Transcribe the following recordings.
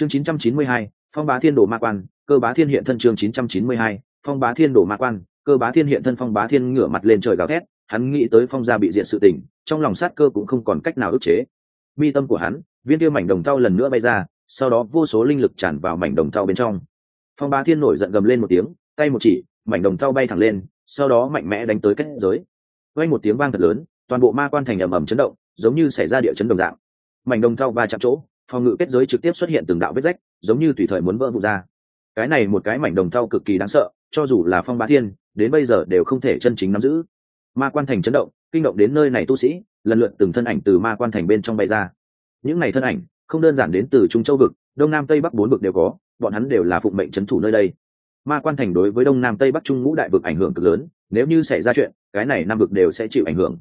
chương 992, phong bá thiên đồ ma quan cơ bá thiên hiện thân chương 992, phong bá thiên đồ ma quan cơ bá thiên hiện thân phong bá thiên ngửa mặt lên trời gào thét hắn nghĩ tới phong gia bị diện sự tình trong lòng sát cơ cũng không còn cách nào ức chế. Mi tâm của hắn viên tiêu mảnh đồng thau lần nữa bay ra sau đó vô số linh lực tràn vào mảnh đồng thau bên trong. Phong bá thiên nổi giận gầm lên một tiếng tay một chỉ mảnh đồng thau bay thẳng lên sau đó mạnh mẽ đánh tới kết giới. Quanh một tiếng vang thật lớn toàn bộ ma quan thành ầm ầm chấn động giống như xảy ra địa chấn đồng dạng. Mảnh đồng thau ba chạm chỗ phòng ngự kết giới trực tiếp xuất hiện từng đạo vết rách, giống như tùy thời muốn vỡ vụt ra. Cái này một cái mảnh đồng thau cực kỳ đáng sợ, cho dù là phong bá thiên, đến bây giờ đều không thể chân chính nắm giữ. Ma quan thành chấn động, kinh động đến nơi này tu sĩ, lần lượt từng thân ảnh từ ma quan thành bên trong bay ra. Những này thân ảnh, không đơn giản đến từ trung châu vực, đông nam tây bắc bốn vực đều có, bọn hắn đều là phụng mệnh c thủ nơi đây. Ma quan thành đối với đông nam tây bắc trung ngũ đại vực ảnh hưởng cực lớn, nếu như xảy ra chuyện, cái này năm vực đều sẽ chịu ảnh hưởng.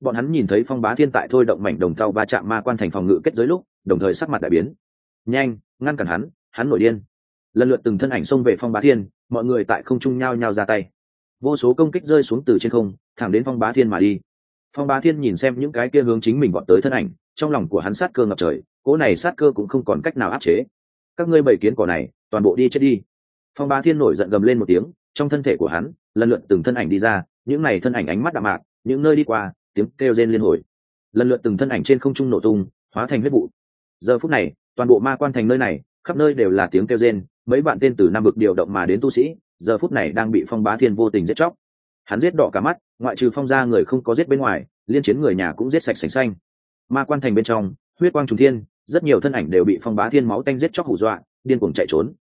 Bọn hắn nhìn thấy phong bá thiên tại thôi động mảnh đồng tàu va chạm ma quan thành phòng ngự kết giới lúc đồng thời sắc mặt đại biến. Nhanh, ngăn cản hắn hắn nổi điên. Lần lượt từng thân ảnh xông về phong bá thiên, mọi người tại không trung nhao nhao ra tay. Vô số công kích rơi xuống từ trên không, thẳng đến phong bá thiên mà đi. Phong bá thiên nhìn xem những cái kia hướng chính mình vọt tới thân ảnh, trong lòng của hắn sát cơ ngập trời, cỗ này sát cơ cũng không còn cách nào áp chế. Các ngươi bảy kiến cỏ này, toàn bộ đi chết đi. Phong bá thiên nổi giận gầm lên một tiếng, trong thân thể của hắn, lần lượt từng thân ảnh đi ra, những này thân ảnh ánh mắt đạm mạc, những nơi đi qua, tiếng kêu rên liên hồi. Lần lượt từng thân ảnh trên không trung nổ tung, hóa thành huyết vụ giờ phút này, toàn bộ ma quan thành nơi này, khắp nơi đều là tiếng kêu rên, mấy bạn tên từ nam vực điều động mà đến tu sĩ, giờ phút này đang bị phong bá thiên vô tình giết chóc. Hắn giết đỏ cả mắt, ngoại trừ phong gia người không có giết bên ngoài, liên chiến người nhà cũng giết sạch sành xanh. Ma quan thành bên trong, huyết quang trùng thiên, rất nhiều thân ảnh đều bị phong bá thiên máu tanh giết chóc hù dọa, điên cuồng chạy trốn.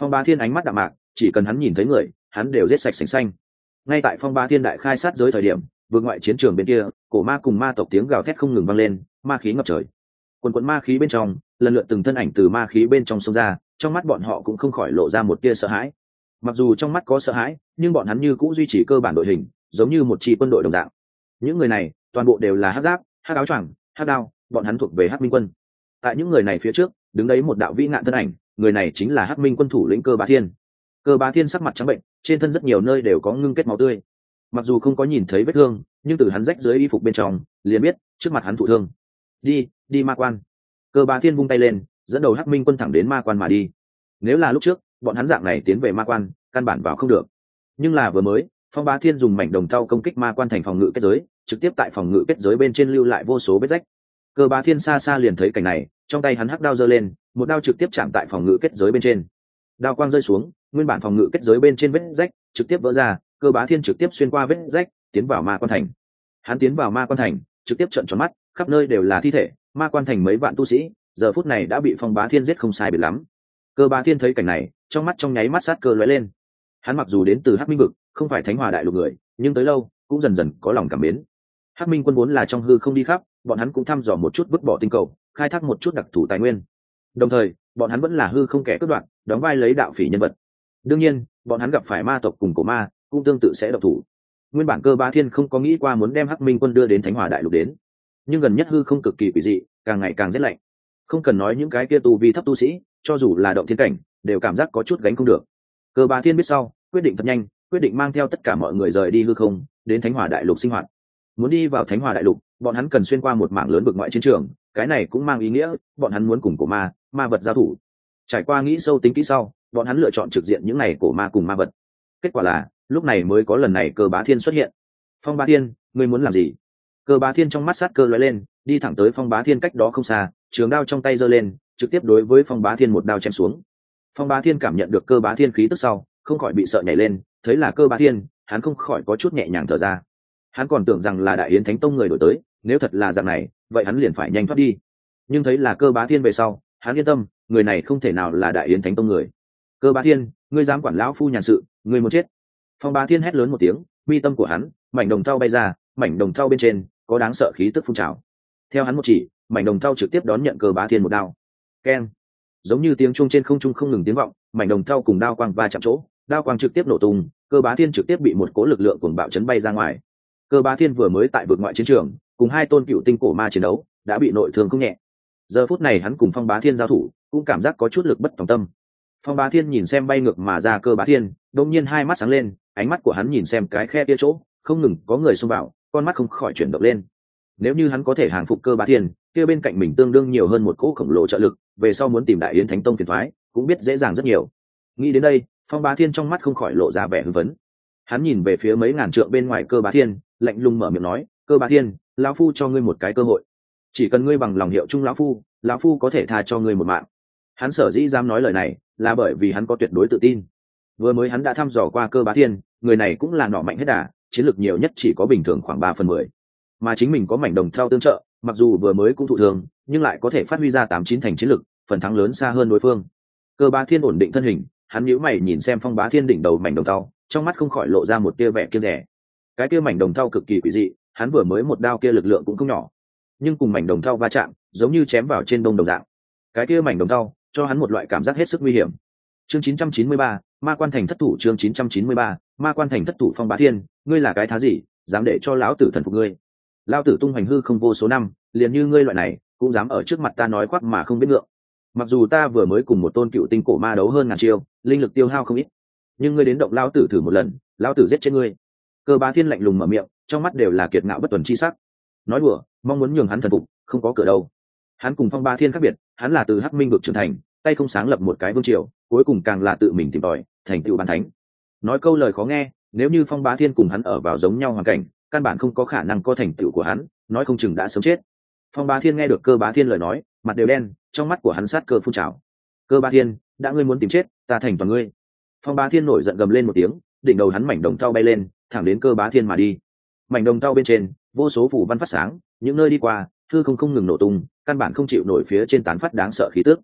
Phong bá thiên ánh mắt đạm mạc, chỉ cần hắn nhìn thấy người, hắn đều giết sạch sành xanh. Ngay tại phong bá thiên đại khai sát giới thời điểm vượt ngoại chiến trường bên kia, cổ ma cùng ma tộc tiếng gào thét không ngừng vang lên, ma khí ngập trời quần quần ma khí bên trong, lần lượt từng thân ảnh từ ma khí bên trong sông ra, trong mắt bọn họ cũng không khỏi lộ ra một tia sợ hãi. Mặc dù trong mắt có sợ hãi, nhưng bọn hắn như cũng duy trì cơ bản đội hình, giống như một chi quân đội đồng dạng. Những người này, toàn bộ đều là hát giáp hát áo choàng hát đao, bọn hắn thuộc về hát minh quân. Tại những người này phía trước, đứng đấy một đạo vĩ ngạn thân ảnh, người này chính là hát minh quân thủ lĩnh cơ bá thiên. Cơ bá thiên sắc mặt trắng bệnh, trên thân rất nhiều nơi đều có ngưng kết máu tươi. Mặc dù không có nhìn thấy vết thương, nhưng từ hắn rách dưới y phục bên trong, liền biết trước mặt hắn thụ thương. Đi đi ma quan. Cơ bá thiên vung tay lên, dẫn đầu hắc minh quân thẳng đến ma quan mà đi. Nếu là lúc trước, bọn hắn dạng này tiến về ma quan, căn bản vào không được. Nhưng là vừa mới, phong bá thiên dùng mảnh đồng thau công kích ma quan thành phòng ngự kết giới, trực tiếp tại phòng ngự kết giới bên trên lưu lại vô số vết rách. Cơ bá thiên xa xa liền thấy cảnh này, trong tay hắn hắc đao giơ lên, một đao trực tiếp chạm tại phòng ngự kết giới bên trên. Đao quang rơi xuống, nguyên bản phòng ngự kết giới bên trên vết rách trực tiếp vỡ ra, cơ bá thiên trực tiếp xuyên qua vết rách, tiến vào ma quan thành. Hắn tiến vào ma quan thành, trực tiếp trận tròn mắt, khắp nơi đều là thi thể ma quan thành mấy vạn tu sĩ, giờ phút này đã bị phong bá thiên giết không sai biệt lắm. Cơ bá thiên thấy cảnh này, trong mắt trong nháy mắt sát cơ lóe lên. Hắn mặc dù đến từ hắc minh vực, không phải thánh hòa đại lục người, nhưng tới lâu, cũng dần dần có lòng cảm mến. Hắc minh quân vốn là trong hư không đi khắp, bọn hắn cũng thăm dò một chút vứt bỏ tinh cầu, khai thác một chút đặc thù tài nguyên. Đồng thời, bọn hắn vẫn là hư không kẻ cướp đoạn đóng vai lấy đạo phỉ nhân vật. Đương nhiên, bọn hắn gặp phải ma tộc cùng cổ ma, cũng tương tự sẽ độc thủ. Nguyên bản cơ ba thiên không có nghĩ qua muốn đem hắc minh quân đưa đến thánh hòa đại lục đến nhưng gần nhất hư không cực kỳ quỷ dị, càng ngày càng rét lạnh. Không cần nói những cái kia tu vi thấp tu sĩ, cho dù là động thiên cảnh, đều cảm giác có chút gánh không được. Cơ ba thiên biết sau, quyết định thật nhanh, quyết định mang theo tất cả mọi người rời đi hư không, đến thánh hòa đại lục sinh hoạt. Muốn đi vào thánh hòa đại lục, bọn hắn cần xuyên qua một mảng lớn vực ngoại chiến trường, cái này cũng mang ý nghĩa, bọn hắn muốn cùng cổ ma ma vật giao thủ. Trải qua nghĩ sâu tính kỹ sau, bọn hắn lựa chọn trực diện những n à y cổ ma cùng ma vật. Kết quả là, lúc này mới có lần này cơ bá thiên xuất hiện. Phong bá thiên, ngươi muốn làm gì? Cơ bá thiên trong mắt sát cơ lóe lên, đi thẳng tới phong bá thiên cách đó không xa, trường đao trong tay giơ lên, trực tiếp đối với phong bá thiên một đao chém xuống. Phong bá thiên cảm nhận được cơ bá thiên khí tức sau, không khỏi bị sợ nhảy lên, thấy là cơ bá thiên, hắn không khỏi có chút nhẹ nhàng thở ra. Hắn còn tưởng rằng là đại yến thánh tông người đổi tới, nếu thật là dạng này, vậy hắn liền phải nhanh thoát đi. Nhưng thấy là cơ bá thiên về sau, hắn yên tâm, người này không thể nào là đại yến thánh tông người. Cơ bá thiên, ngươi dám quản lão phu nhàn sự, ngươi muốn chết. Phong bá thiên hét lớn một tiếng, mi tâm của hắn, mảnh đồng thau bay ra, mảnh đồng thau bên trên có đáng sợ khí tức phun trào. Theo hắn một chỉ, mảnh đồng thau trực tiếp đón nhận cơ bá thiên một đao. Keng giống như tiếng chuông trên không trung không ngừng tiếng vọng, mảnh đồng thau cùng đao quang va chạm chỗ, đao quang trực tiếp nổ tung cơ bá thiên trực tiếp bị một cố lực lượng cuồng bạo chấn bay ra ngoài. Cơ bá thiên vừa mới tại vực ngoại chiến trường, cùng hai tôn cựu tinh cổ ma chiến đấu, đã bị nội thương không nhẹ. Giờ phút này hắn cùng phong bá thiên giao thủ, cũng cảm giác có chút lực bất tòng tâm. Phong bá thiên nhìn xem bay ngược mà ra cơ bá thiên đông nhiên hai mắt sáng lên, ánh mắt của hắn nhìn xem cái khe kia chỗ, không ngừng có người xông vào con mắt không khỏi chuyển động lên. Nếu như hắn có thể hàng phục cơ bá thiên, kia bên cạnh mình tương đương nhiều hơn một cỗ khổng lồ trợ lực, về sau muốn tìm đại yến thánh tông phiền thoái, cũng biết dễ dàng rất nhiều. Nghĩ đến đây, phong bá thiên trong mắt không khỏi lộ ra vẻ hưng vấn hắn nhìn về phía mấy ngàn trượng bên ngoài cơ bá thiên, lạnh lùng mở miệng nói, cơ bá thiên, lão phu cho ngươi một cái cơ hội. Chỉ cần ngươi bằng lòng hiệu chung lão phu lão phu có thể tha cho ngươi một mạng. Hắn sở dĩ dám nói lời này, là bởi vì hắn có tuyệt đối tự tin. Vừa mới hắn đã thăm dò qua cơ bá thiên, người này cũng là nọ mạnh hết đà chiến lược nhiều nhất chỉ có bình thường khoảng ba phần mười. Mà chính mình có mảnh đồng theo tương trợ mặc dù vừa mới cũng thụ thường nhưng lại có thể phát huy ra tám chín thành chiến lược phần thắng lớn xa hơn đối phương. Cơ bá thiên ổn định thân hình hắn nhíu mày nhìn xem phong bá thiên đỉnh đầu mảnh đồng thau trong mắt không khỏi lộ ra một tia vẻ kia rẻ cái kia mảnh đồng thau cực kỳ quỷ dị hắn vừa mới một đao kia lực lượng cũng không nhỏ. Nhưng cùng mảnh đồng thau va chạm giống như chém vào trên đông đồng dạng. Cái kia mảnh đồng thau cho hắn một loại cảm giác hết sức nguy hiểm. Chương 993, ma quan thành thất thủ chương 993, ma quan thành thất thủ phong bá thiên ngươi là cái thá gì, dám để cho lão tử thần phục ngươi? Lao tử tung hoành hư không vô số năm, liền như ngươi loại này, cũng dám ở trước mặt ta nói khoác mà không biết ngượng. Mặc dù ta vừa mới cùng một tôn cựu tinh cổ ma đấu hơn ngàn chiêu, linh lực tiêu hao không ít, nhưng ngươi đến động lao tử thử một lần lao tử giết chết ngươi. Cơ bá thiên lạnh lùng mở miệng, trong mắt đều là kiệt ngạo bất tuần chi sắc. Nói đùa, mong muốn nhường hắn thần phục, không có cửa đâu. Hắn cùng phong ba thiên khác biệt, hắn là từ hắc minh vực trưởng thành, tay không sáng lập một cái vương triều, cuối cùng càng là tự mình tìm tòi, thành tựu bàn thánh. Nói câu lời khó nghe nếu như phong bá thiên cùng hắn ở vào giống nhau hoàn cảnh, căn bản không có khả năng có thành tựu của hắn, nói không chừng đã sớm chết. Phong bá thiên nghe được cơ bá thiên lời nói, mặt đều đen, trong mắt của hắn sát cơ phun trào. Cơ bá thiên, đã ngươi muốn tìm chết, ta thành toàn ngươi. Phong bá thiên nổi giận gầm lên một tiếng, đỉnh đầu hắn mảnh đồng thau bay lên, thẳng đến cơ bá thiên mà đi. Mảnh đồng thau bên trên, vô số phủ văn phát sáng, những nơi đi qua thư không không ngừng nổ tung, căn bản không chịu nổi phía trên tán phát đáng sợ khí tước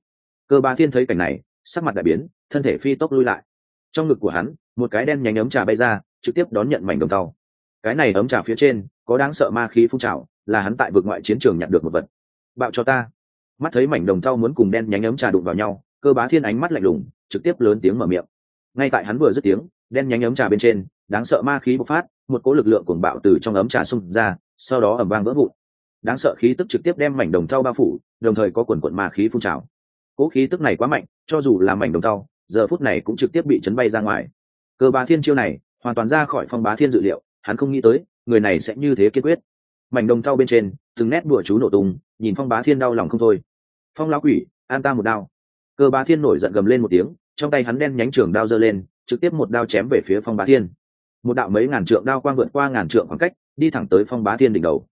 cơ bá thiên thấy cảnh này, sắc mặt đại biến, thân thể phi tốc lui lại. Trong ngực của hắn một cái đen nhánh ấm trà bay ra, trực tiếp đón nhận mảnh đồng thau cái này ấm trà phía trên, có đáng sợ ma khí phun trào, là hắn tại vực ngoại chiến trường nhặt được một vật. Bạo cho ta. Mắt thấy mảnh đồng thau muốn cùng đen nhánh ấm trà đụng vào nhau, cơ bá thiên ánh mắt lạnh lùng, trực tiếp lớn tiếng mở miệng. Ngay tại hắn vừa dứt tiếng, đen nhánh ấm trà bên trên, đáng sợ ma khí bộc phát, một cỗ lực lượng cuồng bạo từ trong ấm trà xung ra, sau đó ẩm vang vỡ vụn. Đáng sợ khí tức trực tiếp đem mảnh đồng thau bao phủ, đồng thời có quần quận ma khí phun trào. Cỗ khí tức này quá mạnh, cho dù là mảnh đồng thau giờ phút này cũng trực tiếp bị chấn bay ra ngoài cơ bá thiên chiêu này, hoàn toàn ra khỏi phong bá thiên dự liệu, hắn không nghĩ tới, người này sẽ như thế kiên quyết. Mảnh đồng thau bên trên, từng nét bùa chú nổ tung, nhìn phong bá thiên đau lòng không thôi. Phong lão quỷ, an ta một đao. Cơ bá thiên nổi giận gầm lên một tiếng, trong tay hắn đen nhánh trường đao giơ lên, trực tiếp một đao chém về phía phong bá thiên. Một đạo mấy ngàn trượng đao quang vượt qua ngàn trượng khoảng cách, đi thẳng tới phong bá thiên đỉnh đầu.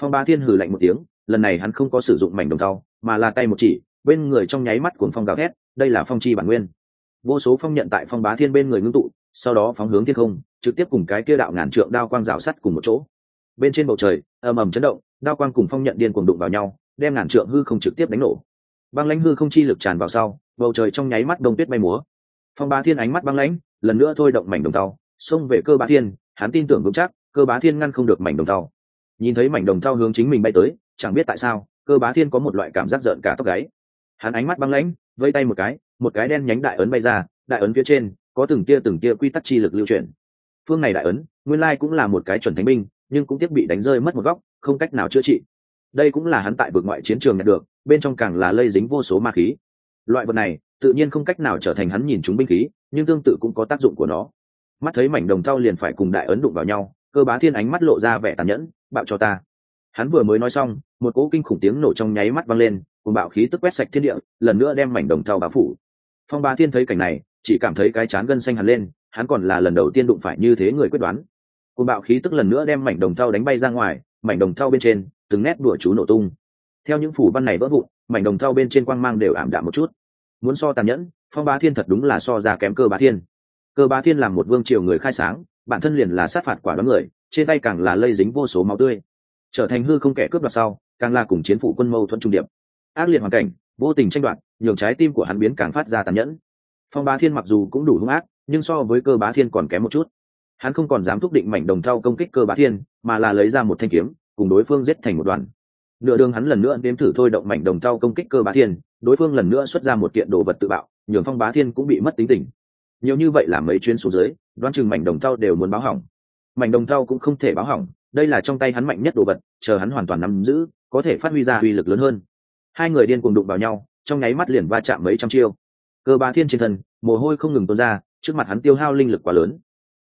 Phong bá thiên hừ lạnh một tiếng, lần này hắn không có sử dụng mảnh đồng thau, mà là tay một chỉ, bên người trong nháy mắt cuồng phong gào thét, đây là phong chi bản nguyên. Vô số phong nhận tại phong bá thiên bên người ngưng tụ sau đó phóng hướng thiên không, trực tiếp cùng cái kia đạo ngàn trượng đao quang rào sắt cùng một chỗ. Bên trên bầu trời, ầm ầm chấn động, đao quang cùng phong nhận điên cuồng đụng vào nhau, đem ngàn trượng hư không trực tiếp đánh nổ. Băng lãnh hư không chi lực tràn vào sau, bầu trời trong nháy mắt đông tuyết bay múa. Phong bá thiên ánh mắt băng lãnh, lần nữa thôi động mảnh đồng tàu xông về cơ bá thiên, hắn tin tưởng vững chắc, cơ bá thiên ngăn không được mảnh đồng tàu nhìn thấy mảnh đồng tàu hướng chính mình bay tới, chẳng biết tại sao, cơ bá thiên có một loại cảm giác giận cả tóc gáy. Hắn ánh mắt băng lãnh vây tay một cái một cái đen nhánh đại ấn bay ra, đại ấn phía trên có từng tia từng tia quy tắc chi lực lưu chuyển phương này đại ấn, nguyên lai cũng là một cái chuẩn thánh binh, nhưng cũng tiếp bị đánh rơi mất một góc, không cách nào chữa trị. Đây cũng là hắn tại vực ngoại chiến trường nhận được, bên trong càng là lây dính vô số ma khí. Loại vật này, tự nhiên không cách nào trở thành hắn nhìn chúng binh khí, nhưng tương tự cũng có tác dụng của nó. Mắt thấy mảnh đồng thau liền phải cùng đại ấn đụng vào nhau, cơ bá thiên ánh mắt lộ ra vẻ tàn nhẫn, bạo cho ta. Hắn vừa mới nói xong, một cỗ kinh khủng tiếng nổ trong nháy mắt vang lên cùng bạo khí tức quét sạch thiên địa, lần nữa đem mảnh đồng thau bá phủ. Phong bá thiên thấy cảnh này chỉ cảm thấy cái chán gân xanh hẳn lên, hắn còn là lần đầu tiên đụng phải như thế người quyết đoán. Côn bạo khí tức lần nữa đem mảnh đồng thau đánh bay ra ngoài, mảnh đồng thau bên trên, từng nét đùa chú nổ tung. Theo những phủ văn này vỡ vụn, mảnh đồng thau bên trên quang mang đều ảm đạm một chút. Muốn so tàn nhẫn, phong bá thiên thật đúng là so ra kém cơ bá thiên. Cơ bá thiên làm một vương triều người khai sáng, bản thân liền là sát phạt quả đoán người, trên tay càng là lây dính vô số máu tươi. Trở thành hư không kẻ cướp đoạt sau, càng là cùng chiến phủ quân mâu thuẫn trung điệp. Ác liệt hoàn cảnh, vô tình tranh đoạt, nhường trái tim của hắn biến càng phát ra tàn nhẫn phong bá thiên mặc dù cũng đủ hung ác, nhưng so với cơ bá thiên còn kém một chút. Hắn không còn dám thúc định mảnh đồng thau công kích cơ bá thiên, mà là lấy ra một thanh kiếm, cùng đối phương giết thành một đoàn. Nửa đường hắn lần nữa nếm thử thôi động mảnh đồng thau công kích cơ bá thiên, đối phương lần nữa xuất ra một kiện đồ vật tự bạo, nhường phong bá thiên cũng bị mất tính tình. Nhiều như vậy là mấy chuyến xuống dưới, đoán chừng mảnh đồng thau đều muốn báo hỏng. Mảnh đồng thau cũng không thể báo hỏng, đây là trong tay hắn mạnh nhất đồ vật, chờ hắn hoàn toàn nắm giữ, có thể phát huy ra uy lực lớn hơn. Hai người điên cuồng đụng vào nhau, trong nháy mắt liền va chạm mấy trăm chiêu cơ bá thiên trên thân, mồ hôi không ngừng tuôn ra, trước mặt hắn tiêu hao linh lực quá lớn.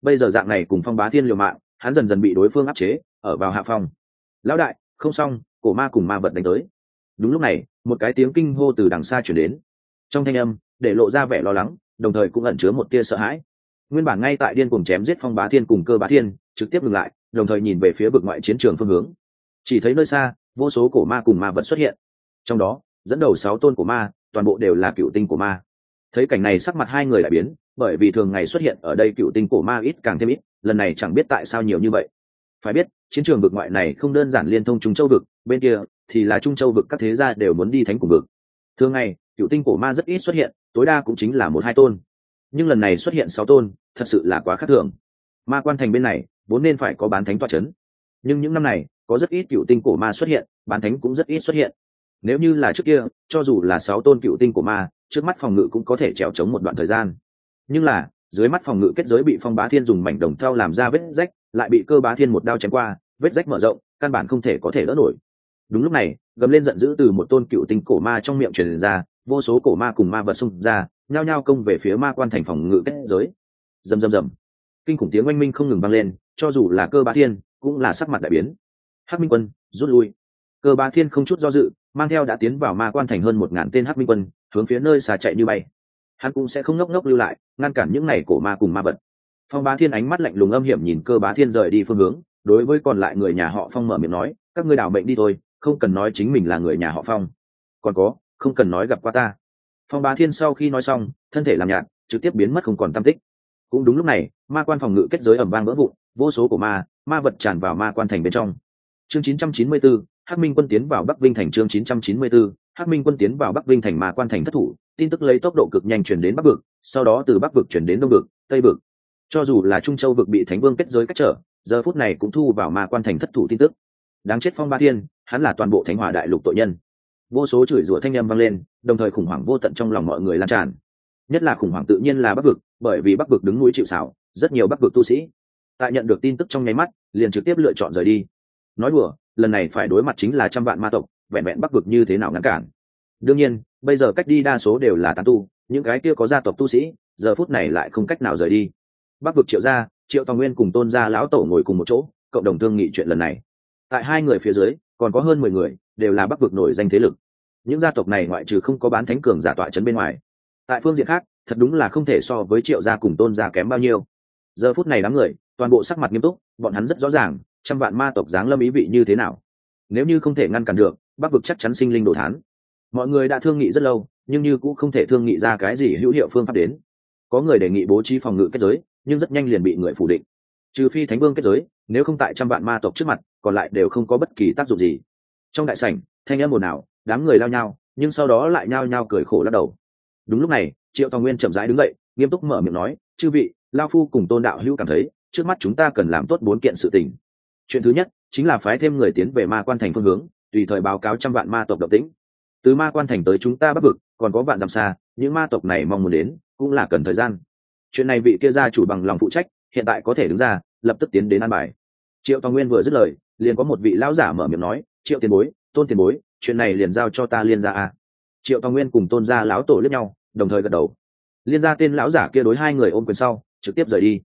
Bây giờ dạng này cùng phong bá thiên liều mạng, hắn dần dần bị đối phương áp chế, ở vào hạ phong. Lão đại, không xong, cổ ma cùng ma vật đánh tới. Đúng lúc này, một cái tiếng kinh hô từ đằng xa chuyển đến. Trong thanh âm, để lộ ra vẻ lo lắng, đồng thời cũng ẩn chứa một tia sợ hãi. Nguyên bản ngay tại điên cùng chém giết phong bá thiên cùng cơ bá thiên, trực tiếp ngừng lại, đồng thời nhìn về phía bực ngoại chiến trường phương hướng. Chỉ thấy nơi xa, vô số cổ ma cùng ma vật xuất hiện. Trong đó, dẫn đầu sáu tôn của ma, toàn bộ đều là cựu tinh của ma thấy cảnh này sắc mặt hai người lại biến, bởi vì thường ngày xuất hiện ở đây cựu tinh cổ ma ít càng thêm ít, lần này chẳng biết tại sao nhiều như vậy. Phải biết, chiến trường vực ngoại này không đơn giản liên thông trung châu vực, bên kia thì là trung châu vực các thế gia đều muốn đi thánh cùng vực. Thường ngày, cựu tinh cổ ma rất ít xuất hiện, tối đa cũng chính là một hai tôn. Nhưng lần này xuất hiện sáu tôn, thật sự là quá khác thường. Ma quan thành bên này, vốn nên phải có bán thánh toa c h ấ n nhưng những năm này, có rất ít cựu tinh cổ ma xuất hiện, bán thánh cũng rất ít xuất hiện nếu như là trước kia, cho dù là sáu tôn cựu tinh của ma, trước mắt phòng ngự cũng có thể trèo trống một đoạn thời gian. Nhưng là, dưới mắt phòng ngự kết giới bị phong bá thiên dùng mảnh đồng thau làm ra vết rách, lại bị cơ bá thiên một đao chém qua, vết rách mở rộng, căn bản không thể có thể đỡ nổi. Đúng lúc này, gầm lên giận dữ từ một tôn cựu tinh cổ ma trong miệng truyền ra, vô số cổ ma cùng ma vật xung ra, nhao nhao công về phía ma quan thành phòng ngự kết giới. Rầm rầm rầm. Kinh khủng tiếng oanh minh không ngừng vang lên, cho dù là cơ bá thiên, cũng là sắc mặt đại biến. Hắc minh quân, rút lui cơ bá thiên không chút do dự mang theo đã tiến vào ma quan thành hơn một ngàn tên hắc minh quân hướng phía nơi xà chạy như bay. Hắn cũng sẽ không ngốc ngốc lưu lại ngăn cản những này cổ ma cùng ma vật. Phong bá thiên ánh mắt lạnh lùng âm hiểm nhìn cơ bá thiên rời đi phương hướng đối với còn lại người nhà họ phong mở miệng nói các ngươi đảo mệnh đi thôi không cần nói chính mình là người nhà họ phong. Còn có không cần nói gặp qua ta. Phong bá thiên sau khi nói xong thân thể làm nhạt trực tiếp biến mất không còn tam tích. Cũng đúng lúc này ma quan phòng ngự kết giới ẩm vang vỡ vụn vô số của ma ma vật tràn vào ma quan thành bên trong. Chương 994, hắc minh quân tiến vào bắc vinh thành chương 994, hắc minh quân tiến vào bắc vinh thành mà quan thành thất thủ tin tức lấy tốc độ cực nhanh chuyển đến bắc vực sau đó từ bắc vực chuyển đến đông vực tây vực. Cho dù là trung châu vực bị thánh vương kết giới cách trở giờ phút này cũng thu vào ma quan thành thất thủ tin tức. Đáng chết phong ba thiên hắn là toàn bộ thánh hòa đại lục tội nhân. Vô số chửi rủa thanh â m vang lên đồng thời khủng hoảng vô tận trong lòng mọi người lan tràn. Nhất là khủng hoảng tự nhiên là bắc vực bởi vì bắc vực đứng núi chịu xảo rất nhiều bắc vực tu sĩ. Tại nhận được tin tức trong nháy mắt liền trực tiếp lựa chọn rời đi. Nói đùa lần này phải đối mặt chính là trăm vạn ma tộc, vẹn vẹn bắc vực như thế nào ngăn cản. Đương nhiên, bây giờ cách đi đa số đều là tán tu, những cái kia có gia tộc tu sĩ, giờ phút này lại không cách nào rời đi. Bắc vực triệu gia, triệu tòng nguyên cùng tôn gia lão tổ ngồi cùng một chỗ, cộng đồng thương nghị chuyện lần này. Tại hai người phía dưới, còn có hơn mười người, đều là bắc vực nổi danh thế lực. Những gia tộc này ngoại trừ không có bán thánh cường giả tọa trấn bên ngoài. Tại phương diện khác, thật đúng là không thể so với triệu gia cùng tôn gia kém bao nhiêu. Giờ phút này đám người, toàn bộ sắc mặt nghiêm túc, bọn hắn rất rõ ràng trăm vạn ma tộc giáng lâm ý vị như thế nào? Nếu như không thể ngăn cản được, bắc vực chắc chắn sinh linh đồ thán. Mọi người đã thương nghị rất lâu, nhưng như cũng không thể thương nghị ra cái gì hữu hiệu phương pháp đến. Có người đề nghị bố trí phòng ngự kết giới, nhưng rất nhanh liền bị người phủ định. Trừ phi thánh vương kết giới, nếu không tại trăm vạn ma tộc trước mặt, còn lại đều không có bất kỳ tác dụng gì. Trong đại sảnh, thanh âm ồn ào, đám người lao nhau, nhưng sau đó lại nhao nhao cười khổ lắc đầu. Đúng lúc này, triệu tòa nguyên chậm rãi đứng dậy, nghiêm túc mở miệng nói, chư vị, lao phu cùng tôn đạo hữu cảm thấy, trước mắt chúng ta cần làm tốt bốn kiện sự tình chuyện thứ nhất chính là phái thêm người tiến về ma quan thành phương hướng, tùy thời báo cáo trăm vạn ma tộc động tĩnh. Từ ma quan thành tới chúng ta bắc vực, còn có vạn dặm xa, những ma tộc này mong muốn đến cũng là cần thời gian. Chuyện này vị kia gia chủ bằng lòng phụ trách, hiện tại có thể đứng ra, lập tức tiến đến an bài. Triệu toàn nguyên vừa dứt lời, liền có một vị lão giả mở miệng nói, triệu tiền bối, tôn tiền bối, chuyện này liền giao cho ta liên ra a. Triệu toàn nguyên cùng tôn gia lão tổ lướt nhau, đồng thời gật đầu. Liên gia tên lão giả kia đối hai người ôm quyền sau, trực tiếp rời đi.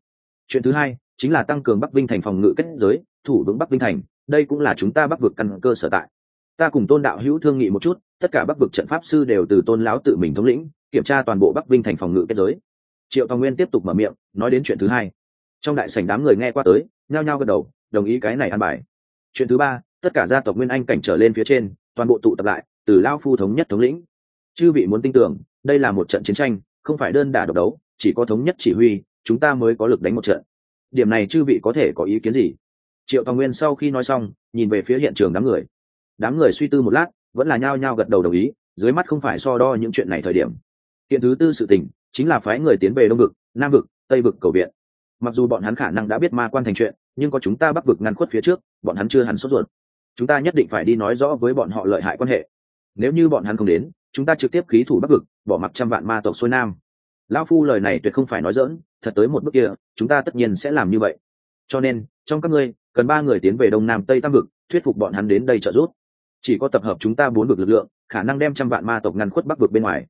Chuyện thứ hai chính là tăng cường bắc vinh thành phòng ngự kết giới thủ vững bắc vinh thành, đây cũng là chúng ta bắc vực căn cơ sở tại. Ta cùng tôn đạo hữu thương nghị một chút, tất cả bắc vực trận pháp sư đều từ tôn lão tự mình thống lĩnh, kiểm tra toàn bộ bắc vinh thành phòng ngự kết giới. Triệu tòng nguyên tiếp tục mở miệng, nói đến chuyện thứ hai. Trong đại sảnh đám người nghe qua tới, nhao nhao gật đầu, đồng ý cái này ăn bài. Chuyện thứ ba, tất cả gia tộc nguyên anh cảnh trở lên phía trên, toàn bộ tụ tập lại, từ lao phu thống nhất thống lĩnh. Chư vị muốn tin tưởng, đây là một trận chiến tranh, không phải đơn đả độc đấu, chỉ có thống nhất chỉ huy, chúng ta mới có lực đánh một trận. Điểm này chư vị có thể có ý kiến gì? Triệu tòa nguyên sau khi nói xong, nhìn về phía hiện trường đám người. Đám người suy tư một lát, vẫn là nhao nhao gật đầu đồng ý, dưới mắt không phải so đo những chuyện này thời điểm. Hiện thứ tư sự tình, chính là phái người tiến về đông vực, nam vực, tây vực cầu viện. Mặc dù bọn hắn khả năng đã biết ma quan thành chuyện, nhưng có chúng ta bắc vực ngăn khuất phía trước, bọn hắn chưa hẳn sốt ruột. Chúng ta nhất định phải đi nói rõ với bọn họ lợi hại quan hệ. Nếu như bọn hắn không đến, chúng ta trực tiếp khí thủ bắc vực, bỏ mặc trăm vạn ma tộc xuôi nam. Lão phu lời này tuyệt không phải nói dỡn thật tới một bước kia, chúng ta tất nhiên sẽ làm như vậy cho nên, trong các ngươi, cần ba người tiến về đông nam tây tam vực, thuyết phục bọn hắn đến đây trợ giúp. Chỉ có tập hợp chúng ta bốn vực lực lượng, khả năng đem trăm vạn ma tộc ngăn khuất bắc vực bên ngoài.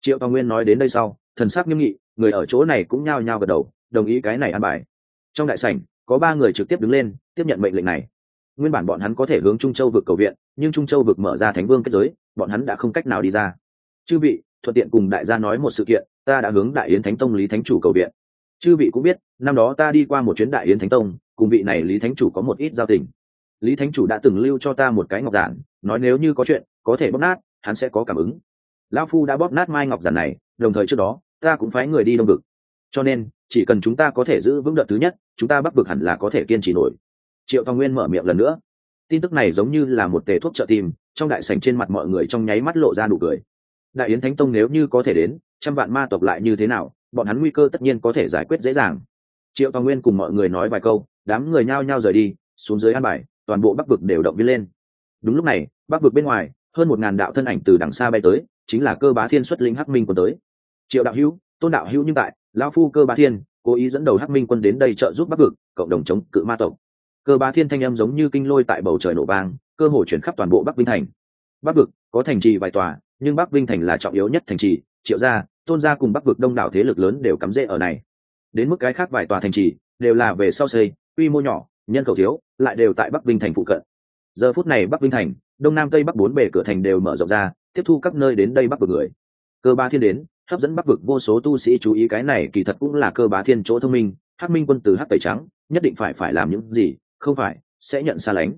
Triệu tào nguyên nói đến đây sau, thần sắc nghiêm nghị, người ở chỗ này cũng nhao nhao gật đầu, đồng ý cái này an bài. Trong đại sảnh, có ba người trực tiếp đứng lên, tiếp nhận mệnh lệnh này. Nguyên bản bọn hắn có thể hướng trung châu vực cầu viện, nhưng trung châu vực mở ra thánh vương kết giới, bọn hắn đã không cách nào đi ra. Chư vị, thuận tiện cùng đại gia nói một sự kiện, ta đã hướng đại yến thánh tông lý thánh chủ cầu viện chư vị cũng biết, năm đó ta đi qua một chuyến đại yến thánh tông, cùng vị này lý thánh chủ có một ít giao tình. Lý thánh chủ đã từng lưu cho ta một cái ngọc giản, nói nếu như có chuyện, có thể bóp nát, hắn sẽ có cảm ứng. Lão phu đã bóp nát mai ngọc giản này, đồng thời trước đó, ta cũng phái người đi đông vực. Cho nên, chỉ cần chúng ta có thể giữ vững đợt thứ nhất, chúng ta bắc vực hẳn là có thể kiên trì nổi. Triệu phong nguyên mở miệng lần nữa. Tin tức này giống như là một tề thuốc trợ tim trong đại sảnh trên mặt mọi người trong nháy mắt lộ ra nụ cười. Đại yến thánh tông nếu như có thể đến, trăm vạn ma tộc lại như thế nào? Bọn hắn nguy cơ tất nhiên có thể giải quyết dễ dàng. Triệu toàn nguyên cùng mọi người nói vài câu, đám người nhao nhao rời đi, xuống dưới an bài, toàn bộ bắc vực đều động viên lên. Đúng lúc này, bắc vực bên ngoài, hơn một ngàn đạo thân ảnh từ đằng xa bay tới, chính là cơ bá thiên xuất linh hắc minh quân tới. Triệu đạo hữu, tôn đạo hữu nhưng tại, lão phu cơ bá thiên, cố ý dẫn đầu hắc minh quân đến đây trợ giúp bắc vực, cộng đồng chống cự ma tộc. Cơ bá thiên thanh âm giống như kinh lôi tại bầu trời nổ vang, cơ hồ chuyển khắp toàn bộ bắc vinh thành. Bắc vực có thành trì vài tòa, nhưng bắc vinh thành là trọng yếu nhất thành trì, triệu gia tôn gia cùng bắc vực đông đảo thế lực lớn đều cắm rễ ở này. Đến mức cái khác vài tòa thành trì đều là về sau xây, quy mô nhỏ, nhân khẩu thiếu, lại đều tại bắc vinh thành phụ cận. Giờ phút này bắc vinh thành, đông nam tây bắc bốn bể cửa thành đều mở rộng ra, tiếp thu các nơi đến đây bắc vực người. Cơ ba thiên đến, hấp dẫn bắc vực vô số tu sĩ chú ý cái này kỳ thật cũng là cơ bá thiên chỗ thông minh hát minh quân từ hát tẩy trắng, nhất định phải phải làm những gì, không phải, sẽ nhận xa lánh.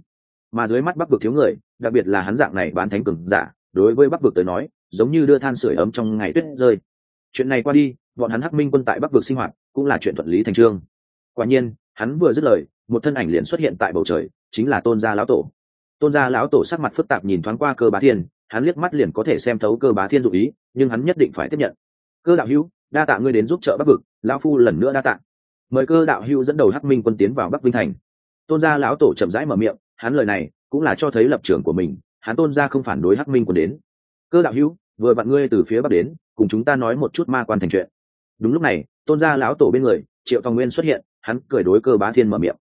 Mà dưới mắt bắc vực thiếu người, đặc biệt là hắn dạng này bán thánh cường giả, đối với bắc vực tới nói, giống như đưa than sửa ấm trong ngày tuyết rơi chuyện này qua đi, bọn hắn hắc minh quân tại bắc vực sinh hoạt, cũng là chuyện thuận lý thành trương. Quả nhiên, hắn vừa dứt lời, một thân ảnh liền xuất hiện tại bầu trời, chính là tôn gia lão tổ. Tôn gia lão tổ sắc mặt phức tạp nhìn thoáng qua cơ bá thiên, hắn liếc mắt liền có thể xem thấu cơ bá thiên dụ ý, nhưng hắn nhất định phải tiếp nhận. Cơ đạo hữu, đa tạ ngươi đến giúp trợ bắc vực, lão phu lần nữa đa tạ. Mời cơ đạo hữu dẫn đầu hắc minh quân tiến vào bắc vinh thành. Tôn gia lão tổ chậm rãi mở miệng, hắn lời này cũng là cho thấy lập trường của mình, hắn tôn gia không phản đối hắc minh quân đến. Cơ đạo hữu vừa bạn ngươi từ phía bắc đến cùng chúng ta nói một chút ma quan thành chuyện. Đúng lúc này tôn gia lão tổ bên người triệu thong nguyên xuất hiện hắn cười đối cơ bá thiên mở miệng.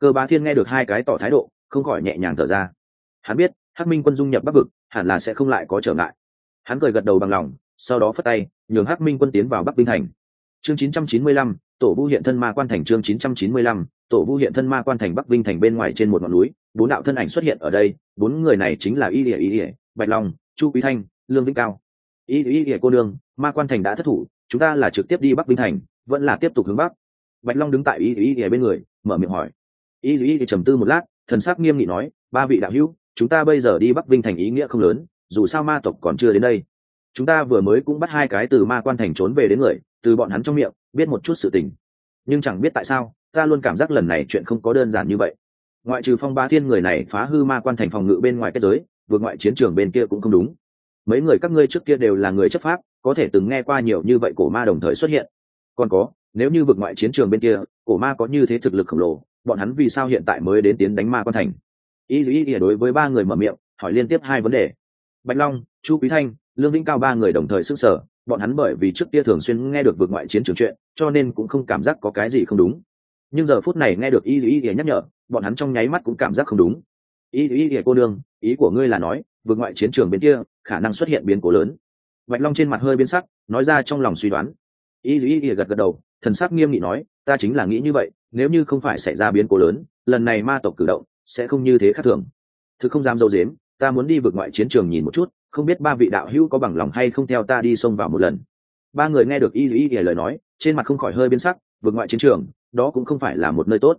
Cơ bá thiên nghe được hai cái tỏ thái độ không khỏi nhẹ nhàng thở ra. Hắn biết hắc minh quân dung nhập bắc vực hẳn là sẽ không lại có trở ngại. Hắn cười gật đầu bằng lòng sau đó phất tay nhường hắc minh quân tiến vào bắc binh thành. Chương 995, tổ vu hiện thân ma quan thành chương 995, tổ vu hiện thân ma quan thành bắc binh thành bên ngoài trên một ngọn núi bốn đạo thân ảnh xuất hiện ở đây bốn người này chính là y ỉa y ỉa bạch long chu quý thanh lương vĩnh cao y ỉa ỉa cô đương ma quan thành đã thất thủ, chúng ta là trực tiếp đi bắc binh thành, vẫn là tiếp tục hướng bắc. Bạch long đứng tại y ỉa ỉa bên người, mở miệng hỏi. Y ỉa ỉa trầm tư một lát, thần sắc nghiêm nghị nói, ba vị đạo hữu, chúng ta bây giờ đi bắc vinh thành ý nghĩa không lớn, dù sao ma tộc còn chưa đến đây. Chúng ta vừa mới cũng bắt hai cái từ ma quan thành trốn về đến người, từ bọn hắn trong miệng, biết một chút sự tình. Nhưng chẳng biết tại sao, ta luôn cảm giác lần này chuyện không có đơn giản như vậy. Ngoại trừ phong ba thiên người này phá hư ma quan thành phòng ngự bên ngoài kết giới, vượt ngoại chiến trường bên kia cũng không đúng mấy người các ngươi trước kia đều là người chấp pháp, có thể từng nghe qua nhiều như vậy cổ ma đồng thời xuất hiện. Còn có, nếu như vực ngoại chiến trường bên kia, cổ ma có như thế thực lực khổng lồ, bọn hắn vì sao hiện tại mới đến tiến đánh ma quan thành? Ý ý ý đối với ba người mở miệng, hỏi liên tiếp hai vấn đề. Bạch long, chu quý thanh, lương vĩnh cao ba người đồng thời sức sở bọn hắn bởi vì trước kia thường xuyên nghe được vượt ngoại chiến trường chuyện, cho nên cũng không cảm giác có cái gì không đúng. Nhưng giờ phút này nghe được y ý y nhắc nhở, bọn hắn trong nháy mắt cũng cảm giác không đúng. Y ý y cô đương ý của ngươi là nói vượt ngoại chiến trường bên kia, khả năng xuất hiện biến cố lớn. Vạch long trên mặt hơi biến sắc, nói ra trong lòng suy đoán. Y y y gật gật đầu, thần sắc nghiêm nghị nói, ta chính là nghĩ như vậy, nếu như không phải xảy ra biến cố lớn, lần này ma tộc cử động sẽ không như thế khác thường. Thứ không dám dâu dếm, ta muốn đi vượt ngoại chiến trường nhìn một chút, không biết ba vị đạo hữu có bằng lòng hay không theo ta đi xông vào một lần. Ba người nghe được y y y lời nói, trên mặt không khỏi hơi biến sắc, vượt ngoại chiến trường, đó cũng không phải là một nơi tốt.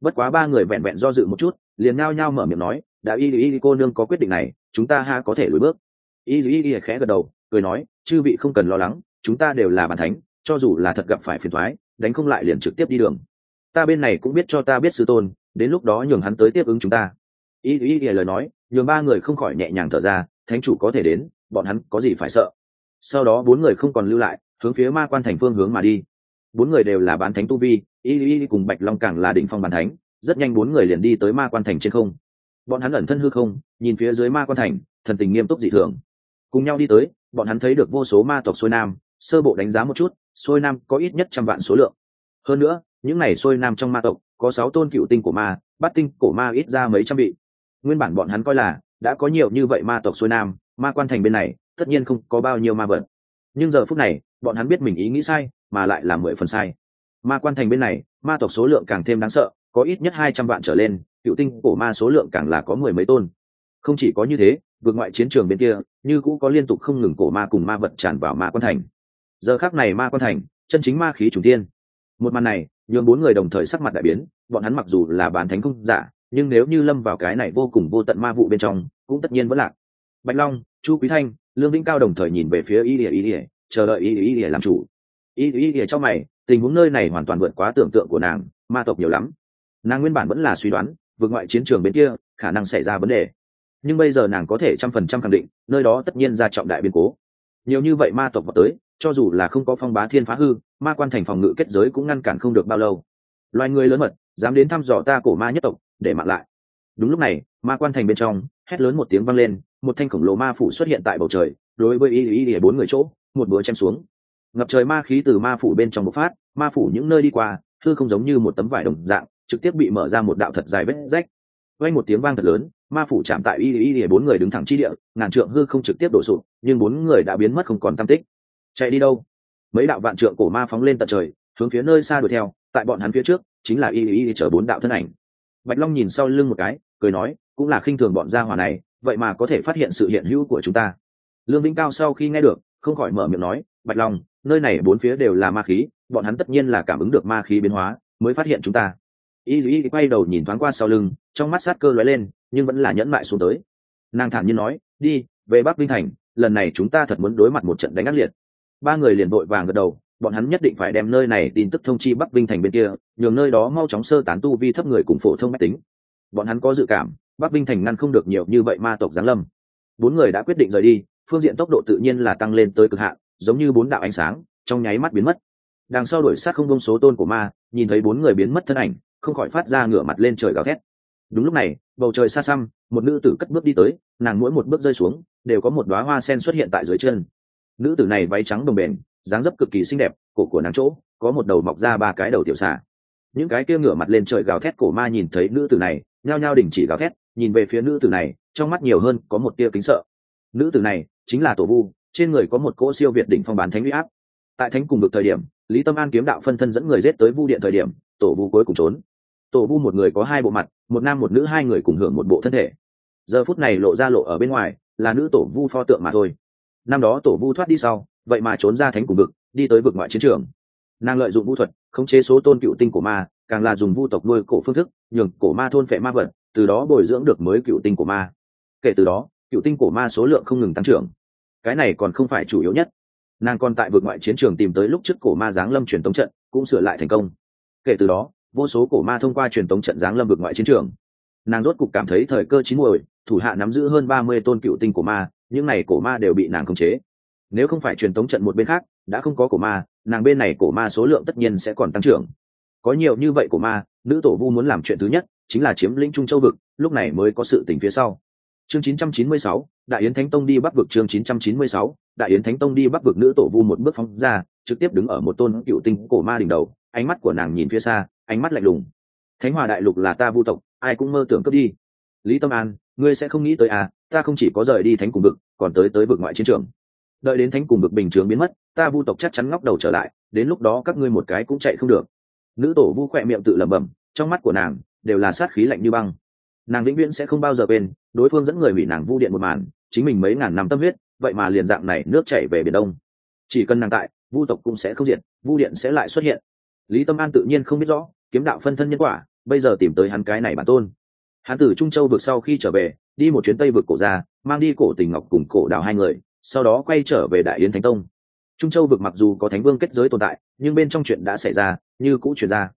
Bất quá ba người vẹn vẹn do dự một chút, liền ngao nhao mở miệng nói, đã y y cô nương có quyết định này chúng ta ha có thể lùi bước. Y y y khẽ gật đầu, cười nói, chư vị không cần lo lắng, chúng ta đều là bàn thánh, cho dù là thật gặp phải phiền thoái, đánh không lại liền trực tiếp đi đường. Ta bên này cũng biết cho ta biết sư tôn, đến lúc đó nhường hắn tới tiếp ứng chúng ta. Y y y lời nói, nhường ba người không khỏi nhẹ nhàng thở ra, thánh chủ có thể đến, bọn hắn có gì phải sợ? Sau đó bốn người không còn lưu lại, hướng phía ma quan thành phương hướng mà đi. Bốn người đều là bán thánh tu vi, y y cùng bạch long càng là đỉnh phong bàn thánh, rất nhanh bốn người liền đi tới ma quan thành trên không bọn hắn ẩn thân hư không, nhìn phía dưới ma quan thành, thần tình nghiêm túc dị thường. Cùng nhau đi tới, bọn hắn thấy được vô số ma tộc xuôi nam, sơ bộ đánh giá một chút, xuôi nam có ít nhất trăm vạn số lượng. Hơn nữa, những này xuôi nam trong ma tộc, có sáu tôn cựu tinh của ma bắt tinh cổ ma ít ra mấy trăm vị. Nguyên bản bọn hắn coi là, đã có nhiều như vậy ma tộc xuôi nam, ma quan thành bên này, tất nhiên không có bao nhiêu ma vật. Nhưng giờ phút này, bọn hắn biết mình ý nghĩ sai, mà lại là mười phần sai. Ma quan thành bên này, ma tộc số lượng càng thêm đáng sợ, có ít nhất hai trăm vạn trở lên cựu tinh cổ ma số lượng càng là có mười mấy tôn. Không chỉ có như thế, vượt ngoại chiến trường bên kia, như cũ có liên tục không ngừng cổ ma cùng ma vật tràn vào ma quan thành. Giờ khác này ma quan thành, chân chính ma khí trùng tiên một màn này, nhường bốn người đồng thời sắc mặt đại biến, bọn hắn mặc dù là bán thánh không giả, nhưng nếu như lâm vào cái này vô cùng vô tận ma vụ bên trong, cũng tất nhiên vẫn lạc. Bạch long, chu quý thanh, lương vĩnh cao đồng thời nhìn về phía y ỉa y ỉa chờ đợi y ỉa y ỉa làm chủ. Y ỉa y ỉa trong mày, tình huống nơi này hoàn toàn vượt quá tưởng tượng của nàng, ma tộc nhiều lắm. Nàng nguyên bản vẫn là suy đoán vượt ngoại chiến trường bên kia, khả năng xảy ra vấn đề. Nhưng bây giờ nàng có thể trăm phần trăm khẳng định, nơi đó tất nhiên ra trọng đại biến cố. Nhiều như vậy ma tộc vào tới, cho dù là không có phong bá thiên phá hư, ma quan thành phòng ngự kết giới cũng ngăn cản không được bao lâu. Loài người lớn mật, dám đến thăm dò ta cổ ma nhất tộc, để mạng lại. Đúng lúc này, ma quan thành bên trong, hét lớn một tiếng vang lên, một thanh khổng lồ ma phủ xuất hiện tại bầu trời, đối với y y y bốn người chỗ, một búa chém xuống. Ngập trời ma khí từ ma phủ bên trong bộc phát, ma phủ những nơi đi qua thư không giống như một tấm vải đồng dạng trực tiếp bị mở ra một đạo thật dài vết rách. Vang một tiếng vang thật lớn, ma phủ chạm tại y y y bốn người đứng thẳng chi địa, ngàn trượng hư không trực tiếp đổ sụp, nhưng bốn người đã biến mất không còn tam tích. Chạy đi đâu? Mấy đạo vạn trượng cổ ma phóng lên tận trời, hướng phía nơi xa đuổi theo, tại bọn hắn phía trước, chính là y y y chở bốn đạo thân ảnh. Bạch long nhìn sau lưng một cái, cười nói, cũng là khinh thường bọn gia hỏa này, vậy mà có thể phát hiện sự hiện hữu của chúng ta. Lương vĩnh cao sau khi nghe được, không khỏi mở miệng nói, bạch long, nơi này bốn phía đều là ma khí, bọn hắn tất nhiên là cảm ứng được ma khí biến hóa, mới phát hiện chúng ta y y quay đầu nhìn thoáng qua sau lưng, trong mắt sát cơ lóe lên, nhưng vẫn là nhẫn mại xuống tới. Nàng thản nhiên nói, đi, về bắc vinh thành, lần này chúng ta thật muốn đối mặt một trận đánh ác liệt. Ba người liền vội vàng gật đầu, bọn hắn nhất định phải đem nơi này tin tức thông chi bắc vinh thành bên kia, nhường nơi đó mau chóng sơ tán tu vi thấp người cùng phổ thông mách tính. Bọn hắn có dự cảm, bắc vinh thành ngăn không được nhiều như vậy ma tộc giáng lâm. Bốn người đã quyết định rời đi, phương diện tốc độ tự nhiên là tăng lên tới cực hạn, giống như bốn đạo ánh sáng, trong nháy mắt biến mất. Đằng sau đội sát không bông số tôn của ma, nhìn thấy bốn người biến mất thân ảnh không khỏi phát ra ngửa mặt lên trời gào thét. Đúng lúc này, bầu trời xa xăm, một nữ tử cất bước đi tới, nàng mỗi một bước rơi xuống, đều có một đoá hoa sen xuất hiện tại dưới chân. Nữ tử này váy trắng đồng bền, dáng dấp cực kỳ xinh đẹp, cổ của nàng chỗ, có một đầu mọc ra ba cái đầu tiểu xà. Những cái kia ngửa mặt lên trời gào thét cổ ma nhìn thấy nữ tử này, nhao nhao đình chỉ gào thét, nhìn về phía nữ tử này, trong mắt nhiều hơn có một tia kính sợ. Nữ tử này chính là tổ vu, trên người có một cỗ siêu việt đỉnh phong bán thánh huy áp. Tại thánh cùng được thời điểm, lý tâm an kiếm đạo phân thân dẫn người giết tới vu điện thời điểm tổ vu cuối cùng trốn. Tổ vu một người có hai bộ mặt, một nam một nữ, hai người cùng hưởng một bộ thân thể. Giờ phút này lộ ra lộ ở bên ngoài, là nữ tổ vu pho tượng mà thôi. Năm đó tổ vu thoát đi sau, vậy mà trốn ra thánh cùng vực, đi tới vực ngoại chiến trường. Nàng lợi dụng vu thuật, khống chế số tôn cựu tinh của ma, càng là dùng vu tộc nuôi cổ phương thức, nhường cổ ma thôn phệ ma vật, từ đó bồi dưỡng được mới cựu tinh của ma. Kể từ đó, cựu tinh của ma số lượng không ngừng tăng trưởng. Cái này còn không phải chủ yếu nhất. Nàng còn tại vực ngoại chiến trường tìm tới lúc trước cổ ma giáng lâm truyền tống trận, cũng sửa lại thành công kể từ đó vô số cổ ma thông qua truyền tống trận giáng lâm vực ngoại chiến trường. Nàng rốt cục cảm thấy thời cơ chín muồi thủ hạ nắm giữ hơn ba mươi tôn cựu tinh cổ ma những này cổ ma đều bị nàng khống chế. Nếu không phải truyền tống trận một bên khác đã không có cổ ma nàng bên này cổ ma số lượng tất nhiên sẽ còn tăng trưởng. Có nhiều như vậy cổ ma nữ tổ vu muốn làm chuyện thứ nhất chính là chiếm lĩnh trung châu vực lúc này mới có sự tình phía sau. Chương 996, đại yến thánh tông đi bắc vực chương 996, đại yến thánh tông đi bắc vực nữ tổ vu một bước phóng ra trực tiếp đứng ở một tôn cựu tinh cổ ma đỉnh đầu ánh mắt của nàng nhìn phía xa, ánh mắt lạnh lùng. Thánh hòa đại lục là ta vu tộc, ai cũng mơ tưởng cướp đi. Lý tâm an, ngươi sẽ không nghĩ tới à ta không chỉ có rời đi thánh cùng vực, còn tới tới vực ngoại chiến trường. Đợi đến thánh cùng vực bình thường biến mất, ta vu tộc chắc chắn ngóc đầu trở lại, đến lúc đó các ngươi một cái cũng chạy không được. Nữ tổ vu khỏe miệng tự lẩm bẩm, trong mắt của nàng đều là sát khí lạnh như băng. Nàng vĩnh viễn sẽ không bao giờ quên, đối phương dẫn người hủy nàng vu điện một màn, chính mình mấy ngàn năm tâm huyết, vậy mà liền dạng này nước chảy về biển đông. Chỉ cần nàng tại, vu tộc cũng sẽ không diệt, vu điện sẽ lại xuất hiện lý tâm an tự nhiên không biết rõ, kiếm đạo phân thân nhân quả, bây giờ tìm tới hắn cái này bản tôn. Hắn từ trung châu vượt sau khi trở về, đi một chuyến tây vượt cổ ra mang đi cổ tình ngọc cùng cổ đào hai người, sau đó quay trở về đại yến thánh tông. Trung châu vực mặc dù có thánh vương kết giới tồn tại, nhưng bên trong chuyện đã xảy ra, như cũ chuyển ra.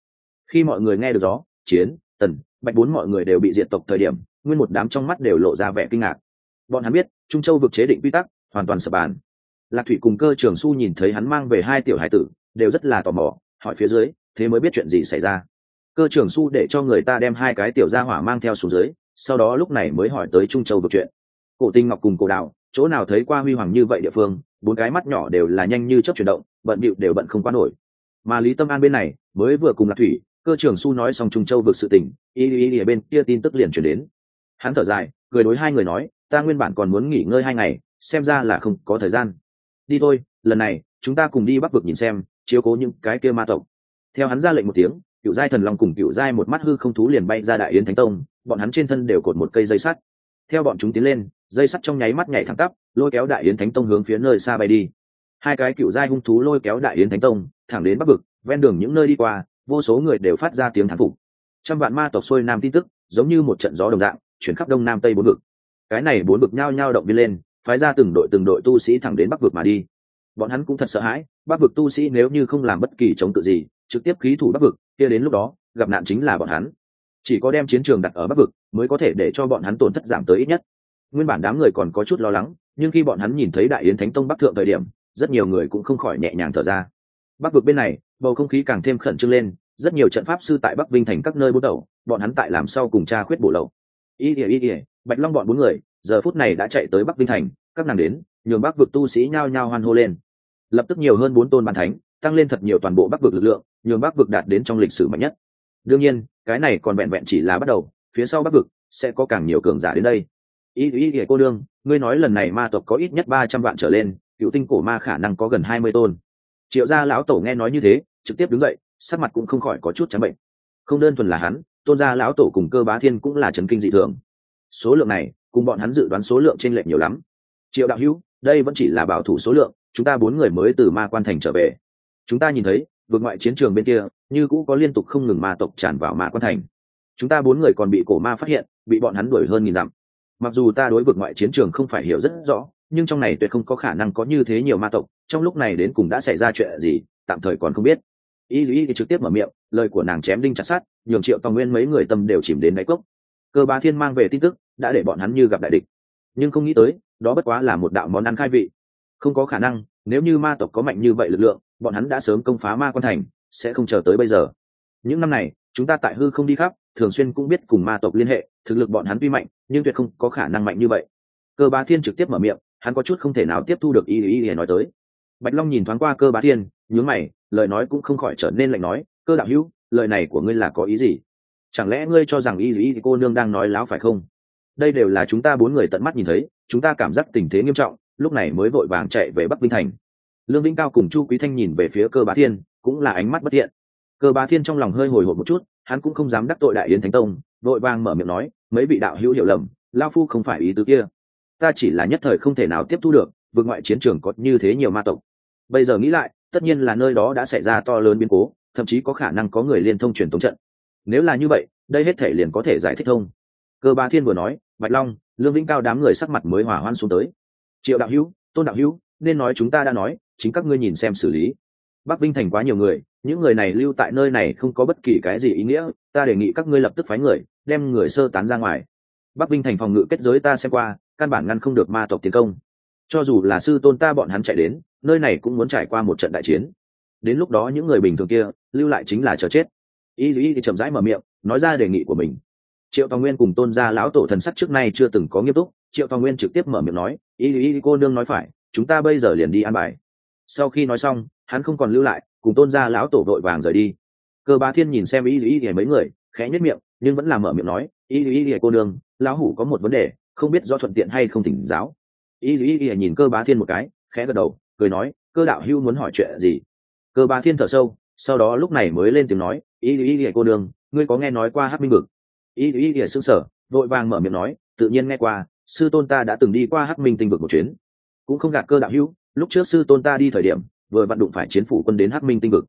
Khi mọi người nghe được gió, chiến, tần, bạch bốn mọi người đều bị diệt tộc thời điểm, nguyên một đám trong mắt đều lộ ra vẻ kinh ngạc. Bọn hắn biết, trung châu vực chế định quy tắc, hoàn toàn sập bàn. Lạc thủy cùng cơ trường su nhìn thấy hắn mang về hai tiểu hải tử, đều rất là tò mò hỏi phía dưới, thế mới biết chuyện gì xảy ra. Cơ trưởng su để cho người ta đem hai cái tiểu gia hỏa mang theo xuống dưới, sau đó lúc này mới hỏi tới trung châu vực chuyện. Cổ tinh ngọc cùng cổ đạo, chỗ nào thấy qua huy hoàng như vậy địa phương, bốn cái mắt nhỏ đều là nhanh như chớp chuyển động, bận bịu đều bận không qua nổi. Mà lý tâm an bên này, mới vừa cùng lạc thủy, cơ trưởng su nói xong trung châu vực sự tình, y y y bên kia tin tức liền chuyển đến. Hắn thở dài, cười đối hai người nói, ta nguyên bản còn muốn nghỉ ngơi hai ngày, xem ra là không có thời gian. Đi thôi, lần này, chúng ta cùng đi bắc vực nhìn xem chiếu cố những cái kia ma tộc. Theo hắn ra lệnh một tiếng cựu giai thần long cùng cựu giai một mắt hư không thú liền bay ra đại yến thánh tông, bọn hắn trên thân đều cột một cây dây sắt. Theo bọn chúng tiến lên, dây sắt trong nháy mắt nhảy thẳng tắp, lôi kéo đại yến thánh tông hướng phía nơi xa bay đi. Hai cái cựu giai hung thú lôi kéo đại yến thánh tông, thẳng đến bắc vực, ven đường những nơi đi qua, vô số người đều phát ra tiếng thán phục. Trăm vạn ma tộc xuôi nam tin tức, giống như một trận gió đồng dạng, chuyển khắp đông nam tây bốn vực. Cái này bốn vực nhao nhao động viên lên, phái ra từng đội từng đội tu sĩ thẳng đến bắc vực mà đi. Bọn hắn cũng thật sợ hãi bắc vực tu sĩ nếu như không làm bất kỳ chống tự gì, trực tiếp khí thủ bắc vực, kia đến lúc đó, gặp nạn chính là bọn hắn. Chỉ có đem chiến trường đặt ở bắc vực, mới có thể để cho bọn hắn tổn thất giảm tới ít nhất. Nguyên bản đám người còn có chút lo lắng, nhưng khi bọn hắn nhìn thấy đại yến thánh tông bắc thượng thời điểm, rất nhiều người cũng không khỏi nhẹ nhàng thở ra. Bắc vực bên này, bầu không khí càng thêm khẩn trương lên, rất nhiều trận pháp sư tại bắc vinh thành các nơi bút đầu bọn hắn tại làm sau cùng cha khuyết bổ lậu. Y ỉa y ỉa bạch long bọn bốn người, giờ phút này đã chạy tới bắc vinh thành, các nàng đến, nhường bắc vực tu sĩ nhao nhao hoan hô lên lập tức nhiều hơn bốn tôn bàn thánh, tăng lên thật nhiều toàn bộ bắc vực lực lượng, nhường bắc vực đạt đến trong lịch sử mạnh nhất. Đương nhiên, cái này còn vẹn vẹn chỉ là bắt đầu, phía sau bắc vực sẽ có càng nhiều cường giả đến đây. Ý ý y cô đương, ngươi nói lần này ma tộc có ít nhất ba trăm vạn trở lên, cựu tinh cổ ma khả năng có gần hai mươi tôn. Triệu gia lão tổ nghe nói như thế, trực tiếp đứng dậy, sắc mặt cũng không khỏi có chút trắng bệnh. Không đơn thuần là hắn, tôn gia lão tổ cùng cơ bá thiên cũng là chấn kinh dị thường. Số lượng này, cùng bọn hắn dự đoán số lượng trên lệch nhiều lắm. Triệu đạo hữu, đây vẫn chỉ là bảo thủ số lượng chúng ta bốn người mới từ ma quan thành trở về. Chúng ta nhìn thấy vượt ngoại chiến trường bên kia, như cũ có liên tục không ngừng ma tộc tràn vào ma quan thành. Chúng ta bốn người còn bị cổ ma phát hiện, bị bọn hắn đuổi hơn nghìn dặm. Mặc dù ta đối vượt ngoại chiến trường không phải hiểu rất rõ, nhưng trong này tuyệt không có khả năng có như thế nhiều ma tộc, trong lúc này đến cùng đã xảy ra chuyện gì, tạm thời còn không biết. Y y trực tiếp mở miệng, lời của nàng chém đinh chặt sát nhường triệu tòng nguyên mấy người tâm đều chìm đến đáy cốc. Cơ bá thiên mang về tin tức, đã để bọn hắn như gặp đại địch. Nhưng không nghĩ tới, đó bất quá là một đạo món ăn khai vị không có khả năng, nếu như ma tộc có mạnh như vậy lực lượng, bọn hắn đã sớm công phá ma quan thành, sẽ không chờ tới bây giờ. Những năm này, chúng ta tại hư không đi khắp, thường xuyên cũng biết cùng ma tộc liên hệ, thực lực bọn hắn tuy mạnh, nhưng tuyệt không có khả năng mạnh như vậy. Cơ bá thiên trực tiếp mở miệng, hắn có chút không thể nào tiếp thu được ý ý ý nói tới. Bạch long nhìn thoáng qua cơ bá thiên, nhướng mày, lời nói cũng không khỏi trở nên lạnh nói, cơ đạo hữu, lời này của ngươi là có ý gì? Chẳng lẽ ngươi cho rằng y ý cô nương đang nói láo phải không? Đây đều là chúng ta bốn người tận mắt nhìn thấy, chúng ta cảm giác tình thế nghiêm trọng lúc này mới vội vàng chạy về bắc vinh thành. Lương vĩnh cao cùng chu quý thanh nhìn về phía cơ bá thiên, cũng là ánh mắt bất thiện. Cơ bá thiên trong lòng hơi hồi hộp một chút, hắn cũng không dám đắc tội đại yến thánh tông, vội vàng mở miệng nói, mấy vị đạo hữu hiểu lầm, lao phu không phải ý tứ kia. Ta chỉ là nhất thời không thể nào tiếp thu được, vượt ngoại chiến trường có như thế nhiều ma tộc. Bây giờ nghĩ lại, tất nhiên là nơi đó đã xảy ra to lớn biến cố, thậm chí có khả năng có người liên thông truyền tống trận. Nếu là như vậy, đây hết thể liền có thể giải thích thông. Cơ ba thiên vừa nói, bạch long, lương vĩnh cao đám người sắc mặt mới hỏa hoan xuống tới triệu đạo hữu, tôn đạo hữu, nên nói chúng ta đã nói, chính các ngươi nhìn xem xử lý. Bắc vinh thành quá nhiều người, những người này lưu tại nơi này không có bất kỳ cái gì ý nghĩa, ta đề nghị các ngươi lập tức phái người, đem người sơ tán ra ngoài. Bắc vinh thành phòng ngự kết giới ta xem qua, căn bản ngăn không được ma tộc tiến công. Cho dù là sư tôn ta bọn hắn chạy đến, nơi này cũng muốn trải qua một trận đại chiến. Đến lúc đó những người bình thường kia, lưu lại chính là chờ chết. Y duy chậm rãi mở miệng, nói ra đề nghị của mình triệu tòa nguyên cùng tôn gia lão tổ thần sắc trước nay chưa từng có nghiêm túc, triệu tòa nguyên trực tiếp mở miệng nói y y cô nương nói phải, chúng ta bây giờ liền đi ăn bài. Sau khi nói xong, hắn không còn lưu lại, cùng tôn gia lão tổ vội vàng rời đi. Cơ bá thiên nhìn xem y y y mấy người, khẽ nhất miệng, nhưng vẫn là mở miệng nói y y y cô nương, lão hủ có một vấn đề, không biết do thuận tiện hay không thỉnh giáo. Y y y nhìn cơ bá thiên một cái, khẽ gật đầu, cười nói, cơ đạo hưu muốn hỏi chuyện gì? Cơ bá thiên thở sâu, sau đó lúc này mới lên tiếng nói y y y cô nương, ngươi có nghe nói qua hát minh vực? Y y y xương sở vội vàng mở miệng nói tự nhiên nghe qua sư tôn ta đã từng đi qua Hắc minh tinh vực một chuyến. Cũng không gạt cơ đạo hữu lúc trước sư tôn ta đi thời điểm vừa vặn đụng phải chiến phủ quân đến Hắc minh tinh vực.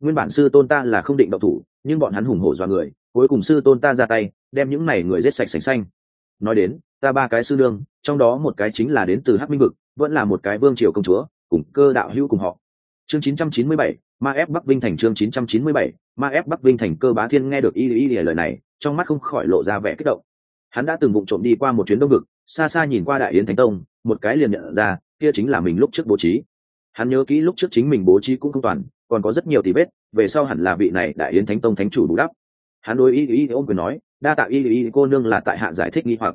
Nguyên bản sư tôn ta là không định độc thủ nhưng bọn hắn hùng hổ do người cuối cùng sư tôn ta ra tay đem những này người giết sạch sành xanh. Nói đến ta ba cái sư đường, trong đó một cái chính là đến từ Hắc minh vực vẫn là một cái vương triều công chúa cùng cơ đạo hữu cùng họ chương 997, ma ép bắc vinh thành chương 997, ma ép bắc vinh thành cơ bá thiên nghe được y y lời này trong mắt không khỏi lộ ra vẻ kích động. Hắn đã từng vụng trộm đi qua một chuyến đông vực xa xa nhìn qua đại yến thánh tông một cái liền nhận ra kia chính là mình lúc trước bố trí. Hắn nhớ kỹ lúc trước chính mình bố trí cũng không toàn còn có rất nhiều tỷ vết về sau hẳn là vị này đại yến thánh tông thánh chủ bù đắp. Hắn đối y y ôm quyền nói đa tạ y y cô nương là tại hạ giải thích nghi hoặc.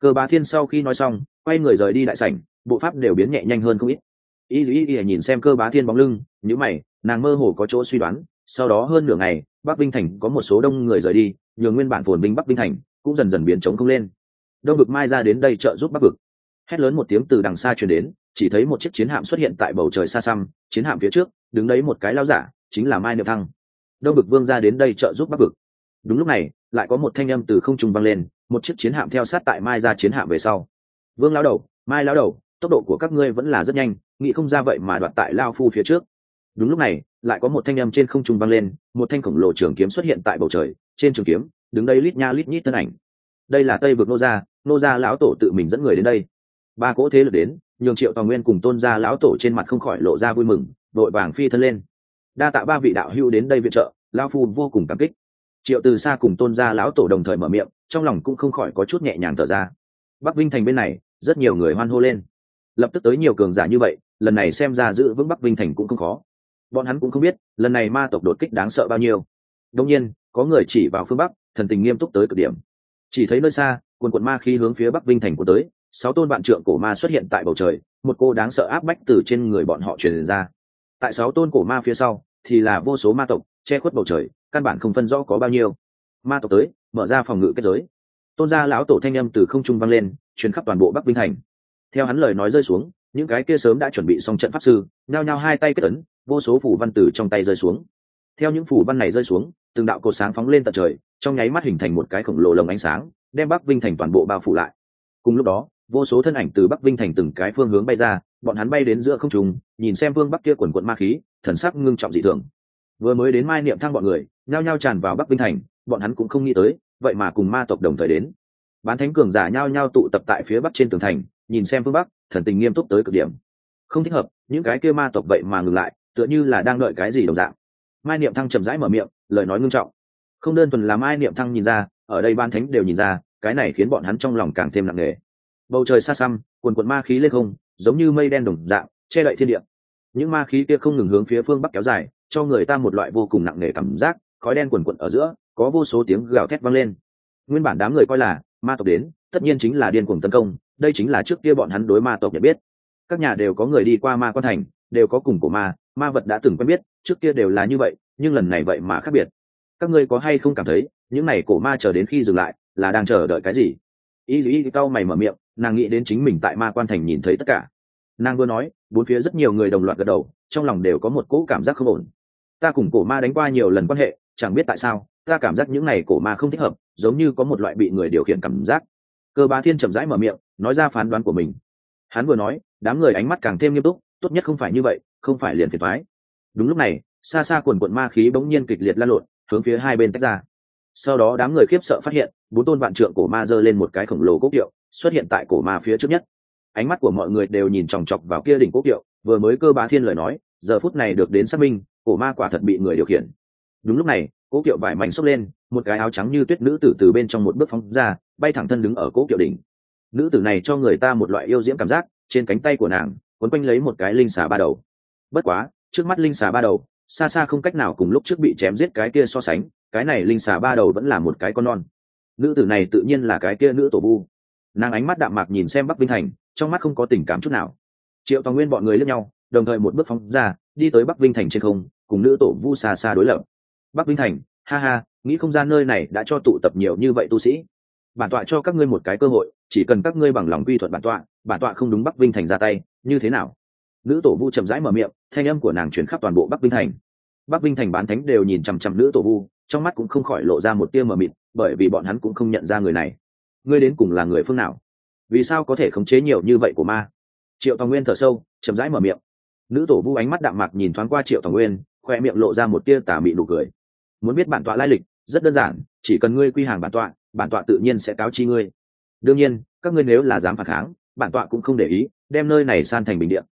Cơ bá thiên sau khi nói xong quay người rời đi đại sảnh bộ pháp đều biến nhẹ nhanh hơn không ít y y y nhìn xem cơ bá thiên bóng lưng nhữ mày, nàng mơ hồ có chỗ suy đoán, sau đó hơn nửa ngày, bắc vinh thành có một số đông người rời đi, nhường nguyên bản phồn binh bắc vinh thành cũng dần dần biến trống không lên. Đông vực mai ra đến đây trợ giúp bắc vực. Hét lớn một tiếng từ đằng xa truyền đến, chỉ thấy một chiếc chiến hạm xuất hiện tại bầu trời xa xăm, chiến hạm phía trước, đứng đấy một cái lao giả, chính là mai niệm thăng. Đông vực vương ra đến đây trợ giúp bắc vực. Đúng lúc này, lại có một thanh âm từ không trung vang lên, một chiếc chiến hạm theo sát tại mai ra chiến hạm về sau. Vương lao đầu, mai lao đầu tốc độ của các ngươi vẫn là rất nhanh, nghĩ không ra vậy mà đoạt tại lao phu phía trước. Đúng lúc này, lại có một thanh âm trên không trung vang lên, một thanh khổng lồ trường kiếm xuất hiện tại bầu trời, trên trường kiếm, đứng đây lít nha lít nhít thân ảnh. Đây là tây vực nô gia nô gia lão tổ tự mình dẫn người đến đây. Ba cỗ thế lực đến, nhường triệu toàn nguyên cùng tôn gia lão tổ trên mặt không khỏi lộ ra vui mừng, đội vàng phi thân lên. Đa tạ ba vị đạo hưu đến đây viện trợ, lao phu vô cùng cảm kích. Triệu từ xa cùng tôn gia lão tổ đồng thời mở miệng, trong lòng cũng không khỏi có chút nhẹ nhàng thở ra. Bắc vinh thành bên này, rất nhiều người hoan hô lên lập tức tới nhiều cường giả như vậy, lần này xem ra giữ vững bắc vinh thành cũng không khó. Bọn hắn cũng không biết, lần này ma tộc đột kích đáng sợ bao nhiêu. Đông nhiên, có người chỉ vào phương bắc, thần tình nghiêm túc tới cực điểm. Chỉ thấy nơi xa, quần quận ma khi hướng phía bắc vinh thành của tới, sáu tôn vạn trượng cổ ma xuất hiện tại bầu trời, một cô đáng sợ áp bách từ trên người bọn họ truyền ra. Tại sáu tôn cổ ma phía sau, thì là vô số ma tộc, che khuất bầu trời, căn bản không phân rõ có bao nhiêu. Ma tộc tới, mở ra phòng ngự kết giới. Tôn gia lão tổ thanh â m từ không trung vang lên chuyến khắp toàn bộ bắc vinh thành theo hắn lời nói rơi xuống, những cái kia sớm đã chuẩn bị xong trận pháp sư, nhao nhao hai tay kết ấn, vô số phủ văn từ trong tay rơi xuống. Theo những phủ văn này rơi xuống, từng đạo cột sáng phóng lên tận trời, trong nháy mắt hình thành một cái khổng lồ lồng ánh sáng, đem bắc vinh thành toàn bộ bao phủ lại. Cùng lúc đó, vô số thân ảnh từ bắc vinh thành từng cái phương hướng bay ra, bọn hắn bay đến giữa không trùng nhìn xem vương bắc kia quần quận ma khí, thần sắc ngưng trọng dị thường. Vừa mới đến mai niệm thang bọn người, nhao nhao tràn vào bắc vinh thành, bọn hắn cũng không nghĩ tới, vậy mà cùng ma tộc đồng thời đến. Bán thánh cường giả nhao nhao tụ tập tại phía bắc trên tường thành nhìn xem phương bắc, thần tình nghiêm túc tới cực điểm. Không thích hợp, những cái kia ma tộc vậy mà ngừng lại, tựa như là đang đợi cái gì đồng dạng. Mai niệm thăng chậm rãi mở miệng, lời nói ngưng trọng. Không đơn thuần là mai niệm thăng nhìn ra, ở đây ban thánh đều nhìn ra, cái này khiến bọn hắn trong lòng càng thêm nặng nề. Bầu trời xa xăm, quần quần ma khí lên không, giống như mây đen đồng dạng, che đậy thiên địa. Những ma khí kia không ngừng hướng phía phương bắc kéo dài, cho người ta một loại vô cùng nặng nề cảm giác, khói đen quần quần ở giữa, có vô số tiếng gào thét vang lên. Nguyên bản đám người coi là ma tộc đến, tất nhiên chính là điên cuồng tấn công đây chính là trước kia bọn hắn đối ma tộc nhận biết. Các nhà đều có người đi qua ma quan thành, đều có cùng của ma ma vật đã từng quen biết, trước kia đều là như vậy, nhưng lần này vậy mà khác biệt. Các ngươi có hay không cảm thấy, những này cổ ma chờ đến khi dừng lại, là đang chờ đợi cái gì? Y y cau mày mở miệng, nàng nghĩ đến chính mình tại ma quan thành nhìn thấy tất cả. Nàng vừa nói, bốn phía rất nhiều người đồng loạt gật đầu, trong lòng đều có một cỗ cảm giác không ổn. Ta cùng cổ ma đánh qua nhiều lần quan hệ, chẳng biết tại sao, ta cảm giác những này cổ ma không thích hợp, giống như có một loại bị người điều khiển cảm giác. Cơ bá thiên chậm rãi mở miệng nói ra phán đoán của mình. Hắn vừa nói đám người ánh mắt càng thêm nghiêm túc tốt nhất không phải như vậy không phải liền thiệt thoái đúng lúc này xa xa quần quận ma khí bỗng nhiên kịch liệt lan lộn hướng phía hai bên tách ra. Sau đó đám người khiếp sợ phát hiện bốn tôn vạn trượng cổ ma giơ lên một cái khổng lồ cốc hiệu xuất hiện tại cổ ma phía trước nhất. Ánh mắt của mọi người đều nhìn chòng chọc vào kia đỉnh cốc hiệu, vừa mới cơ bá thiên lời nói giờ phút này được đến xác minh cổ ma quả thật bị người điều khiển. Đúng lúc này cố kiệu vải mảnh xốc lên một cái áo trắng như tuyết nữ tử từ bên trong một bước phóng ra bay thẳng thân đứng ở cố kiệu đỉnh nữ tử này cho người ta một loại yêu diễm cảm giác, trên cánh tay của nàng, quấn quanh lấy một cái linh xà ba đầu. Bất quá, trước mắt linh xà ba đầu, xa xa không cách nào cùng lúc trước bị chém giết cái kia so sánh, cái này linh xà ba đầu vẫn là một cái con non. Nữ tử này tự nhiên là cái kia nữ tổ vu. Nàng ánh mắt đạm mạc nhìn xem bắc vinh thành, trong mắt không có tình cảm chút nào. Triệu toàn nguyên bọn người lướt nhau, đồng thời một bước phóng ra, đi tới bắc vinh thành trên không, cùng nữ tổ vu xa xa đối lập. Bắc vinh thành, ha ha, nghĩ không gian nơi này đã cho tụ tập nhiều như vậy tu sĩ bản tọa cho các ngươi một cái cơ hội, chỉ cần các ngươi bằng lòng quy thuận bản tọa bản tọa không đúng bắc vinh thành ra tay, như thế nào? Nữ tổ vu chậm rãi mở miệng, thanh âm của nàng chuyển khắp toàn bộ bắc vinh thành. Bắc vinh thành bán thánh đều nhìn chằm chằm nữ tổ vu, trong mắt cũng không khỏi lộ ra một tia mờ mịt, bởi vì bọn hắn cũng không nhận ra người này. Ngươi đến cùng là người phương nào? Vì sao có thể khống chế nhiều như vậy của ma? Triệu tòng nguyên thở sâu, chậm rãi mở miệng. Nữ tổ vu ánh mắt đạm mạc nhìn thoáng qua triệu tòng nguyên, khoe miệng lộ ra một tia tà mị nụ cười. Muốn biết bản tọa lai lịch, rất đơn giản, chỉ cần ngươi quy hàng bản tọa bản tọa tự nhiên sẽ cáo chi ngươi. Đương nhiên, các ngươi nếu là dám phản kháng, bản tọa cũng không để ý, đem nơi này san thành bình điện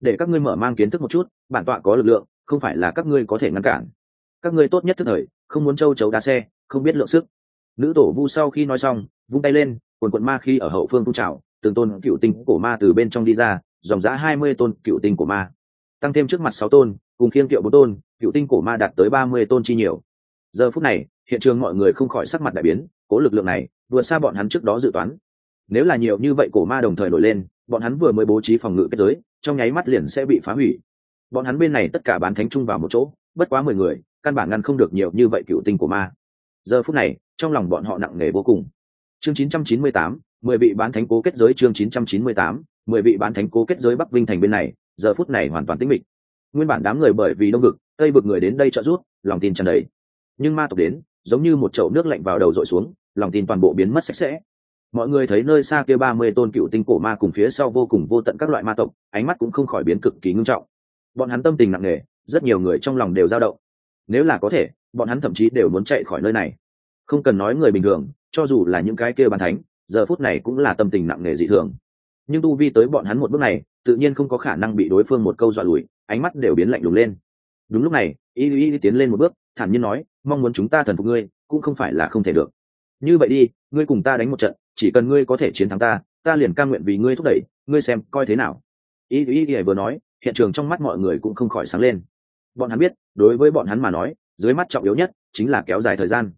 để các ngươi mở mang kiến thức một chút, bản tọa có lực lượng, không phải là các ngươi có thể ngăn cản. Các ngươi tốt nhất thức thời, không muốn châu chấu đá xe, không biết lượng sức. Nữ tổ vu sau khi nói xong, vung tay lên, quần quận ma khi ở hậu phương phun trào, từng tôn cựu tinh cổ ma từ bên trong đi ra, dòng giã hai mươi tôn cựu tinh cổ ma. Tăng thêm trước mặt sáu tôn, cùng khiêng kiệu bốn tôn, cựu tinh cổ ma đạt tới ba mươi tôn chi nhiều. Giờ phút này, hiện trường mọi người không khỏi sắc mặt đại biến cố lực lượng này vừa xa bọn hắn trước đó dự toán. Nếu là nhiều như vậy cổ ma đồng thời nổi lên bọn hắn vừa mới bố trí phòng ngự kết giới trong nháy mắt liền sẽ bị phá hủy. Bọn hắn bên này tất cả bán thánh chung vào một chỗ bất quá mười người căn bản ngăn không được nhiều như vậy cựu tinh của ma. Giờ phút này trong lòng bọn họ nặng nề vô cùng. Chương 998, mười vị bán thánh cố kết giới chương 998, mười vị bán thánh cố kết giới bắc vinh thành bên này giờ phút này hoàn toàn tĩnh mịch. Nguyên bản đám người bởi vì đông vực tây vực người đến đây trợ giúp lòng tin tràn đầy. Nhưng ma tộc đến giống như một chậu nước lạnh vào đầu dội xuống, lòng tin toàn bộ biến mất sạch sẽ. Mọi người thấy nơi xa kia ba mươi tôn cựu tinh cổ ma cùng phía sau vô cùng vô tận các loại ma tộc, ánh mắt cũng không khỏi biến cực kỳ ngưng trọng. Bọn hắn tâm tình nặng nề, rất nhiều người trong lòng đều dao động. Nếu là có thể, bọn hắn thậm chí đều muốn chạy khỏi nơi này. Không cần nói người bình thường, cho dù là những cái kia bàn thánh, giờ phút này cũng là tâm tình nặng nề dị thường. Nhưng tu vi tới bọn hắn một bước này, tự nhiên không có khả năng bị đối phương một câu dọa lùi, ánh mắt đều biến lạnh lùng lên. Đúng lúc này, y y tiến lên một bước thản nhiên nói, mong muốn chúng ta thần phục ngươi, cũng không phải là không thể được. Như vậy đi, ngươi cùng ta đánh một trận, chỉ cần ngươi có thể chiến thắng ta ta liền ca nguyện vì ngươi thúc đẩy, ngươi xem, coi thế nào. Y y ý vừa nói, hiện trường trong mắt mọi người cũng không khỏi sáng lên. Bọn hắn biết, đối với bọn hắn mà nói, dưới mắt trọng yếu nhất chính là kéo dài thời gian.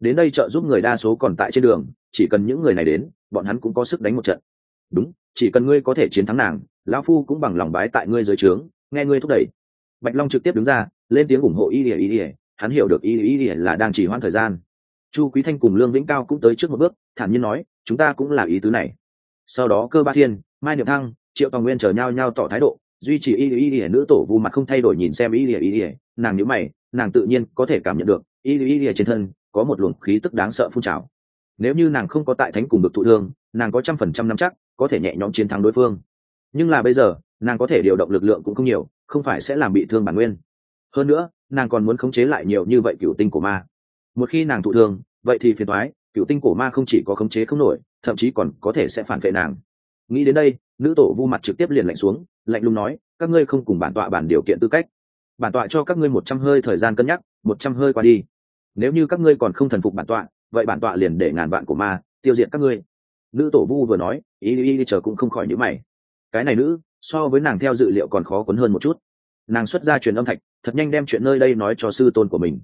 Đến đây trợ giúp người đa số còn tại trên đường, chỉ cần những người này đến, bọn hắn cũng có sức đánh một trận. Đúng, chỉ cần ngươi có thể chiến thắng nàng, lão phu cũng bằng lòng bái tại ngươi dưới trướng, nghe ngươi thúc đẩy. Bạch long trực tiếp đứng ra, lên tiếng ủng hộ y ỉa y ỉa hắn hiểu được y ý y là đang chỉ hoãn thời gian chu quý thanh cùng lương vĩnh cao cũng tới trước một bước thản nhiên nói chúng ta cũng là ý tứ này sau đó cơ ba thiên mai niệm thăng triệu toàn nguyên chờ nhau nhau tỏ thái độ duy trì y y y nữ tổ vu mặt không thay đổi nhìn xem y y y nàng nhíu mày nàng tự nhiên có thể cảm nhận được y y y trên thân có một luồng khí tức đáng sợ phun trào nếu như nàng không có tại thánh cùng được thụ thương nàng có trăm phần trăm năm chắc có thể nhẹ nhõm chiến thắng đối phương nhưng là bây giờ nàng có thể điều động lực lượng cũng không nhiều không phải sẽ làm bị thương bản nguyên hơn nữa nàng còn muốn khống chế lại nhiều như vậy cựu tinh của ma. Một khi nàng thụ thương vậy thì phiền thoái cựu tinh cổ ma không chỉ có khống chế không nổi thậm chí còn có thể sẽ phản vệ nàng. Nghĩ đến đây nữ tổ vu mặt trực tiếp liền lạnh xuống lạnh lùng nói các ngươi không cùng bản tọa bản điều kiện tư cách. Bản tọa cho các ngươi một trăm hơi thời gian cân nhắc một trăm hơi qua đi. Nếu như các ngươi còn không thần phục bản tọa vậy bản tọa liền để ngàn vạn của ma tiêu diệt các ngươi. Nữ tổ vu vừa nói ý ý, ý chờ cũng không khỏi nhữ mày. Cái này nữ so với nàng theo dự liệu còn khó quấn hơn một chút. Nàng xuất ra truyền âm thạch thật nhanh đem chuyện nơi đây nói cho sư tôn của mình.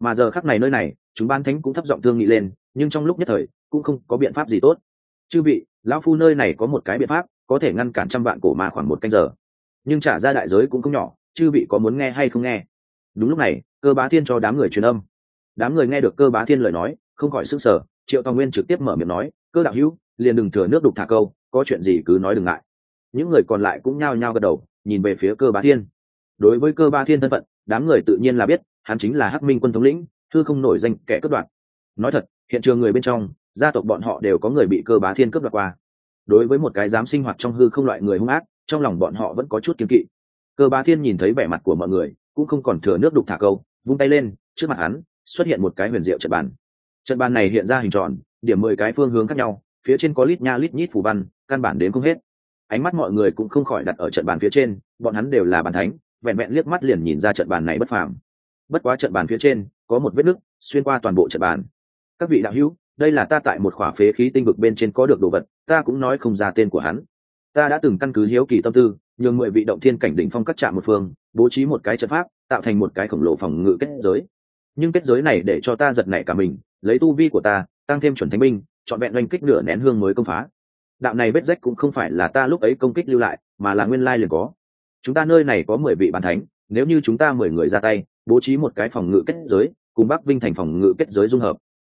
Mà giờ khắc này nơi này, chúng ban thánh cũng thấp giọng thương nghị lên, nhưng trong lúc nhất thời, cũng không có biện pháp gì tốt. Chư vị, lão phu nơi này có một cái biện pháp, có thể ngăn cản trăm vạn cổ ma khoảng một canh giờ. Nhưng trả ra đại giới cũng không nhỏ, chư vị có muốn nghe hay không nghe? Đúng lúc này, cơ bá thiên cho đám người truyền âm. Đám người nghe được cơ bá thiên lời nói, không khỏi sức sở triệu toàn nguyên trực tiếp mở miệng nói, cơ đạo hữu, liền đừng thừa nước đục thả câu, có chuyện gì cứ nói đừng ngại. Những người còn lại cũng nhao nhao gật đầu, nhìn về phía cơ bá thiên đối với cơ bá thiên thân phận, đám người tự nhiên là biết, hắn chính là hắc minh quân thống lĩnh, thư không nổi danh kẻ cướp đoạt. Nói thật, hiện trường người bên trong, gia tộc bọn họ đều có người bị cơ bá thiên cướp đoạt qua. Đối với một cái dám sinh hoạt trong hư không loại người hung ác, trong lòng bọn họ vẫn có chút kiên kỵ. Cơ bá thiên nhìn thấy vẻ mặt của mọi người, cũng không còn thừa nước đục thả câu, vung tay lên, trước mặt hắn, xuất hiện một cái huyền diệu trận bàn. Trận bàn này hiện ra hình tròn, điểm mười cái phương hướng khác nhau, phía trên có lít nha lít nhít phủ văn, căn bản đến không hết. Ánh mắt mọi người cũng không khỏi đặt ở trận bàn phía trên, bọn hắn đều là bàn thánh vẹn vẹn liếc mắt liền nhìn ra trận bàn này bất phàm. Bất quá trận bàn phía trên, có một vết nứt, xuyên qua toàn bộ trận bàn. Các vị đạo hữu, đây là ta tại một khỏa phế khí tinh vực bên trên có được đồ vật, ta cũng nói không ra tên của hắn. Ta đã từng căn cứ hiếu kỳ tâm tư nhường mười vị động thiên cảnh đỉnh phong cắt chạm một phương, bố trí một cái trận pháp, tạo thành một cái khổng lồ phòng ngự kết giới. Nhưng kết giới này để cho ta giật nảy cả mình, lấy tu vi của ta, tăng thêm chuẩn thánh minh chọn vẹn oanh kích nửa nén hương mới công phá. Đạo này vết rách cũng không phải là ta lúc ấy công kích lưu lại, mà là nguyên lai liền có chúng ta nơi này có mười vị bàn thánh, nếu như chúng ta mười người ra tay, bố trí một cái phòng ngự kết giới, cùng bắc vinh thành phòng ngự kết giới dung hợp.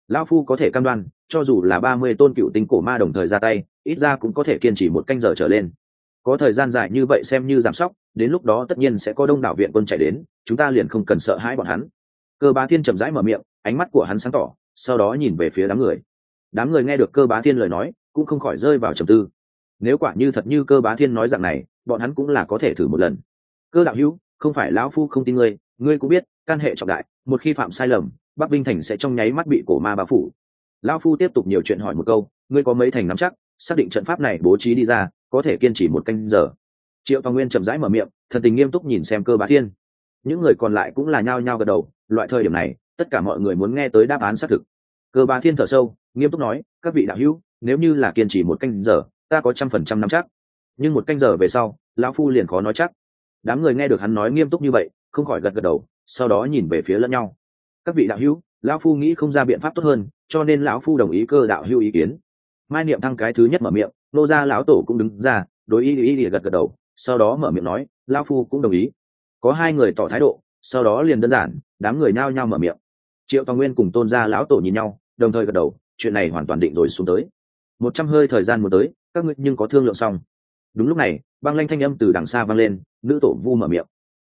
Lão phu có thể cam đoan, cho dù là ba mươi tôn cựu tinh cổ ma đồng thời ra tay, ít ra cũng có thể kiên trì một canh giờ trở lên. Có thời gian dài như vậy xem như giảm sóc, đến lúc đó tất nhiên sẽ có đông đảo viện quân chạy đến, chúng ta liền không cần sợ hãi bọn hắn. Cơ bá thiên chậm rãi mở miệng, ánh mắt của hắn sáng tỏ, sau đó nhìn về phía đám người. Đám người nghe được cơ bá thiên lời nói, cũng không khỏi rơi vào trầm tư. Nếu quả như thật như cơ bá thiên nói rằng này bọn hắn cũng là có thể thử một lần. Cơ đạo hữu, không phải lão phu không tin ngươi ngươi cũng biết, căn hệ trọng đại, một khi phạm sai lầm, bắc binh thành sẽ trong nháy mắt bị cổ ma bao phủ. Lão phu tiếp tục nhiều chuyện hỏi một câu, ngươi có mấy thành nắm chắc, xác định trận pháp này bố trí đi ra, có thể kiên trì một canh giờ. Triệu tòng nguyên chậm rãi mở miệng, thần tình nghiêm túc nhìn xem cơ bá thiên. Những người còn lại cũng là nhao nhao gật đầu, loại thời điểm này, tất cả mọi người muốn nghe tới đáp án xác thực. Cơ bá thiên thở sâu, nghiêm túc nói, các vị đạo hữu, nếu như là kiên trì một canh giờ, ta có trăm phần trăm nắm chắc nhưng một canh giờ về sau, lão phu liền khó nói chắc. Đám người nghe được hắn nói nghiêm túc như vậy, không khỏi gật gật đầu, sau đó nhìn về phía lẫn nhau. Các vị đạo hữu, lão phu nghĩ không ra biện pháp tốt hơn, cho nên lão phu đồng ý cơ đạo hữu ý kiến. Mai niệm thăng cái thứ nhất mở miệng, nô gia lão tổ cũng đứng ra, đối ý ý ý gật gật đầu, sau đó mở miệng nói, lão phu cũng đồng ý. Có hai người tỏ thái độ, sau đó liền đơn giản, đám người nhao nhao mở miệng. Triệu toàn nguyên cùng tôn gia lão tổ nhìn nhau, đồng thời gật đầu, chuyện này hoàn toàn định rồi xuống tới. Một trăm hơi thời gian một tới, các ngươi nhưng có thương lượng xong đúng lúc này, băng lanh thanh âm từ đằng xa vang lên, nữ tổ vu mở miệng.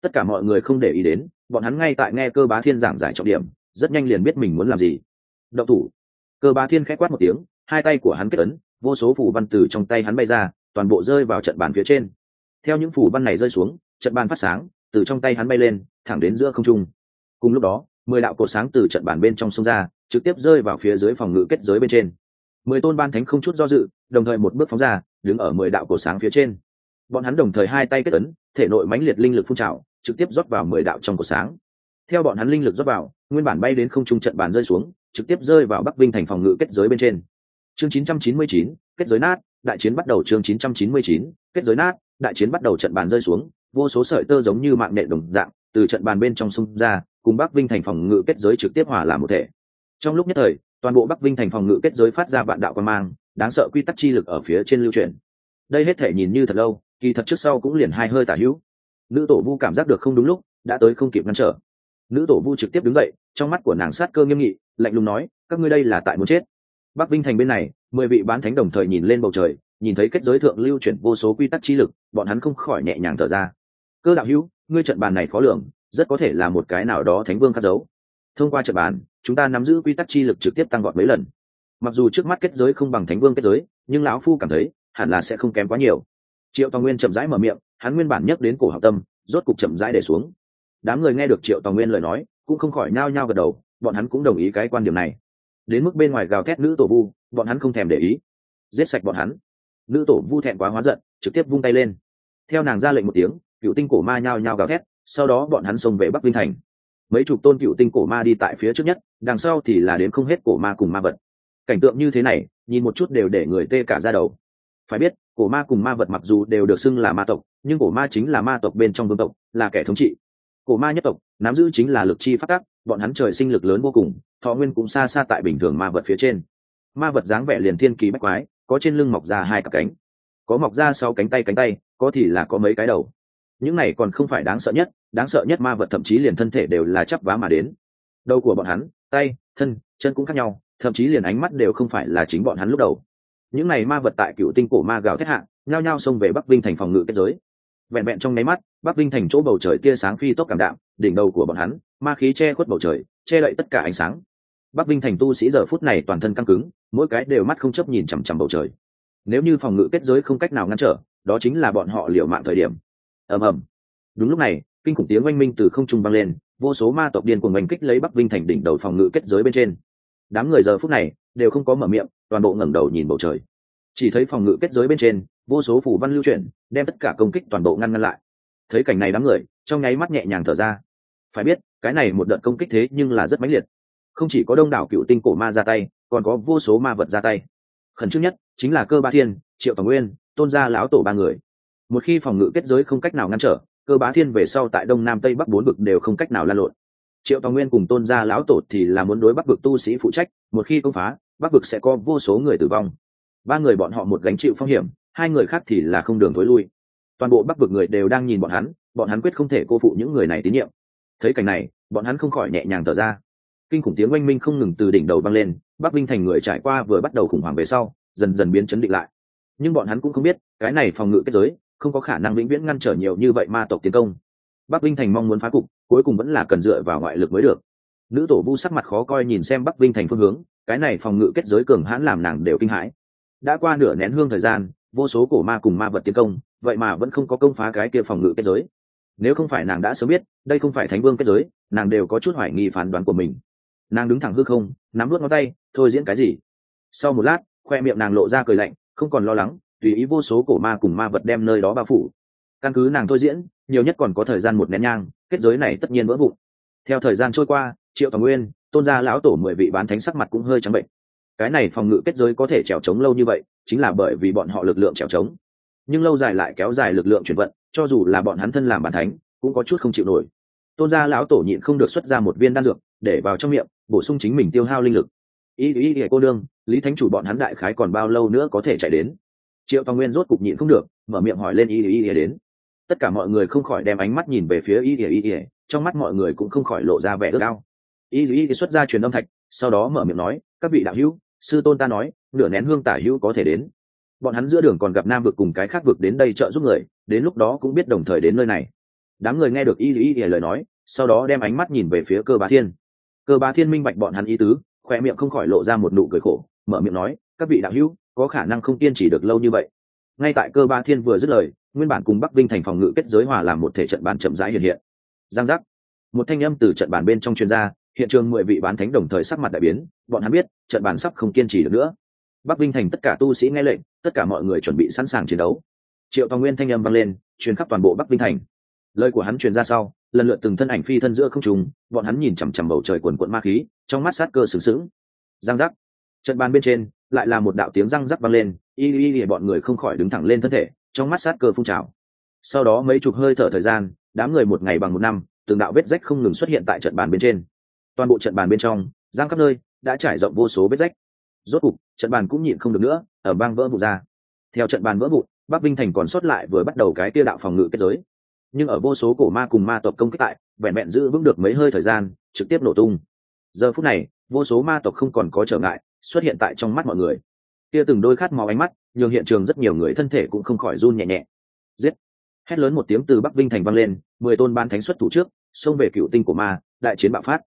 Tất cả mọi người không để ý đến, bọn hắn ngay tại nghe cơ bá thiên giảng giải trọng điểm, rất nhanh liền biết mình muốn làm gì. Động thủ. Cơ bá thiên k h á c quát một tiếng, hai tay của hắn kết ấn, vô số phủ văn từ trong tay hắn bay ra, toàn bộ rơi vào trận bàn phía trên. Theo những phủ văn này rơi xuống, trận bàn phát sáng, từ trong tay hắn bay lên, thẳng đến giữa không trung. Cùng lúc đó, mười đạo cột sáng từ trận bàn bên trong sông ra, trực tiếp rơi vào phía dưới phòng ngự kết giới bên trên. Mười tôn ban thánh không chút do dự, đồng thời một bước phóng ra đứng ở mười đạo cổ sáng phía trên. Bọn hắn đồng thời hai tay kết ấn thể nội mãnh liệt linh lực phun trào trực tiếp rót vào mười đạo trong cổ sáng. Theo bọn hắn linh lực rót vào nguyên bản bay đến không trung trận bàn rơi xuống trực tiếp rơi vào bắc vinh thành phòng ngự kết giới bên trên. Chương 999, kết giới nát đại chiến bắt đầu chương 999, kết giới nát đại chiến bắt đầu trận bàn rơi xuống vô số sợi tơ giống như mạng nệ đồng dạng từ trận bàn bên trong sông ra cùng bắc vinh thành phòng ngự kết giới trực tiếp hòa làm một thể. Trong lúc nhất thời toàn bộ bắc vinh thành phòng ngự kết giới phát ra vạn đạo quan mang đáng sợ quy tắc chi lực ở phía trên lưu truyền. Đây hết thể nhìn như thật lâu, kỳ thật trước sau cũng liền hai hơi tả hữu. Nữ tổ vu cảm giác được không đúng lúc, đã tới không kịp ngăn trở. Nữ tổ vu trực tiếp đứng dậy, trong mắt của nàng sát cơ nghiêm nghị, lạnh lùng nói, các ngươi đây là tại muốn chết. Bắc vinh thành bên này, mười vị bán thánh đồng thời nhìn lên bầu trời, nhìn thấy kết giới thượng lưu chuyển vô số quy tắc chi lực, bọn hắn không khỏi nhẹ nhàng thở ra. Cơ đạo hữu, ngươi trận bàn này khó lường, rất có thể là một cái nào đó thánh vương khắc dấu. Thông qua trận bàn, chúng ta nắm giữ quy tắc chi lực trực tiếp tăng gọn mấy lần mặc dù trước mắt kết giới không bằng thánh vương kết giới, nhưng lão phu cảm thấy, hẳn là sẽ không kém quá nhiều. Triệu tòa nguyên chậm rãi mở miệng, hắn nguyên bản nhắc đến cổ học tâm, rốt cục chậm rãi để xuống. Đám người nghe được triệu tòa nguyên lời nói, cũng không khỏi nao nhao gật đầu, bọn hắn cũng đồng ý cái quan điểm này. Đến mức bên ngoài gào thét nữ tổ vu, bọn hắn không thèm để ý. Giết sạch bọn hắn. Nữ tổ vu thẹn quá hóa giận, trực tiếp vung tay lên. Theo nàng ra lệnh một tiếng, cựu tinh cổ ma nhao nhao gào thét, sau đó bọn hắn xông về bắc vinh thành. Mấy chục tôn cựu tinh cổ ma đi tại phía trước nhất, đằng sau thì là đến không hết cổ ma cùng ma vật cảnh tượng như thế này, nhìn một chút đều để người tê cả ra đầu. Phải biết, cổ ma cùng ma vật mặc dù đều được xưng là ma tộc, nhưng cổ ma chính là ma tộc bên trong vương tộc, là kẻ thống trị. Cổ ma nhất tộc, nắm giữ chính là lực chi phát tác bọn hắn trời sinh lực lớn vô cùng, thọ nguyên cũng xa xa tại bình thường ma vật phía trên. Ma vật dáng vẻ liền thiên kỳ bách quái, có trên lưng mọc ra hai cặp cánh. Có mọc ra sau cánh tay cánh tay, có thì là có mấy cái đầu. Những này còn không phải đáng sợ nhất, đáng sợ nhất ma vật thậm chí liền thân thể đều là chắp vá mà đến. Đầu của bọn hắn, tay, thân, chân cũng khác nhau thậm chí liền ánh mắt đều không phải là chính bọn hắn lúc đầu. Những này ma vật tại cựu tinh cổ ma gào thét hạ, nhao nhao xông về bắc vinh thành phòng ngự kết giới. Vẹn vẹn trong nháy mắt, bắc vinh thành chỗ bầu trời tia sáng phi tốc cảm đạm, đỉnh đầu của bọn hắn, ma khí che khuất bầu trời, che đậy tất cả ánh sáng. Bắc vinh thành tu sĩ giờ phút này toàn thân căng cứng, mỗi cái đều mắt không chấp nhìn chằm chằm bầu trời. Nếu như phòng ngự kết giới không cách nào ngăn trở, đó chính là bọn họ liều mạng thời điểm. Ầm ầm. Đúng lúc này, kinh khủng tiếng oanh minh từ không trung vang lên, vô số ma tộc điên cuồng oanh kích lấy bắc vinh thành đỉnh đầu phòng ngự kết giới bên trên đám người giờ phút này đều không có mở miệng, toàn bộ ngẩng đầu nhìn bầu trời. Chỉ thấy phòng ngự kết giới bên trên, vô số phủ văn lưu chuyển, đem tất cả công kích toàn bộ ngăn ngăn lại. Thấy cảnh này đám người, trong nháy mắt nhẹ nhàng thở ra. Phải biết, cái này một đợt công kích thế nhưng là rất mãnh liệt. Không chỉ có đông đảo cựu tinh cổ ma ra tay, còn có vô số ma vật ra tay. Khẩn trương nhất chính là cơ ba thiên, triệu tổng nguyên, tôn gia lão tổ ba người. Một khi phòng ngự kết giới không cách nào ngăn trở, cơ bá thiên về sau tại đông nam tây bắc bốn vực đều không cách nào lan lộn triệu tòa nguyên cùng tôn gia lão tổ thì là muốn đối bắc vực tu sĩ phụ trách, một khi công phá, bắc vực sẽ có vô số người tử vong. Ba người bọn họ một gánh chịu phong hiểm, hai người khác thì là không đường thối lui. Toàn bộ bắc vực người đều đang nhìn bọn hắn bọn hắn quyết không thể cô phụ những người này tín nhiệm. Thấy cảnh này, bọn hắn không khỏi nhẹ nhàng thở ra. Kinh khủng tiếng oanh minh không ngừng từ đỉnh đầu băng lên, bắc vinh thành người trải qua vừa bắt đầu khủng hoảng về sau, dần dần biến chấn định lại. Nhưng bọn hắn cũng không biết, cái này phòng ngự kết giới, không có khả năng vĩnh viễn ngăn trở nhiều như vậy ma tộc tiến công bắc vinh thành mong muốn phá cục, cuối cùng vẫn là cần dựa vào ngoại lực mới được. Nữ tổ vu sắc mặt khó coi nhìn xem bắc vinh thành phương hướng, cái này phòng ngự kết giới cường hãn làm nàng đều kinh hãi. Đã qua nửa nén hương thời gian, vô số cổ ma cùng ma vật tiến công, vậy mà vẫn không có công phá cái kia phòng ngự kết giới. Nếu không phải nàng đã sớm biết, đây không phải thánh vương kết giới, nàng đều có chút hoài nghi phán đoán của mình. Nàng đứng thẳng hư không, nắm vớt ngón tay, thôi diễn cái gì? Sau một lát, khoe miệng nàng lộ ra cười lạnh, không còn lo lắng, tùy ý vô số cổ ma cùng ma vật đem nơi đó bao phủ căn cứ nàng thôi diễn, nhiều nhất còn có thời gian một nén nhang, kết giới này tất nhiên vỡ vụn. Theo thời gian trôi qua, triệu toàn nguyên, tôn gia lão tổ mười vị bán thánh sắc mặt cũng hơi trắng bệnh. Cái này phòng ngự kết giới có thể trèo trống lâu như vậy, chính là bởi vì bọn họ lực lượng trèo trống. Nhưng lâu dài lại kéo dài lực lượng chuyển vận, cho dù là bọn hắn thân làm bản thánh, cũng có chút không chịu nổi. Tôn gia lão tổ nhịn không được xuất ra một viên đan dược, để vào trong miệng, bổ sung chính mình tiêu hao linh lực. Ý ý ý, cô đương lý thánh chủ bọn hắn đại khái còn bao lâu nữa có thể chạy đến? Triệu toàn nguyên rốt cục nhịn không được, mở miệng hỏi lên ý ý ý đến tất cả mọi người không khỏi đem ánh mắt nhìn về phía y ỉa y ỉa trong mắt mọi người cũng không khỏi lộ ra vẻ ước ao. Y ỉa xuất ra truyền âm thạch, sau đó mở miệng nói, các vị đạo hữu, sư tôn ta nói, nửa nén hương tả hữu có thể đến. Bọn hắn giữa đường còn gặp nam vực cùng cái khác vực đến đây trợ giúp người, đến lúc đó cũng biết đồng thời đến nơi này. Đám người nghe được y y y lời nói, sau đó đem ánh mắt nhìn về phía cơ bá thiên. Cơ bá thiên minh bạch bọn hắn ý tứ khoe miệng không khỏi lộ ra một nụ cười khổ, mở miệng nói, các vị đạo hữu, có khả năng không kiên trì được lâu như vậy ngay tại cơ ba thiên vừa dứt lời, nguyên bản cùng bắc vinh thành phòng ngự kết giới hòa làm một thể trận bàn chậm rãi hiện hiện. Giang giác. Một thanh âm từ trận bàn bên trong chuyên gia hiện trường mười vị bán thánh đồng thời sắc mặt đại biến, bọn hắn biết, trận bàn sắp không kiên trì được nữa. Bắc vinh thành tất cả tu sĩ nghe lệnh, tất cả mọi người chuẩn bị sẵn sàng chiến đấu. Triệu tòa nguyên thanh âm vang lên, truyền khắp toàn bộ bắc vinh thành. Lời của hắn truyền ra sau, lần lượt từng thân ảnh phi thân giữa không trùng bọn hắn nhìn chằm chằm bầu trời quần quận ma khí, trong mắt sát cơ sừng sững. Giang giác. Trận bàn bên trên lại là một đạo tiếng răng rắc vang lên, y y y, bọn người không khỏi đứng thẳng lên thân thể, trong mắt sát cơ phun trào. Sau đó mấy chục hơi thở thời gian, đám người một ngày bằng một năm, từng đạo vết rách không ngừng xuất hiện tại trận bàn bên trên. Toàn bộ trận bàn bên trong giang khắp nơi đã trải rộng vô số vết rách. Rốt cục, trận bàn cũng nhịn không được nữa, ở bang vỡ vụt ra. Theo trận bàn vỡ vụn, bắc vinh thành còn sót lại vừa bắt đầu cái kia đạo phòng ngự kết giới. Nhưng ở vô số cổ ma cùng ma tộc công kích tại, vẹn vẹn giữ vững được mấy hơi thời gian, trực tiếp nổ tung. Giờ phút này, vô số ma tộc không còn có trở ngại xuất hiện tại trong mắt mọi người. Kia từng đôi khát máu ánh mắt, nhường hiện trường rất nhiều người thân thể cũng không khỏi run nhẹ nhẹ. Giết! Hét lớn một tiếng từ bắc vinh thành vang lên, mười tôn ban thánh xuất thủ trước, xông về cựu tinh của ma, đại chiến bạo phát.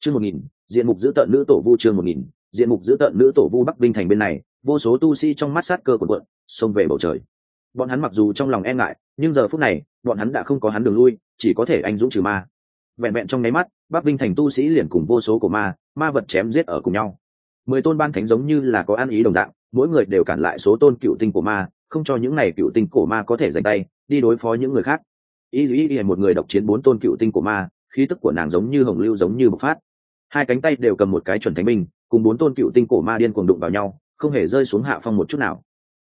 Chương một nghìn, diện mục giữ tợn nữ tổ vu chương một nghìn, diện mục giữ tợn nữ tổ vu bắc vinh thành bên này, vô số tu sĩ trong mắt sát cơ của quận xông về bầu trời. Bọn hắn mặc dù trong lòng e ngại, nhưng giờ phút này, bọn hắn đã không có hắn đường lui, chỉ có thể anh dũng trừ ma. Vẹn vẹn trong nháy mắt, bắc vinh thành tu sĩ liền cùng vô số của ma ma vật chém giết ở cùng nhau mười tôn ban thánh giống như là có ăn ý đồng dạng, mỗi người đều cản lại số tôn cựu tinh của ma, không cho những này cựu tinh cổ ma có thể giành tay, đi đối phó những người khác. Y dù y một người độc chiến bốn tôn cựu tinh của ma, khí tức của nàng giống như hồng lưu giống như bộc phát. Hai cánh tay đều cầm một cái chuẩn thánh binh, cùng bốn tôn cựu tinh cổ ma điên cuồng đụng vào nhau, không hề rơi xuống hạ phong một chút nào.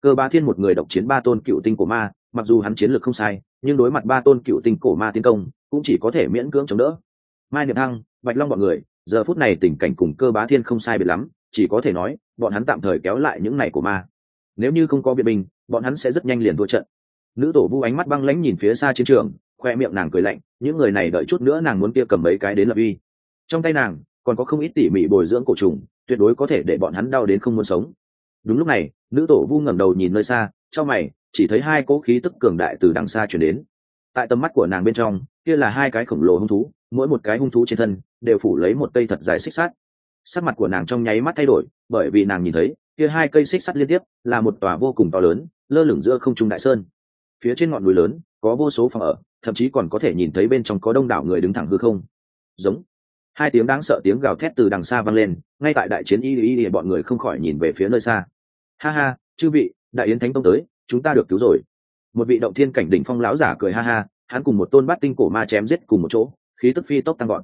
Cơ ba thiên một người độc chiến ba tôn cựu tinh cổ ma, mặc dù hắn chiến lược không sai, nhưng đối mặt ba tôn cựu tinh cổ ma tiến công, cũng chỉ có thể miễn cưỡng chống đỡ. Mai niệm thăng, bạch long bọn người, giờ phút này tình cảnh cùng cơ bá thiên không sai biệt lắm chỉ có thể nói, bọn hắn tạm thời kéo lại những này của ma. Nếu như không có viện binh, bọn hắn sẽ rất nhanh liền thua trận. Nữ tổ vu ánh mắt băng lãnh nhìn phía xa chiến trường, khoe miệng nàng cười lạnh, những người này đợi chút nữa nàng muốn kia cầm mấy cái đến lập uy. Trong tay nàng, còn có không ít tỉ mỉ bồi dưỡng cổ trùng, tuyệt đối có thể để bọn hắn đau đến không muốn sống. Đúng lúc này, nữ tổ vu ngẩng đầu nhìn nơi xa, trong mày, chỉ thấy hai cỗ khí tức cường đại từ đằng xa chuyển đến. Tại tầm mắt của nàng bên trong, kia là hai cái khổng lồ hung thú, mỗi một cái hung thú trên thân, đều phủ lấy một cây thật dài xích sát sắc mặt của nàng trong nháy mắt thay đổi, bởi vì nàng nhìn thấy, kia hai cây xích sắt liên tiếp là một tòa vô cùng to lớn, lơ lửng giữa không trung đại sơn. Phía trên ngọn núi lớn, có vô số phòng ở, thậm chí còn có thể nhìn thấy bên trong có đông đảo người đứng thẳng hư không. Giống. Hai tiếng đáng sợ tiếng gào thét từ đằng xa vang lên, ngay tại đại chiến y y y bọn người không khỏi nhìn về phía nơi xa. Ha ha, chư vị, đại yến thánh tông tới, chúng ta được cứu rồi. Một vị động thiên cảnh đỉnh phong lão giả cười ha ha, hắn cùng một tôn bát tinh cổ ma chém giết cùng một chỗ, khí tức phi tốc tăng gọn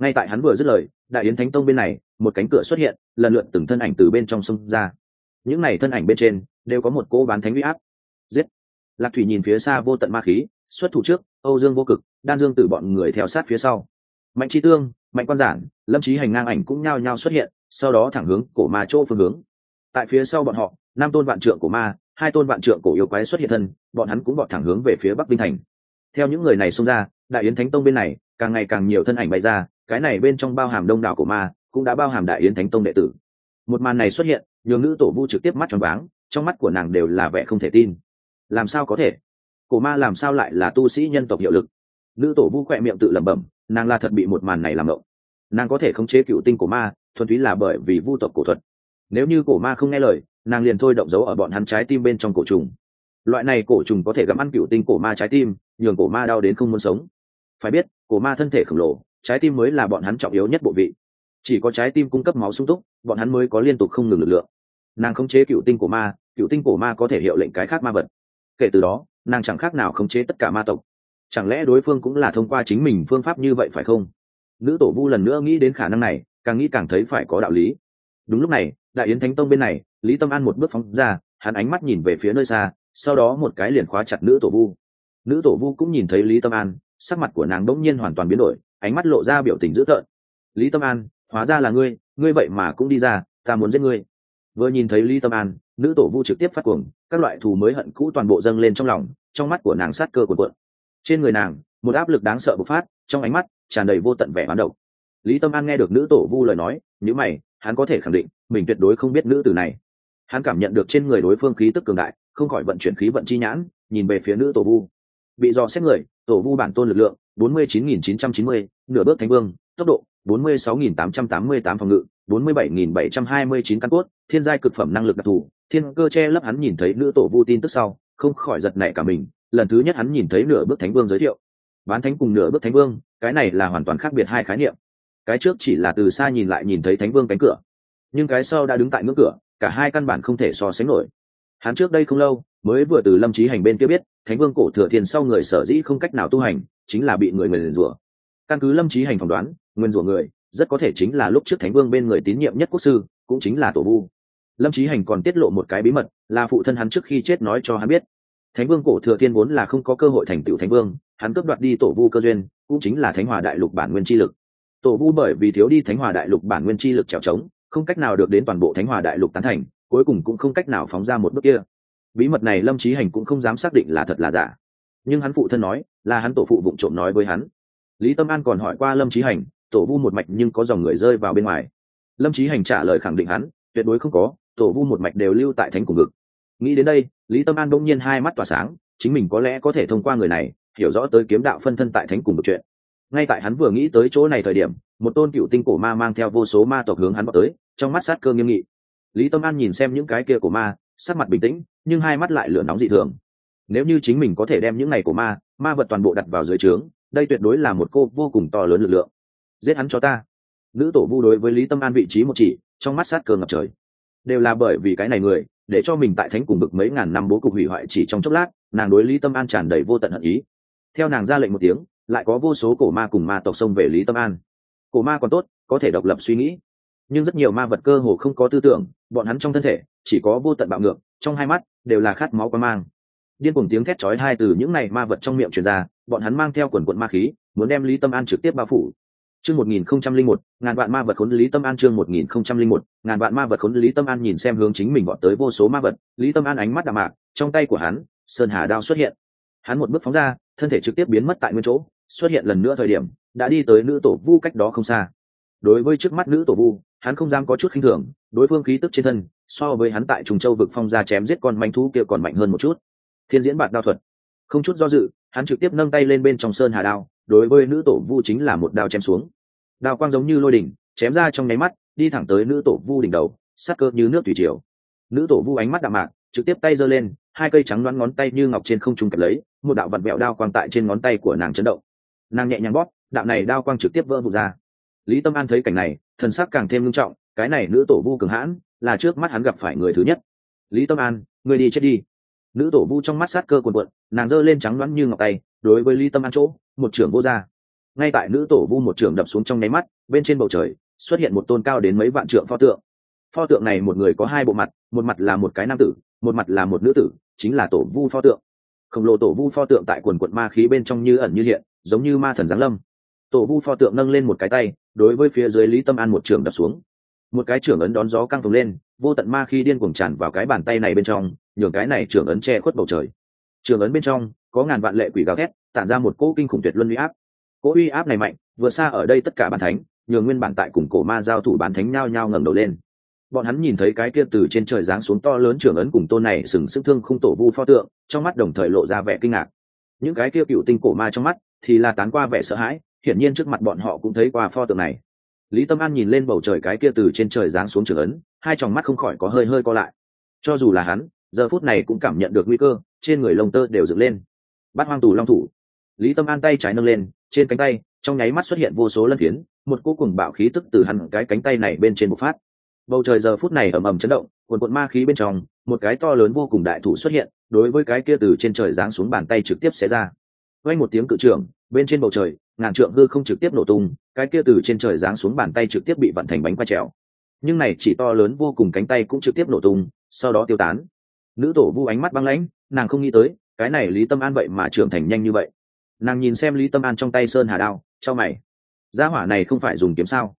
ngay tại hắn vừa dứt lời, đại yến thánh tông bên này một cánh cửa xuất hiện, lần lượt từng thân ảnh từ bên trong sông ra. Những này thân ảnh bên trên, đều có một cô bán thánh huy áp. Giết! Lạc thủy nhìn phía xa vô tận ma khí, xuất thủ trước, âu dương vô cực, đan dương từ bọn người theo sát phía sau. Mạnh tri tương, mạnh quan giản, lâm trí hành ngang ảnh cũng nhao nhao xuất hiện, sau đó thẳng hướng cổ ma chỗ phương hướng. Tại phía sau bọn họ, năm tôn vạn trượng cổ ma, hai tôn vạn trượng cổ yêu quái xuất hiện thân, bọn hắn cũng bọn thẳng hướng về phía bắc vinh thành. Theo những người này xông ra, đại yến thánh tông bên này, càng ngày càng nhiều thân ảnh bay ra, cái này bên trong bao hàm đông đảo cổ ma cũng đã bao hàm đại yến thánh tông đệ tử. Một màn này xuất hiện, nhường nữ tổ vu trực tiếp mắt tròn váng, trong mắt của nàng đều là vẻ không thể tin. Làm sao có thể? Cổ ma làm sao lại là tu sĩ nhân tộc hiệu lực? Nữ tổ vu khỏe miệng tự lẩm bẩm, nàng là thật bị một màn này làm mộng nàng có thể khống chế cựu tinh của ma, thuần túy là bởi vì vu tộc cổ thuật. Nếu như cổ ma không nghe lời, nàng liền thôi động dấu ở bọn hắn trái tim bên trong cổ trùng. Loại này cổ trùng có thể gặm ăn cựu tinh cổ ma trái tim, nhường cổ ma đau đến không muốn sống. Phải biết, cổ ma thân thể khổng lồ, trái tim mới là bọn hắn trọng yếu nhất bộ vị chỉ có trái tim cung cấp máu sung túc, bọn hắn mới có liên tục không ngừng lực lượng. Nàng khống chế cựu tinh của ma, cựu tinh của ma có thể hiệu lệnh cái khác ma vật. Kể từ đó, nàng chẳng khác nào khống chế tất cả ma tộc. Chẳng lẽ đối phương cũng là thông qua chính mình phương pháp như vậy phải không? Nữ tổ vu lần nữa nghĩ đến khả năng này, càng nghĩ càng thấy phải có đạo lý. Đúng lúc này, đại yến thánh tông bên này, lý tâm an một bước phóng ra, hắn ánh mắt nhìn về phía nơi xa, sau đó một cái liền khóa chặt nữ tổ vu. Nữ tổ vu cũng nhìn thấy lý tâm an, sắc mặt của nàng đ ỗ n g nhiên hoàn toàn biến đổi, ánh mắt lộ ra biểu tình dữ tợn. Lý tâm an hóa ra là ngươi ngươi vậy mà cũng đi ra, ta muốn giết ngươi. Vừa nhìn thấy lý tâm an, nữ tổ vu trực tiếp phát cuồng, các loại thù mới hận cũ toàn bộ dâng lên trong lòng, trong mắt của nàng sát cơ cuộn cuộn. Trên người nàng, một áp lực đáng sợ bộc phát, trong ánh mắt tràn đầy vô tận vẻ hoán độc. Lý tâm an nghe được nữ tổ vu lời nói nhữ mày, hắn có thể khẳng định, mình tuyệt đối không biết nữ tử này. Hắn cảm nhận được trên người đối phương khí tức cường đại, không khỏi vận chuyển khí vận chi nhãn, nhìn về phía nữ tổ vu. Bị dò xét người, tổ vu bản tôn lực lượng, bốn mươi chín nghìn chín trăm chín mươi, nửa bước thánh vương, tốc độ bốn mươi sáu nghìn tám trăm tám mươi tám phòng ngự, bốn mươi bảy nghìn bảy trăm hai mươi chín căn cốt, thiên giai cực phẩm năng lực đặc thù. Thiên cơ che lấp hắn nhìn thấy nữ tổ vu tin tức sau, không khỏi giật nảy cả mình. Lần thứ nhất hắn nhìn thấy nửa bước thánh vương giới thiệu. Bán thánh cùng nửa bước thánh vương, cái này là hoàn toàn khác biệt hai khái niệm. Cái trước chỉ là từ xa nhìn lại nhìn thấy thánh vương cánh cửa, nhưng cái sau đã đứng tại ngưỡng cửa, cả hai căn bản không thể so sánh nổi. Hắn trước đây không lâu, mới vừa từ lâm trí hành bên kia biết, thánh vương cổ thừa thiên sau người sở dĩ không cách nào tu hành, chính là bị người người nguyền rủa. Căn cứ lâm trí hành phỏng đoán nguyên rủa người, rất có thể chính là lúc trước thánh vương bên người tín nhiệm nhất quốc sư, cũng chính là tổ vu. Lâm trí hành còn tiết lộ một cái bí mật, là phụ thân hắn trước khi chết nói cho hắn biết. Thánh vương cổ thừa thiên vốn là không có cơ hội thành tựu thánh vương, hắn cướp đoạt đi tổ vu cơ duyên, cũng chính là thánh hòa đại lục bản nguyên chi lực. Tổ vu bởi vì thiếu đi thánh hòa đại lục bản nguyên chi lực trèo trống không cách nào được đến toàn bộ thánh hòa đại lục tán thành, cuối cùng cũng không cách nào phóng ra một bước kia. Bí mật này lâm trí hành cũng không dám xác định là thật là giả. Nhưng hắn phụ thân nói, là hắn tổ phụ vụng trộm nói với hắn. Lý tâm an còn hỏi qua lâm trí hành tổ vu một mạch nhưng có dòng người rơi vào bên ngoài. Lâm trí hành trả lời khẳng định hắn, tuyệt đối không có, tổ vu một mạch đều lưu tại thánh cùng ngực nghĩ đến đây, lý tâm an đông nhiên hai mắt tỏa sáng, chính mình có lẽ có thể thông qua người này, hiểu rõ tới kiếm đạo phân thân tại thánh cùng một chuyện. Ngay tại hắn vừa nghĩ tới chỗ này thời điểm, một tôn cựu tinh cổ ma mang theo vô số ma tộc hướng hắn vào tới, trong mắt sát cơ nghiêm nghị. Lý tâm an nhìn xem những cái kia của ma, sắc mặt bình tĩnh, nhưng hai mắt lại lửa nóng dị thường. Nếu như chính mình có thể đem những ngày của ma ma vật toàn bộ đặt vào dưới trướng, đây tuyệt đối là một cô vô cùng to lớn lực lượng giết hắn cho ta. Nữ tổ vu đối với lý tâm an vị trí một chỉ, trong mắt sát cơ ngập trời. Đều là bởi vì cái này người, để cho mình tại thánh cùng bực mấy ngàn năm bố cục hủy hoại chỉ trong chốc lát, nàng đối lý tâm an tràn đầy vô tận hận ý. Theo nàng ra lệnh một tiếng, lại có vô số cổ ma cùng ma tộc xông về lý tâm an. Cổ ma còn tốt, có thể độc lập suy nghĩ. Nhưng rất nhiều ma vật cơ hồ không có tư tưởng, bọn hắn trong thân thể, chỉ có vô tận bạo ngược, trong hai mắt, đều là khát máu quan mang. Điên cùng tiếng thét chói hai từ những này ma vật trong miệng truyền ra, bọn hắn mang theo quần quận ma khí, muốn đem lý tâm an trực tiếp bao phủ chương một nghìn không trăm linh một, ngàn vạn ma vật khốn lý tâm an chương một nghìn không trăm linh một, ngàn vạn ma vật khốn lý tâm an nhìn xem hướng chính mình bọn tới vô số ma vật. Lý tâm an ánh mắt đạm mạc, trong tay của hắn, sơn hà đao xuất hiện. Hắn một bước phóng ra, thân thể trực tiếp biến mất tại nguyên chỗ, xuất hiện lần nữa thời điểm, đã đi tới nữ tổ vu cách đó không xa. Đối với trước mắt nữ tổ vu, hắn không dám có chút khinh thường, đối phương khí tức trên thân, so với hắn tại trùng châu vực phong ra chém giết con manh thú kia còn mạnh hơn một chút. Thiên diễn bạt đao thuật. Không chút do dự, hắn trực tiếp nâng tay lên bên trong sơn hà đao, đối với nữ tổ vu chính là một đao chém xuống đao quang giống như lôi đỉnh, chém ra trong nháy mắt, đi thẳng tới nữ tổ vu đỉnh đầu, sát cơ như nước thủy triều. Nữ tổ vu ánh mắt đạm mạc, trực tiếp tay giơ lên, hai cây trắng đoán ngón tay như ngọc trên không trung kẹp lấy, một đạo vặn vẹo đao quang tại trên ngón tay của nàng chấn động. Nàng nhẹ nhàng bóp, đạo này đao quang trực tiếp vỡ vụt ra. Lý tâm an thấy cảnh này, thần sắc càng thêm nghiêm trọng, cái này nữ tổ vu cường hãn, là trước mắt hắn gặp phải người thứ nhất. Lý tâm an, người đi chết đi. Nữ tổ vu trong mắt sát cơ cuồn cuộn, nàng giơ lên trắng loãng như ngọc tay, đối với lý tâm an chỗ, một trưởng vô gia ngay tại nữ tổ vu một trường đập xuống trong nháy mắt, bên trên bầu trời xuất hiện một tôn cao đến mấy vạn trượng pho tượng. Pho tượng này một người có hai bộ mặt, một mặt là một cái nam tử, một mặt là một nữ tử, chính là tổ vu pho tượng. Khổng lồ tổ vu pho tượng tại quần quận ma khí bên trong như ẩn như hiện, giống như ma thần giáng lâm. Tổ vu pho tượng nâng lên một cái tay, đối với phía dưới lý tâm an một trường đập xuống. Một cái trưởng ấn đón gió căng phồng lên, vô tận ma khí điên cuồng tràn vào cái bàn tay này bên trong, nhường cái này trưởng ấn che khuất bầu trời. Trưởng ấn bên trong, có ngàn vạn lệ quỷ gào thét, tản ra một cỗ kinh khủng tuyệt luân uy áp cỗ uy áp này mạnh vượt xa ở đây tất cả bàn thánh, nhường nguyên bản tại cùng cổ ma giao thủ bán thánh nhao nhao ngẩng đầu lên. Bọn hắn nhìn thấy cái kia từ trên trời giáng xuống to lớn trưởng ấn cùng tôn này sừng sức thương không tổ vu pho tượng, trong mắt đồng thời lộ ra vẻ kinh ngạc. Những cái kia cựu tinh cổ ma trong mắt thì là tán qua vẻ sợ hãi, hiển nhiên trước mặt bọn họ cũng thấy qua pho tượng này. Lý tâm an nhìn lên bầu trời cái kia từ trên trời giáng xuống trưởng ấn, hai tròng mắt không khỏi có hơi hơi co lại. Cho dù là hắn, giờ phút này cũng cảm nhận được nguy cơ, trên người lông tơ đều dựng lên. Bắt hoang tù long thủ lý tâm an tay trái nâng lên, trên cánh tay, trong nháy mắt xuất hiện vô số lân phiến, một cô cùng bạo khí tức từ hẳn cái cánh tay này bên trên bộc phát. Bầu trời giờ phút này ầm ầm chấn động quần quận ma khí bên trong, một cái to lớn vô cùng đại thủ xuất hiện, đối với cái kia từ trên trời giáng xuống bàn tay trực tiếp xé ra. Quanh một tiếng cự trưởng, bên trên bầu trời, ngàn trượng hư không trực tiếp nổ tung, cái kia từ trên trời giáng xuống bàn tay trực tiếp bị vận thành bánh quay trèo. Nhưng này chỉ to lớn vô cùng cánh tay cũng trực tiếp nổ tung, sau đó tiêu tán. Nữ tổ vu ánh mắt băng lãnh, nàng không nghĩ tới, cái này lý tâm an vậy mà trưởng thành nhanh như vậy nàng nhìn xem lý tâm an trong tay sơn hà đao, cho mày. Gia hỏa này không phải dùng kiếm sao?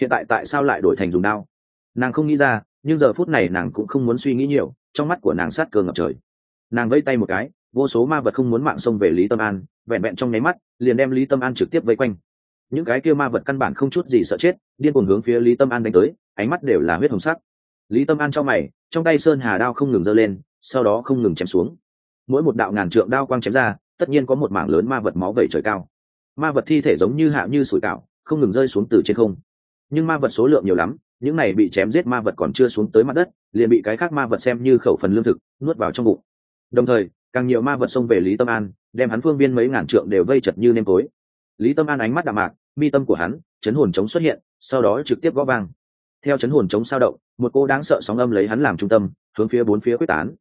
Hiện tại tại sao lại đổi thành dùng đao? Nàng không nghĩ ra, nhưng giờ phút này nàng cũng không muốn suy nghĩ nhiều, trong mắt của nàng sát cờ ngập trời. Nàng vây tay một cái, vô số ma vật không muốn mạng xông về lý tâm an, vẹn vẹn trong nháy mắt, liền đem lý tâm an trực tiếp vây quanh. Những cái kia ma vật căn bản không chút gì sợ chết, điên cuồng hướng phía lý tâm an đánh tới, ánh mắt đều là huyết hồng sắc. Lý tâm an trong mày, trong tay sơn hà đao không ngừng giơ lên, sau đó không ngừng chém xuống. Mỗi một đạo ngàn trượng đao quang chém ra tất nhiên có một mảng lớn ma vật máu vẩy trời cao. Ma vật thi thể giống như hạ như sủi cảo, không ngừng rơi xuống từ trên không. Nhưng ma vật số lượng nhiều lắm, những này bị chém giết ma vật còn chưa xuống tới mặt đất, liền bị cái khác ma vật xem như khẩu phần lương thực, nuốt vào trong bụng. Đồng thời, càng nhiều ma vật xông về lý tâm an, đem hắn phương viên mấy ngàn trượng đều vây chật như nêm tối. Lý tâm an ánh mắt đạm mạc, mi tâm của hắn, chấn hồn chống xuất hiện, sau đó trực tiếp gõ vang. Theo chấn hồn chống sao động, một cô đáng sợ sóng âm lấy hắn làm trung tâm, hướng phía bốn phía quyết tán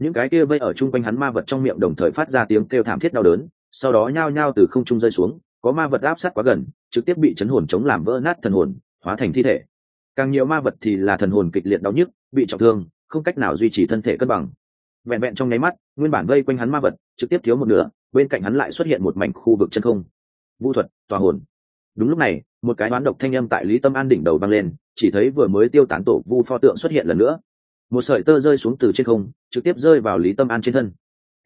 những cái kia vây ở chung quanh hắn ma vật trong miệng đồng thời phát ra tiếng kêu thảm thiết đau đớn, sau đó nhao nhao từ không trung rơi xuống, có ma vật áp sát quá gần, trực tiếp bị chấn hồn chống làm vỡ nát thần hồn, hóa thành thi thể. Càng nhiều ma vật thì là thần hồn kịch liệt đau nhức, bị trọng thương, không cách nào duy trì thân thể cân bằng. Vẹn vẹn trong nháy mắt, nguyên bản vây quanh hắn ma vật trực tiếp thiếu một nửa, bên cạnh hắn lại xuất hiện một mảnh khu vực chân không. Vũ thuật, tòa hồn. Đúng lúc này, một cái đoán độc thanh âm tại lý tâm an đỉnh đầu vang lên, chỉ thấy vừa mới tiêu tán tổ vu pho tượng xuất hiện lần nữa một sợi tơ rơi xuống từ trên không, trực tiếp rơi vào lý tâm an trên thân.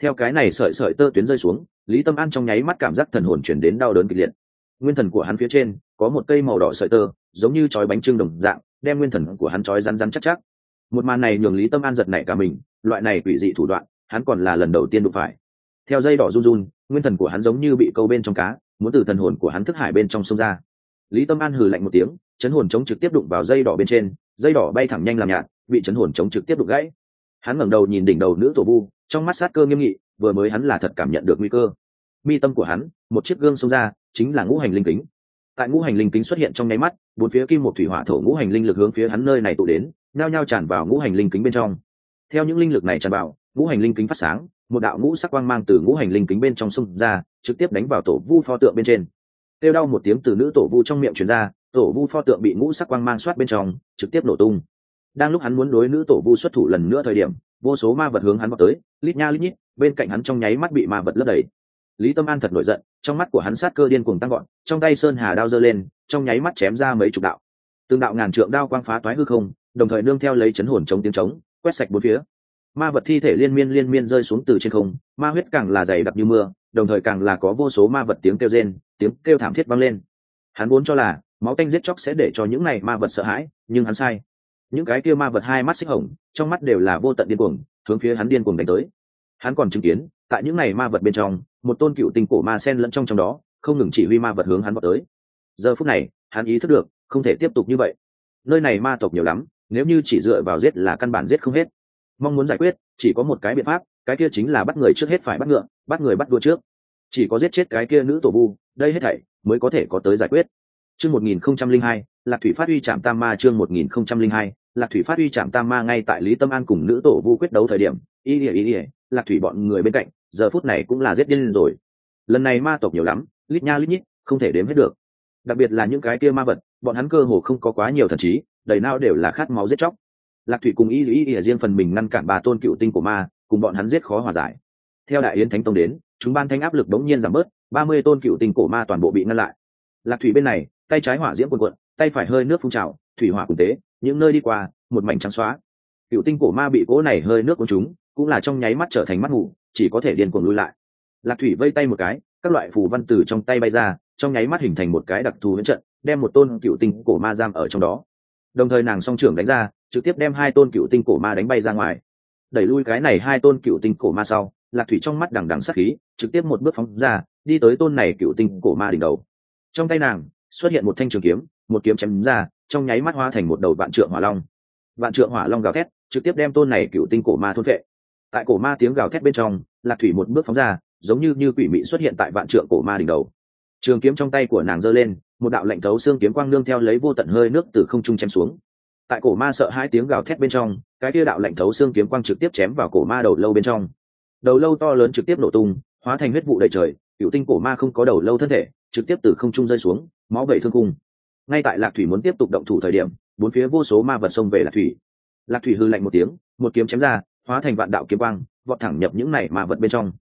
Theo cái này sợi sợi tơ tuyến rơi xuống, lý tâm an trong nháy mắt cảm giác thần hồn chuyển đến đau đớn kịch liệt. Nguyên thần của hắn phía trên có một cây màu đỏ sợi tơ, giống như chói bánh trưng đồng dạng, đem nguyên thần của hắn chói rắn rắn chắc chắc. Một màn này nhường lý tâm an giật nảy cả mình, loại này quỷ dị thủ đoạn, hắn còn là lần đầu tiên đụng phải. Theo dây đỏ run run, nguyên thần của hắn giống như bị câu bên trong cá, muốn từ thần hồn của hắn thức hải bên trong sông ra. Lý tâm an hừ lạnh một tiếng, chấn hồn chống trực tiếp đụng vào dây đỏ bên trên, dây đỏ bay thẳng nhanh làm nhạt bị chấn hồn chống trực tiếp đục gãy. Hắn ngẩng đầu nhìn đỉnh đầu nữ tổ vu, trong mắt sát cơ nghiêm nghị, vừa mới hắn là thật cảm nhận được nguy cơ. Mi tâm của hắn, một chiếc gương xông ra, chính là ngũ hành linh kính. Tại ngũ hành linh kính xuất hiện trong nháy mắt, bốn phía kim một thủy hỏa thổ ngũ hành linh lực hướng phía hắn nơi này tụ đến, nhao nhao tràn vào ngũ hành linh kính bên trong. Theo những linh lực này tràn vào, ngũ hành linh kính phát sáng, một đạo ngũ sắc quang mang từ ngũ hành linh kính bên trong sông ra, trực tiếp đánh vào tổ vu pho tượng bên trên. Kêu đau một tiếng từ nữ tổ vu trong miệng truyền ra, tổ vu pho tượng bị ngũ sắc quang mang soát bên trong, trực tiếp nổ tung đang lúc hắn muốn đối nữ tổ vu xuất thủ lần nữa thời điểm, vô số ma vật hướng hắn vào tới, lít nha lít nhít, bên cạnh hắn trong nháy mắt bị ma vật lấp đầy. Lý tâm an thật nổi giận, trong mắt của hắn sát cơ điên cuồng tăng gọn trong tay sơn hà đao giơ lên, trong nháy mắt chém ra mấy chục đạo. Từng đạo ngàn trượng đao quang phá toái hư không, đồng thời nương theo lấy chấn hồn chống tiếng trống, quét sạch bốn phía. Ma vật thi thể liên miên liên miên rơi xuống từ trên không, ma huyết càng là dày đặc như mưa, đồng thời càng là có vô số ma vật tiếng kêu rên, tiếng kêu thảm thiết vang lên. Hắn vốn cho là, máu tanh giết chóc sẽ để cho những này ma vật sợ hãi, nhưng hắn sai những cái kia ma vật hai mắt xích hồng, trong mắt đều là vô tận điên cuồng, hướng phía hắn điên cuồng đánh tới. Hắn còn chứng kiến, tại những này ma vật bên trong, một tôn cựu tinh cổ ma sen lẫn trong trong đó, không ngừng chỉ huy ma vật hướng hắn vào tới. Giờ phút này, hắn ý thức được, không thể tiếp tục như vậy. Nơi này ma tộc nhiều lắm, nếu như chỉ dựa vào giết là căn bản giết không hết. Mong muốn giải quyết, chỉ có một cái biện pháp, cái kia chính là bắt người trước hết phải bắt ngựa, bắt người bắt đua trước. Chỉ có giết chết cái kia nữ tổ vu, đây hết thảy mới có thể có tới giải quyết. Chương một nghìn không trăm linh hai, lạc thủy phát huy trạm tam ma chương một nghìn không trăm linh hai lạc thủy phát huy trạm tam ma ngay tại lý tâm an cùng nữ tổ vu quyết đấu thời điểm. Ý ỉa ý ỉa lạc thủy bọn người bên cạnh, giờ phút này cũng là giết điên rồi. Lần này ma tộc nhiều lắm, lít nha lít nhít, không thể đếm hết được. Đặc biệt là những cái kia ma vật, bọn hắn cơ hồ không có quá nhiều thần trí, đầy nao đều là khát máu giết chóc. Lạc thủy cùng y y ỉa riêng phần mình ngăn cản bà tôn cựu tinh của ma, cùng bọn hắn giết khó hòa giải. Theo đại yến thánh tông đến, chúng ban thanh áp lực đống nhiên giảm bớt, ba mươi tôn cựu tinh cổ ma toàn bộ bị ngăn lại. Lạc thủy bên này, tay trái hỏa diễm quần quận tay phải hơi nước phun trào, thủy hỏa cùng tế những nơi đi qua, một mảnh trắng xóa. Cựu tinh cổ ma bị cỗ này hơi nước của chúng cũng là trong nháy mắt trở thành mắt ngủ chỉ có thể điên cuồng lui lại. Lạc thủy vây tay một cái, các loại phù văn từ trong tay bay ra, trong nháy mắt hình thành một cái đặc thù huyễn trận, đem một tôn cựu tinh cổ ma giam ở trong đó. Đồng thời nàng song trưởng đánh ra, trực tiếp đem hai tôn cựu tinh cổ ma đánh bay ra ngoài. Đẩy lui cái này hai tôn cựu tinh cổ ma sau, lạc thủy trong mắt đằng đằng sắc khí, trực tiếp một bước phóng ra, đi tới tôn này cựu tinh cổ ma đỉnh đầu. Trong tay nàng, xuất hiện một thanh trường kiếm, một kiếm chém ra trong nháy mắt hóa thành một đầu vạn trượng hỏa long. Vạn trượng hỏa long gào thét, trực tiếp đem tôn này cựu tinh cổ ma thôn vệ tại cổ ma tiếng gào thét bên trong, lạc thủy một bước phóng ra, giống như như quỷ mị xuất hiện tại vạn trượng cổ ma đỉnh đầu. Trường kiếm trong tay của nàng giơ lên, một đạo lạnh thấu xương kiếm quang nương theo lấy vô tận hơi nước từ không trung chém xuống. Tại cổ ma sợ hai tiếng gào thét bên trong, cái kia đạo lạnh thấu xương kiếm quang trực tiếp chém vào cổ ma đầu lâu bên trong. Đầu lâu to lớn trực tiếp nổ tung, hóa thành huyết vụ đầy trời, cựu tinh cổ ma không có đầu lâu thân thể, trực tiếp từ không trung rơi xuống, máu bể thương cung ngay tại lạc thủy muốn tiếp tục động thủ thời điểm, bốn phía vô số ma vật xông về lạc thủy. Lạc thủy hư lạnh một tiếng, một kiếm chém ra, hóa thành vạn đạo kiếm quang, vọt thẳng nhập những này ma vật bên trong.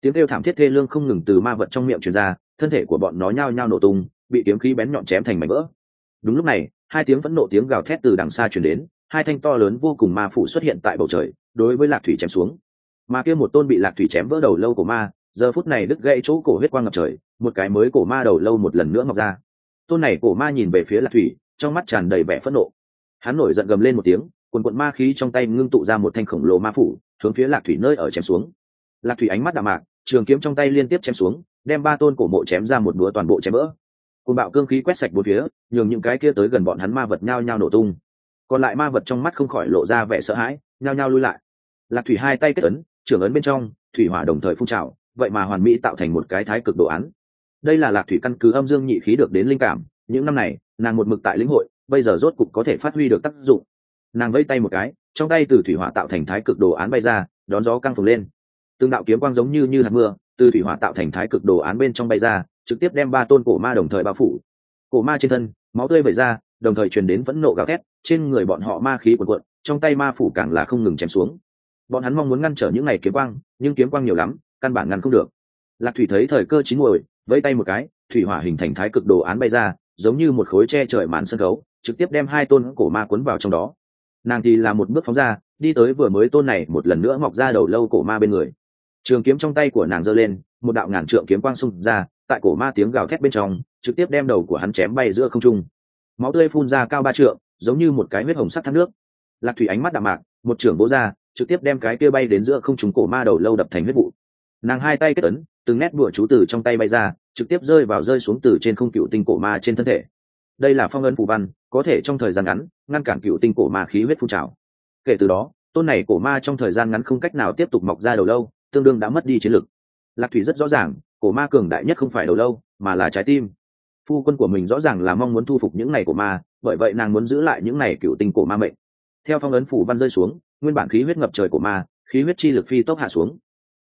Tiếng kêu thảm thiết thê lương không ngừng từ ma vật trong miệng truyền ra, thân thể của bọn nó nhao nhao nổ tung, bị kiếm khí bén nhọn chém thành mảnh vỡ. Đúng lúc này, hai tiếng vẫn nộ tiếng gào thét từ đằng xa truyền đến, hai thanh to lớn vô cùng ma phủ xuất hiện tại bầu trời, đối với lạc thủy chém xuống. Ma kia một tôn bị lạc thủy chém vỡ đầu lâu của ma, giờ phút này đứt gãy chỗ cổ huyết quang ngập trời, một cái mới cổ ma đầu lâu một lần nữa mọc ra tôn này cổ ma nhìn về phía lạc thủy, trong mắt tràn đầy vẻ phẫn nộ. Hắn nổi giận gầm lên một tiếng, quần quận ma khí trong tay ngưng tụ ra một thanh khổng lồ ma phủ, hướng phía lạc thủy nơi ở chém xuống. Lạc thủy ánh mắt đạm mạc, trường kiếm trong tay liên tiếp chém xuống, đem ba tôn cổ mộ chém ra một búa toàn bộ chém vỡ côn bạo cương khí quét sạch bốn phía, nhường những cái kia tới gần bọn hắn ma vật nhao nhao nổ tung. Còn lại ma vật trong mắt không khỏi lộ ra vẻ sợ hãi, nhao nhao lui lại. Lạc thủy hai tay kết ấn trưởng ấn bên trong, thủy hỏa đồng thời phun trào, vậy mà hoàn mỹ tạo thành một cái thái cực đồ án đây là lạc thủy căn cứ âm dương nhị khí được đến linh cảm, những năm này, nàng một mực tại lĩnh hội, bây giờ rốt cục có thể phát huy được tác dụng. Nàng vẫy tay một cái, trong tay từ thủy hỏa tạo thành thái cực đồ án bay ra, đón gió căng phồng lên. Tương đạo kiếm quang giống như như hạt mưa, từ thủy hỏa tạo thành thái cực đồ án bên trong bay ra, trực tiếp đem ba tôn cổ ma đồng thời bao phủ. Cổ ma trên thân, máu tươi vẩy ra, đồng thời truyền đến vẫn nộ gào thét, trên người bọn họ ma khí quần cuộn, trong tay ma phủ càng là không ngừng chém xuống. Bọn hắn mong muốn ngăn trở những ngày kiếm quang, nhưng kiếm quang nhiều lắm, căn bản ngăn không được. Lạc thủy thấy thời cơ chín muồi vẫy tay một cái, thủy hỏa hình thành thái cực đồ án bay ra, giống như một khối che trời màn sân khấu, trực tiếp đem hai tôn cổ ma cuốn vào trong đó. Nàng thì là một bước phóng ra, đi tới vừa mới tôn này một lần nữa mọc ra đầu lâu cổ ma bên người. Trường kiếm trong tay của nàng giơ lên, một đạo ngàn trượng kiếm quang xung ra, tại cổ ma tiếng gào thét bên trong, trực tiếp đem đầu của hắn chém bay giữa không trung. Máu tươi phun ra cao ba trượng, giống như một cái huyết hồng sắt thác nước. Lạc thủy ánh mắt đạm mạc, một trưởng bố ra, trực tiếp đem cái kia bay đến giữa không trung cổ ma đầu lâu đập thành huyết vụ. Nàng hai tay kết ấn từng nét bùa chú từ trong tay bay ra, trực tiếp rơi vào rơi xuống từ trên không cựu tinh cổ ma trên thân thể. Đây là phong ấn phù văn, có thể trong thời gian ngắn, ngăn cản cựu tinh cổ ma khí huyết phun trào. Kể từ đó, tôn này cổ ma trong thời gian ngắn không cách nào tiếp tục mọc ra đầu lâu, tương đương đã mất đi chiến lực. Lạc thủy rất rõ ràng, cổ ma cường đại nhất không phải đầu lâu, mà là trái tim. Phu quân của mình rõ ràng là mong muốn thu phục những này cổ ma, bởi vậy nàng muốn giữ lại những này cựu tinh cổ ma mệnh. Theo phong ấn phủ văn rơi xuống, nguyên bản khí huyết ngập trời của ma, khí huyết chi lực phi tốc hạ xuống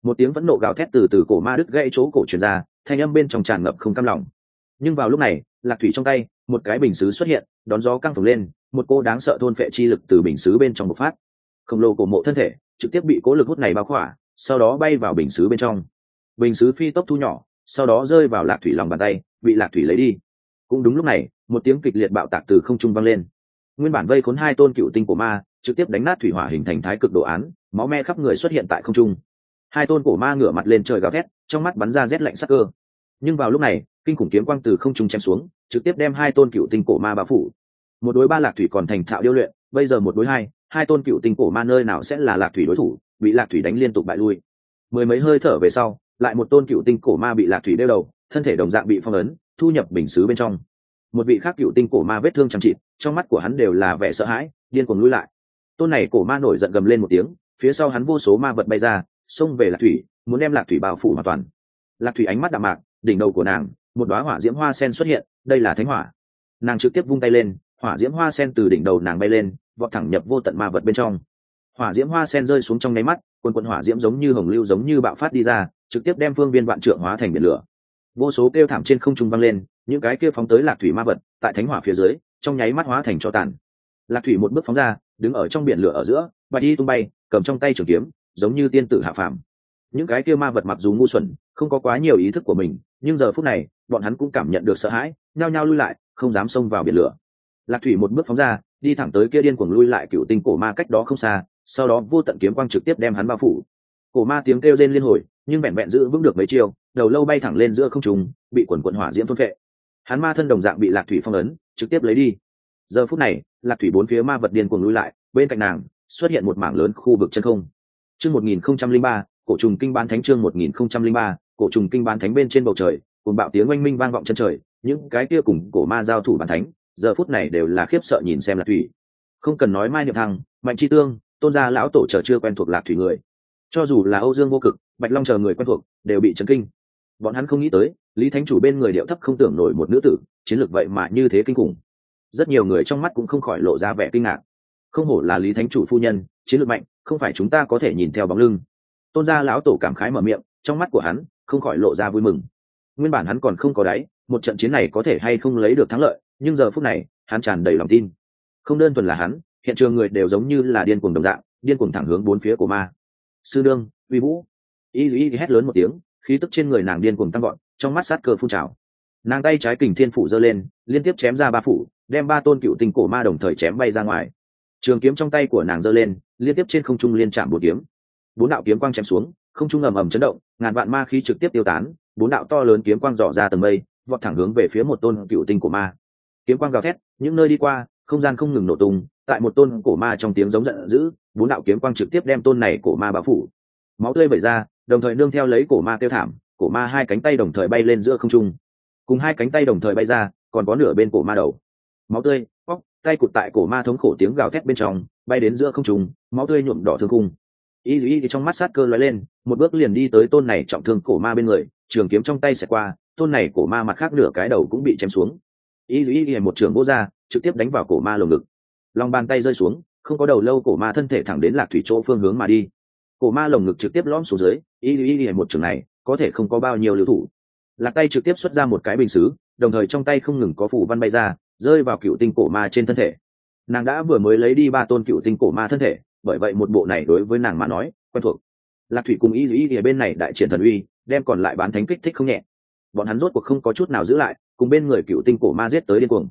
một tiếng vẫn nộ gào thét từ từ cổ ma đứt gãy chỗ cổ truyền ra, thanh âm bên trong tràn ngập không cam lòng. Nhưng vào lúc này, lạc thủy trong tay, một cái bình xứ xuất hiện, đón gió căng phồng lên, một cô đáng sợ thôn phệ chi lực từ bình xứ bên trong bộc phát. Khổng lồ cổ mộ thân thể, trực tiếp bị cố lực hút này bao khỏa, sau đó bay vào bình xứ bên trong. Bình xứ phi tốc thu nhỏ, sau đó rơi vào lạc thủy lòng bàn tay, bị lạc thủy lấy đi. Cũng đúng lúc này, một tiếng kịch liệt bạo tạc từ không trung vang lên. Nguyên bản vây khốn hai tôn cựu tinh của ma, trực tiếp đánh nát thủy hỏa hình thành thái cực đồ án, máu me khắp người xuất hiện tại không trung hai tôn cổ ma ngửa mặt lên trời gào thét, trong mắt bắn ra rét lạnh sắc cơ. Nhưng vào lúc này, kinh khủng kiếm quang từ không trung chém xuống, trực tiếp đem hai tôn cựu tinh cổ ma bao phủ. Một đối ba lạc thủy còn thành thạo điêu luyện, bây giờ một đối hai hai tôn cựu tinh cổ ma nơi nào sẽ là lạc thủy đối thủ, bị lạc thủy đánh liên tục bại lui. Mười mấy hơi thở về sau, lại một tôn cựu tinh cổ ma bị lạc thủy đeo đầu, thân thể đồng dạng bị phong ấn, thu nhập bình xứ bên trong. Một vị khác cựu tinh cổ ma vết thương chẳng chịt, trong mắt của hắn đều là vẻ sợ hãi, điên cuồng lui lại. Tôn này cổ ma nổi giận gầm lên một tiếng, phía sau hắn vô số ma vật bay ra xông về lạc thủy, muốn đem lạc thủy bao phủ hoàn toàn. Lạc thủy ánh mắt đạm mạc, đỉnh đầu của nàng, một đoá hỏa diễm hoa sen xuất hiện, đây là thánh hỏa. Nàng trực tiếp vung tay lên, hỏa diễm hoa sen từ đỉnh đầu nàng bay lên, vọt thẳng nhập vô tận ma vật bên trong. Hỏa diễm hoa sen rơi xuống trong nháy mắt, quần quần hỏa diễm giống như hồng lưu giống như bạo phát đi ra, trực tiếp đem phương viên vạn trượng hóa thành biển lửa. Vô số kêu thảm trên không trung văng lên, những cái kêu phóng tới lạc thủy ma vật, tại thánh hỏa phía dưới, trong nháy mắt hóa thành cho tàn. Lạc thủy một bước phóng ra, đứng ở trong biển lửa ở giữa, bạch đi tung bay, cầm trong tay trường kiếm giống như tiên tử hạ phàm. Những cái kia ma vật mặc dù ngu xuẩn, không có quá nhiều ý thức của mình, nhưng giờ phút này, bọn hắn cũng cảm nhận được sợ hãi, nhao nhao lui lại, không dám xông vào biển lửa. Lạc thủy một bước phóng ra, đi thẳng tới kia điên cuồng lui lại cựu tinh cổ ma cách đó không xa, sau đó vô tận kiếm quang trực tiếp đem hắn bao phủ. Cổ ma tiếng kêu rên liên hồi, nhưng vẹn vẹn giữ vững được mấy chiêu, đầu lâu bay thẳng lên giữa không trùng bị quần quần hỏa diễm thôn phệ. Hắn ma thân đồng dạng bị lạc thủy phong ấn, trực tiếp lấy đi. Giờ phút này, lạc thủy bốn phía ma vật điên cuồng lui lại, bên cạnh nàng, xuất hiện một mảng lớn khu vực chân không chương một nghìn không trăm linh ba, cổ trùng kinh bán thánh chương một nghìn không trăm linh ba, cổ trùng kinh bán thánh bên trên bầu trời cùng bạo tiếng oanh minh vang vọng chân trời, những cái kia cùng cổ ma giao thủ bán thánh, giờ phút này đều là khiếp sợ nhìn xem lạc thủy. Không cần nói mai niệm thăng, mạnh chi tương, tôn gia lão tổ chờ chưa quen thuộc lạc thủy người. Cho dù là âu dương vô cực, bạch long chờ người quen thuộc, đều bị chấn kinh. Bọn hắn không nghĩ tới, lý thánh chủ bên người điệu thấp không tưởng nổi một nữ tử, chiến lược vậy mà như thế kinh khủng. Rất nhiều người trong mắt cũng không khỏi lộ ra vẻ kinh ngạc. Không hổ là lý thánh chủ phu nhân, chiến lược mạnh không phải chúng ta có thể nhìn theo bóng lưng. Tôn gia lão tổ cảm khái mở miệng, trong mắt của hắn không khỏi lộ ra vui mừng. Nguyên bản hắn còn không có đáy, một trận chiến này có thể hay không lấy được thắng lợi, nhưng giờ phút này, hắn tràn đầy lòng tin. Không đơn thuần là hắn, hiện trường người đều giống như là điên cuồng đồng dạng, điên cuồng thẳng hướng bốn phía của ma. Sư đương, uy vũ. Y y hét lớn một tiếng, khí tức trên người nàng điên cuồng tăng gọn trong mắt sát cơ phun trào. Nàng tay trái kình thiên phủ giơ lên, liên tiếp chém ra ba phủ, đem ba tôn cựu tình cổ ma đồng thời chém bay ra ngoài trường kiếm trong tay của nàng giơ lên, liên tiếp trên không trung liên chạm bột kiếm. Bốn đạo kiếm quang chém xuống, không trung ầm ầm chấn động, ngàn vạn ma khí trực tiếp tiêu tán, bốn đạo to lớn kiếm quang dò ra tầng mây, vọt thẳng hướng về phía một tôn cựu tinh của ma. Kiếm quang gào thét, những nơi đi qua, không gian không ngừng nổ tung, tại một tôn cổ ma trong tiếng giống giận dữ, bốn đạo kiếm quang trực tiếp đem tôn này cổ ma bao phủ. Máu tươi vẩy ra, đồng thời nương theo lấy cổ ma tiêu thảm, cổ ma hai cánh tay đồng thời bay lên giữa không trung. Cùng hai cánh tay đồng thời bay ra, còn có nửa bên cổ ma đầu. Máu tươi óc tay cụt tại cổ ma thống khổ tiếng gào thét bên trong, bay đến giữa không trùng máu tươi nhuộm đỏ thương cung y dù y trong mắt sát cơ lóe lên, một bước liền đi tới tôn này trọng thương cổ ma bên người, trường kiếm trong tay xẹt qua, tôn này cổ ma mặt khác nửa cái đầu cũng bị chém xuống. Y dù y một trường vô ra, trực tiếp đánh vào cổ ma lồng ngực. Lòng bàn tay rơi xuống, không có đầu lâu cổ ma thân thể thẳng đến lạc thủy chỗ phương hướng mà đi. Cổ ma lồng ngực trực tiếp lõm xuống dưới, y dù y một trường này, có thể không có bao nhiêu lưu thủ. Lạc tay trực tiếp xuất ra một cái bình xứ, đồng thời trong tay không ngừng có phủ văn bay ra rơi vào cựu tinh cổ ma trên thân thể. Nàng đã vừa mới lấy đi ba tôn cựu tinh cổ ma thân thể, bởi vậy một bộ này đối với nàng mà nói, quen thuộc. Lạc thủy cùng ý ý thì bên này đại triển thần uy, đem còn lại bán thánh kích thích không nhẹ. Bọn hắn rốt cuộc không có chút nào giữ lại, cùng bên người cựu tinh cổ ma giết tới điên cuồng.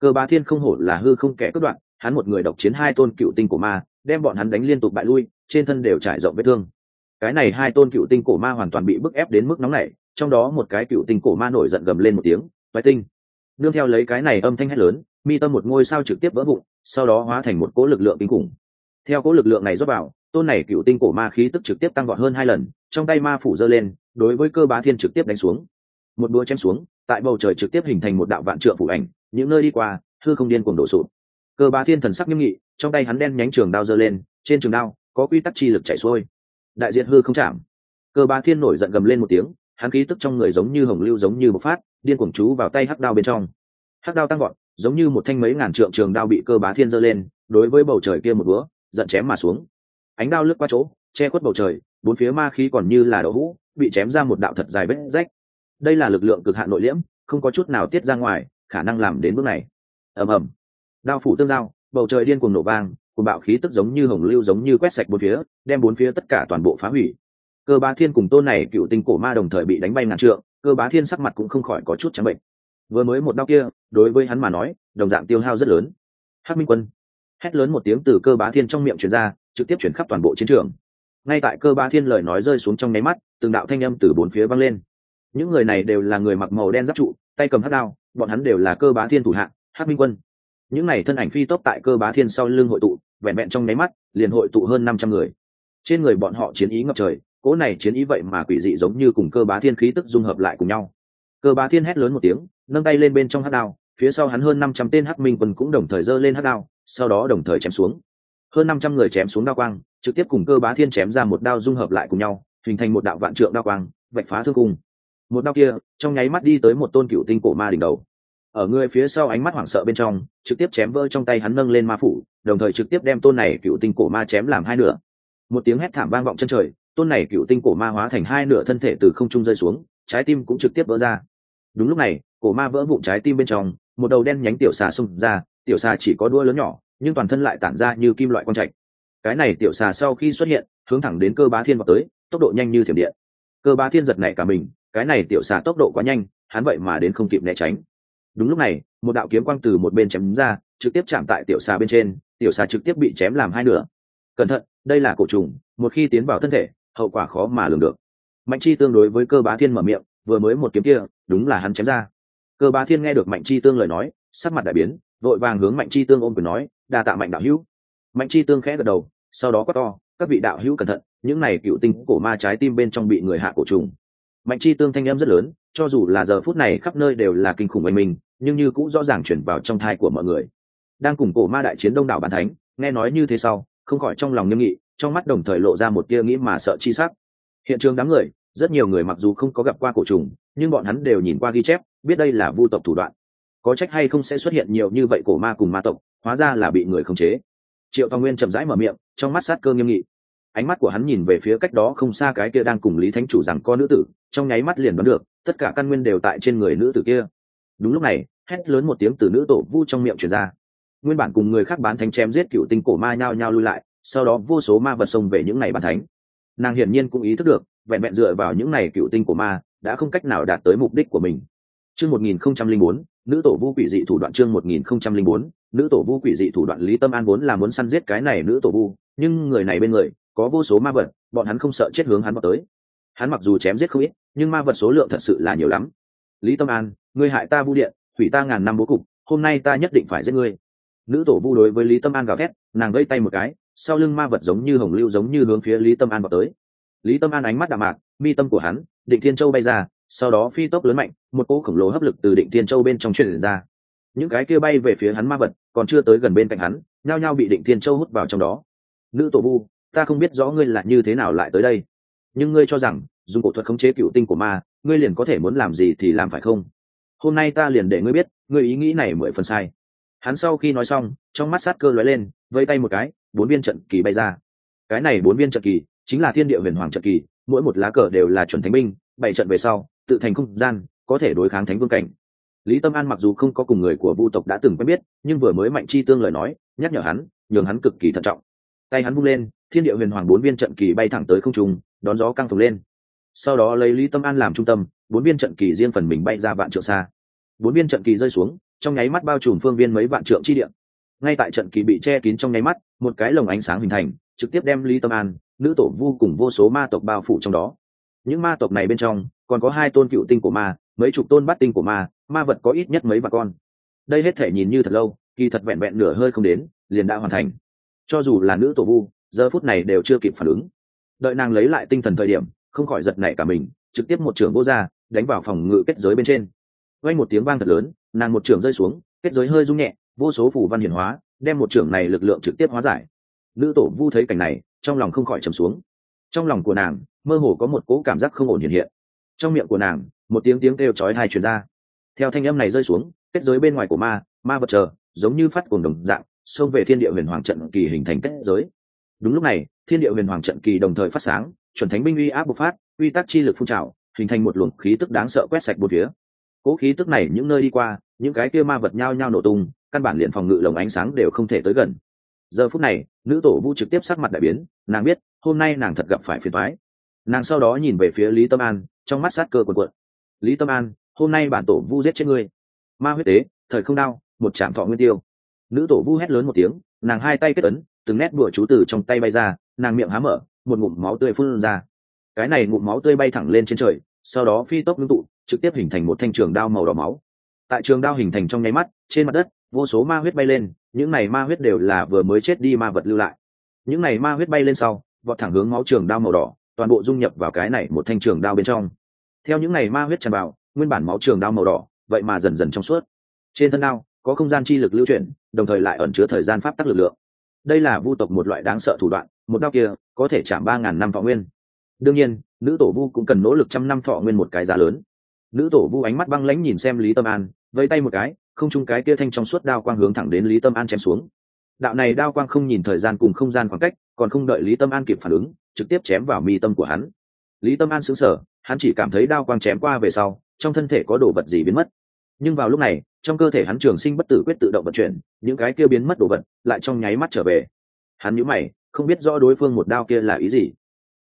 Cơ ba thiên không hổ là hư không kẻ cất đoạn hắn một người độc chiến hai tôn cựu tinh cổ ma, đem bọn hắn đánh liên tục bại lui, trên thân đều trải rộng vết thương. Cái này hai tôn cựu tinh cổ ma hoàn toàn bị bức ép đến mức nóng nảy, trong đó một cái cựu tinh cổ ma nổi giận gầm lên một tiếng vai tinh nương theo lấy cái này âm thanh hét lớn, mi tâm một ngôi sao trực tiếp vỡ vụn, sau đó hóa thành một cỗ lực lượng kinh khủng. Theo cỗ lực lượng này rút vào, tôn này cựu tinh cổ ma khí tức trực tiếp tăng vọt hơn hai lần, trong tay ma phủ giơ lên, đối với cơ bá thiên trực tiếp đánh xuống. Một búa chém xuống, tại bầu trời trực tiếp hình thành một đạo vạn trượng phủ ảnh, những nơi đi qua, hư không điên cuồng đổ sụp. Cơ bá thiên thần sắc nghiêm nghị, trong tay hắn đen nhánh trường đao giơ lên, trên trường đao có quy tắc chi lực chảy xuôi. Đại diện hư không chạm. Cơ bá thiên nổi giận gầm lên một tiếng, hắn khí tức trong người giống như hồng lưu giống như một phát điên cuồng chú vào tay hắc đao bên trong. Hắc đao tăng gọn giống như một thanh mấy ngàn trượng trường đao bị cơ bá thiên giơ lên, đối với bầu trời kia một búa giận chém mà xuống. Ánh đao lướt qua chỗ, che khuất bầu trời, bốn phía ma khí còn như là đậu hũ, bị chém ra một đạo thật dài vết rách. Đây là lực lượng cực hạn nội liễm, không có chút nào tiết ra ngoài, khả năng làm đến bước này. Ầm ầm. Đao phủ tương giao, bầu trời điên cuồng nổ vang cùng bạo khí tức giống như hồng lưu giống như quét sạch bốn phía, đem bốn phía tất cả toàn bộ phá hủy. Cơ bá thiên cùng tôn này cựu tinh cổ ma đồng thời bị đánh bay ngàn trượng cơ bá thiên sắc mặt cũng không khỏi có chút trắng bệnh. Vừa mới một đau kia, đối với hắn mà nói, đồng dạng tiêu hao rất lớn. Hắc minh quân, hét lớn một tiếng từ cơ bá thiên trong miệng truyền ra, trực tiếp chuyển khắp toàn bộ chiến trường. Ngay tại cơ bá thiên lời nói rơi xuống trong nháy mắt, từng đạo thanh âm từ bốn phía vang lên. Những người này đều là người mặc màu đen giáp trụ, tay cầm hắc đao, bọn hắn đều là cơ bá thiên thủ hạng hắc minh quân. Những này thân ảnh phi tốc tại cơ bá thiên sau lưng hội tụ, vẹn vẹn trong nháy mắt, liền hội tụ hơn năm trăm người. Trên người bọn họ chiến ý ngập trời cỗ này chiến ý vậy mà quỷ dị giống như cùng cơ bá thiên khí tức dung hợp lại cùng nhau. Cơ bá thiên hét lớn một tiếng, nâng tay lên bên trong hát đao, phía sau hắn hơn năm trăm tên hắc minh quân cũng đồng thời giơ lên hát đao, sau đó đồng thời chém xuống. Hơn năm trăm người chém xuống đao quang, trực tiếp cùng cơ bá thiên chém ra một đao dung hợp lại cùng nhau, hình thành một đạo vạn trượng đao quang, vạch phá thương cung. Một đao kia, trong nháy mắt đi tới một tôn cựu tinh cổ ma đỉnh đầu. Ở người phía sau ánh mắt hoảng sợ bên trong, trực tiếp chém vỡ trong tay hắn nâng lên ma phủ, đồng thời trực tiếp đem tôn này cựu tinh cổ ma chém làm hai nửa. Một tiếng hét thảm vang vọng chân trời tôn này cựu tinh cổ ma hóa thành hai nửa thân thể từ không trung rơi xuống, trái tim cũng trực tiếp vỡ ra. Đúng lúc này, cổ ma vỡ vụn trái tim bên trong, một đầu đen nhánh tiểu xà xung ra, tiểu xà chỉ có đuôi lớn nhỏ, nhưng toàn thân lại tản ra như kim loại quang trạch. Cái này tiểu xà sau khi xuất hiện, hướng thẳng đến cơ bá thiên vào tới, tốc độ nhanh như thiểm điện. Cơ bá thiên giật này cả mình, cái này tiểu xà tốc độ quá nhanh, hắn vậy mà đến không kịp né tránh. Đúng lúc này, một đạo kiếm quang từ một bên chém ra, trực tiếp chạm tại tiểu xà bên trên, tiểu xà trực tiếp bị chém làm hai nửa. Cẩn thận, đây là cổ trùng, một khi tiến vào thân thể hậu quả khó mà lường được. Mạnh chi tương đối với cơ bá thiên mở miệng, vừa mới một kiếm kia, đúng là hắn chém ra. Cơ bá thiên nghe được mạnh chi tương lời nói, sắc mặt đại biến, vội vàng hướng mạnh chi tương ôm quyền nói, đa tạ mạnh đạo hữu. Mạnh chi tương khẽ gật đầu, sau đó quát to, các vị đạo hữu cẩn thận, những này cựu tinh cổ ma trái tim bên trong bị người hạ cổ trùng. Mạnh chi tương thanh âm rất lớn, cho dù là giờ phút này khắp nơi đều là kinh khủng oanh mình nhưng như cũng rõ ràng chuyển vào trong thai của mọi người. Đang cùng cổ ma đại chiến đông đảo bàn thánh, nghe nói như thế sau, không khỏi trong lòng nghiêm nghị trong mắt đồng thời lộ ra một tia nghĩ mà sợ chi sắc. Hiện trường đám người, rất nhiều người mặc dù không có gặp qua cổ trùng, nhưng bọn hắn đều nhìn qua ghi chép, biết đây là vu tộc thủ đoạn. Có trách hay không sẽ xuất hiện nhiều như vậy cổ ma cùng ma tộc, hóa ra là bị người khống chế. Triệu tòng nguyên chậm rãi mở miệng, trong mắt sát cơ nghiêm nghị. Ánh mắt của hắn nhìn về phía cách đó không xa cái kia đang cùng lý thánh chủ rằng có nữ tử, trong nháy mắt liền đoán được, tất cả căn nguyên đều tại trên người nữ tử kia. Đúng lúc này, hét lớn một tiếng từ nữ tổ vu trong miệng truyền ra. Nguyên bản cùng người khác bán thánh chém giết cựu tinh cổ ma nhao nhao lui lại sau đó vô số ma vật xông về những ngày bàn thánh. Nàng hiển nhiên cũng ý thức được, vẹn vẹn dựa vào những này cựu tinh của ma, đã không cách nào đạt tới mục đích của mình. Chương một nghìn không trăm linh bốn, nữ tổ vu quỷ dị thủ đoạn chương một nghìn không trăm linh bốn, nữ tổ vu quỷ dị thủ đoạn lý tâm an vốn là muốn săn giết cái này nữ tổ vu, nhưng người này bên người, có vô số ma vật, bọn hắn không sợ chết hướng hắn vào tới. Hắn mặc dù chém giết không ít, nhưng ma vật số lượng thật sự là nhiều lắm. Lý tâm an ngươi hại ta vu điện, hủy ta ngàn năm bố cục, hôm nay ta nhất định phải giết ngươi. Nữ tổ vu đối với lý tâm an gào thét, nàng gây tay một cái sau lưng ma vật giống như hồng lưu giống như hướng phía lý tâm an vào tới. Lý tâm an ánh mắt đạm mạc, mi tâm của hắn, định thiên châu bay ra, sau đó phi tốc lớn mạnh, một cỗ khổng lồ hấp lực từ định thiên châu bên trong truyền ra. Những cái kia bay về phía hắn ma vật còn chưa tới gần bên cạnh hắn, nhao nhao bị định thiên châu hút vào trong đó. Nữ tổ vu, ta không biết rõ ngươi là như thế nào lại tới đây, nhưng ngươi cho rằng, dùng cổ thuật khống chế cựu tinh của ma, ngươi liền có thể muốn làm gì thì làm phải không? Hôm nay ta liền để ngươi biết, ngươi ý nghĩ này mười phần sai. Hắn sau khi nói xong, trong mắt sát cơ lóe lên vây tay một cái, bốn viên trận kỳ bay ra. Cái này bốn viên trận kỳ chính là thiên địa huyền hoàng trận kỳ, mỗi một lá cờ đều là chuẩn thánh binh, bảy trận về sau, tự thành không gian, có thể đối kháng thánh vương cảnh. Lý tâm an mặc dù không có cùng người của vu tộc đã từng quen biết, nhưng vừa mới mạnh chi tương lời nói, nhắc nhở hắn, nhường hắn cực kỳ thận trọng. Tay hắn bung lên, thiên địa huyền hoàng bốn viên trận kỳ bay thẳng tới không trung, đón gió căng phồng lên. Sau đó lấy lý tâm an làm trung tâm, bốn viên trận kỳ riêng phần mình bay ra vạn trượng xa. Bốn viên trận kỳ rơi xuống, trong nháy mắt bao trùm phương viên mấy vạn trượng chi điện ngay tại trận kỳ bị che kín trong nháy mắt một cái lồng ánh sáng hình thành trực tiếp đem lý tâm an nữ tổ vu cùng vô số ma tộc bao phủ trong đó. Những ma tộc này bên trong còn có hai tôn cựu tinh của ma mấy chục tôn bát tinh của ma ma vật có ít nhất mấy bà con. Đây hết thể nhìn như thật lâu kỳ thật vẹn vẹn nửa hơi không đến liền đã hoàn thành. Cho dù là nữ tổ vu giờ phút này đều chưa kịp phản ứng. Đợi nàng lấy lại tinh thần thời điểm không khỏi giật nảy cả mình trực tiếp một trường vô ra, đánh vào phòng ngự kết giới bên trên. Quay một tiếng vang thật lớn nàng một trường rơi xuống kết giới hơi rung nhẹ vô số phủ văn hiển hóa, đem một trưởng này lực lượng trực tiếp hóa giải. Nữ tổ vu thấy cảnh này, trong lòng không khỏi trầm xuống. Trong lòng của nàng, mơ hồ có một cỗ cảm giác không ổn hiện hiện. Trong miệng của nàng, một tiếng tiếng kêu chói hai truyền ra. Theo thanh âm này rơi xuống, kết giới bên ngoài của ma ma vật chờ, giống như phát cuồng đồng dạng, xông về thiên địa huyền hoàng trận kỳ hình thành kết giới. Đúng lúc này, thiên địa huyền hoàng trận kỳ đồng thời phát sáng, chuẩn thánh binh uy áp bộc phát uy tắc chi lực phun trào, hình thành một luồng khí tức đáng sợ quét sạch bốn phía. Cố khí tức này những nơi đi qua, những cái kia ma vật nhao nhao nổ tung, căn bản liền phòng ngự lồng ánh sáng đều không thể tới gần. Giờ phút này, nữ tổ vu trực tiếp sắc mặt đại biến, nàng biết, hôm nay nàng thật gặp phải phiền thoái nàng sau đó nhìn về phía lý tâm an, trong mắt sát cơ quần quận lý tâm an, hôm nay bản tổ vu giết chết ngươi. Ma huyết tế, thời không đau một trạm thọ nguyên tiêu. Nữ tổ vu hét lớn một tiếng, nàng hai tay kết ấn, từng nét đùa chú từ trong tay bay ra, nàng miệng há mở, một ngụm máu tươi phun ra. Cái này ngụm máu tươi bay thẳng lên trên trời, sau đó phi tốc ngưng tụ trực tiếp hình thành một thanh trường đao màu đỏ máu. Tại trường đao hình thành trong nháy mắt, trên mặt đất, vô số ma huyết bay lên, những này ma huyết đều là vừa mới chết đi ma vật lưu lại. Những này ma huyết bay lên sau, vọt thẳng hướng máu trường đao màu đỏ, toàn bộ dung nhập vào cái này một thanh trường đao bên trong. Theo những này ma huyết tràn vào, nguyên bản máu trường đao màu đỏ, vậy mà dần dần trong suốt. Trên thân đao, có không gian chi lực lưu chuyển, đồng thời lại ẩn chứa thời gian pháp tắc lực lượng. Đây là vu tộc một loại đáng sợ thủ đoạn, một đao kia có thể chạm ba ngàn năm thọ nguyên. Đương nhiên, nữ tổ vu cũng cần nỗ lực trăm năm thọ nguyên một cái giá lớn nữ tổ vu ánh mắt băng lãnh nhìn xem lý tâm an, vẫy tay một cái, không chung cái kia thanh trong suốt đao quang hướng thẳng đến lý tâm an chém xuống. Đạo này đao quang không nhìn thời gian cùng không gian khoảng cách, còn không đợi lý tâm an kịp phản ứng, trực tiếp chém vào mi tâm của hắn. Lý tâm an xứng sở hắn chỉ cảm thấy đao quang chém qua về sau, trong thân thể có đồ vật gì biến mất. Nhưng vào lúc này, trong cơ thể hắn trường sinh bất tử quyết tự động vận chuyển, những cái kia biến mất đồ vật lại trong nháy mắt trở về. Hắn nhíu mày, không biết rõ đối phương một đao kia là ý gì.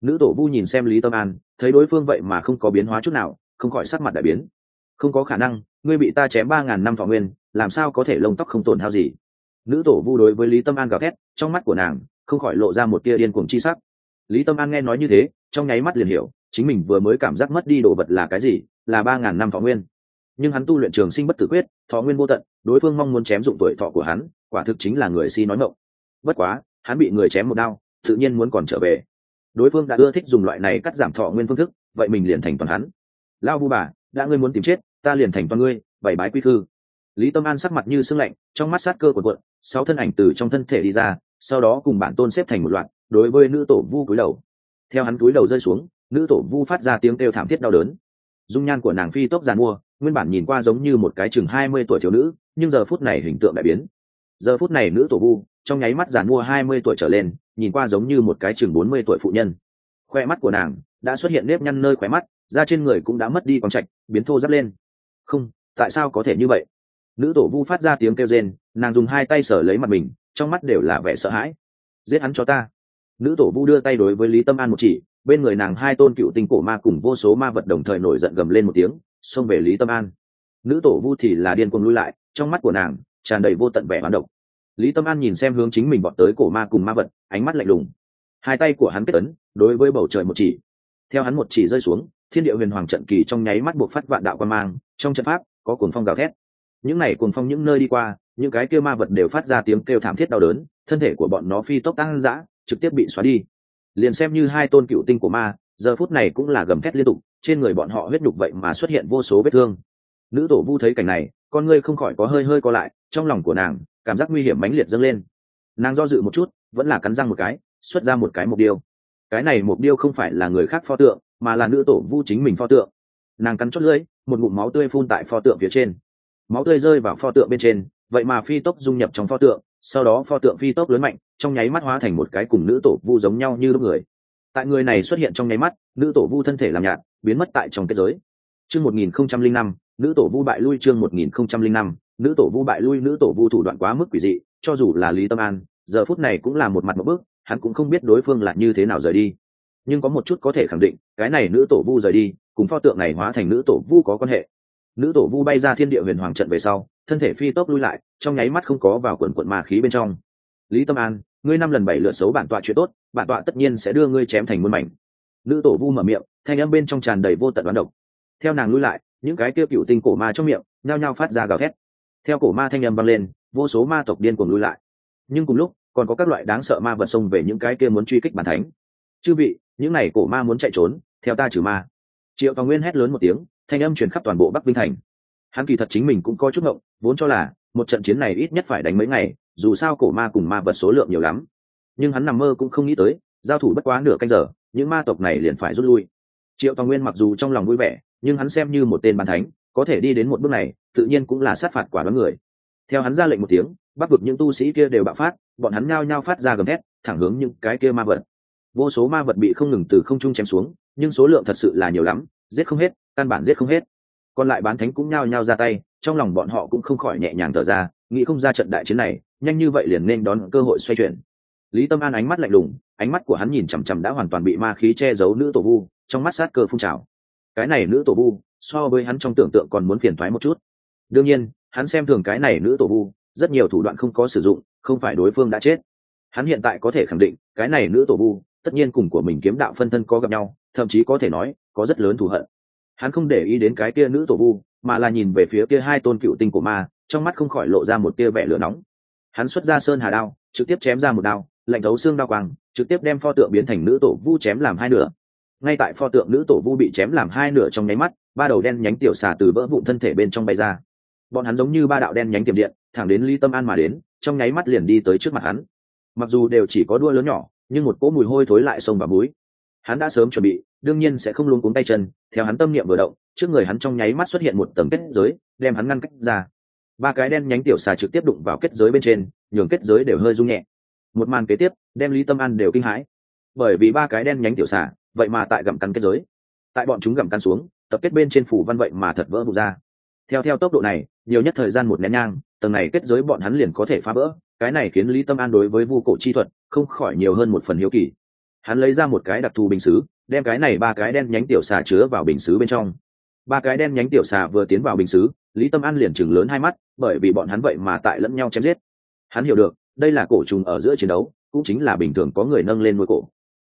Nữ tổ vu nhìn xem lý tâm an, thấy đối phương vậy mà không có biến hóa chút nào không khỏi sắc mặt đại biến. Không có khả năng, ngươi bị ta chém ba ngàn năm thọ nguyên, làm sao có thể lông tóc không tổn hao gì? Nữ tổ vu đối với lý tâm an gào thét, trong mắt của nàng không khỏi lộ ra một tia điên cuồng chi sắc. Lý tâm an nghe nói như thế, trong nháy mắt liền hiểu, chính mình vừa mới cảm giác mất đi đồ vật là cái gì, là ba ngàn năm thọ nguyên. Nhưng hắn tu luyện trường sinh bất tử quyết, thọ nguyên vô tận, đối phương mong muốn chém dụng tuổi thọ của hắn, quả thực chính là người si nói mộng. Bất quá, hắn bị người chém một đao, tự nhiên muốn còn trở về. Đối phương đã ưa thích dùng loại này cắt giảm thọ nguyên phương thức, vậy mình liền thành toàn hắn lao vu bà, đã ngươi muốn tìm chết, ta liền thành toàn ngươi, bảy bái quy khư. Lý tâm an sắc mặt như sưng lạnh, trong mắt sát cơ của quận sáu thân ảnh từ trong thân thể đi ra, sau đó cùng bản tôn xếp thành một loạt, đối với nữ tổ vu cúi đầu. Theo hắn cúi đầu rơi xuống, nữ tổ vu phát ra tiếng kêu thảm thiết đau đớn. Dung nhan của nàng phi tốc giàn mua, nguyên bản nhìn qua giống như một cái chừng hai mươi tuổi thiếu nữ, nhưng giờ phút này hình tượng đại biến. Giờ phút này nữ tổ vu, trong nháy mắt giàn mua hai mươi tuổi trở lên, nhìn qua giống như một cái chừng bốn mươi tuổi phụ nhân. Khoe mắt của nàng đã xuất hiện nếp nhăn nơi khóe mắt da trên người cũng đã mất đi quang trạch, biến thô dắt lên. Không, tại sao có thể như vậy? Nữ tổ vu phát ra tiếng kêu rên, nàng dùng hai tay sở lấy mặt mình, trong mắt đều là vẻ sợ hãi. Giết hắn cho ta. Nữ tổ vu đưa tay đối với lý tâm an một chỉ, bên người nàng hai tôn cựu tinh cổ ma cùng vô số ma vật đồng thời nổi giận gầm lên một tiếng, xông về lý tâm an. Nữ tổ vu thì là điên cuồng lui lại, trong mắt của nàng tràn đầy vô tận vẻ hoán độc. Lý tâm an nhìn xem hướng chính mình bọn tới cổ ma cùng ma vật, ánh mắt lạnh lùng. Hai tay của hắn kết ấn, đối với bầu trời một chỉ. Theo hắn một chỉ rơi xuống thiên địa huyền hoàng trận kỳ trong nháy mắt buộc phát vạn đạo quan mang, trong trận pháp, có cuồng phong gào thét. Những này cuồng phong những nơi đi qua, những cái kêu ma vật đều phát ra tiếng kêu thảm thiết đau đớn, thân thể của bọn nó phi tốc tăng dã, trực tiếp bị xóa đi. Liền xem như hai tôn cựu tinh của ma, giờ phút này cũng là gầm thét liên tục, trên người bọn họ huyết đục vậy mà xuất hiện vô số vết thương. Nữ tổ vu thấy cảnh này, con ngươi không khỏi có hơi hơi co lại, trong lòng của nàng, cảm giác nguy hiểm mãnh liệt dâng lên. Nàng do dự một chút, vẫn là cắn răng một cái, xuất ra một cái mục điêu. Cái này mục điêu không phải là người khác pho tượng mà là nữ tổ vu chính mình pho tượng. Nàng cắn chót lưỡi, một ngụm máu tươi phun tại pho tượng phía trên. Máu tươi rơi vào pho tượng bên trên, vậy mà phi tốc dung nhập trong pho tượng, sau đó pho tượng phi tốc lớn mạnh, trong nháy mắt hóa thành một cái cùng nữ tổ vu giống nhau như lúc người. Tại người này xuất hiện trong nháy mắt, nữ tổ vu thân thể làm nhạt, biến mất tại trong kết giới. Chương một nghìn không trăm linh năm, nữ tổ vu bại lui chương một nghìn không trăm linh năm, nữ tổ vu bại lui, nữ tổ vu thủ đoạn quá mức quỷ dị, cho dù là lý tâm an, giờ phút này cũng là một mặt một bước, hắn cũng không biết đối phương là như thế nào rời đi nhưng có một chút có thể khẳng định, cái này nữ tổ vu rời đi, cùng pho tượng này hóa thành nữ tổ vu có quan hệ. Nữ tổ vu bay ra thiên địa huyền hoàng trận về sau, thân thể phi tốc lui lại, trong nháy mắt không có vào quần quận ma khí bên trong. Lý tâm an, ngươi năm lần bảy lượt xấu bản tọa chuyện tốt, bản tọa tất nhiên sẽ đưa ngươi chém thành muôn mảnh. Nữ tổ vu mở miệng, thanh âm bên trong tràn đầy vô tận đoán độc. Theo nàng lui lại, những cái kia cựu tinh cổ ma trong miệng, nhao nhao phát ra gào thét. Theo cổ ma thanh âm vang lên, vô số ma tộc điên cuồng lui lại. Nhưng cùng lúc, còn có các loại đáng sợ ma vật xông về những cái kia muốn truy kích bản thánh chư vị, những này cổ ma muốn chạy trốn, theo ta trừ ma. Triệu tòa nguyên hét lớn một tiếng, thanh âm truyền khắp toàn bộ bắc vinh thành. Hắn kỳ thật chính mình cũng có chút ngộng, vốn cho là một trận chiến này ít nhất phải đánh mấy ngày, dù sao cổ ma cùng ma vật số lượng nhiều lắm. Nhưng hắn nằm mơ cũng không nghĩ tới, giao thủ bất quá nửa canh giờ, những ma tộc này liền phải rút lui. Triệu tòa nguyên mặc dù trong lòng vui vẻ, nhưng hắn xem như một tên bàn thánh, có thể đi đến một bước này, tự nhiên cũng là sát phạt quả đoán người. Theo hắn ra lệnh một tiếng bắc vực những tu sĩ kia đều bạo phát, bọn hắn nhao nhao phát ra gầm thét, thẳng hướng những cái kia ma vật vô số ma vật bị không ngừng từ không trung chém xuống, nhưng số lượng thật sự là nhiều lắm, giết không hết, căn bản giết không hết. Còn lại bán thánh cũng nhao nhao ra tay, trong lòng bọn họ cũng không khỏi nhẹ nhàng thở ra, nghĩ không ra trận đại chiến này, nhanh như vậy liền nên đón cơ hội xoay chuyển. Lý tâm an ánh mắt lạnh lùng, ánh mắt của hắn nhìn chằm chằm đã hoàn toàn bị ma khí che giấu nữ tổ vu, trong mắt sát cơ phun trào. Cái này nữ tổ vu, so với hắn trong tưởng tượng còn muốn phiền thoái một chút. Đương nhiên, hắn xem thường cái này nữ tổ vu, rất nhiều thủ đoạn không có sử dụng, không phải đối phương đã chết. Hắn hiện tại có thể khẳng định, cái này nữ tổ vu tất nhiên cùng của mình kiếm đạo phân thân có gặp nhau, thậm chí có thể nói, có rất lớn thù hận. Hắn không để ý đến cái kia nữ tổ vu, mà là nhìn về phía kia hai tôn cựu tinh của ma, trong mắt không khỏi lộ ra một tia vẻ lửa nóng. Hắn xuất ra sơn hà đao, trực tiếp chém ra một đao, lạnh thấu xương đao quang, trực tiếp đem pho tượng biến thành nữ tổ vu chém làm hai nửa. Ngay tại pho tượng nữ tổ vu bị chém làm hai nửa trong nháy mắt, ba đầu đen nhánh tiểu xà từ vỡ vụn thân thể bên trong bay ra. Bọn hắn giống như ba đạo đen nhánh tiềm điện, thẳng đến ly tâm an mà đến, trong nháy mắt liền đi tới trước mặt hắn. Mặc dù đều chỉ có đua lớn nhỏ nhưng một cỗ mùi hôi thối lại xông vào mũi. Hắn đã sớm chuẩn bị, đương nhiên sẽ không luôn cuống tay chân, theo hắn tâm niệm vừa động, trước người hắn trong nháy mắt xuất hiện một tầng kết giới, đem hắn ngăn cách ra. Ba cái đen nhánh tiểu xà trực tiếp đụng vào kết giới bên trên, nhường kết giới đều hơi rung nhẹ. Một màn kế tiếp, đem lý tâm an đều kinh hãi. Bởi vì ba cái đen nhánh tiểu xà, vậy mà tại gặm cắn kết giới. Tại bọn chúng gặm cắn xuống, tập kết bên trên phủ văn vậy mà thật vỡ vụt ra. Theo theo tốc độ này, nhiều nhất thời gian một nén nhang, tầng này kết giới bọn hắn liền có thể phá vỡ cái này khiến lý tâm an đối với vu cổ chi thuật không khỏi nhiều hơn một phần hiếu kỳ. Hắn lấy ra một cái đặc thù bình xứ, đem cái này ba cái đen nhánh tiểu xà chứa vào bình xứ bên trong. Ba cái đen nhánh tiểu xà vừa tiến vào bình xứ, lý tâm an liền chừng lớn hai mắt, bởi vì bọn hắn vậy mà tại lẫn nhau chém giết. Hắn hiểu được, đây là cổ trùng ở giữa chiến đấu, cũng chính là bình thường có người nâng lên nuôi cổ.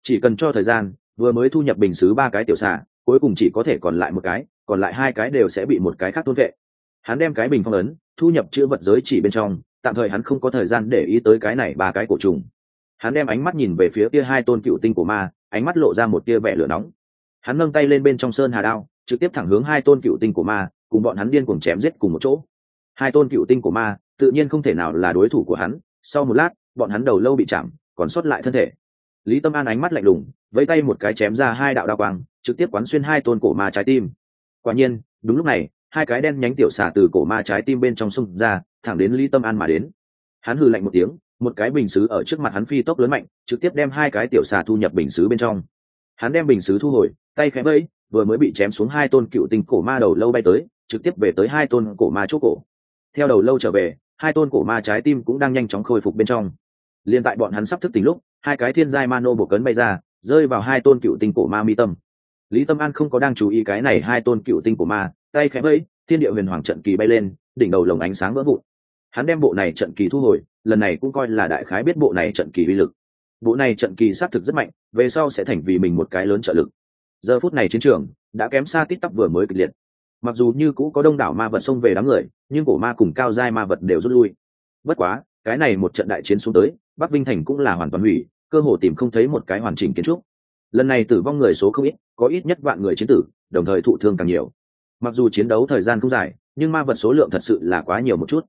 Chỉ cần cho thời gian, vừa mới thu nhập bình xứ ba cái tiểu xà, cuối cùng chỉ có thể còn lại một cái, còn lại hai cái đều sẽ bị một cái khác tôn vệ. Hắn đem cái bình phong ấn, thu nhập chữ vật giới chỉ bên trong tạm thời hắn không có thời gian để ý tới cái này ba cái cổ trùng. Hắn đem ánh mắt nhìn về phía kia hai tôn cựu tinh của ma, ánh mắt lộ ra một tia vẻ lửa nóng. Hắn nâng tay lên bên trong sơn hà đao, trực tiếp thẳng hướng hai tôn cựu tinh của ma, cùng bọn hắn điên cuồng chém giết cùng một chỗ. Hai tôn cựu tinh của ma, tự nhiên không thể nào là đối thủ của hắn. Sau một lát, bọn hắn đầu lâu bị chạm, còn sót lại thân thể. Lý tâm an ánh mắt lạnh lùng, vẫy tay một cái chém ra hai đạo đao quang, trực tiếp quán xuyên hai tôn cổ ma trái tim. Quả nhiên, đúng lúc này, hai cái đen nhánh tiểu xả từ cổ ma trái tim bên trong sông ra thẳng đến lý tâm an mà đến. Hắn hừ lạnh một tiếng, một cái bình xứ ở trước mặt hắn phi tốc lớn mạnh, trực tiếp đem hai cái tiểu xà thu nhập bình xứ bên trong. Hắn đem bình xứ thu hồi, tay khẽ bẫy vừa mới bị chém xuống hai tôn cựu tinh cổ ma đầu lâu bay tới, trực tiếp về tới hai tôn cổ ma chốt cổ. Theo đầu lâu trở về, hai tôn cổ ma trái tim cũng đang nhanh chóng khôi phục bên trong. Liền tại bọn hắn sắp thức tỉnh lúc, hai cái thiên giai ma nô bổ cấn bay ra, rơi vào hai tôn cựu tinh cổ ma mi tâm. Lý tâm an không có đang chú ý cái này hai tôn cựu tinh cổ ma, tay khẽ bẫy thiên địa huyền hoàng trận kỳ bay lên, đỉnh đầu lồng ánh sáng vỡ vụn hắn đem bộ này trận kỳ thu hồi, lần này cũng coi là đại khái biết bộ này trận kỳ uy lực. Bộ này trận kỳ xác thực rất mạnh, về sau sẽ thành vì mình một cái lớn trợ lực. Giờ phút này chiến trường đã kém xa tít tắp vừa mới kịch liệt. Mặc dù như cũ có đông đảo ma vật xông về đám người, nhưng cổ ma cùng cao giai ma vật đều rút lui. Bất quá, cái này một trận đại chiến xuống tới, bắc vinh thành cũng là hoàn toàn hủy, cơ hồ tìm không thấy một cái hoàn chỉnh kiến trúc. Lần này tử vong người số không ít, có ít nhất vạn người chiến tử, đồng thời thụ thương càng nhiều. Mặc dù chiến đấu thời gian không dài, nhưng ma vật số lượng thật sự là quá nhiều một chút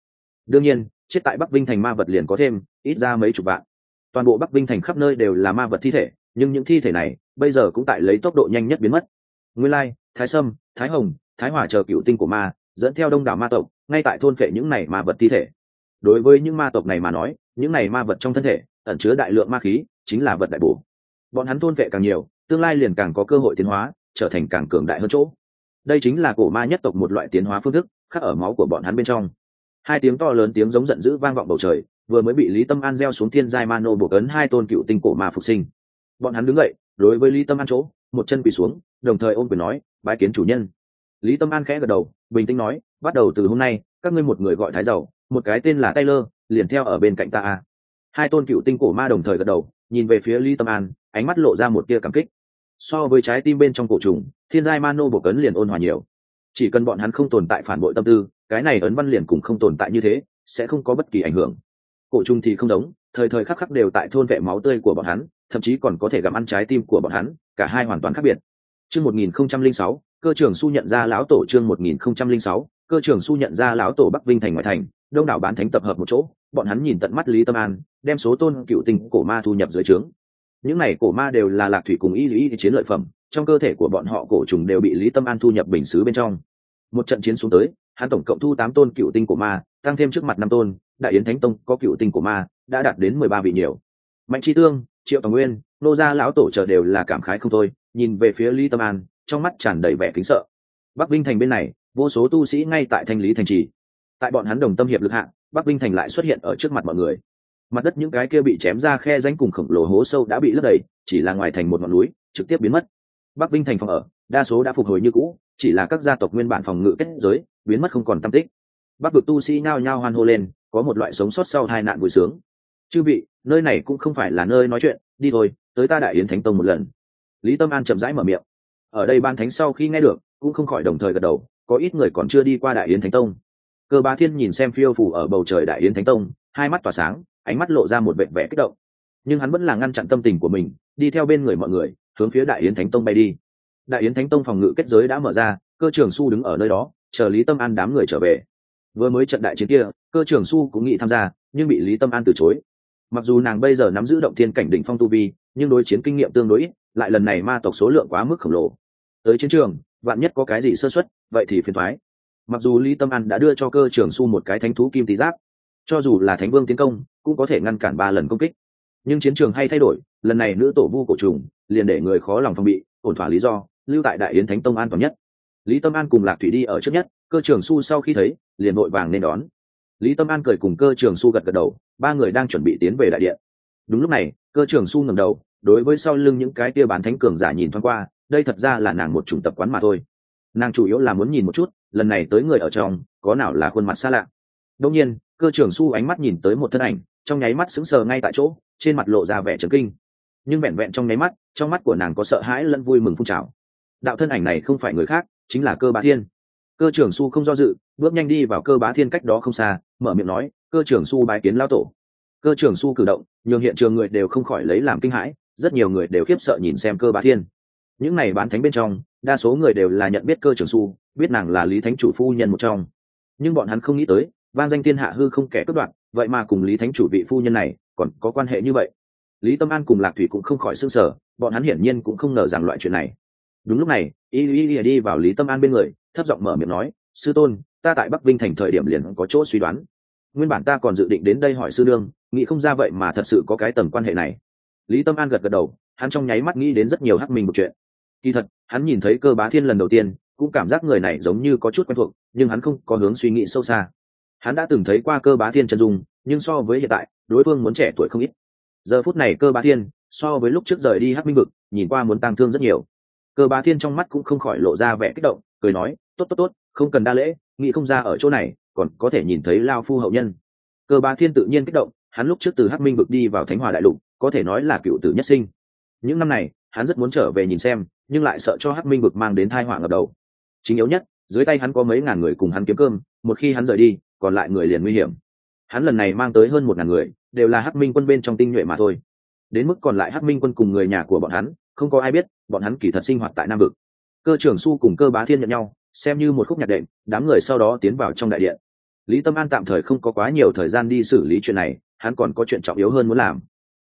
đương nhiên, chết tại bắc vinh thành ma vật liền có thêm, ít ra mấy chục vạn. Toàn bộ bắc vinh thành khắp nơi đều là ma vật thi thể, nhưng những thi thể này, bây giờ cũng tại lấy tốc độ nhanh nhất biến mất. Nguyên lai, thái sâm, thái hồng, thái hòa chờ cựu tinh của ma, dẫn theo đông đảo ma tộc, ngay tại thôn phệ những này ma vật thi thể. Đối với những ma tộc này mà nói, những này ma vật trong thân thể, ẩn chứa đại lượng ma khí, chính là vật đại bổ. Bọn hắn thôn phệ càng nhiều, tương lai liền càng có cơ hội tiến hóa, trở thành càng cường đại hơn chỗ. Đây chính là cổ ma nhất tộc một loại tiến hóa phương thức, khắc ở máu của bọn hắn bên trong hai tiếng to lớn tiếng giống giận dữ vang vọng bầu trời, vừa mới bị lý tâm an gieo xuống thiên giai ma nô buộc ấn hai tôn cựu tinh cổ ma phục sinh. Bọn hắn đứng dậy, đối với lý tâm an chỗ, một chân quỳ xuống, đồng thời ôm quyền nói, bái kiến chủ nhân. Lý tâm an khẽ gật đầu, bình tĩnh nói, bắt đầu từ hôm nay, các ngươi một người gọi thái giàu, một cái tên là taylor, liền theo ở bên cạnh ta à. hai tôn cựu tinh cổ ma đồng thời gật đầu, nhìn về phía lý tâm an, ánh mắt lộ ra một tia cảm kích. So với trái tim bên trong cổ trùng, thiên giai ma nô buộc ấn liền ôn hòa nhiều chỉ cần bọn hắn không tồn tại phản bội tâm tư, cái này ấn văn liền cũng không tồn tại như thế, sẽ không có bất kỳ ảnh hưởng. Cổ trùng thì không giống, thời thời khắc khắc đều tại thôn vệ máu tươi của bọn hắn, thậm chí còn có thể gặm ăn trái tim của bọn hắn, cả hai hoàn toàn khác biệt. Chương một nghìn không trăm linh sáu, cơ trưởng su nhận ra lão tổ chương một nghìn không trăm linh sáu, cơ trưởng su nhận ra lão tổ bắc vinh thành ngoại thành, đông đảo bán thánh tập hợp một chỗ, bọn hắn nhìn tận mắt lý tâm an, đem số tôn cựu tinh cổ ma thu nhập dưới trướng. Những này cổ ma đều là lạc thủy cùng y lý chiến lợi phẩm trong cơ thể của bọn họ cổ trùng đều bị lý tâm an thu nhập bình xứ bên trong. Một trận chiến xuống tới, hắn tổng cộng thu tám tôn cựu tinh của ma, tăng thêm trước mặt năm tôn, đại yến thánh tông có cựu tinh của ma, đã đạt đến mười ba vị nhiều. Mạnh chi tương, triệu tòng nguyên, nô gia lão tổ chờ đều là cảm khái không thôi, nhìn về phía lý tâm an, trong mắt tràn đầy vẻ kính sợ. Bắc vinh thành bên này, vô số tu sĩ ngay tại thanh lý thành trì. Tại bọn hắn đồng tâm hiệp lực hạng bắc vinh thành lại xuất hiện ở trước mặt mọi người. Mặt đất những cái kia bị chém ra khe danh cùng khổng lồ hố sâu đã bị lấp đầy, chỉ là ngoài thành một ngọn núi, trực tiếp biến mất bắc vinh thành phòng ở, đa số đã phục hồi như cũ, chỉ là các gia tộc nguyên bản phòng ngự kết giới, biến mất không còn tâm tích. Bắc vực tu sĩ nao nhao hoan hô lên, có một loại sống sót sau hai nạn vui sướng. Chư vị, nơi này cũng không phải là nơi nói chuyện, đi thôi, tới ta đại yến thánh tông một lần. Lý tâm an chậm rãi mở miệng. Ở đây ban thánh sau khi nghe được, cũng không khỏi đồng thời gật đầu, có ít người còn chưa đi qua đại yến thánh tông. Cơ ba thiên nhìn xem phiêu phủ ở bầu trời đại yến thánh tông, hai mắt tỏa sáng, ánh mắt lộ ra một vẻ vẻ kích động. Nhưng hắn vẫn là ngăn chặn tâm tình của mình, đi theo bên người mọi người hướng phía đại yến thánh tông bay đi. Đại yến thánh tông phòng ngự kết giới đã mở ra, cơ trường su đứng ở nơi đó, chờ lý tâm an đám người trở về. Vừa mới trận đại chiến kia, cơ trường su cũng nghĩ tham gia, nhưng bị lý tâm an từ chối. Mặc dù nàng bây giờ nắm giữ động thiên cảnh đỉnh phong tu vi, nhưng đối chiến kinh nghiệm tương đối lại lần này ma tộc số lượng quá mức khổng lồ. Tới chiến trường, vạn nhất có cái gì sơ xuất vậy thì phiền thoái mặc dù lý tâm an đã đưa cho cơ trường su một cái thánh thú kim tý giáp, cho dù là thánh vương tiến công, cũng có thể ngăn cản ba lần công kích. Nhưng chiến trường hay thay đổi lần này nữ tổ vu cổ trùng liền để người khó lòng phòng bị, ổn thỏa lý do, lưu tại đại yến thánh tông an toàn nhất. Lý tâm an cùng lạc thủy đi ở trước nhất, cơ trường su sau khi thấy, liền vội vàng nên đón. Lý tâm an cười cùng cơ trường su gật gật đầu, ba người đang chuẩn bị tiến về đại điện. Đúng lúc này, cơ trường su ngầm đầu, đối với sau lưng những cái tia bán thánh cường giả nhìn thoáng qua, đây thật ra là nàng một chủng tập quán mà thôi. Nàng chủ yếu là muốn nhìn một chút, lần này tới người ở trong, có nào là khuôn mặt xa lạ. Đông nhiên, cơ trường su ánh mắt nhìn tới một thân ảnh, trong nháy mắt sững sờ ngay tại chỗ, trên mặt lộ ra vẻ trấn kinh nhưng vẹn vẹn trong nháy mắt, trong mắt của nàng có sợ hãi lẫn vui mừng phun trào. Đạo thân ảnh này không phải người khác, chính là cơ bá thiên. Cơ trưởng su không do dự, bước nhanh đi vào cơ bá thiên cách đó không xa, mở miệng nói, cơ trưởng su bái kiến lao tổ. Cơ trưởng su cử động, nhường hiện trường người đều không khỏi lấy làm kinh hãi, rất nhiều người đều khiếp sợ nhìn xem cơ bá thiên. Những này bán thánh bên trong, đa số người đều là nhận biết cơ trưởng su, biết nàng là lý thánh chủ phu nhân một trong. Nhưng bọn hắn không nghĩ tới van danh thiên hạ hư không kẻ cướp đoạn vậy mà cùng lý thánh chủ vị phu nhân này, còn có quan hệ như vậy lý tâm an cùng lạc thủy cũng không khỏi s ư n g sở bọn hắn hiển nhiên cũng không ngờ rằng loại chuyện này. Đúng lúc này, y y y đi vào lý tâm an bên người, thấp giọng mở miệng nói, sư tôn, ta tại bắc vinh thành thời điểm liền có chỗ suy đoán. Nguyên bản ta còn dự định đến đây hỏi sư đương nghĩ không ra vậy mà thật sự có cái tầm quan hệ này. Lý tâm an gật gật đầu, hắn trong nháy mắt nghĩ đến rất nhiều hắc mình một chuyện. Kỳ thật, hắn nhìn thấy cơ bá thiên lần đầu tiên, cũng cảm giác người này giống như có chút quen thuộc, nhưng hắn không có hướng suy nghĩ sâu xa. Hắn đã từng thấy qua cơ bá thiên chân dung, nhưng so với hiện tại, đối phương muốn trẻ tuổi không ít giờ phút này cơ bá thiên, so với lúc trước rời đi hắc minh vực, nhìn qua muốn tăng thương rất nhiều. Cơ bá thiên trong mắt cũng không khỏi lộ ra vẻ kích động, cười nói, tốt tốt tốt, không cần đa lễ, nghĩ không ra ở chỗ này, còn có thể nhìn thấy lao phu hậu nhân. Cơ bá thiên tự nhiên kích động, hắn lúc trước từ hắc minh vực đi vào thánh hòa đại lục, có thể nói là cựu tử nhất sinh. Những năm này, hắn rất muốn trở về nhìn xem, nhưng lại sợ cho hắc minh vực mang đến thai họa ngập đầu. Chính yếu nhất, dưới tay hắn có mấy ngàn người cùng hắn kiếm cơm, một khi hắn rời đi, còn lại người liền nguy hiểm hắn lần này mang tới hơn một ngàn người, đều là hắc minh quân bên trong tinh nhuệ mà thôi. Đến mức còn lại hắc minh quân cùng người nhà của bọn hắn, không có ai biết, bọn hắn kỳ thật sinh hoạt tại nam vực. Cơ trưởng su cùng cơ bá thiên nhận nhau, xem như một khúc nhạc đệm, đám người sau đó tiến vào trong đại điện. Lý tâm an tạm thời không có quá nhiều thời gian đi xử lý chuyện này, hắn còn có chuyện trọng yếu hơn muốn làm.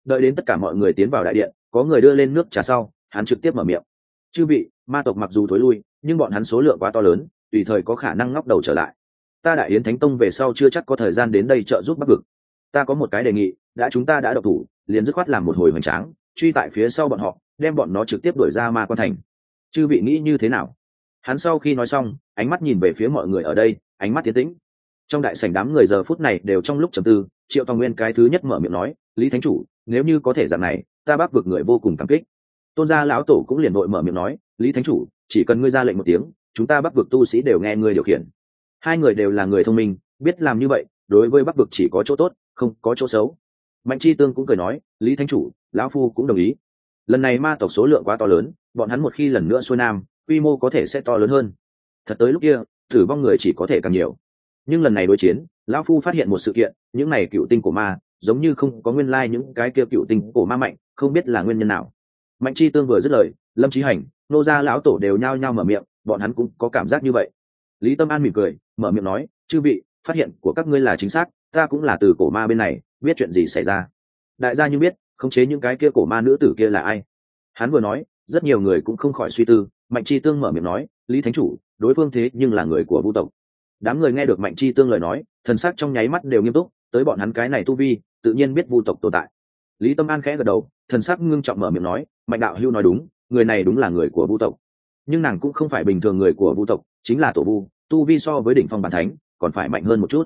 Đợi đến tất cả mọi người tiến vào đại điện, có người đưa lên nước trà sau, hắn trực tiếp mở miệng. Chư vị, ma tộc mặc dù thối lui, nhưng bọn hắn số lượng quá to lớn, tùy thời có khả năng ngóc đầu trở lại ta đại yến thánh tông về sau chưa chắc có thời gian đến đây trợ giúp bắc vực. Ta có một cái đề nghị, đã chúng ta đã độc thủ, liền dứt khoát làm một hồi hoành tráng, truy tại phía sau bọn họ, đem bọn nó trực tiếp đuổi ra ma quan thành. Chư vị nghĩ như thế nào? Hắn sau khi nói xong, ánh mắt nhìn về phía mọi người ở đây, ánh mắt tiến tĩnh. Trong đại sảnh đám người giờ phút này đều trong lúc trầm tư, triệu tòng nguyên cái thứ nhất mở miệng nói, lý thánh chủ, nếu như có thể dạng này, ta bác vực người vô cùng cảm kích. Tôn gia lão tổ cũng liền đội mở miệng nói, lý thánh chủ, chỉ cần ngươi ra lệnh một tiếng, chúng ta bắc vực tu sĩ đều nghe ngươi điều khiển hai người đều là người thông minh, biết làm như vậy, đối với bắc vực chỉ có chỗ tốt, không có chỗ xấu. Mạnh chi tương cũng cười nói, lý thánh chủ, lão phu cũng đồng ý. Lần này ma tộc số lượng quá to lớn, bọn hắn một khi lần nữa xuôi nam, quy mô có thể sẽ to lớn hơn. Thật tới lúc kia, tử vong người chỉ có thể càng nhiều. Nhưng lần này đối chiến, lão phu phát hiện một sự kiện, những này cựu tinh của ma, giống như không có nguyên lai những cái kia cựu tinh của ma mạnh, không biết là nguyên nhân nào. Mạnh chi tương vừa dứt lời, lâm trí hành, nô gia lão tổ đều nhao nhao mở miệng, bọn hắn cũng có cảm giác như vậy lý tâm an mỉm cười, mở miệng nói, chư vị, phát hiện của các ngươi là chính xác, ta cũng là từ cổ ma bên này, biết chuyện gì xảy ra. Đại gia như biết, khống chế những cái kia cổ ma nữ tử kia là ai. Hắn vừa nói, rất nhiều người cũng không khỏi suy tư, mạnh chi tương mở miệng nói, lý thánh chủ, đối phương thế nhưng là người của vũ tộc. Đám người nghe được mạnh chi tương lời nói, thần sắc trong nháy mắt đều nghiêm túc, tới bọn hắn cái này tu vi, tự nhiên biết vu tộc tồn tại. Lý tâm an khẽ gật đầu, thần sắc ngưng trọng mở miệng nói, mạnh đạo hưu nói đúng, người này đúng là người của vu tộc. Nhưng nàng cũng không phải bình thường người của vu tộc chính là tổ vu, tu vi so với đỉnh phong bản thánh, còn phải mạnh hơn một chút.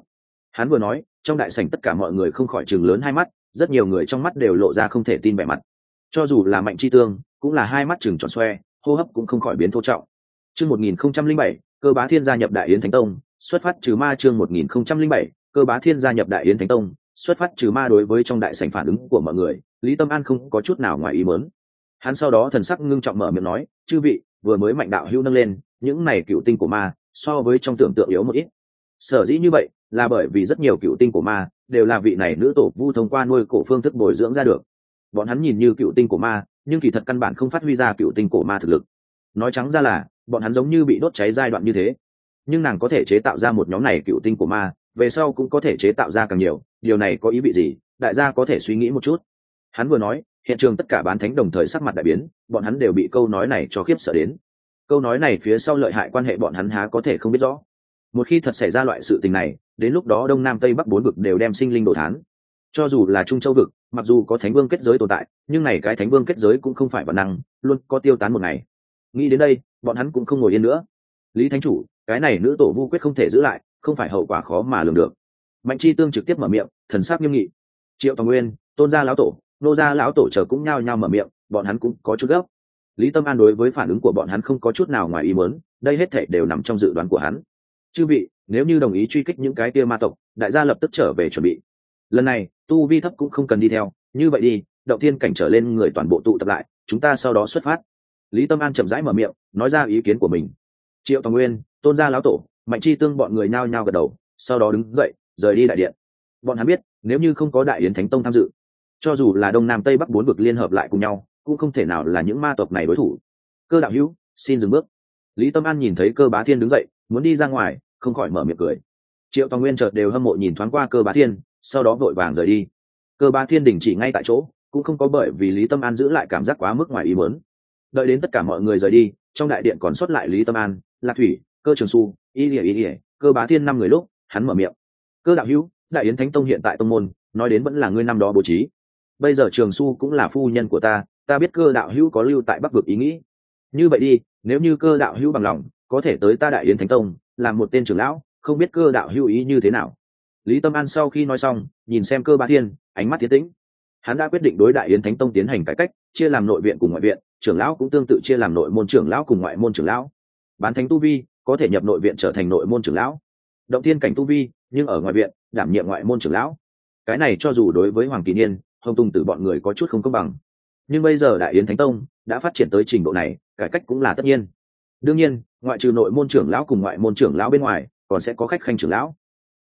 Hắn vừa nói, trong đại sảnh tất cả mọi người không khỏi chừng lớn hai mắt, rất nhiều người trong mắt đều lộ ra không thể tin vẻ mặt. Cho dù là mạnh chi tương, cũng là hai mắt chừng tròn xoe, hô hấp cũng không khỏi biến thô trọng. Chương một nghìn không trăm linh bảy, cơ bá thiên gia nhập đại yến thánh tông, xuất phát trừ ma chương một nghìn không trăm linh bảy, cơ bá thiên gia nhập đại yến thánh tông, xuất phát trừ ma đối với trong đại sảnh phản ứng của mọi người, lý tâm an không có chút nào ngoài ý mớn hắn sau đó thần sắc ngưng trọng mở miệng nói, chư vị, vừa mới mạnh đạo hữu nâng lên những này cựu tinh của ma, so với trong tưởng tượng yếu một ít. Sở dĩ như vậy, là bởi vì rất nhiều cựu tinh của ma, đều là vị này nữ tổ vu thông qua nuôi cổ phương thức bồi dưỡng ra được. Bọn hắn nhìn như cựu tinh của ma, nhưng kỳ thật căn bản không phát huy ra cựu tinh cổ ma thực lực. Nói trắng ra là, bọn hắn giống như bị đốt cháy giai đoạn như thế. Nhưng nàng có thể chế tạo ra một nhóm này cựu tinh của ma, về sau cũng có thể chế tạo ra càng nhiều, điều này có ý vị gì, đại gia có thể suy nghĩ một chút. Hắn vừa nói, hiện trường tất cả bán thánh đồng thời sắc mặt đại biến, bọn hắn đều bị câu nói này cho khiếp sợ đến câu nói này phía sau lợi hại quan hệ bọn hắn há có thể không biết rõ. Một khi thật xảy ra loại sự tình này, đến lúc đó đông nam tây bắc bốn vực đều đem sinh linh đồ thán. Cho dù là trung châu vực, mặc dù có thánh vương kết giới tồn tại, nhưng này cái thánh vương kết giới cũng không phải bản năng, luôn có tiêu tán một ngày. Nghĩ đến đây, bọn hắn cũng không ngồi yên nữa. Lý thánh chủ, cái này nữ tổ vu quyết không thể giữ lại, không phải hậu quả khó mà lường được. Mạnh chi tương trực tiếp mở miệng, thần sắc nghiêm nghị. Triệu toàn nguyên, tôn gia lão tổ, nô gia lão tổ chờ cũng nhao nhao mở miệng, bọn hắn cũng có chút gấp lý tâm an đối với phản ứng của bọn hắn không có chút nào ngoài ý mớn đây hết thể đều nằm trong dự đoán của hắn. Chư vị, nếu như đồng ý truy kích những cái tia ma tộc, đại gia lập tức trở về chuẩn bị. Lần này, tu vi thấp cũng không cần đi theo. Như vậy đi, động thiên cảnh trở lên người toàn bộ tụ tập lại, chúng ta sau đó xuất phát. Lý tâm an chậm rãi mở miệng, nói ra ý kiến của mình. Triệu toàn nguyên, tôn gia lão tổ, mạnh chi tương bọn người nhao nhao gật đầu, sau đó đứng dậy, rời đi đại điện. Bọn hắn biết, nếu như không có đại yến thánh tông tham dự, cho dù là đông nam tây bắc bốn vực liên hợp lại cùng nhau cũng không thể nào là những ma tộc này đối thủ. Cơ đạo hữu, xin dừng bước. Lý tâm an nhìn thấy cơ bá thiên đứng dậy, muốn đi ra ngoài, không khỏi mở miệng cười. Triệu toàn nguyên chợt đều hâm mộ nhìn thoáng qua cơ bá thiên, sau đó vội vàng rời đi. Cơ bá thiên đình chỉ ngay tại chỗ, cũng không có bởi vì lý tâm an giữ lại cảm giác quá mức ngoài ý muốn. đợi đến tất cả mọi người rời đi, trong đại điện còn xuất lại lý tâm an, lạc thủy, cơ trường su, y ỉa y ỉa cơ bá thiên năm người lúc, hắn mở miệng. Cơ đạo hữu, đại yến thánh tông hiện tại tông môn, nói đến vẫn là ngươi năm đó bố trí. Bây giờ trường su cũng là phu nhân của ta ta biết cơ đạo hữu có lưu tại bắc vực ý nghĩ. Như vậy đi, nếu như cơ đạo hữu bằng lòng, có thể tới ta đại yến thánh tông, làm một tên trưởng lão, không biết cơ đạo hữu ý như thế nào. Lý tâm an sau khi nói xong, nhìn xem cơ ba thiên, ánh mắt tiến tĩnh. Hắn đã quyết định đối đại yến thánh tông tiến hành cải cách, chia làm nội viện cùng ngoại viện, trưởng lão cũng tương tự chia làm nội môn trưởng lão cùng ngoại môn trưởng lão. Bán thánh tu vi có thể nhập nội viện trở thành nội môn trưởng lão. Động thiên cảnh tu vi, nhưng ở ngoại viện, đảm nhiệm ngoại môn trưởng lão. Cái này cho dù đối với hoàng kỳ niên, hồng tùng tử bọn người có chút không công bằng nhưng bây giờ đại yến thánh tông đã phát triển tới trình độ này, cải cách cũng là tất nhiên. Đương nhiên, ngoại trừ nội môn trưởng lão cùng ngoại môn trưởng lão bên ngoài, còn sẽ có khách khanh trưởng lão.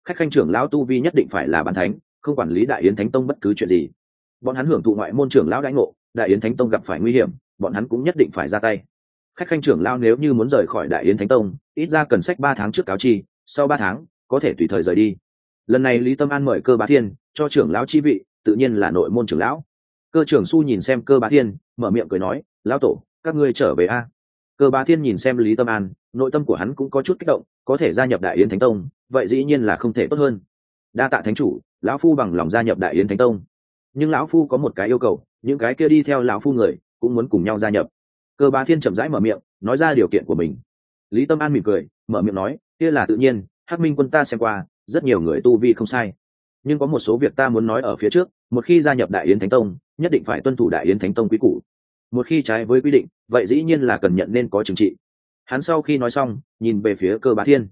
Khách khanh trưởng lão tu vi nhất định phải là bàn thánh, không quản lý đại yến thánh tông bất cứ chuyện gì. Bọn hắn hưởng thụ ngoại môn trưởng lão đãi ngộ, đại yến thánh tông gặp phải nguy hiểm, bọn hắn cũng nhất định phải ra tay. Khách khanh trưởng lão nếu như muốn rời khỏi đại yến thánh tông, ít ra cần sách ba tháng trước cáo chi, sau ba tháng, có thể tùy thời rời đi. Lần này lý tâm an mời cơ bá thiên, cho trưởng lão chi vị, tự nhiên là nội môn trưởng lão cơ trưởng su nhìn xem cơ bá thiên, mở miệng cười nói, lão tổ, các ngươi trở về a. Cơ bá thiên nhìn xem lý tâm an, nội tâm của hắn cũng có chút kích động, có thể gia nhập đại yến thánh tông, vậy dĩ nhiên là không thể tốt hơn. Đa tạ thánh chủ, lão phu bằng lòng gia nhập đại yến thánh tông. Nhưng lão phu có một cái yêu cầu, những cái kia đi theo lão phu người, cũng muốn cùng nhau gia nhập. Cơ bá thiên chậm rãi mở miệng, nói ra điều kiện của mình. Lý tâm an mỉm cười, mở miệng nói, kia là tự nhiên, hắc minh quân ta xem qua, rất nhiều người tu vi không sai. Nhưng có một số việc ta muốn nói ở phía trước, một khi gia nhập đại yến thánh tông nhất định phải tuân thủ đại yến thánh tông quý củ. Một khi trái với quy định, vậy dĩ nhiên là cần nhận nên có trừng trị. Hắn sau khi nói xong, nhìn về phía cơ bá thiên.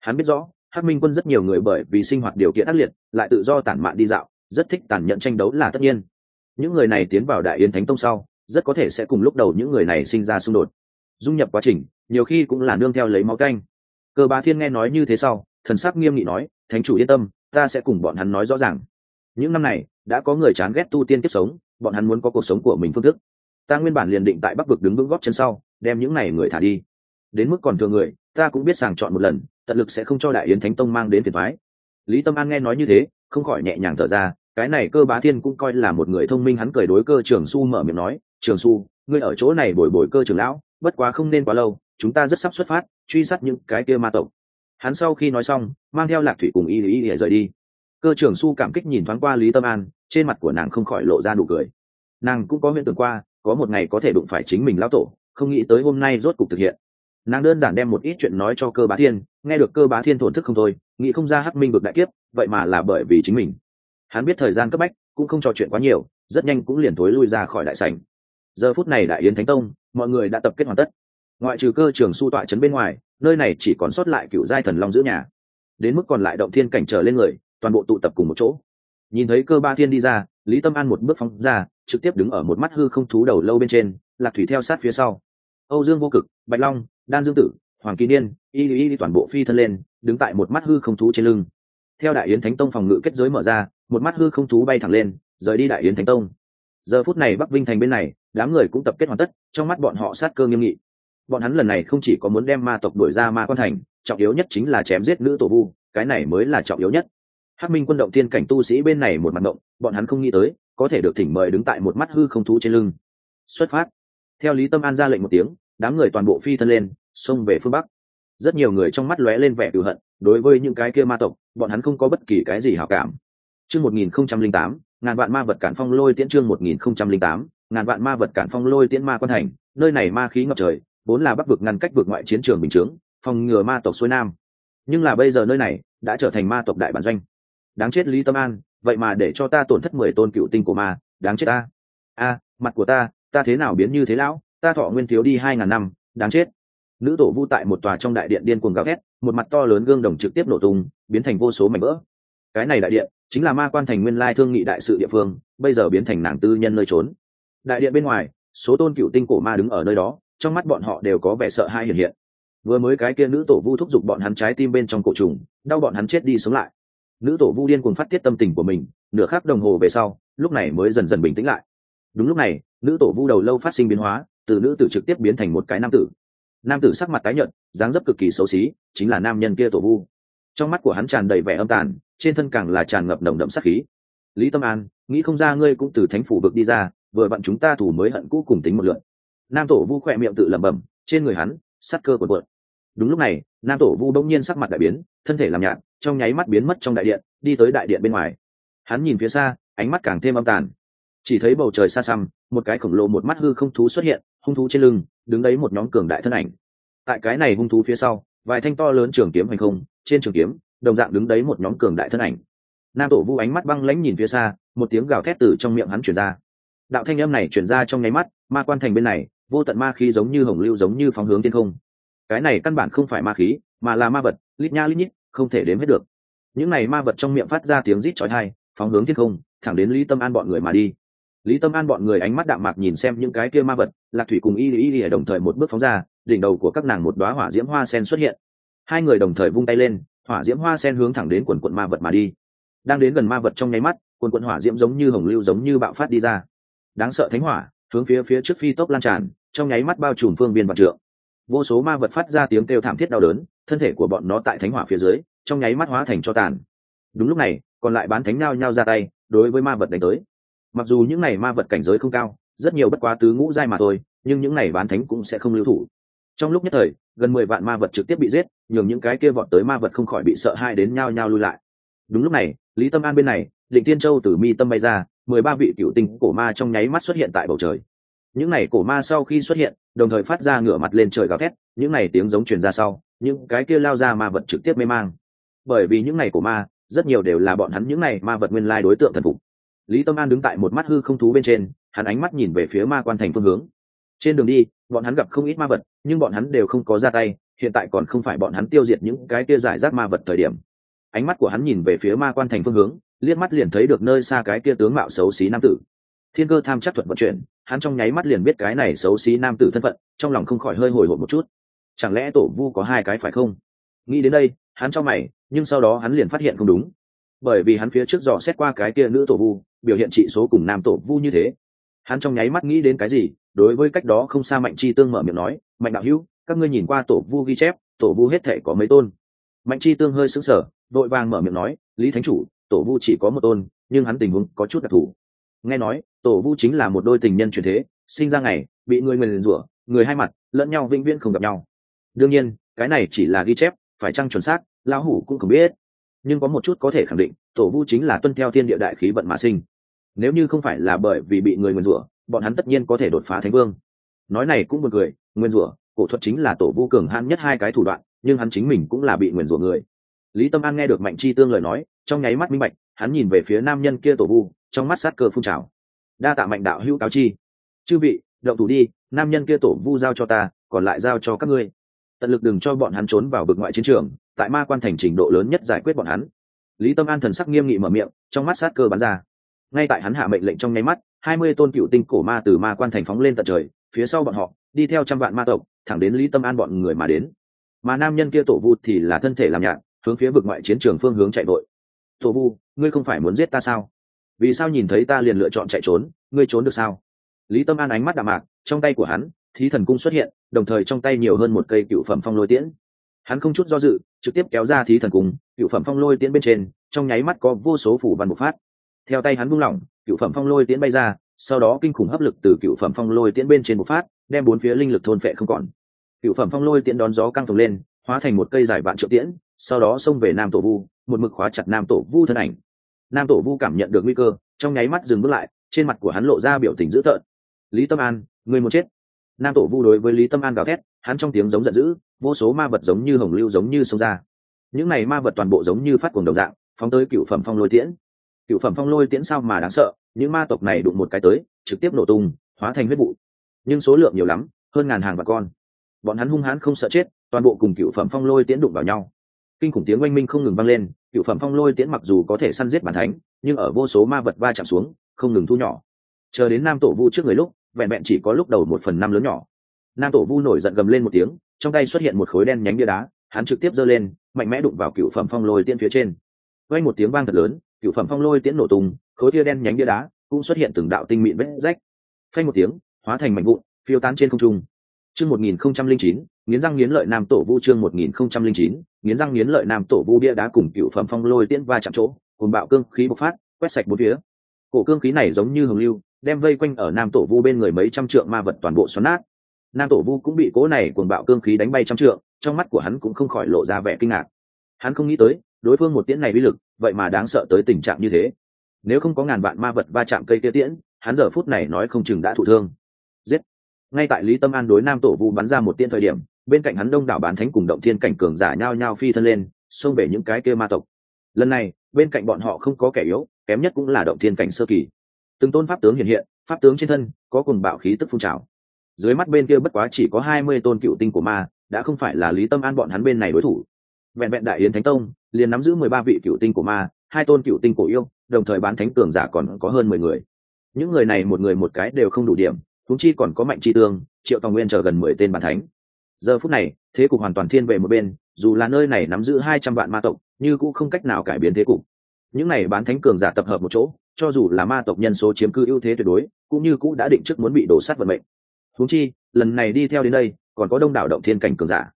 Hắn biết rõ, hắc minh quân rất nhiều người bởi vì sinh hoạt điều kiện ác liệt, lại tự do tản mạn đi dạo, rất thích tàn nhẫn tranh đấu là tất nhiên. Những người này tiến vào đại yến thánh tông sau, rất có thể sẽ cùng lúc đầu những người này sinh ra xung đột. Dung nhập quá trình, nhiều khi cũng là nương theo lấy máu canh. Cơ bá thiên nghe nói như thế sau, thần sắc nghiêm nghị nói, thánh chủ yên tâm, ta sẽ cùng bọn hắn nói rõ ràng. Những năm này, đã có người chán ghét tu tiên kiếp sống bọn hắn muốn có cuộc sống của mình phương thức. Ta nguyên bản liền định tại bắc vực đứng vững góp chân sau, đem những này người thả đi. Đến mức còn thừa người, ta cũng biết sàng chọn một lần, tận lực sẽ không cho đại yến thánh tông mang đến phiền thoái lý tâm an nghe nói như thế, không khỏi nhẹ nhàng thở ra, cái này cơ bá thiên cũng coi là một người thông minh, hắn cười đối cơ trường su mở miệng nói, trường su, ngươi ở chỗ này bồi bồi cơ trường lão, bất quá không nên quá lâu, chúng ta rất sắp xuất phát, truy sát những cái kia ma tộc. Hắn sau khi nói xong, mang theo lạc thủy cùng y y y rời đi. Cơ trưởng su cảm kích nhìn thoáng qua lý tâm an trên mặt của nàng không khỏi lộ ra nụ cười. Nàng cũng có huyện tưởng qua, có một ngày có thể đụng phải chính mình lão tổ, không nghĩ tới hôm nay rốt cục thực hiện. Nàng đơn giản đem một ít chuyện nói cho cơ bá thiên, nghe được cơ bá thiên thổn thức không thôi, nghĩ không ra hắc minh được đại kiếp, vậy mà là bởi vì chính mình. Hắn biết thời gian cấp bách, cũng không trò chuyện quá nhiều, rất nhanh cũng liền thối lui ra khỏi đại sảnh. Giờ phút này đại yến thánh tông, mọi người đã tập kết hoàn tất. Ngoại trừ cơ trường su tọa trấn bên ngoài, nơi này chỉ còn sót lại cựu giai thần long giữ nhà. Đến mức còn lại động thiên cảnh trở lên người, toàn bộ tụ tập cùng một chỗ nhìn thấy cơ ba thiên đi ra, lý tâm an một bước phóng ra, trực tiếp đứng ở một mắt hư không thú đầu lâu bên trên, lạc thủy theo sát phía sau. Âu dương vô cực, bạch long, đan dương tử, hoàng kỳ niên, y y y toàn bộ phi thân lên, đứng tại một mắt hư không thú trên lưng. Theo đại yến thánh tông phòng ngự kết giới mở ra, một mắt hư không thú bay thẳng lên, rời đi đại yến thánh tông. Giờ phút này bắc vinh thành bên này, đám người cũng tập kết hoàn tất, trong mắt bọn họ sát cơ nghiêm nghị. Bọn hắn lần này không chỉ có muốn đem ma tộc đuổi ra ma quan thành, trọng yếu nhất chính là chém giết nữ tổ vu, cái này mới là trọng yếu nhất hắc minh quân động thiên cảnh tu sĩ bên này một mặt động bọn hắn không nghĩ tới, có thể được thỉnh mời đứng tại một mắt hư không thú trên lưng. Xuất phát. Theo lý tâm an ra lệnh một tiếng, đám người toàn bộ phi thân lên, xông về phương bắc. Rất nhiều người trong mắt lóe lên vẻ cựu hận, đối với những cái kia ma tộc, bọn hắn không có bất kỳ cái gì hảo cảm. Chương một nghìn không trăm linh tám, ngàn vạn ma vật cản phong lôi tiễn chương một nghìn không trăm linh tám, ngàn vạn ma vật cản phong lôi tiễn ma quan thành, nơi này ma khí ngập trời, vốn là bắc vực ngăn cách vực ngoại chiến trường bình chướng, phòng ngừa ma tộc xuôi nam. Nhưng là bây giờ nơi này đã trở thành ma tộc đại bản doanh đáng chết lý tâm an, vậy mà để cho ta tổn thất mười tôn cựu tinh của ma, đáng chết ta. A, mặt của ta ta thế nào biến như thế lão, ta thọ nguyên thiếu đi hai ngàn năm, đáng chết. Nữ tổ vu tại một tòa trong đại điện điên cuồng gào thét, một mặt to lớn gương đồng trực tiếp nổ tung, biến thành vô số mảnh vỡ. Cái này đại điện chính là ma quan thành nguyên lai thương nghị đại sự địa phương, bây giờ biến thành nàng tư nhân nơi trốn. Đại điện bên ngoài, số tôn cựu tinh cổ ma đứng ở nơi đó, trong mắt bọn họ đều có vẻ sợ hãi hiện hiện. Vừa mới cái kia nữ tổ vu thúc giục bọn hắn trái tim bên trong cổ trùng, đau bọn hắn chết đi sống lại nữ tổ vu điên cuồng phát tiết tâm tình của mình, nửa khắc đồng hồ về sau, lúc này mới dần dần bình tĩnh lại. Đúng lúc này, nữ tổ vu đầu lâu phát sinh biến hóa, từ nữ tử trực tiếp biến thành một cái nam tử. Nam tử sắc mặt tái nhợt, dáng dấp cực kỳ xấu xí, chính là nam nhân kia tổ vu. Trong mắt của hắn tràn đầy vẻ âm tàn, trên thân càng là tràn ngập nồng đậm sắc khí. Lý tâm an, nghĩ không ra ngươi cũng từ thánh phủ vực đi ra, vừa vặn chúng ta thủ mới hận cũ cùng tính một lượn nam tổ vu khỏe miệng tự lẩm bẩm, trên người hắn, sắt cơ cuộn cuộn. Đúng lúc này nam tổ vu bỗng nhiên sắc mặt đại biến, thân thể làm nhạt, trong nháy mắt biến mất trong đại điện, đi tới đại điện bên ngoài. Hắn nhìn phía xa, ánh mắt càng thêm âm tàn. Chỉ thấy bầu trời xa xăm, một cái khổng lồ một mắt hư không thú xuất hiện, hung thú trên lưng, đứng đấy một nhóm cường đại thân ảnh. Tại cái này hung thú phía sau, vài thanh to lớn trường kiếm hành không, trên trường kiếm, đồng dạng đứng đấy một nhóm cường đại thân ảnh. Nam tổ vu ánh mắt băng lãnh nhìn phía xa, một tiếng gào thét từ trong miệng hắn chuyển ra. Đạo thanh âm này chuyển ra trong nháy mắt, ma quan thành bên này, vô tận ma khí giống như hồng lưu giống như phóng hướng thiên không cái này căn bản không phải ma khí, mà là ma vật, lít nha lít nhít, không thể đếm hết được. Những này ma vật trong miệng phát ra tiếng rít chói tai, phóng hướng thiên không, thẳng đến lý tâm an bọn người mà đi. Lý tâm an bọn người ánh mắt đạm mạc nhìn xem những cái kia ma vật, lạc thủy cùng y y y đồng thời một bước phóng ra, đỉnh đầu của các nàng một đoá hỏa diễm hoa sen xuất hiện. Hai người đồng thời vung tay lên, hỏa diễm hoa sen hướng thẳng đến quần quận ma vật mà đi. Đang đến gần ma vật trong nháy mắt, quần quận hỏa diễm giống như hồng lưu giống như bạo phát đi ra. Đáng sợ thánh hỏa, hướng phía phía trước phi tốc lan tràn, trong nháy mắt bao trùm phương biên vạn trượng vô số ma vật phát ra tiếng kêu thảm thiết đau đớn, thân thể của bọn nó tại thánh hỏa phía dưới, trong nháy mắt hóa thành cho tàn. Đúng lúc này, còn lại bán thánh nhao nhao ra tay, đối với ma vật đánh tới. Mặc dù những này ma vật cảnh giới không cao, rất nhiều bất quá tứ ngũ giai mà thôi, nhưng những này bán thánh cũng sẽ không lưu thủ. Trong lúc nhất thời, gần mười vạn ma vật trực tiếp bị giết, nhường những cái kia vọt tới ma vật không khỏi bị sợ hai đến nhao nhao lui lại. Đúng lúc này, lý tâm an bên này, định tiên châu từ mi tâm bay ra, mười ba vị cựu tinh cổ ma trong nháy mắt xuất hiện tại bầu trời những n à y cổ ma sau khi xuất hiện, đồng thời phát ra ngửa mặt lên trời gào thét, những n à y tiếng giống truyền ra sau, những cái kia lao ra ma vật trực tiếp mê mang. Bởi vì những n à y cổ ma, rất nhiều đều là bọn hắn những n à y ma vật nguyên lai đối tượng thần phục. Lý tâm an đứng tại một mắt hư không thú bên trên, hắn ánh mắt nhìn về phía ma quan thành phương hướng. Trên đường đi, bọn hắn gặp không ít ma vật, nhưng bọn hắn đều không có ra tay, hiện tại còn không phải bọn hắn tiêu diệt những cái kia giải rác ma vật thời điểm. Ánh mắt của hắn nhìn về phía ma quan thành phương hướng, liếc mắt liền thấy được nơi xa cái kia tướng mạo xấu xí nam tử thiên cơ tham chắc thuật vận chuyển, hắn trong nháy mắt liền biết cái này xấu xí nam tử thân phận, trong lòng không khỏi hơi hồi hộp một chút. Chẳng lẽ tổ vu có hai cái phải không? Nghĩ đến đây, hắn cho mày, nhưng sau đó hắn liền phát hiện không đúng. Bởi vì hắn phía trước dò xét qua cái kia nữ tổ vu, biểu hiện trị số cùng nam tổ vu như thế. Hắn trong nháy mắt nghĩ đến cái gì, đối với cách đó không xa mạnh chi tương mở miệng nói, mạnh đạo hữu, các ngươi nhìn qua tổ vu ghi chép, tổ vu hết thể có mấy tôn? Mạnh chi tương hơi sững sờ, vội vàng mở miệng nói, lý thánh chủ, tổ vu chỉ có một tôn, nhưng hắn tình huống có chút đặc thù. Nghe nói tổ vu chính là một đôi tình nhân truyền thế, sinh ra ngày, bị người người liền rủa, người hai mặt, lẫn nhau vĩnh viễn không gặp nhau. Đương nhiên, cái này chỉ là ghi chép, phải chăng chuẩn xác, lão hủ cũng không biết. Nhưng có một chút có thể khẳng định, tổ vu chính là tuân theo thiên địa đại khí vận mà sinh. Nếu như không phải là bởi vì bị người nguyền rủa, bọn hắn tất nhiên có thể đột phá thánh vương. Nói này cũng một người nguyền rủa, cổ thuật chính là tổ vu cường hãn nhất hai cái thủ đoạn, nhưng hắn chính mình cũng là bị nguyền rủa người. Lý tâm an nghe được mạnh chi tương lời nói, trong nháy mắt minh bạch, hắn nhìn về phía nam nhân kia tổ vu, trong mắt sát cơ phun trào đa tạ mạnh đạo hữu cáo chi. Chư vị, động thủ đi, nam nhân kia tổ vu giao cho ta, còn lại giao cho các ngươi. Tận lực đừng cho bọn hắn trốn vào vực ngoại chiến trường, tại ma quan thành trình độ lớn nhất giải quyết bọn hắn. Lý tâm an thần sắc nghiêm nghị mở miệng, trong mắt sát cơ bắn ra. Ngay tại hắn hạ mệnh lệnh trong nháy mắt, hai mươi tôn cựu tinh cổ ma từ ma quan thành phóng lên tận trời, phía sau bọn họ, đi theo trăm vạn ma tộc, thẳng đến lý tâm an bọn người mà đến. Mà nam nhân kia tổ vu thì là thân thể làm nhạc hướng phía vực ngoại chiến trường phương hướng chạy vội. Tổ vu, ngươi không phải muốn giết ta sao? Vì sao nhìn thấy ta liền lựa chọn chạy trốn, ngươi trốn được sao? Lý tâm an ánh mắt đạm mạc, trong tay của hắn, thí thần cung xuất hiện, đồng thời trong tay nhiều hơn một cây cựu phẩm phong lôi tiễn. Hắn không chút do dự, trực tiếp kéo ra thí thần cung, cựu phẩm phong lôi tiễn bên trên, trong nháy mắt có vô số phủ văn bộc phát. Theo tay hắn buông lỏng, cựu phẩm phong lôi tiễn bay ra, sau đó kinh khủng hấp lực từ cựu phẩm phong lôi tiễn bên trên bộc phát, đem bốn phía linh lực thôn phệ không còn. Cựu phẩm phong lôi tiễn đón gió căng phồng lên, hóa thành một cây dài vạn triệu tiễn, sau đó xông về nam tổ vu, một mực khóa chặt nam tổ vu thân ảnh nam tổ vu cảm nhận được nguy cơ, trong nháy mắt dừng bước lại, trên mặt của hắn lộ ra biểu tình dữ tợn. Lý tâm an, người muốn chết. Nam tổ vu đối với lý tâm an gào thét, hắn trong tiếng giống giận dữ, vô số ma vật giống như hồng lưu giống như sông ra. Những này ma vật toàn bộ giống như phát cuồng đồng dạng, phóng tới cựu phẩm phong lôi tiễn. Cựu phẩm phong lôi tiễn sao mà đáng sợ, những ma tộc này đụng một cái tới, trực tiếp nổ tung, hóa thành huyết vụ. Nhưng số lượng nhiều lắm, hơn ngàn hàng và con. Bọn hắn hung hãn không sợ chết, toàn bộ cùng cựu phẩm phong lôi tiễn đụng vào nhau kinh khủng tiếng oanh minh không ngừng vang lên, cựu phẩm phong lôi tiễn mặc dù có thể săn giết bản thánh, nhưng ở vô số ma vật va chạm xuống, không ngừng thu nhỏ. Chờ đến nam tổ vu trước người lúc, vẹn vẹn chỉ có lúc đầu một phần năm lớn nhỏ. Nam tổ vu nổi giận gầm lên một tiếng, trong tay xuất hiện một khối đen nhánh bia đá, hắn trực tiếp giơ lên, mạnh mẽ đụng vào cựu phẩm phong lôi tiễn phía trên. Quanh một tiếng vang thật lớn, cựu phẩm phong lôi tiễn nổ tung, khối tia đen nhánh bia đá cũng xuất hiện từng đạo tinh mịn vết rách. Phanh một tiếng, hóa thành mảnh vụn, phiêu tán trên không trung chương một nghìn không trăm linh chín, nghiến răng nghiến lợi nam tổ vu chương một nghìn không trăm linh chín, nghiến răng nghiến lợi nam tổ vu bia đá cùng cựu phẩm phong lôi tiễn va chạm chỗ, cuồng bạo cương khí bộc phát, quét sạch bốn phía. Cổ cương khí này giống như hồng lưu, đem vây quanh ở nam tổ vu bên người mấy trăm trượng ma vật toàn bộ xoắn nát. Nam tổ vu cũng bị cố này cuồng bạo cương khí đánh bay trăm trượng, trong mắt của hắn cũng không khỏi lộ ra vẻ kinh ngạc. Hắn không nghĩ tới, đối phương một tiễn này uy lực, vậy mà đáng sợ tới tình trạng như thế. Nếu không có ngàn vạn ma vật va chạm cây kia tiễn, hắn giờ phút này nói không chừng đã thụ thương ngay tại lý tâm an đối nam tổ vu bắn ra một tiên thời điểm, bên cạnh hắn đông đảo bán thánh cùng động thiên cảnh cường giả nhao nhao phi thân lên, xông về những cái kia ma tộc. Lần này, bên cạnh bọn họ không có kẻ yếu, kém nhất cũng là động thiên cảnh sơ kỳ. Từng tôn pháp tướng hiện hiện, pháp tướng trên thân có cùng bạo khí tức phun trào. Dưới mắt bên kia bất quá chỉ có hai mươi tôn cựu tinh của ma, đã không phải là lý tâm an bọn hắn bên này đối thủ. Vẹn vẹn đại yến thánh tông, liền nắm giữ mười ba vị cựu tinh của ma, hai tôn cựu tinh cổ yêu, đồng thời bán thánh cường giả còn có hơn mười người. Những người này một người một cái đều không đủ điểm thúng chi còn có mạnh chi tương, triệu tòng nguyên chờ gần mười tên bàn thánh. Giờ phút này, thế cục hoàn toàn thiên về một bên, dù là nơi này nắm giữ hai trăm vạn ma tộc, như cũng không cách nào cải biến thế cục. Những này bán thánh cường giả tập hợp một chỗ, cho dù là ma tộc nhân số chiếm cư ưu thế tuyệt đối, cũng như cũng đã định trước muốn bị đổ sát vận mệnh. Huống chi, lần này đi theo đến đây, còn có đông đảo động thiên cảnh cường giả.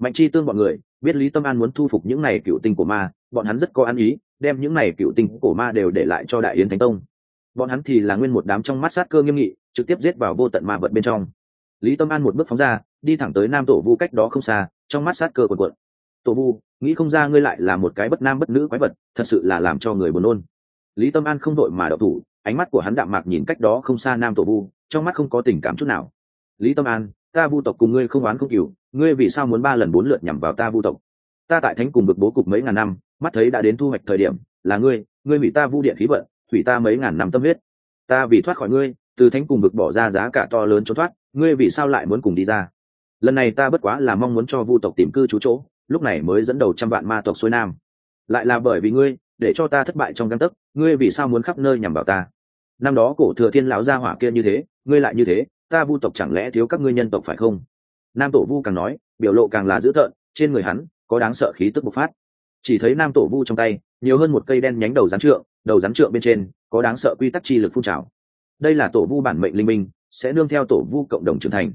Mạnh chi tương bọn người, biết lý tâm an muốn thu phục những này cựu tinh của ma, bọn hắn rất có ăn ý, đem những này cựu tinh của ma đều để lại cho đại yến thánh tông bọn hắn thì là nguyên một đám trong mắt sát cơ nghiêm nghị, trực tiếp giết vào vô tận ma vật bên trong. Lý tâm an một bước phóng ra, đi thẳng tới nam tổ vu cách đó không xa, trong mắt sát cơ quần quận tổ vu, nghĩ không ra ngươi lại là một cái bất nam bất nữ quái vật, thật sự là làm cho người buồn nôn. Lý tâm an không đội mà đậu thủ, ánh mắt của hắn đạm mạc nhìn cách đó không xa nam tổ vu, trong mắt không có tình cảm chút nào. Lý tâm an, ta vu tộc cùng ngươi không oán không cừu, ngươi vì sao muốn ba lần bốn lượt nhằm vào ta vu tộc? Ta tại thánh cùng bực bố cục mấy ngàn năm, mắt thấy đã đến thu hoạch thời điểm, là ngươi ngươi hủy ta vu điện khí vận hủy ta mấy ngàn năm tâm huyết. Ta vì thoát khỏi ngươi, từ thánh cùng bực bỏ ra giá cả to lớn trốn thoát, ngươi vì sao lại muốn cùng đi ra? Lần này ta bất quá là mong muốn cho vu tộc tìm cư trú chỗ, lúc này mới dẫn đầu trăm vạn ma tộc xuôi nam. Lại là bởi vì ngươi, để cho ta thất bại trong gan tấc, ngươi vì sao muốn khắp nơi nhằm vào ta? Năm đó cổ thừa thiên lão gia hỏa kia như thế, ngươi lại như thế, ta vu tộc chẳng lẽ thiếu các ngươi nhân tộc phải không? Nam tổ vu càng nói, biểu lộ càng là dữ tợn, trên người hắn, có đáng sợ khí tức bộc phát chỉ thấy nam tổ vu trong tay, nhiều hơn một cây đen nhánh đầu rắn trượng, đầu rắn trượng bên trên, có đáng sợ quy tắc chi lực phun trào. Đây là tổ vu bản mệnh linh minh, sẽ nương theo tổ vu cộng đồng trưởng thành.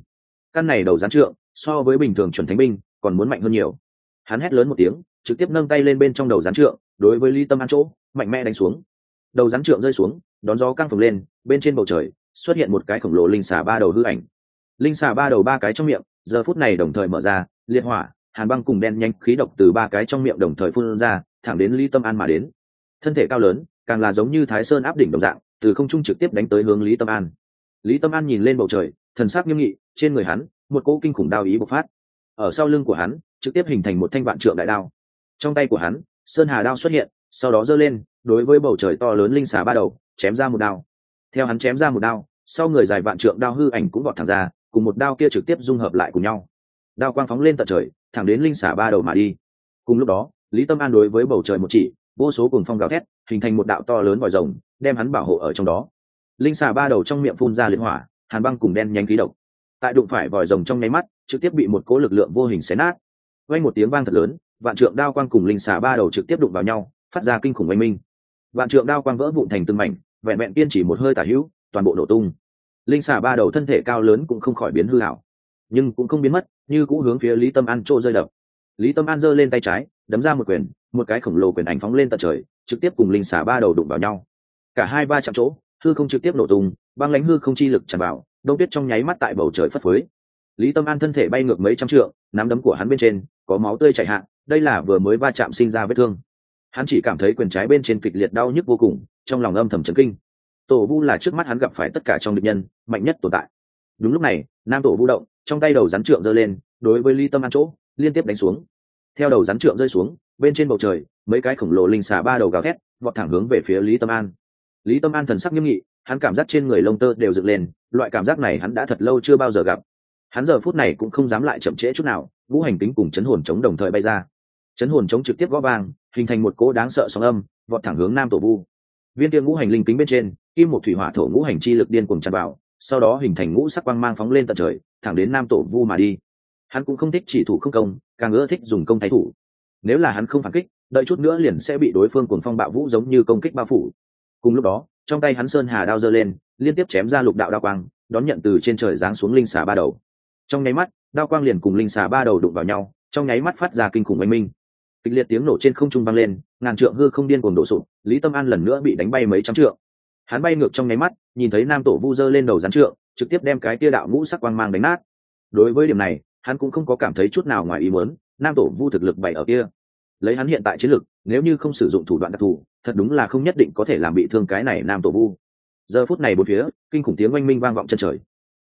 Căn này đầu rắn trượng, so với bình thường chuẩn thánh binh, còn muốn mạnh hơn nhiều. Hắn hét lớn một tiếng, trực tiếp nâng tay lên bên trong đầu rắn trượng, đối với ly tâm an chỗ, mạnh mẽ đánh xuống. Đầu rắn trượng rơi xuống, đón gió căng phồng lên, bên trên bầu trời, xuất hiện một cái khổng lồ linh xà ba đầu hư ảnh. Linh xà ba đầu ba cái trong miệng, giờ phút này đồng thời mở ra, liệt hỏa hàn băng cùng đen nhanh khí độc từ ba cái trong miệng đồng thời phun ra, thẳng đến lý tâm an mà đến. Thân thể cao lớn, càng là giống như thái sơn áp đỉnh đồng dạng, từ không trung trực tiếp đánh tới hướng lý tâm an. Lý tâm an nhìn lên bầu trời, thần sắc nghiêm nghị, trên người hắn, một cỗ kinh khủng đao ý bộc phát. Ở sau lưng của hắn, trực tiếp hình thành một thanh vạn trượng đại đao. Trong tay của hắn, sơn hà đao xuất hiện, sau đó giơ lên, đối với bầu trời to lớn linh xà ba đầu, chém ra một đao. Theo hắn chém ra một đao, sau người dài vạn trượng đao hư ảnh cũng vọt thẳng ra, cùng một đao kia trực tiếp dung hợp lại cùng nhau đao quang phóng lên tận trời, thẳng đến linh xả ba đầu mà đi. Cùng lúc đó, lý tâm an đối với bầu trời một chỉ, vô số cùng phong gào thét, hình thành một đạo to lớn vòi rồng, đem hắn bảo hộ ở trong đó. Linh xà ba đầu trong miệng phun ra liên hỏa, hàn băng cùng đen nhanh khí độc. Tại đụng phải vòi rồng trong nháy mắt, trực tiếp bị một cố lực lượng vô hình xé nát. Vang một tiếng vang thật lớn, vạn trượng đao quang cùng linh xà ba đầu trực tiếp đụng vào nhau, phát ra kinh khủng oanh minh. Vạn trượng đao quang vỡ vụn thành từng mảnh, vẹn vẹn kiên chỉ một hơi tả hữu, toàn bộ nổ tung. Linh xà ba đầu thân thể cao lớn cũng không khỏi biến hư hảo nhưng cũng không biến mất, như cũng hướng phía lý tâm an trô rơi đập. Lý tâm an giơ lên tay trái, đấm ra một quyền, một cái khổng lồ quyền ảnh phóng lên tận trời, trực tiếp cùng linh xả ba đầu đụng vào nhau. Cả hai ba chạm chỗ, hư không trực tiếp nổ tung, băng lãnh hư không chi lực tràn vào, đông tuyết trong nháy mắt tại bầu trời phất phới. Lý tâm an thân thể bay ngược mấy trăm trượng, nắm đấm của hắn bên trên, có máu tươi chảy hạn đây là vừa mới va chạm sinh ra vết thương. Hắn chỉ cảm thấy quyền trái bên trên kịch liệt đau nhức vô cùng, trong lòng âm thầm chấn kinh. Tổ vu là trước mắt hắn gặp phải tất cả trong địch nhân, mạnh nhất tồn tại. Đúng lúc này, nam tổ vu động trong tay đầu rắn trượng giơ lên, đối với ly tâm an chỗ, liên tiếp đánh xuống. Theo đầu rắn trượng rơi xuống, bên trên bầu trời, mấy cái khổng lồ linh xà ba đầu gào thét, vọt thẳng hướng về phía lý tâm an. Lý tâm an thần sắc nghiêm nghị, hắn cảm giác trên người lông tơ đều dựng lên, loại cảm giác này hắn đã thật lâu chưa bao giờ gặp. Hắn giờ phút này cũng không dám lại chậm trễ chút nào, vũ hành tính cùng chấn hồn chống đồng thời bay ra. Chấn hồn chống trực tiếp gõ vang, hình thành một cỗ đáng sợ sóng âm, vọt thẳng hướng nam tổ vu. Viên tiên ngũ hành linh kính bên trên, kim một thủy hỏa thổ ngũ hành chi lực điên cuồng tràn vào sau đó hình thành ngũ sắc quang mang phóng lên tận trời, thẳng đến nam tổ vu mà đi. Hắn cũng không thích chỉ thủ không công, càng ưa thích dùng công thái thủ. Nếu là hắn không phản kích, đợi chút nữa liền sẽ bị đối phương cuồng phong bạo vũ giống như công kích bao phủ. Cùng lúc đó, trong tay hắn sơn hà đao giơ lên, liên tiếp chém ra lục đạo đao quang, đón nhận từ trên trời giáng xuống linh xà ba đầu. Trong nháy mắt, đao quang liền cùng linh xà ba đầu đụng vào nhau, trong nháy mắt phát ra kinh khủng oanh minh. Kịch liệt tiếng nổ trên không trung vang lên, ngàn trượng hư không điên cuồng đổ sụp, lý tâm an lần nữa bị đánh bay mấy trăm trượng hắn bay ngược trong nháy mắt, nhìn thấy nam tổ vu dơ lên đầu rắn trượng, trực tiếp đem cái tia đạo ngũ sắc quang mang đánh nát. Đối với điểm này, hắn cũng không có cảm thấy chút nào ngoài ý muốn, nam tổ vu thực lực bày ở kia. Lấy hắn hiện tại chiến lực, nếu như không sử dụng thủ đoạn đặc thù, thật đúng là không nhất định có thể làm bị thương cái này nam tổ vu. Giờ phút này bốn phía, kinh khủng tiếng oanh minh vang vọng chân trời.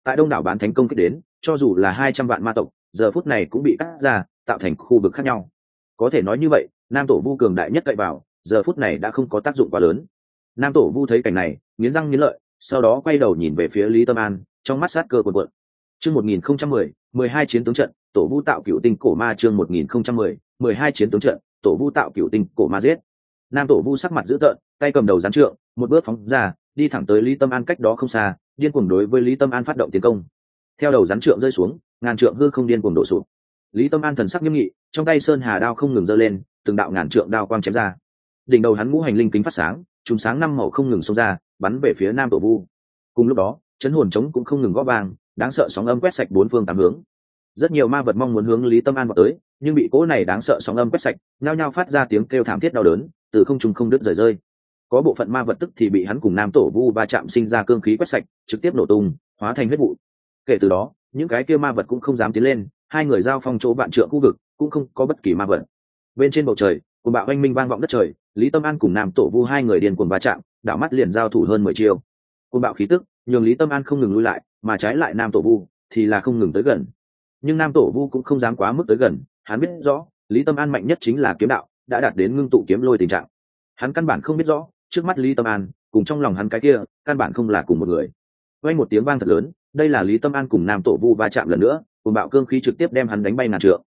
Tại đông đảo bán thánh công kích đến, cho dù là hai trăm vạn ma tộc, giờ phút này cũng bị cắt ra, tạo thành khu vực khác nhau. Có thể nói như vậy, nam tổ vu cường đại nhất cậy vào, giờ phút này đã không có tác dụng quá lớn nam tổ vu thấy cảnh này, nghiến răng nghiến lợi, sau đó quay đầu nhìn về phía lý tâm an, trong mắt sát cơ quần quận chương một nghìn không trăm mười mười hai chiến tướng trận, tổ vu tạo cựu tinh cổ ma chương một nghìn không trăm mười mười hai chiến tướng trận, tổ vu tạo cựu tinh cổ ma giết. Nam tổ vu sắc mặt dữ tợn, tay cầm đầu gián trượng, một bước phóng ra, đi thẳng tới lý tâm an cách đó không xa, điên cuồng đối với lý tâm an phát động tiến công. Theo đầu rắn trượng rơi xuống, ngàn trượng hư không điên cuồng đổ sụp. Lý tâm an thần sắc nghiêm nghị, trong tay sơn hà đao không ngừng giơ lên, từng đạo ngàn trượng đao quang chém ra. Đỉnh đầu hắn ngũ hành linh kính phát sáng chúng sáng năm màu không ngừng xông ra, bắn về phía nam tổ vu. Cùng lúc đó, chấn hồn trống cũng không ngừng góp vang, đáng sợ sóng âm quét sạch bốn phương tám hướng. Rất nhiều ma vật mong muốn hướng lý tâm an vào tới, nhưng bị cỗ này đáng sợ sóng âm quét sạch, nhao nhao phát ra tiếng kêu thảm thiết đau đớn, từ không trung không đứt rời rơi. Có bộ phận ma vật tức thì bị hắn cùng nam tổ vu va chạm sinh ra cương khí quét sạch, trực tiếp nổ tung, hóa thành huyết vụ. Kể từ đó, những cái kia ma vật cũng không dám tiến lên, hai người giao phong chỗ bạn trượng khu vực, cũng không có bất kỳ ma vật. Bên trên bầu trời cùng bạo oanh minh vang vọng đất trời lý tâm an cùng nam tổ vu hai người điền cuồng va chạm, đảo mắt liền giao thủ hơn mười chiêu. Côn bạo khí tức, nhường lý tâm an không ngừng lui lại, mà trái lại nam tổ vu thì là không ngừng tới gần. Nhưng nam tổ vu cũng không dám quá mức tới gần, hắn biết rõ, lý tâm an mạnh nhất chính là kiếm đạo, đã đạt đến ngưng tụ kiếm lôi tình trạng. Hắn căn bản không biết rõ, trước mắt lý tâm an, cùng trong lòng hắn cái kia, căn bản không là cùng một người. Quay một tiếng vang thật lớn, đây là lý tâm an cùng nam tổ vu va chạm lần nữa cùng bạo cương khí trực tiếp đem hắn đánh bay ngàn trượng.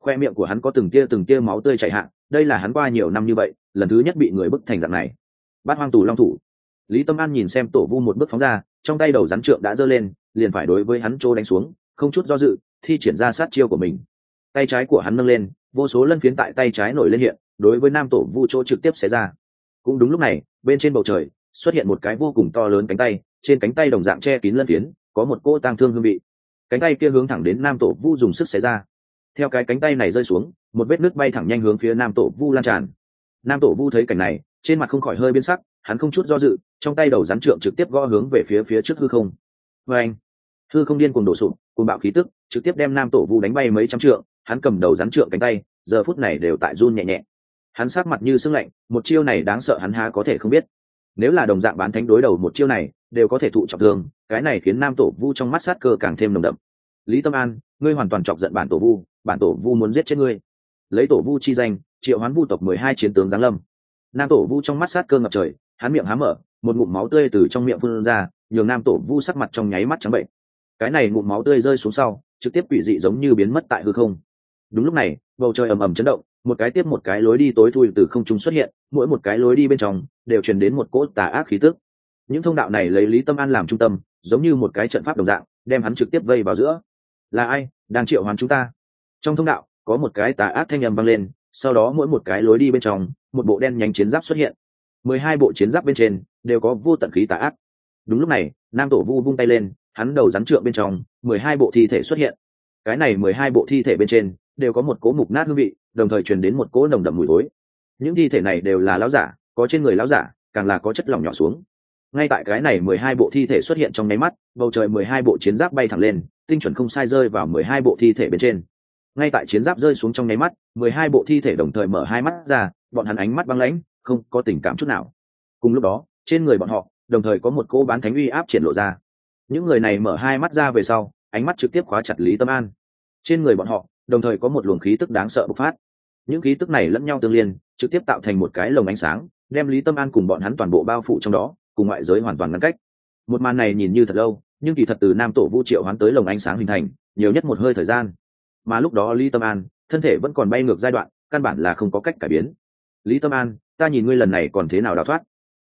Khoe miệng của hắn có từng tia từng tia máu tươi chảy hạn đây là hắn qua nhiều năm như vậy lần thứ nhất bị người bức thành dạng này. Bát hoang tù long thủ. Lý tâm an nhìn xem tổ vu một bước phóng ra, trong tay đầu rắn trượng đã giơ lên, liền phải đối với hắn trô đánh xuống, không chút do dự, thi triển ra sát chiêu của mình. Tay trái của hắn nâng lên, vô số lân phiến tại tay trái nổi lên hiện, đối với nam tổ vu chỗ trực tiếp xé ra. Cũng đúng lúc này, bên trên bầu trời, xuất hiện một cái vô cùng to lớn cánh tay, trên cánh tay đồng dạng che kín lân phiến, có một cỗ tang thương hương vị. Cánh tay kia hướng thẳng đến nam tổ vu dùng sức xé ra. Theo cái cánh tay này rơi xuống, một vết nước bay thẳng nhanh hướng phía nam tổ vu lan tràn nam tổ vu thấy cảnh này, trên mặt không khỏi hơi biến sắc, hắn không chút do dự, trong tay đầu rắn trượng trực tiếp gõ hướng về phía phía trước hư không. Vê anh, hư không điên cùng đổ sụp cùng bạo khí tức, trực tiếp đem nam tổ vu đánh bay mấy trăm trượng, hắn cầm đầu rắn trượng cánh tay, giờ phút này đều tại run nhẹ nhẹ. Hắn sát mặt như sưng lạnh, một chiêu này đáng sợ hắn há có thể không biết. Nếu là đồng dạng bán thánh đối đầu một chiêu này, đều có thể thụ trọng thương, cái này khiến nam tổ vu trong mắt sát cơ càng thêm nồng đậm. Lý tâm an, ngươi hoàn toàn chọc giận bản tổ vu, bản tổ vu muốn giết chết ngươi. Lấy tổ vu chi danh triệu hoán vu tộc mười hai chiến tướng giáng lâm. Nam tổ vu trong mắt sát cơ ngập trời, hắn miệng há mở, một ngụm máu tươi từ trong miệng phun ra, nhường nam tổ vu sắc mặt trong nháy mắt trắng bệnh. Cái này ngụm máu tươi rơi xuống sau, trực tiếp quỷ dị giống như biến mất tại hư không. Đúng lúc này, bầu trời ầm ầm chấn động, một cái tiếp một cái lối đi tối thui từ không trung xuất hiện, mỗi một cái lối đi bên trong đều truyền đến một cỗ tà ác khí tức. Những thông đạo này lấy lý tâm an làm trung tâm, giống như một cái trận pháp đồng dạng, đem hắn trực tiếp vây vào giữa. Là ai? Đang triệu hoán chúng ta. Trong thông đạo, có một cái tà ác thanh â m vang lên sau đó mỗi một cái lối đi bên trong, một bộ đen nhánh chiến giáp xuất hiện. Mười hai bộ chiến giáp bên trên đều có vô tận khí tà ác. Đúng lúc này, nam tổ vu vung tay lên, hắn đầu rắn trượng bên trong, mười hai bộ thi thể xuất hiện. Cái này mười hai bộ thi thể bên trên đều có một cố mục nát hương vị, đồng thời truyền đến một cỗ nồng đậm mùi tối những thi thể này đều là lão giả, có trên người lão giả, càng là có chất lỏng nhỏ xuống. Ngay tại cái này mười hai bộ thi thể xuất hiện trong nháy mắt, bầu trời mười hai bộ chiến giáp bay thẳng lên, tinh chuẩn không sai rơi vào mười hai bộ thi thể bên trên ngay tại chiến giáp rơi xuống trong nháy mắt, mười hai bộ thi thể đồng thời mở hai mắt ra, bọn hắn ánh mắt băng lãnh, không có tình cảm chút nào. Cùng lúc đó, trên người bọn họ, đồng thời có một cỗ bán thánh uy áp triển lộ ra. Những người này mở hai mắt ra về sau, ánh mắt trực tiếp khóa chặt lý tâm an. Trên người bọn họ, đồng thời có một luồng khí tức đáng sợ bộc phát. Những khí tức này lẫn nhau tương liên, trực tiếp tạo thành một cái lồng ánh sáng, đem lý tâm an cùng bọn hắn toàn bộ bao phủ trong đó, cùng ngoại giới hoàn toàn ngăn cách. Một màn này nhìn như thật lâu, nhưng kỳ thật từ nam tổ vũ triệu hoán tới lồng ánh sáng hình thành, nhiều nhất một hơi thời gian mà lúc đó lý tâm an, thân thể vẫn còn bay ngược giai đoạn, căn bản là không có cách cải biến. Lý tâm an, ta nhìn ngươi lần này còn thế nào đào thoát?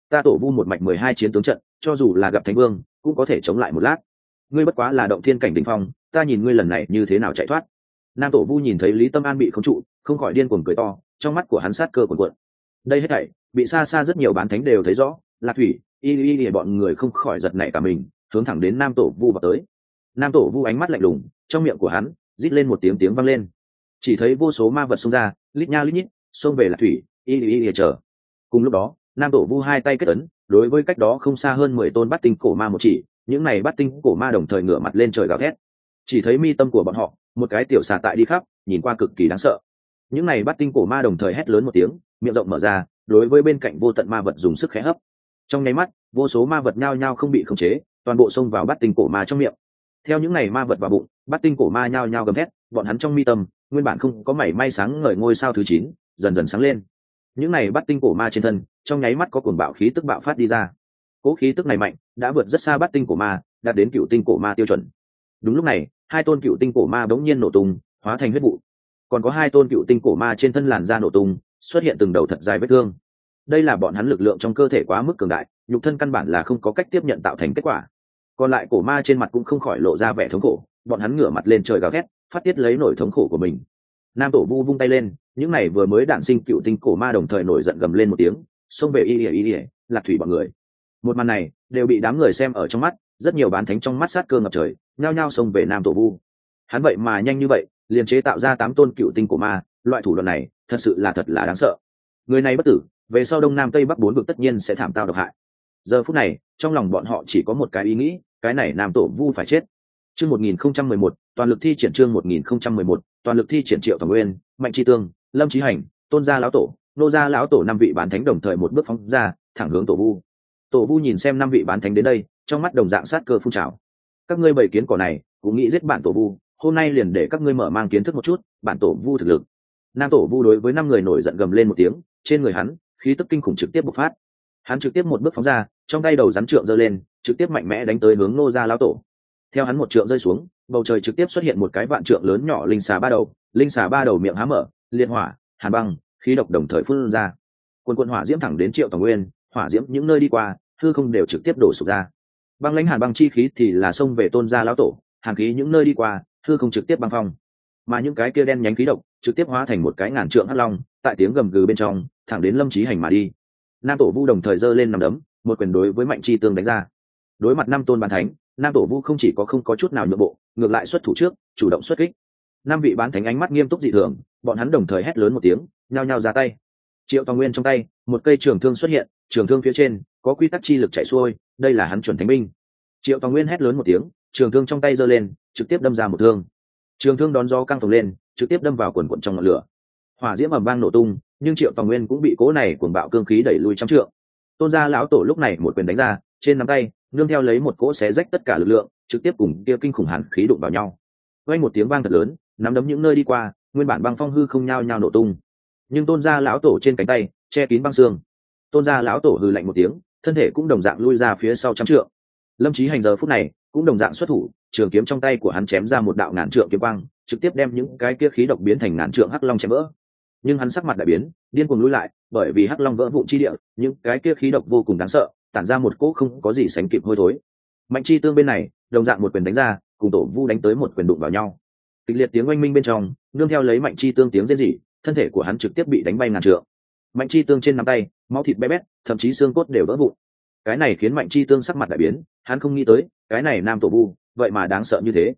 Ta tổ vu một mạch mười hai chiến tướng trận, cho dù là gặp thánh vương, cũng có thể chống lại một lát. Ngươi bất quá là động thiên cảnh đình phong, ta nhìn ngươi lần này như thế nào chạy thoát? Nam tổ vu nhìn thấy lý tâm an bị khống trụ, không khỏi điên cuồng cười to, trong mắt của hắn sát cơ cuồn cuộn. Đây hết thảy, bị xa xa rất nhiều bán thánh đều thấy rõ, lạc thủy, y y y, bọn người không khỏi giật nảy cả mình, hướng thẳng đến nam tổ vu vào tới. Nam tổ vu ánh mắt lạnh lùng, trong miệng của hắn rít lên một tiếng tiếng vang lên. Chỉ thấy vô số ma vật xông ra, lít nha lít nhít, xông về lạc thủy, y y y chờ. Cùng lúc đó, nam tổ vu hai tay kết ấn, đối với cách đó không xa hơn mười tôn bắt tinh cổ ma một chỉ, những này bắt tinh cổ ma đồng thời ngửa mặt lên trời gào thét. Chỉ thấy mi tâm của bọn họ, một cái tiểu xà tại đi khắp, nhìn qua cực kỳ đáng sợ. Những này bắt tinh cổ ma đồng thời hét lớn một tiếng, miệng rộng mở ra, đối với bên cạnh vô tận ma vật dùng sức khẽ hấp. Trong nháy mắt, vô số ma vật nhao nhao không bị khống chế, toàn bộ xông vào bắt tinh cổ ma trong miệng theo những ngày ma vật vào bụng bắt tinh cổ ma nhao nhao gầm thét, bọn hắn trong mi tâm, nguyên bản không có mảy may sáng ngời ngôi sao thứ chín, dần dần sáng lên. Những này bắt tinh cổ ma trên thân, trong nháy mắt có cuồng bạo khí tức bạo phát đi ra. Cố khí tức này mạnh, đã vượt rất xa bắt tinh cổ ma, đạt đến cựu tinh cổ ma tiêu chuẩn. Đúng lúc này, hai tôn cựu tinh cổ ma bỗng nhiên nổ tung, hóa thành huyết vụ. Còn có hai tôn cựu tinh cổ ma trên thân làn da nổ tung, xuất hiện từng đầu thật dài vết thương. Đây là bọn hắn lực lượng trong cơ thể quá mức cường đại, nhục thân căn bản là không có cách tiếp nhận tạo thành kết quả còn lại cổ ma trên mặt cũng không khỏi lộ ra vẻ thống khổ, bọn hắn ngửa mặt lên trời gào thét, phát tiết lấy nổi thống khổ của mình. Nam tổ vu vung tay lên, những này vừa mới đạn sinh cựu tinh cổ ma đồng thời nổi giận gầm lên một tiếng, xông về y ỉa y ỉa lạc thủy bọn người. Một màn này, đều bị đám người xem ở trong mắt, rất nhiều bán thánh trong mắt sát cơ ngập trời, nhao nhao xông về nam tổ vu. Hắn vậy mà nhanh như vậy, liền chế tạo ra tám tôn cựu tinh cổ ma, loại thủ đoạn này, thật sự là thật là đáng sợ. Người này bất tử, về sau đông nam tây bắc bốn vực tất nhiên sẽ thảm tao độc hại giờ phút này, trong lòng bọn họ chỉ có một cái ý nghĩ, cái này nam tổ vu phải chết. Chương một nghìn không trăm mười một, toàn lực thi triển chương một nghìn không trăm mười một, toàn lực thi triển triệu thẩm nguyên, mạnh tri tương, lâm trí hành, tôn gia lão tổ, nô gia lão tổ năm vị bán thánh đồng thời một bước phóng ra, thẳng hướng tổ vu. Tổ vu nhìn xem năm vị bán thánh đến đây, trong mắt đồng dạng sát cơ phun trào. Các ngươi bảy kiến cỏ này, cũng nghĩ giết bản tổ vu, hôm nay liền để các ngươi mở mang kiến thức một chút, bản tổ vu thực lực. Nam tổ vu đối với năm người nổi giận gầm lên một tiếng, trên người hắn, khí tức kinh khủng trực tiếp bộc phát hắn trực tiếp một bước phóng ra, trong tay đầu rắn trượng giơ lên, trực tiếp mạnh mẽ đánh tới hướng nô gia lão tổ. Theo hắn một trượng rơi xuống, bầu trời trực tiếp xuất hiện một cái vạn trượng lớn nhỏ linh xà ba đầu, linh xà ba đầu miệng há mở liên hỏa, hàn băng, khí độc đồng thời phun ra. Quân quân hỏa diễm thẳng đến triệu tổng nguyên, hỏa diễm những nơi đi qua, hư không đều trực tiếp đổ sụp ra. Băng lãnh hàn băng chi khí thì là xông về tôn gia lão tổ, hàn khí những nơi đi qua, hư không trực tiếp băng phong. Mà những cái kia đen nhánh khí độc, trực tiếp hóa thành một cái ngàn trượng hắc long, tại tiếng gầm gừ bên trong, thẳng đến lâm trí hành mà đi nam tổ vu đồng thời giơ lên nằm đấm, một quyền đối với mạnh chi tương đánh ra. Đối mặt năm tôn bàn thánh, nam tổ vu không chỉ có không có chút nào nhượng bộ, ngược lại xuất thủ trước, chủ động xuất kích. Năm vị bán thánh ánh mắt nghiêm túc dị thường, bọn hắn đồng thời hét lớn một tiếng, nhao nhao ra tay. Triệu toàn nguyên trong tay, một cây trường thương xuất hiện, trường thương phía trên, có quy tắc chi lực chạy xuôi, đây là hắn chuẩn thánh binh. Triệu toàn nguyên hét lớn một tiếng, trường thương trong tay giơ lên, trực tiếp đâm ra một thương. Trường thương đón gió căng phồng lên, trực tiếp đâm vào quần quận trong ngọn lửa. Hỏa diễm ầm vang nổ tung nhưng triệu tòng nguyên cũng bị cố này cuồng bạo cương khí đẩy lui trăm trượng. Tôn gia lão tổ lúc này một quyền đánh ra, trên nắm tay, nương theo lấy một cỗ xé rách tất cả lực lượng, trực tiếp cùng kia kinh khủng hàn khí đụng vào nhau. Quay một tiếng vang thật lớn, nắm đấm những nơi đi qua, nguyên bản băng phong hư không nhao nhao nổ tung. Nhưng tôn gia lão tổ trên cánh tay, che kín băng xương. Tôn gia lão tổ hư lạnh một tiếng, thân thể cũng đồng dạng lui ra phía sau trăm trượng. Lâm trí hành giờ phút này, cũng đồng dạng xuất thủ, trường kiếm trong tay của hắn chém ra một đạo ngàn trượng kiếm quang, trực tiếp đem những cái kia khí độc biến thành ngàn trượng hắc long chém vỡ nhưng hắn sắc mặt đại biến, điên cuồng lui lại, bởi vì hắc long vỡ vụn chi địa, những cái kia khí độc vô cùng đáng sợ, tản ra một cỗ không có gì sánh kịp hôi thối. Mạnh chi tương bên này, đồng dạng một quyền đánh ra, cùng tổ vu đánh tới một quyền đụng vào nhau. Kịch liệt tiếng oanh minh bên trong, nương theo lấy mạnh chi tương tiếng rên rỉ, thân thể của hắn trực tiếp bị đánh bay ngàn trượng. Mạnh chi tương trên nắm tay, máu thịt bé bét, thậm chí xương cốt đều vỡ vụn. Cái này khiến mạnh chi tương sắc mặt đại biến, hắn không nghĩ tới, cái này nam tổ vu, vậy mà đáng sợ như thế.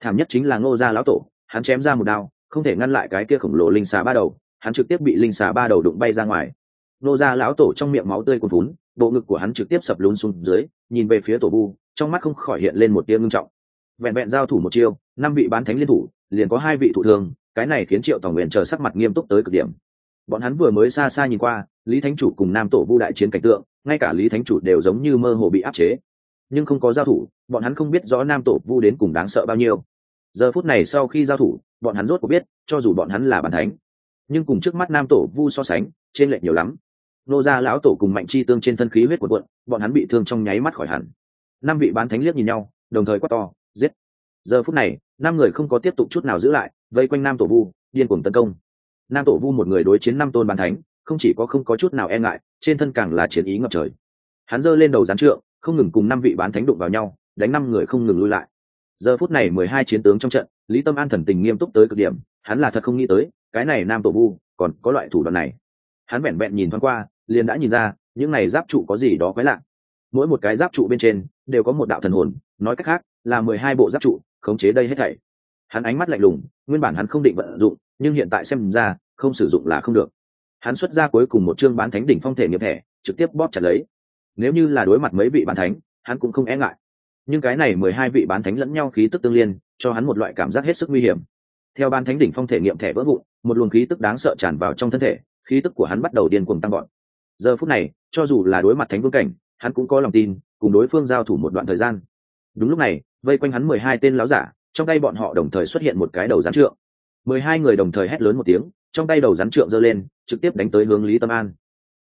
Thảm nhất chính là ngô gia lão tổ, hắn chém ra một đao, không thể ngăn lại cái kia khổng lồ linh xà ba đầu hắn trực tiếp bị linh xà ba đầu đụng bay ra ngoài. Nô gia lão tổ trong miệng máu tươi cuồn vún bộ ngực của hắn trực tiếp sập lún xuống dưới nhìn về phía tổ vu trong mắt không khỏi hiện lên một tia ngưng trọng. Vẹn vẹn giao thủ một chiêu năm vị bán thánh liên thủ liền có hai vị thủ thương, cái này khiến triệu tổng nguyện chờ sắc mặt nghiêm túc tới cực điểm. Bọn hắn vừa mới xa xa nhìn qua lý thánh chủ cùng nam tổ vu đại chiến cảnh tượng ngay cả lý thánh chủ đều giống như mơ hồ bị áp chế. Nhưng không có giao thủ bọn hắn không biết rõ nam tổ vu đến cùng đáng sợ bao nhiêu. Giờ phút này sau khi giao thủ bọn hắn rốt có biết cho dù bọn hắn là bàn thánh nhưng cùng trước mắt nam tổ vu so sánh, trên lệch nhiều lắm. Nô gia lão tổ cùng mạnh chi tương trên thân khí huyết của quận bọn hắn bị thương trong nháy mắt khỏi hẳn. Năm vị bán thánh liếc nhìn nhau, đồng thời quát to, giết. Giờ phút này, năm người không có tiếp tục chút nào giữ lại, vây quanh nam tổ vu, điên cuồng tấn công. Nam tổ vu một người đối chiến năm tôn bán thánh, không chỉ có không có chút nào e ngại, trên thân càng là chiến ý ngập trời. Hắn giơ lên đầu gián trượng, không ngừng cùng năm vị bán thánh đụng vào nhau, đánh năm người không ngừng lui lại. Giờ phút này mười hai chiến tướng trong trận, lý tâm an thần tình nghiêm túc tới cực điểm, hắn là thật không nghĩ tới cái này nam tổ vu còn có loại thủ đoạn này. Hắn vẹn vẹn nhìn thoáng qua, liền đã nhìn ra, những này giáp trụ có gì đó quái lạ. Mỗi một cái giáp trụ bên trên, đều có một đạo thần hồn, nói cách khác, là mười hai bộ giáp trụ, khống chế đây hết thảy. Hắn ánh mắt lạnh lùng, nguyên bản hắn không định vận dụng, nhưng hiện tại xem ra, không sử dụng là không được. Hắn xuất ra cuối cùng một chương bán thánh đỉnh phong thể nghiệp thẻ, trực tiếp bóp chặt lấy. Nếu như là đối mặt mấy vị bán thánh, hắn cũng không e ngại. Nhưng cái này mười hai vị bán thánh lẫn nhau khí tức tương liên, cho hắn một loại cảm giác hết sức nguy hiểm. Theo ban thánh đỉnh phong thể nghiệm thẻ vỡ vụn một luồng khí tức đáng sợ tràn vào trong thân thể, khí tức của hắn bắt đầu điên cuồng tăng gọn giờ phút này, cho dù là đối mặt thánh vương cảnh, hắn cũng có lòng tin, cùng đối phương giao thủ một đoạn thời gian. Đúng lúc này, vây quanh hắn mười hai tên láo giả, trong tay bọn họ đồng thời xuất hiện một cái đầu rắn trượng. Mười hai người đồng thời hét lớn một tiếng, trong tay đầu rắn trượng giơ lên, trực tiếp đánh tới hướng lý tâm an.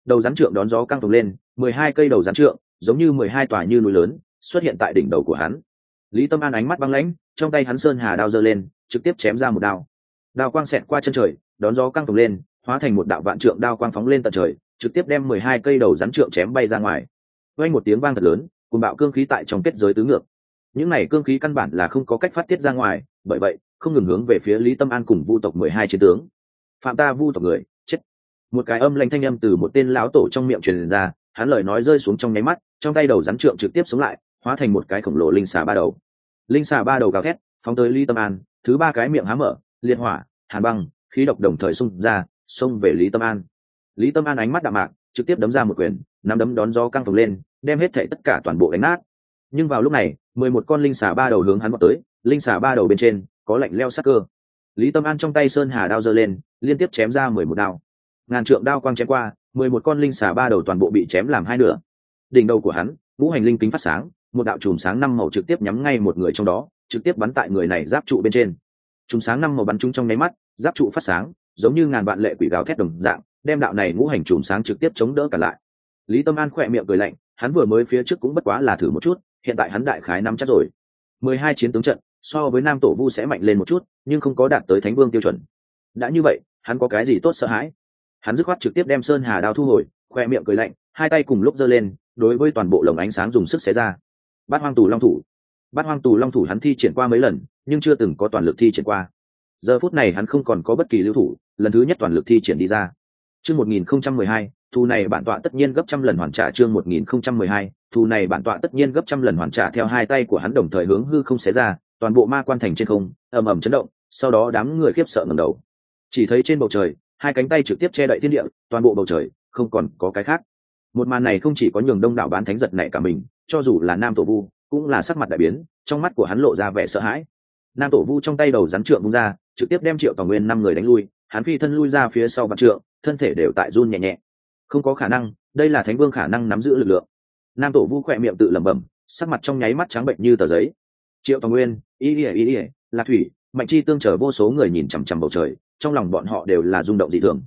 Đầu rắn trượng đón gió căng phồng lên, mười hai cây đầu rắn trượng, giống như mười hai tòa như núi lớn, xuất hiện tại đỉnh đầu của hắn. Lý tâm an ánh mắt băng lãnh, trong tay hắn sơn hà đao giơ lên, trực tiếp chém ra một đao đao quang xẹt qua chân trời, đón gió căng phồng lên, hóa thành một đạo vạn trượng đao quang phóng lên tận trời, trực tiếp đem mười hai cây đầu rắn trượng chém bay ra ngoài. Vang một tiếng vang thật lớn cùng bạo cương khí tại trong kết giới tứ ngược. Những này cương khí căn bản là không có cách phát tiết ra ngoài, bởi vậy, không ngừng hướng về phía lý tâm an cùng vu tộc mười hai chiến tướng. Phạm ta vu tộc người, chết. Một cái âm lanh thanh âm từ một tên lão tổ trong miệng truyền ra, hắn lời nói rơi xuống trong nháy mắt, trong tay đầu rắn trượng trực tiếp xuống lại, hóa thành một cái khổng lồ linh xà ba đầu. Linh xà ba đầu gào thét, phóng tới lý tâm an, thứ ba cái miệng há mở liệt hỏa, hàn băng, khí độc đồng thời xung ra, xông về lý tâm an. Lý tâm an ánh mắt đạm mạc, trực tiếp đấm ra một quyền, nắm đấm đón gió căng phồng lên, đem hết thảy tất cả toàn bộ đánh nát. Nhưng vào lúc này, mười một con linh xà ba đầu hướng hắn vào tới, linh xà ba đầu bên trên, có lạnh leo sắc cơ. Lý tâm an trong tay sơn hà đao giơ lên, liên tiếp chém ra mười một đao. Ngàn trượng đao quang chém qua, mười một con linh xà ba đầu toàn bộ bị chém làm hai nửa. Đỉnh đầu của hắn, ngũ hành linh kính phát sáng, một đạo chùm sáng năm màu trực tiếp nhắm ngay một người trong đó, trực tiếp bắn tại người này giáp trụ bên trên chúng sáng năm màu bắn trúng trong nháy mắt, giáp trụ phát sáng, giống như ngàn vạn lệ quỷ gào thét đồng dạng, đem đạo này ngũ hành chùm sáng trực tiếp chống đỡ cả lại. Lý tâm an khỏe miệng cười lạnh, hắn vừa mới phía trước cũng bất quá là thử một chút, hiện tại hắn đại khái nắm chắc rồi. Mười hai chiến tướng trận, so với nam tổ vu sẽ mạnh lên một chút, nhưng không có đạt tới thánh vương tiêu chuẩn. Đã như vậy, hắn có cái gì tốt sợ hãi? Hắn dứt khoát trực tiếp đem sơn hà đao thu hồi khoe miệng cười lạnh, hai tay cùng lúc giơ lên, đối với toàn bộ lồng ánh sáng dùng sức xé ra. Bát hoang tù long thủ bát hoang tù long thủ hắn thi triển qua mấy lần, nhưng chưa từng có toàn lực thi triển qua. Giờ phút này hắn không còn có bất kỳ lưu thủ, lần thứ nhất toàn lực thi triển đi ra. Chương một nghìn không trăm mười hai, thù này bản tọa tất nhiên gấp trăm lần hoàn trả chương một nghìn không trăm mười hai, thù này bản tọa tất nhiên gấp trăm lần hoàn trả theo hai tay của hắn đồng thời hướng hư không xé ra, toàn bộ ma quan thành trên không, ầm ầm chấn động, sau đó đám người khiếp sợ ngầm đầu. Chỉ thấy trên bầu trời, hai cánh tay trực tiếp che đậy thiên địa, toàn bộ bầu trời, không còn có cái khác. Một màn này không chỉ có nhường đông đảo bán thánh giật này cả mình, cho dù là nam tổ vu cũng là sắc mặt đại biến, trong mắt của hắn lộ ra vẻ sợ hãi. Nam tổ vu trong tay đầu rắn trượng bung ra, trực tiếp đem triệu tòng nguyên năm người đánh lui, hắn phi thân lui ra phía sau vạn trượng, thân thể đều tại run nhẹ nhẹ. Không có khả năng, đây là thánh vương khả năng nắm giữ lực lượng. Nam tổ vu khỏe miệng tự lẩm bẩm, sắc mặt trong nháy mắt trắng bệnh như tờ giấy. Triệu tòng nguyên, y ỉa y ỉa lạc thủy, mạnh chi tương trở vô số người nhìn chằm chằm bầu trời, trong lòng bọn họ đều là rung động dị thường.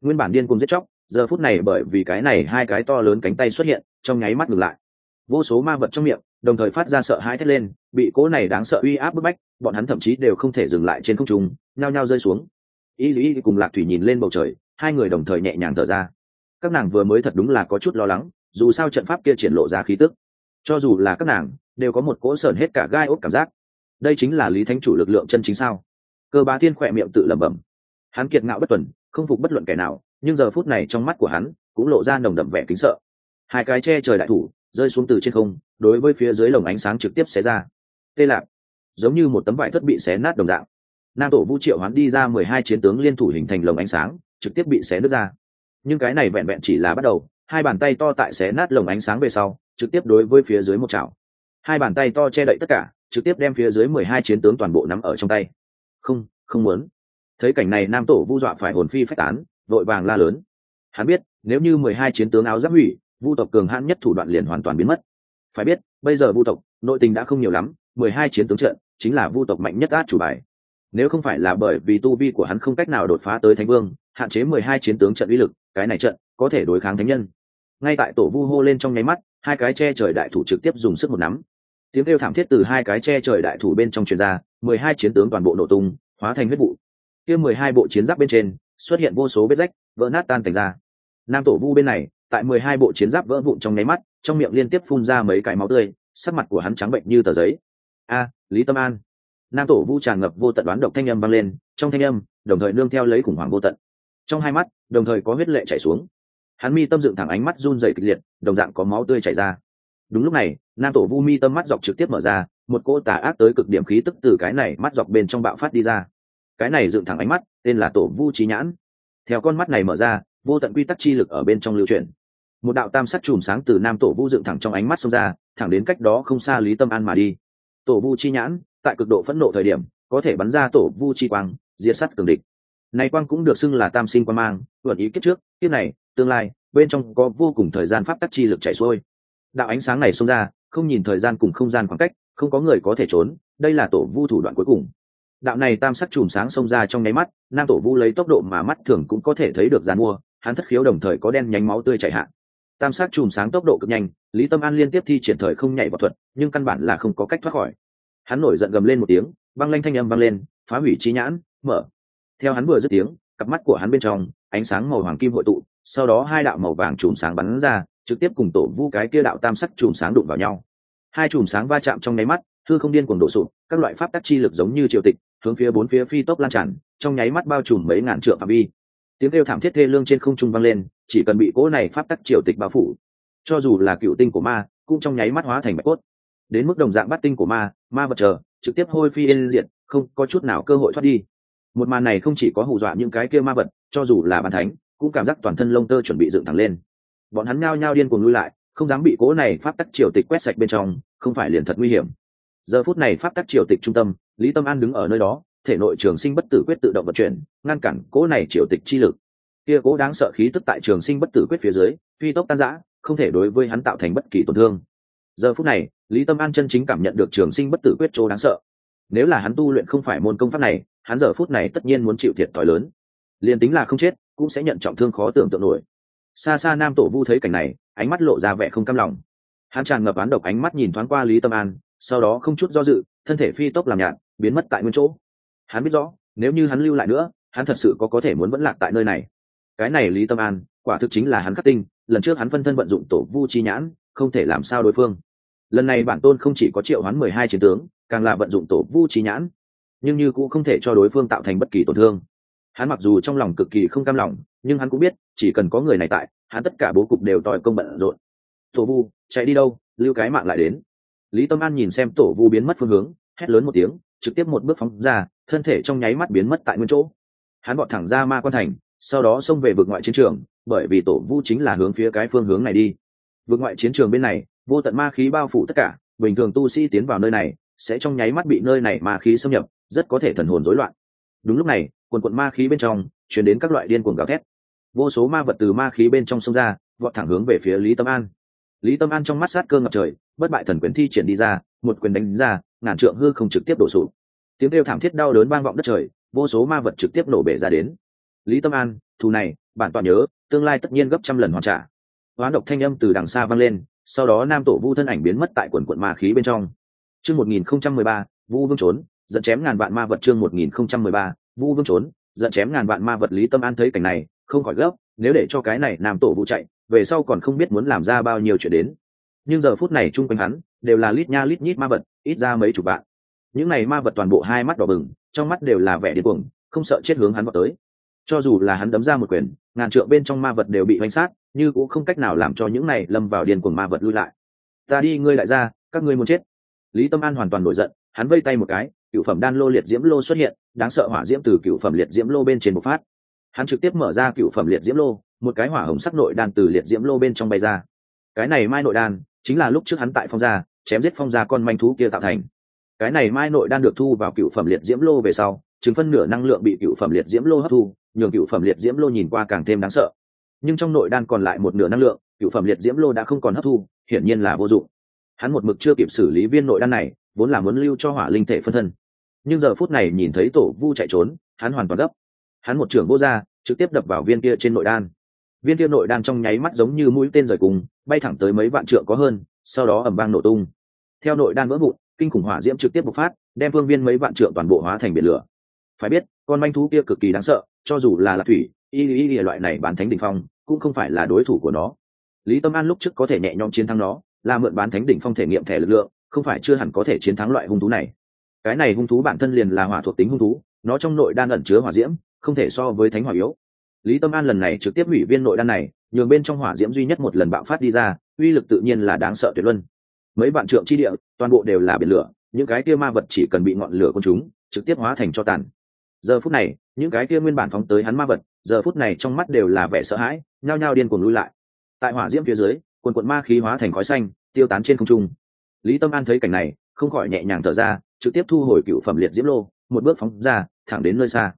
Nguyên bản điên cùng giết chóc, giờ phút này bởi vì cái này hai cái to lớn cánh tay xuất hiện, trong nháy mắt ngừng lại. Vô số ma vật trong miệng đồng thời phát ra sợ hãi thét lên, bị cố này đáng sợ uy áp bức bách, bọn hắn thậm chí đều không thể dừng lại trên không trung, nhao nhao rơi xuống. Y Lý cùng lạc thủy nhìn lên bầu trời, hai người đồng thời nhẹ nhàng thở ra. Các nàng vừa mới thật đúng là có chút lo lắng, dù sao trận pháp kia triển lộ ra khí tức. Cho dù là các nàng, đều có một cỗ sờn hết cả gai ốc cảm giác. Đây chính là lý thánh chủ lực lượng chân chính sao? Cơ bá thiên khỏe miệng tự lẩm bẩm. Hắn kiệt ngạo bất tuần, không phục bất luận kẻ nào, nhưng giờ phút này trong mắt của hắn, cũng lộ ra nồng đậm vẻ kính sợ. Hai cái che trời đại thủ, rơi xuống từ trên không đối với phía dưới lồng ánh sáng trực tiếp xé ra. Tê lạc giống như một tấm vải thất bị xé nát đồng dạng. Nam tổ vũ triệu hắn đi ra mười hai chiến tướng liên thủ hình thành lồng ánh sáng, trực tiếp bị xé nứt ra. Nhưng cái này vẹn vẹn chỉ là bắt đầu, hai bàn tay to tại xé nát lồng ánh sáng về sau, trực tiếp đối với phía dưới một chảo. Hai bàn tay to che đậy tất cả, trực tiếp đem phía dưới mười hai chiến tướng toàn bộ nắm ở trong tay. Không không muốn. Thấy cảnh này nam tổ vu dọa phải hồn phi phách tán, vội vàng la lớn. Hắn biết, nếu như mười hai chiến tướng áo giáp hủy, vu tộc cường hãn nhất thủ đoạn liền hoàn toàn biến mất phải biết, bây giờ vu tộc, nội tình đã không nhiều lắm, mười hai chiến tướng trận, chính là vu tộc mạnh nhất át chủ bài. Nếu không phải là bởi vì tu vi của hắn không cách nào đột phá tới thánh vương, hạn chế mười hai chiến tướng trận uy lực, cái này trận có thể đối kháng thánh nhân. Ngay tại tổ vu hô lên trong nháy mắt, hai cái che trời đại thủ trực tiếp dùng sức một nắm. Tiếng kêu thảm thiết từ hai cái che trời đại thủ bên trong truyền ra, mười hai chiến tướng toàn bộ nổ tung, hóa thành huyết vụ. Kia mười hai bộ chiến giáp bên trên, xuất hiện vô số vết rách, vỡ nát tan thành ra. Nam tổ vu bên này, tại mười hai bộ chiến giáp vỡ vụn trong nháy mắt trong miệng liên tiếp phun ra mấy cái máu tươi, sắc mặt của hắn trắng bệnh như tờ giấy. A, lý tâm an. Nam tổ vu tràn ngập vô tận đoán độc thanh âm vang lên, trong thanh âm, đồng thời nương theo lấy khủng hoảng vô tận. Trong hai mắt, đồng thời có huyết lệ chảy xuống. Hắn mi tâm dựng thẳng ánh mắt run dày kịch liệt, đồng dạng có máu tươi chảy ra. Đúng lúc này, nam tổ vu mi tâm mắt dọc trực tiếp mở ra, một cô tà ác tới cực điểm khí tức từ cái này mắt dọc bên trong bạo phát đi ra. Cái này dựng thẳng ánh mắt, tên là tổ vu trí nhãn. Theo con mắt này mở ra, vô tận quy tắc chi lực ở bên trong lưu truyền một đạo tam sắc chùm sáng từ nam tổ vu dựng thẳng trong ánh mắt xông ra, thẳng đến cách đó không xa lý tâm an mà đi. Tổ vu chi nhãn, tại cực độ phẫn nộ thời điểm, có thể bắn ra tổ vu chi quang, diệt sắt cường địch. Này quang cũng được xưng là tam sinh quan mang, luận ý kết trước, kiếp này, tương lai, bên trong có vô cùng thời gian pháp tắc chi lực chảy xuôi. Đạo ánh sáng này xông ra, không nhìn thời gian cùng không gian khoảng cách, không có người có thể trốn, đây là tổ vu thủ đoạn cuối cùng. Đạo này tam sắc chùm sáng xông ra trong nháy mắt, nam tổ vu lấy tốc độ mà mắt thường cũng có thể thấy được gian mua, hắn thất khiếu đồng thời có đen nhánh máu tươi chảy hạn tam sắc chùm sáng tốc độ cực nhanh, lý tâm an liên tiếp thi triển thời không nhảy vào thuật, nhưng căn bản là không có cách thoát khỏi. Hắn nổi giận gầm lên một tiếng, băng lanh thanh âm vang lên, phá hủy trí nhãn, mở. Theo hắn vừa dứt tiếng, cặp mắt của hắn bên trong, ánh sáng màu hoàng kim hội tụ, sau đó hai đạo màu vàng chùm sáng bắn ra, trực tiếp cùng tổ vu cái kia đạo tam sắc chùm sáng đụng vào nhau. Hai chùm sáng va chạm trong nháy mắt thư không điên cuồng đổ sụp, các loại pháp tắc chi lực giống như triều tịch, hướng phía bốn phía phi tốc lan tràn, trong nháy mắt bao trùm mấy ngàn trượng phạm vi tiếng kêu thảm thiết thê lương trên không trung vang lên, chỉ cần bị cỗ này pháp tắc triều tịch bao phủ. Cho dù là cựu tinh của ma, cũng trong nháy mắt hóa thành bạch cốt. Đến mức đồng dạng bắt tinh của ma ma vật chờ, trực tiếp hôi phi yên diệt, không có chút nào cơ hội thoát đi. Một màn này không chỉ có hù dọa những cái kia ma vật, cho dù là bàn thánh, cũng cảm giác toàn thân lông tơ chuẩn bị dựng thẳng lên. Bọn hắn ngao nhao điên cuồng lui lại, không dám bị cố này pháp tắc triều tịch quét sạch bên trong, không phải liền thật nguy hiểm. Giờ phút này pháp tắc triều tịch trung tâm, lý tâm an đứng ở nơi đó thể nội trường sinh bất tử quyết tự động vận chuyển, ngăn cản cố này triều tịch chi lực. Kia cố đáng sợ khí tức tại trường sinh bất tử quyết phía dưới, phi tốc tan giã không thể đối với hắn tạo thành bất kỳ tổn thương. Giờ phút này, lý tâm an chân chính cảm nhận được trường sinh bất tử quyết chỗ đáng sợ. Nếu là hắn tu luyện không phải môn công pháp này, hắn giờ phút này tất nhiên muốn chịu thiệt thòi lớn. Liền tính là không chết, cũng sẽ nhận trọng thương khó tưởng tượng nổi. Xa xa nam tổ vu thấy cảnh này, ánh mắt lộ ra vẻ không cam lòng. Hắn tràn ngập án độc ánh mắt nhìn thoáng qua lý tâm an, sau đó không chút do dự, thân thể phi tốc làm nhạt, biến mất tại nguyên chỗ hắn biết rõ, nếu như hắn lưu lại nữa, hắn thật sự có có thể muốn vẫn lạc tại nơi này. Cái này lý tâm an, quả thực chính là hắn khắc tinh, lần trước hắn phân thân vận dụng tổ vu chi nhãn, không thể làm sao đối phương. Lần này bản tôn không chỉ có triệu hoán mười hai chiến tướng, càng là vận dụng tổ vu chi nhãn, nhưng như cũng không thể cho đối phương tạo thành bất kỳ tổn thương. Hắn mặc dù trong lòng cực kỳ không cam lòng, nhưng hắn cũng biết, chỉ cần có người này tại, hắn tất cả bố cục đều tòi công bận rộn. Tổ vu, chạy đi đâu, lưu cái mạng lại đến. Lý tâm an nhìn xem tổ vu biến mất phương hướng, hét lớn một tiếng trực tiếp một bước phóng ra, thân thể trong nháy mắt biến mất tại nguyên chỗ. Hắn bọn thẳng ra ma quan thành, sau đó xông về vực ngoại chiến trường, bởi vì tổ vu chính là hướng phía cái phương hướng này đi. Vực ngoại chiến trường bên này, vô tận ma khí bao phủ tất cả, bình thường tu sĩ tiến vào nơi này, sẽ trong nháy mắt bị nơi này ma khí xâm nhập, rất có thể thần hồn rối loạn. Đúng lúc này, quần quận ma khí bên trong, chuyển đến các loại điên cuồng gào thét. Vô số ma vật từ ma khí bên trong sông ra, vọt thẳng hướng về phía lý tâm an. Lý tâm an trong mắt sát cơ ngập trời, bất bại thần quyền thi triển đi ra, một quyền đánh ra ngàn trượng hư không trực tiếp đổ sụp. Tiếng kêu thảm thiết đau đớn vang vọng đất trời, vô số ma vật trực tiếp nổ bể ra đến. Lý tâm an, thù này, bản toàn nhớ, tương lai tất nhiên gấp trăm lần hoàn trả. Hoán độc thanh âm từ đằng xa vang lên, sau đó nam tổ vu thân ảnh biến mất tại quần quận ma khí bên trong. Chương một nghìn không trăm mười ba, vu vương trốn, dẫn chém ngàn vạn ma vật chương một nghìn không trăm mười ba, vu vương trốn, dẫn chém ngàn vạn ma vật lý tâm an thấy cảnh này, không khỏi gấp, nếu để cho cái này nam tổ vu chạy, về sau còn không biết muốn làm ra bao nhiêu chuyện đến. Nhưng giờ phút này chung quanh hắn đều là lít nha lít nhít ma vật, ít ra mấy chục vạn. Những này ma vật toàn bộ hai mắt đỏ bừng, trong mắt đều là vẻ điên cuồng, không sợ chết hướng hắn vào tới. Cho dù là hắn đấm ra một quyền, ngàn trượng bên trong ma vật đều bị hoành sát, như cũng không cách nào làm cho những này lâm vào điên cuồng ma vật lui lại. Ta đi, ngươi lại ra, các ngươi muốn chết. Lý tâm an hoàn toàn nổi giận, hắn vây tay một cái, cựu phẩm đan lô liệt diễm lô xuất hiện, đáng sợ hỏa diễm từ cựu phẩm liệt diễm lô bên trên một phát. Hắn trực tiếp mở ra cựu phẩm liệt diễm lô, một cái hỏa hồng sắc nội đan từ liệt diễm lô bên trong bay ra. Cái này mai nội đan, chính là lúc trước hắn tại phong gia chém giết phong gia con manh thú kia tạo thành. Cái này mai nội đan được thu vào cựu phẩm liệt diễm lô về sau chứng phân nửa năng lượng bị cựu phẩm liệt diễm lô hấp thu, nhường cựu phẩm liệt diễm lô nhìn qua càng thêm đáng sợ. Nhưng trong nội đan còn lại một nửa năng lượng, cựu phẩm liệt diễm lô đã không còn hấp thu, hiển nhiên là vô dụng. Hắn một mực chưa kịp xử lý viên nội đan này, vốn là muốn lưu cho hỏa linh thể phân thân. Nhưng giờ phút này nhìn thấy tổ vu chạy trốn, hắn hoàn toàn gấp. Hắn một trưởng vô r trực tiếp đập vào viên kia trên nội đan. Viên kia nội đan trong nháy mắt giống như mũi tên rời cùng, bay thẳng tới mấy vạn trượng có hơn sau đó ầm vang nổ tung. Theo nội đan vỡ vụn, kinh khủng hỏa diễm trực tiếp bộc phát, đem phương viên mấy vạn trượng toàn bộ hóa thành biển lửa. Phải biết, con manh thú kia cực kỳ đáng sợ, cho dù là lạc thủy, y y y loại này bán thánh đỉnh phong, cũng không phải là đối thủ của nó. Lý tâm an lúc trước có thể nhẹ nhõm chiến thắng nó, là mượn bán thánh đỉnh phong thể nghiệm thẻ lực lượng, không phải chưa hẳn có thể chiến thắng loại hung thú này. Cái này hung thú bản thân liền là hỏa thuộc tính hung thú, nó trong nội đan ẩn chứa hỏa diễm, không thể so với thánh hỏa yếu. Lý tâm an lần này trực tiếp hủy viên nội đan này, nhường bên trong hỏa diễm duy nhất một lần bạo phát đi ra uy lực tự nhiên là đáng sợ tuyệt luân. Mấy vạn trượng chi địa, toàn bộ đều là biển lửa, những cái kia ma vật chỉ cần bị ngọn lửa của chúng, trực tiếp hóa thành cho tàn. Giờ phút này, những cái kia nguyên bản phóng tới hắn ma vật, giờ phút này trong mắt đều là vẻ sợ hãi, nhao nhao điên cuồng lui lại. Tại hỏa diễm phía dưới, quần quận ma khí hóa thành khói xanh, tiêu tán trên không trung. Lý tâm an thấy cảnh này, không khỏi nhẹ nhàng thở ra, trực tiếp thu hồi cựu phẩm liệt diễm lô, một bước phóng ra, thẳng đến nơi xa.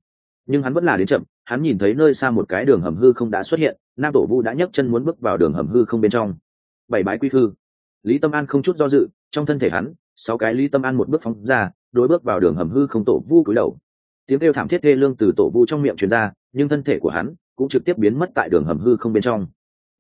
Nhưng hắn vẫn là đến chậm, hắn nhìn thấy nơi xa một cái đường hầm hư không đã xuất hiện, nam tổ vu đã nhấc chân muốn bước vào đường hầm hư không bên trong bảy bái quy hư lý tâm an không chút do dự, trong thân thể hắn, sáu cái lý tâm an một bước phóng ra, đối bước vào đường hầm hư không tổ vu cúi đầu. Tiếng kêu thảm thiết thê lương từ tổ vu trong miệng truyền ra, nhưng thân thể của hắn cũng trực tiếp biến mất tại đường hầm hư không bên trong.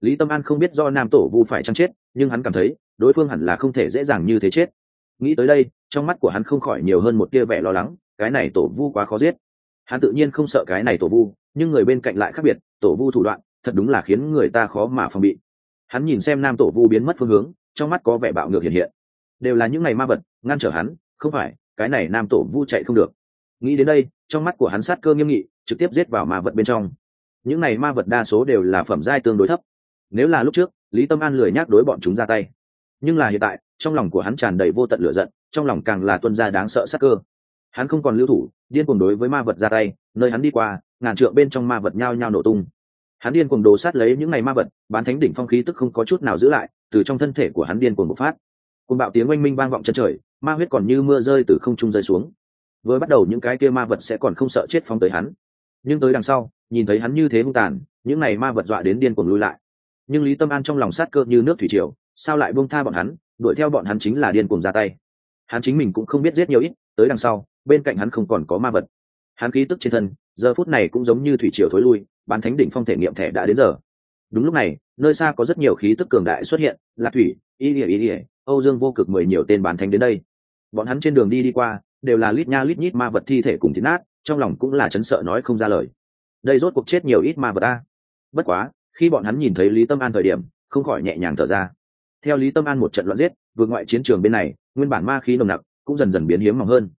Lý tâm an không biết do nam tổ vu phải chăng chết, nhưng hắn cảm thấy, đối phương hẳn là không thể dễ dàng như thế chết. Nghĩ tới đây, trong mắt của hắn không khỏi nhiều hơn một tia vẻ lo lắng, cái này tổ vu quá khó giết. Hắn tự nhiên không sợ cái này tổ vu, nhưng người bên cạnh lại khác biệt, tổ vu thủ đoạn, thật đúng là khiến người ta khó mà phòng bị hắn nhìn xem nam tổ vu biến mất phương hướng, trong mắt có vẻ bạo ngược hiện hiện. Đều là những ngày ma vật, ngăn trở hắn, không phải, cái này nam tổ vu chạy không được. Nghĩ đến đây, trong mắt của hắn sát cơ nghiêm nghị, trực tiếp giết vào ma vật bên trong. Những này ma vật đa số đều là phẩm giai tương đối thấp. Nếu là lúc trước, lý tâm an lười nhác đối bọn chúng ra tay. Nhưng là hiện tại, trong lòng của hắn tràn đầy vô tận lửa giận, trong lòng càng là tuân ra đáng sợ sát cơ. Hắn không còn lưu thủ, điên cuồng đối với ma vật ra tay, nơi hắn đi qua, ngàn trượng bên trong ma vật nhao nhao nổ tung hắn điên cuồng đồ sát lấy những ngày ma vật, bán thánh đỉnh phong khí tức không có chút nào giữ lại, từ trong thân thể của hắn điên cuồng bộc phát. Cùng bạo tiếng oanh minh vang vọng chân trời, ma huyết còn như mưa rơi từ không trung rơi xuống. Vừa bắt đầu những cái kia ma vật sẽ còn không sợ chết phong tới hắn. Nhưng tới đằng sau, nhìn thấy hắn như thế hung tàn, những này ma vật dọa đến điên cuồng lui lại. Nhưng lý tâm an trong lòng sát cơ như nước thủy triều, sao lại buông tha bọn hắn, đuổi theo bọn hắn chính là điên cuồng ra tay. Hắn chính mình cũng không biết giết nhiều ít, tới đằng sau, bên cạnh hắn không còn có ma vật. Hắn khí tức trên thân, giờ phút này cũng giống như thủy triều thối lui bán thánh đỉnh phong thể nghiệm thẻ đã đến giờ. Đúng lúc này, nơi xa có rất nhiều khí tức cường đại xuất hiện, lạc thủy, y ỉa y ỉa âu dương vô cực mười nhiều tên bán thánh đến đây. Bọn hắn trên đường đi đi qua, đều là lít nha lít nhít ma vật thi thể cùng thịt nát, trong lòng cũng là chấn sợ nói không ra lời. Đây rốt cuộc chết nhiều ít ma vật ta bất quá, khi bọn hắn nhìn thấy lý tâm an thời điểm, không khỏi nhẹ nhàng thở ra. Theo lý tâm an một trận loạn giết, vượt ngoại chiến trường bên này, nguyên bản ma khí nồng nặc cũng dần dần biến hiếm mỏng hơn.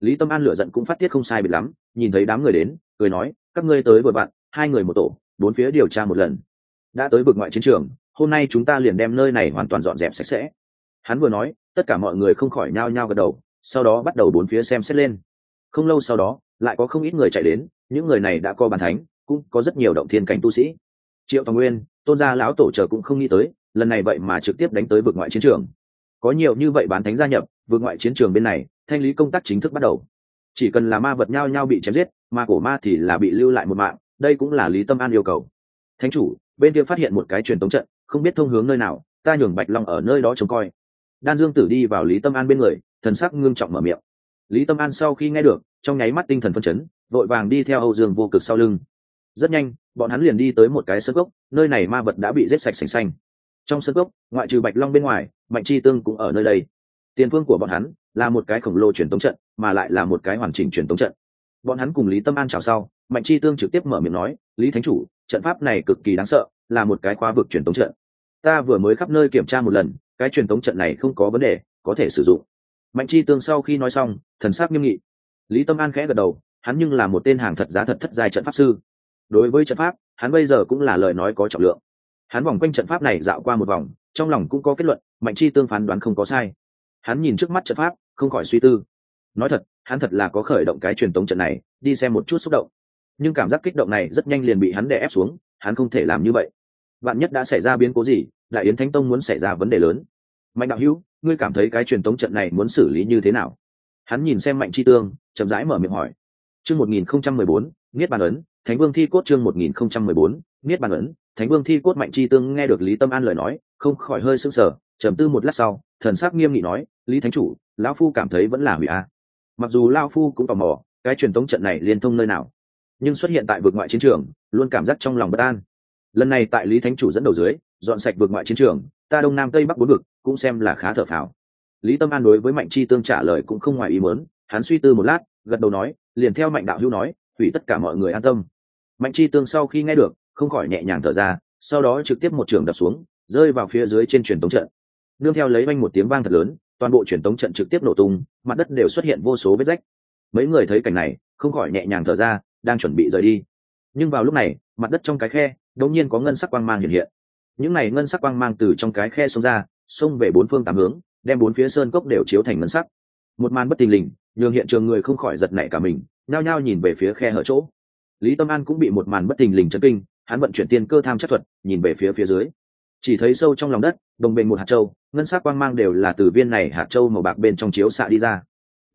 Lý tâm an lựa giận cũng phát tiết không sai biệt lắm, nhìn thấy đám người đến, cười nói, các ngươi tới vội bạn hai người một tổ, bốn phía điều tra một lần. Đã tới vực ngoại chiến trường, hôm nay chúng ta liền đem nơi này hoàn toàn dọn dẹp sạch sẽ. Hắn vừa nói, tất cả mọi người không khỏi nhao nhao gật đầu, sau đó bắt đầu bốn phía xem xét lên. Không lâu sau đó, lại có không ít người chạy đến, những người này đã co bàn thánh, cũng có rất nhiều động thiên cảnh tu sĩ. Triệu toàn nguyên, tôn gia lão tổ chờ cũng không nghĩ tới, lần này vậy mà trực tiếp đánh tới vực ngoại chiến trường. Có nhiều như vậy bán thánh gia nhập, vực ngoại chiến trường bên này, thanh lý công tác chính thức bắt đầu. Chỉ cần là ma vật nhao nhao bị chém giết, ma cổ ma thì là bị lưu lại một mạng đây cũng là lý tâm an yêu cầu. Thánh chủ, bên kia phát hiện một cái truyền tống trận, không biết thông hướng nơi nào, ta nhường bạch long ở nơi đó trông coi. Đan dương tử đi vào lý tâm an bên người, thần sắc ngưng trọng mở miệng. Lý tâm an sau khi nghe được, trong nháy mắt tinh thần phân chấn, vội vàng đi theo âu dương vô cực sau lưng. Rất nhanh, bọn hắn liền đi tới một cái sân gốc nơi này ma vật đã bị rết sạch sành xanh. Trong sân gốc ngoại trừ bạch long bên ngoài, mạnh chi tương cũng ở nơi đây. Tiền phương của bọn hắn là một cái khổng lồ truyền tống trận, mà lại là một cái hoàn chỉnh truyền tống trận. Bọn hắn cùng lý tâm an chào sau mạnh chi tương trực tiếp mở miệng nói, lý thánh chủ, trận pháp này cực kỳ đáng sợ, là một cái khóa vực truyền tống trận. Ta vừa mới khắp nơi kiểm tra một lần, cái truyền tống trận này không có vấn đề, có thể sử dụng. Mạnh chi tương sau khi nói xong, thần sắc nghiêm nghị. Lý tâm an khẽ gật đầu, hắn nhưng là một tên hàng thật giá thật thất dài trận pháp sư. Đối với trận pháp, hắn bây giờ cũng là lời nói có trọng lượng. Hắn vòng quanh trận pháp này dạo qua một vòng, trong lòng cũng có kết luận, mạnh chi tương phán đoán không có sai. Hắn nhìn trước mắt trận pháp, không khỏi suy tư. Nói thật, hắn thật là có khởi động cái truyền tống trận này, đi xem một chút xúc động nhưng cảm giác kích động này rất nhanh liền bị hắn đè ép xuống, hắn không thể làm như vậy. Bạn nhất đã xảy ra biến cố gì, đại yến thánh tông muốn xảy ra vấn đề lớn. Mạnh đạo hữu, ngươi cảm thấy cái truyền tống trận này muốn xử lý như thế nào? Hắn nhìn xem mạnh chi tương, chậm rãi mở miệng hỏi. Chương một nghìn không trăm mười bốn, niết bàn ấn, thánh vương thi cốt chương một nghìn không trăm mười bốn, niết bàn ấn, thánh vương thi cốt mạnh chi tương nghe được lý tâm an lời nói, không khỏi hơi sưng sờ, trầm tư một lát sau, thần sắc nghiêm nghị nói, lý thánh chủ, lão phu cảm thấy vẫn là hủy a. Mặc dù lao phu cũng tò mò, cái truyền tống trận này liên thông nơi nào nhưng xuất hiện tại vực ngoại chiến trường, luôn cảm giác trong lòng bất an. Lần này tại lý thánh chủ dẫn đầu dưới, dọn sạch vực ngoại chiến trường, ta đông nam tây bắc bốn vực, cũng xem là khá thở phào. Lý tâm an đối với mạnh chi tương trả lời cũng không ngoài ý mớn hắn suy tư một lát, gật đầu nói, liền theo mạnh đạo hữu nói, hủy tất cả mọi người an tâm. Mạnh chi tương sau khi nghe được, không khỏi nhẹ nhàng thở ra, sau đó trực tiếp một trường đập xuống, rơi vào phía dưới trên truyền tống trận. Nương theo lấy vanh một tiếng vang thật lớn, toàn bộ truyền tống trận trực tiếp nổ tung, mặt đất đều xuất hiện vô số vết rách. Mấy người thấy cảnh này, không khỏi nhẹ nhàng thở ra đang chuẩn bị rời đi. Nhưng vào lúc này, mặt đất trong cái khe, đột nhiên có ngân sắc quang mang hiện hiện. Những này ngân sắc quang mang từ trong cái khe xông ra, xông về bốn phương tám hướng, đem bốn phía sơn cốc đều chiếu thành ngân sắc. Một màn bất tình lình, nhường hiện trường người không khỏi giật nảy cả mình, nhao nhao nhìn về phía khe hở chỗ. Lý tâm an cũng bị một màn bất tình lình chấn kinh, hắn vận chuyển tiên cơ tham chất thuật, nhìn về phía phía dưới. Chỉ thấy sâu trong lòng đất, đồng bền một hạt châu, ngân sắc quang mang đều là từ viên này hạt châu màu bạc bên trong chiếu xạ đi ra.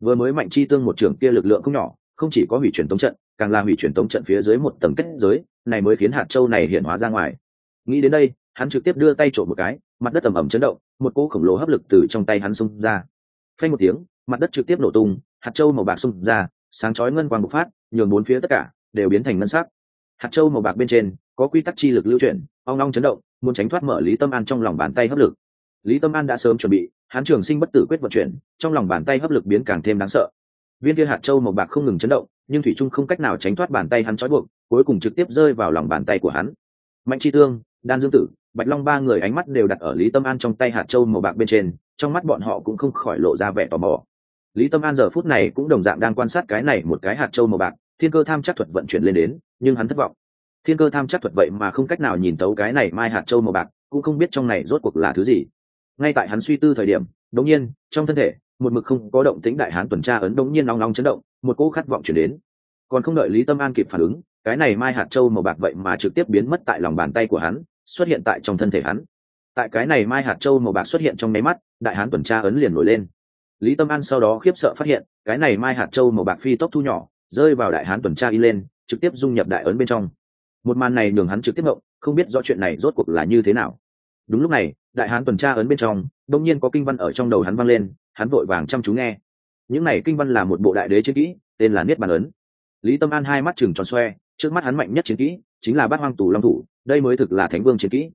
Vừa mới mạnh chi tương một trường kia lực lượng không nhỏ, không chỉ có hủy chuyển tống trận càng là hủy chuyển tống trận phía dưới một tầng kết giới, này mới khiến hạt châu này hiện hóa ra ngoài. Nghĩ đến đây, hắn trực tiếp đưa tay trộm một cái, mặt đất ẩm ẩm chấn động, một cỗ khổng lồ hấp lực từ trong tay hắn xông ra. Phanh một tiếng, mặt đất trực tiếp nổ tung, hạt châu màu bạc xung ra, sáng chói ngân quang bộc phát, nhường bốn phía tất cả đều biến thành ngân sắc. Hạt châu màu bạc bên trên, có quy tắc chi lực lưu chuyển, ong long chấn động, muốn tránh thoát mở lý tâm an trong lòng bàn tay hấp lực. Lý tâm an đã sớm chuẩn bị, hắn trường sinh bất tử quyết vận chuyển, trong lòng bàn tay hấp lực biến càng thêm đáng sợ viên kia hạt châu màu bạc không ngừng chấn động, nhưng thủy trung không cách nào tránh thoát bàn tay hắn trói buộc, cuối cùng trực tiếp rơi vào lòng bàn tay của hắn. Mạnh tri tương, đan dương tử, bạch long ba người ánh mắt đều đặt ở lý tâm an trong tay hạt châu màu bạc bên trên, trong mắt bọn họ cũng không khỏi lộ ra vẻ tò mò. Lý tâm an giờ phút này cũng đồng dạng đang quan sát cái này một cái hạt châu màu bạc, thiên cơ tham chắc thuật vận chuyển lên đến, nhưng hắn thất vọng. Thiên cơ tham chắc thuật vậy mà không cách nào nhìn tấu cái này mai hạt châu màu bạc, cũng không biết trong này rốt cuộc là thứ gì. Ngay tại hắn suy tư thời điểm, đột nhiên, trong thân thể một mực không có động tĩnh đại hán tuần tra ấn đống nhiên nóng nóng chấn động, một cỗ khát vọng chuyển đến. Còn không đợi lý tâm an kịp phản ứng, cái này mai hạt châu màu bạc vậy mà trực tiếp biến mất tại lòng bàn tay của hắn, xuất hiện tại trong thân thể hắn. Tại cái này mai hạt châu màu bạc xuất hiện trong nháy mắt, đại hán tuần tra ấn liền nổi lên. Lý tâm an sau đó khiếp sợ phát hiện, cái này mai hạt châu màu bạc phi tốc thu nhỏ, rơi vào đại hán tuần tra y lên, trực tiếp dung nhập đại ấn bên trong. Một màn này nhường hắn trực tiếp ngộng, không biết rõ chuyện này rốt cuộc là như thế nào. Đúng lúc này, đại hán tuần tra ấn bên trong đông nhiên có kinh văn ở trong đầu hắn vang lên hắn vội vàng chăm chú nghe. Những này kinh văn là một bộ đại đế chiến kỹ, tên là niết bàn ấn. Lý tâm an hai mắt chừng tròn xoe, trước mắt hắn mạnh nhất chiến kỹ chính là bát hoang tù long thủ, đây mới thực là thánh vương chiến kỹ.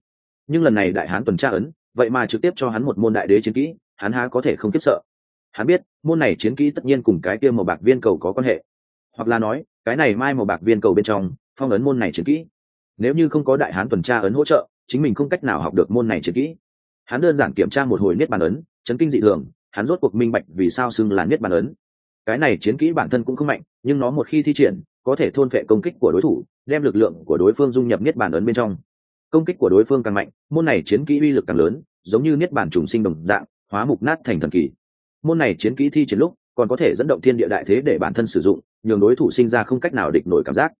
Nhưng lần này đại hán tuần tra ấn, vậy mà trực tiếp cho hắn một môn đại đế chiến kỹ, hắn há có thể không kiếp sợ. Hắn biết, môn này chiến kỹ tất nhiên cùng cái kia màu bạc viên cầu có quan hệ. Hoặc là nói, cái này mai màu bạc viên cầu bên trong, phong ấn môn này chiến kỹ. Nếu như không có đại hán tuần tra ấn hỗ trợ, chính mình không cách nào học được môn này chiến kỹ. Hắn đơn giản kiểm tra một hồi niết bàn ấn, chấn kinh dị thường hắn rốt cuộc minh bạch vì sao xưng là niết bàn ấn. Cái này chiến kỹ bản thân cũng không mạnh, nhưng nó một khi thi triển, có thể thôn phệ công kích của đối thủ, đem lực lượng của đối phương dung nhập niết bàn ấn bên trong. Công kích của đối phương càng mạnh, môn này chiến kỹ uy lực càng lớn, giống như niết bàn trùng sinh đồng dạng, hóa mục nát thành thần kỳ. Môn này chiến kỹ thi triển lúc, còn có thể dẫn động thiên địa đại thế để bản thân sử dụng, nhường đối thủ sinh ra không cách nào địch nổi cảm giác.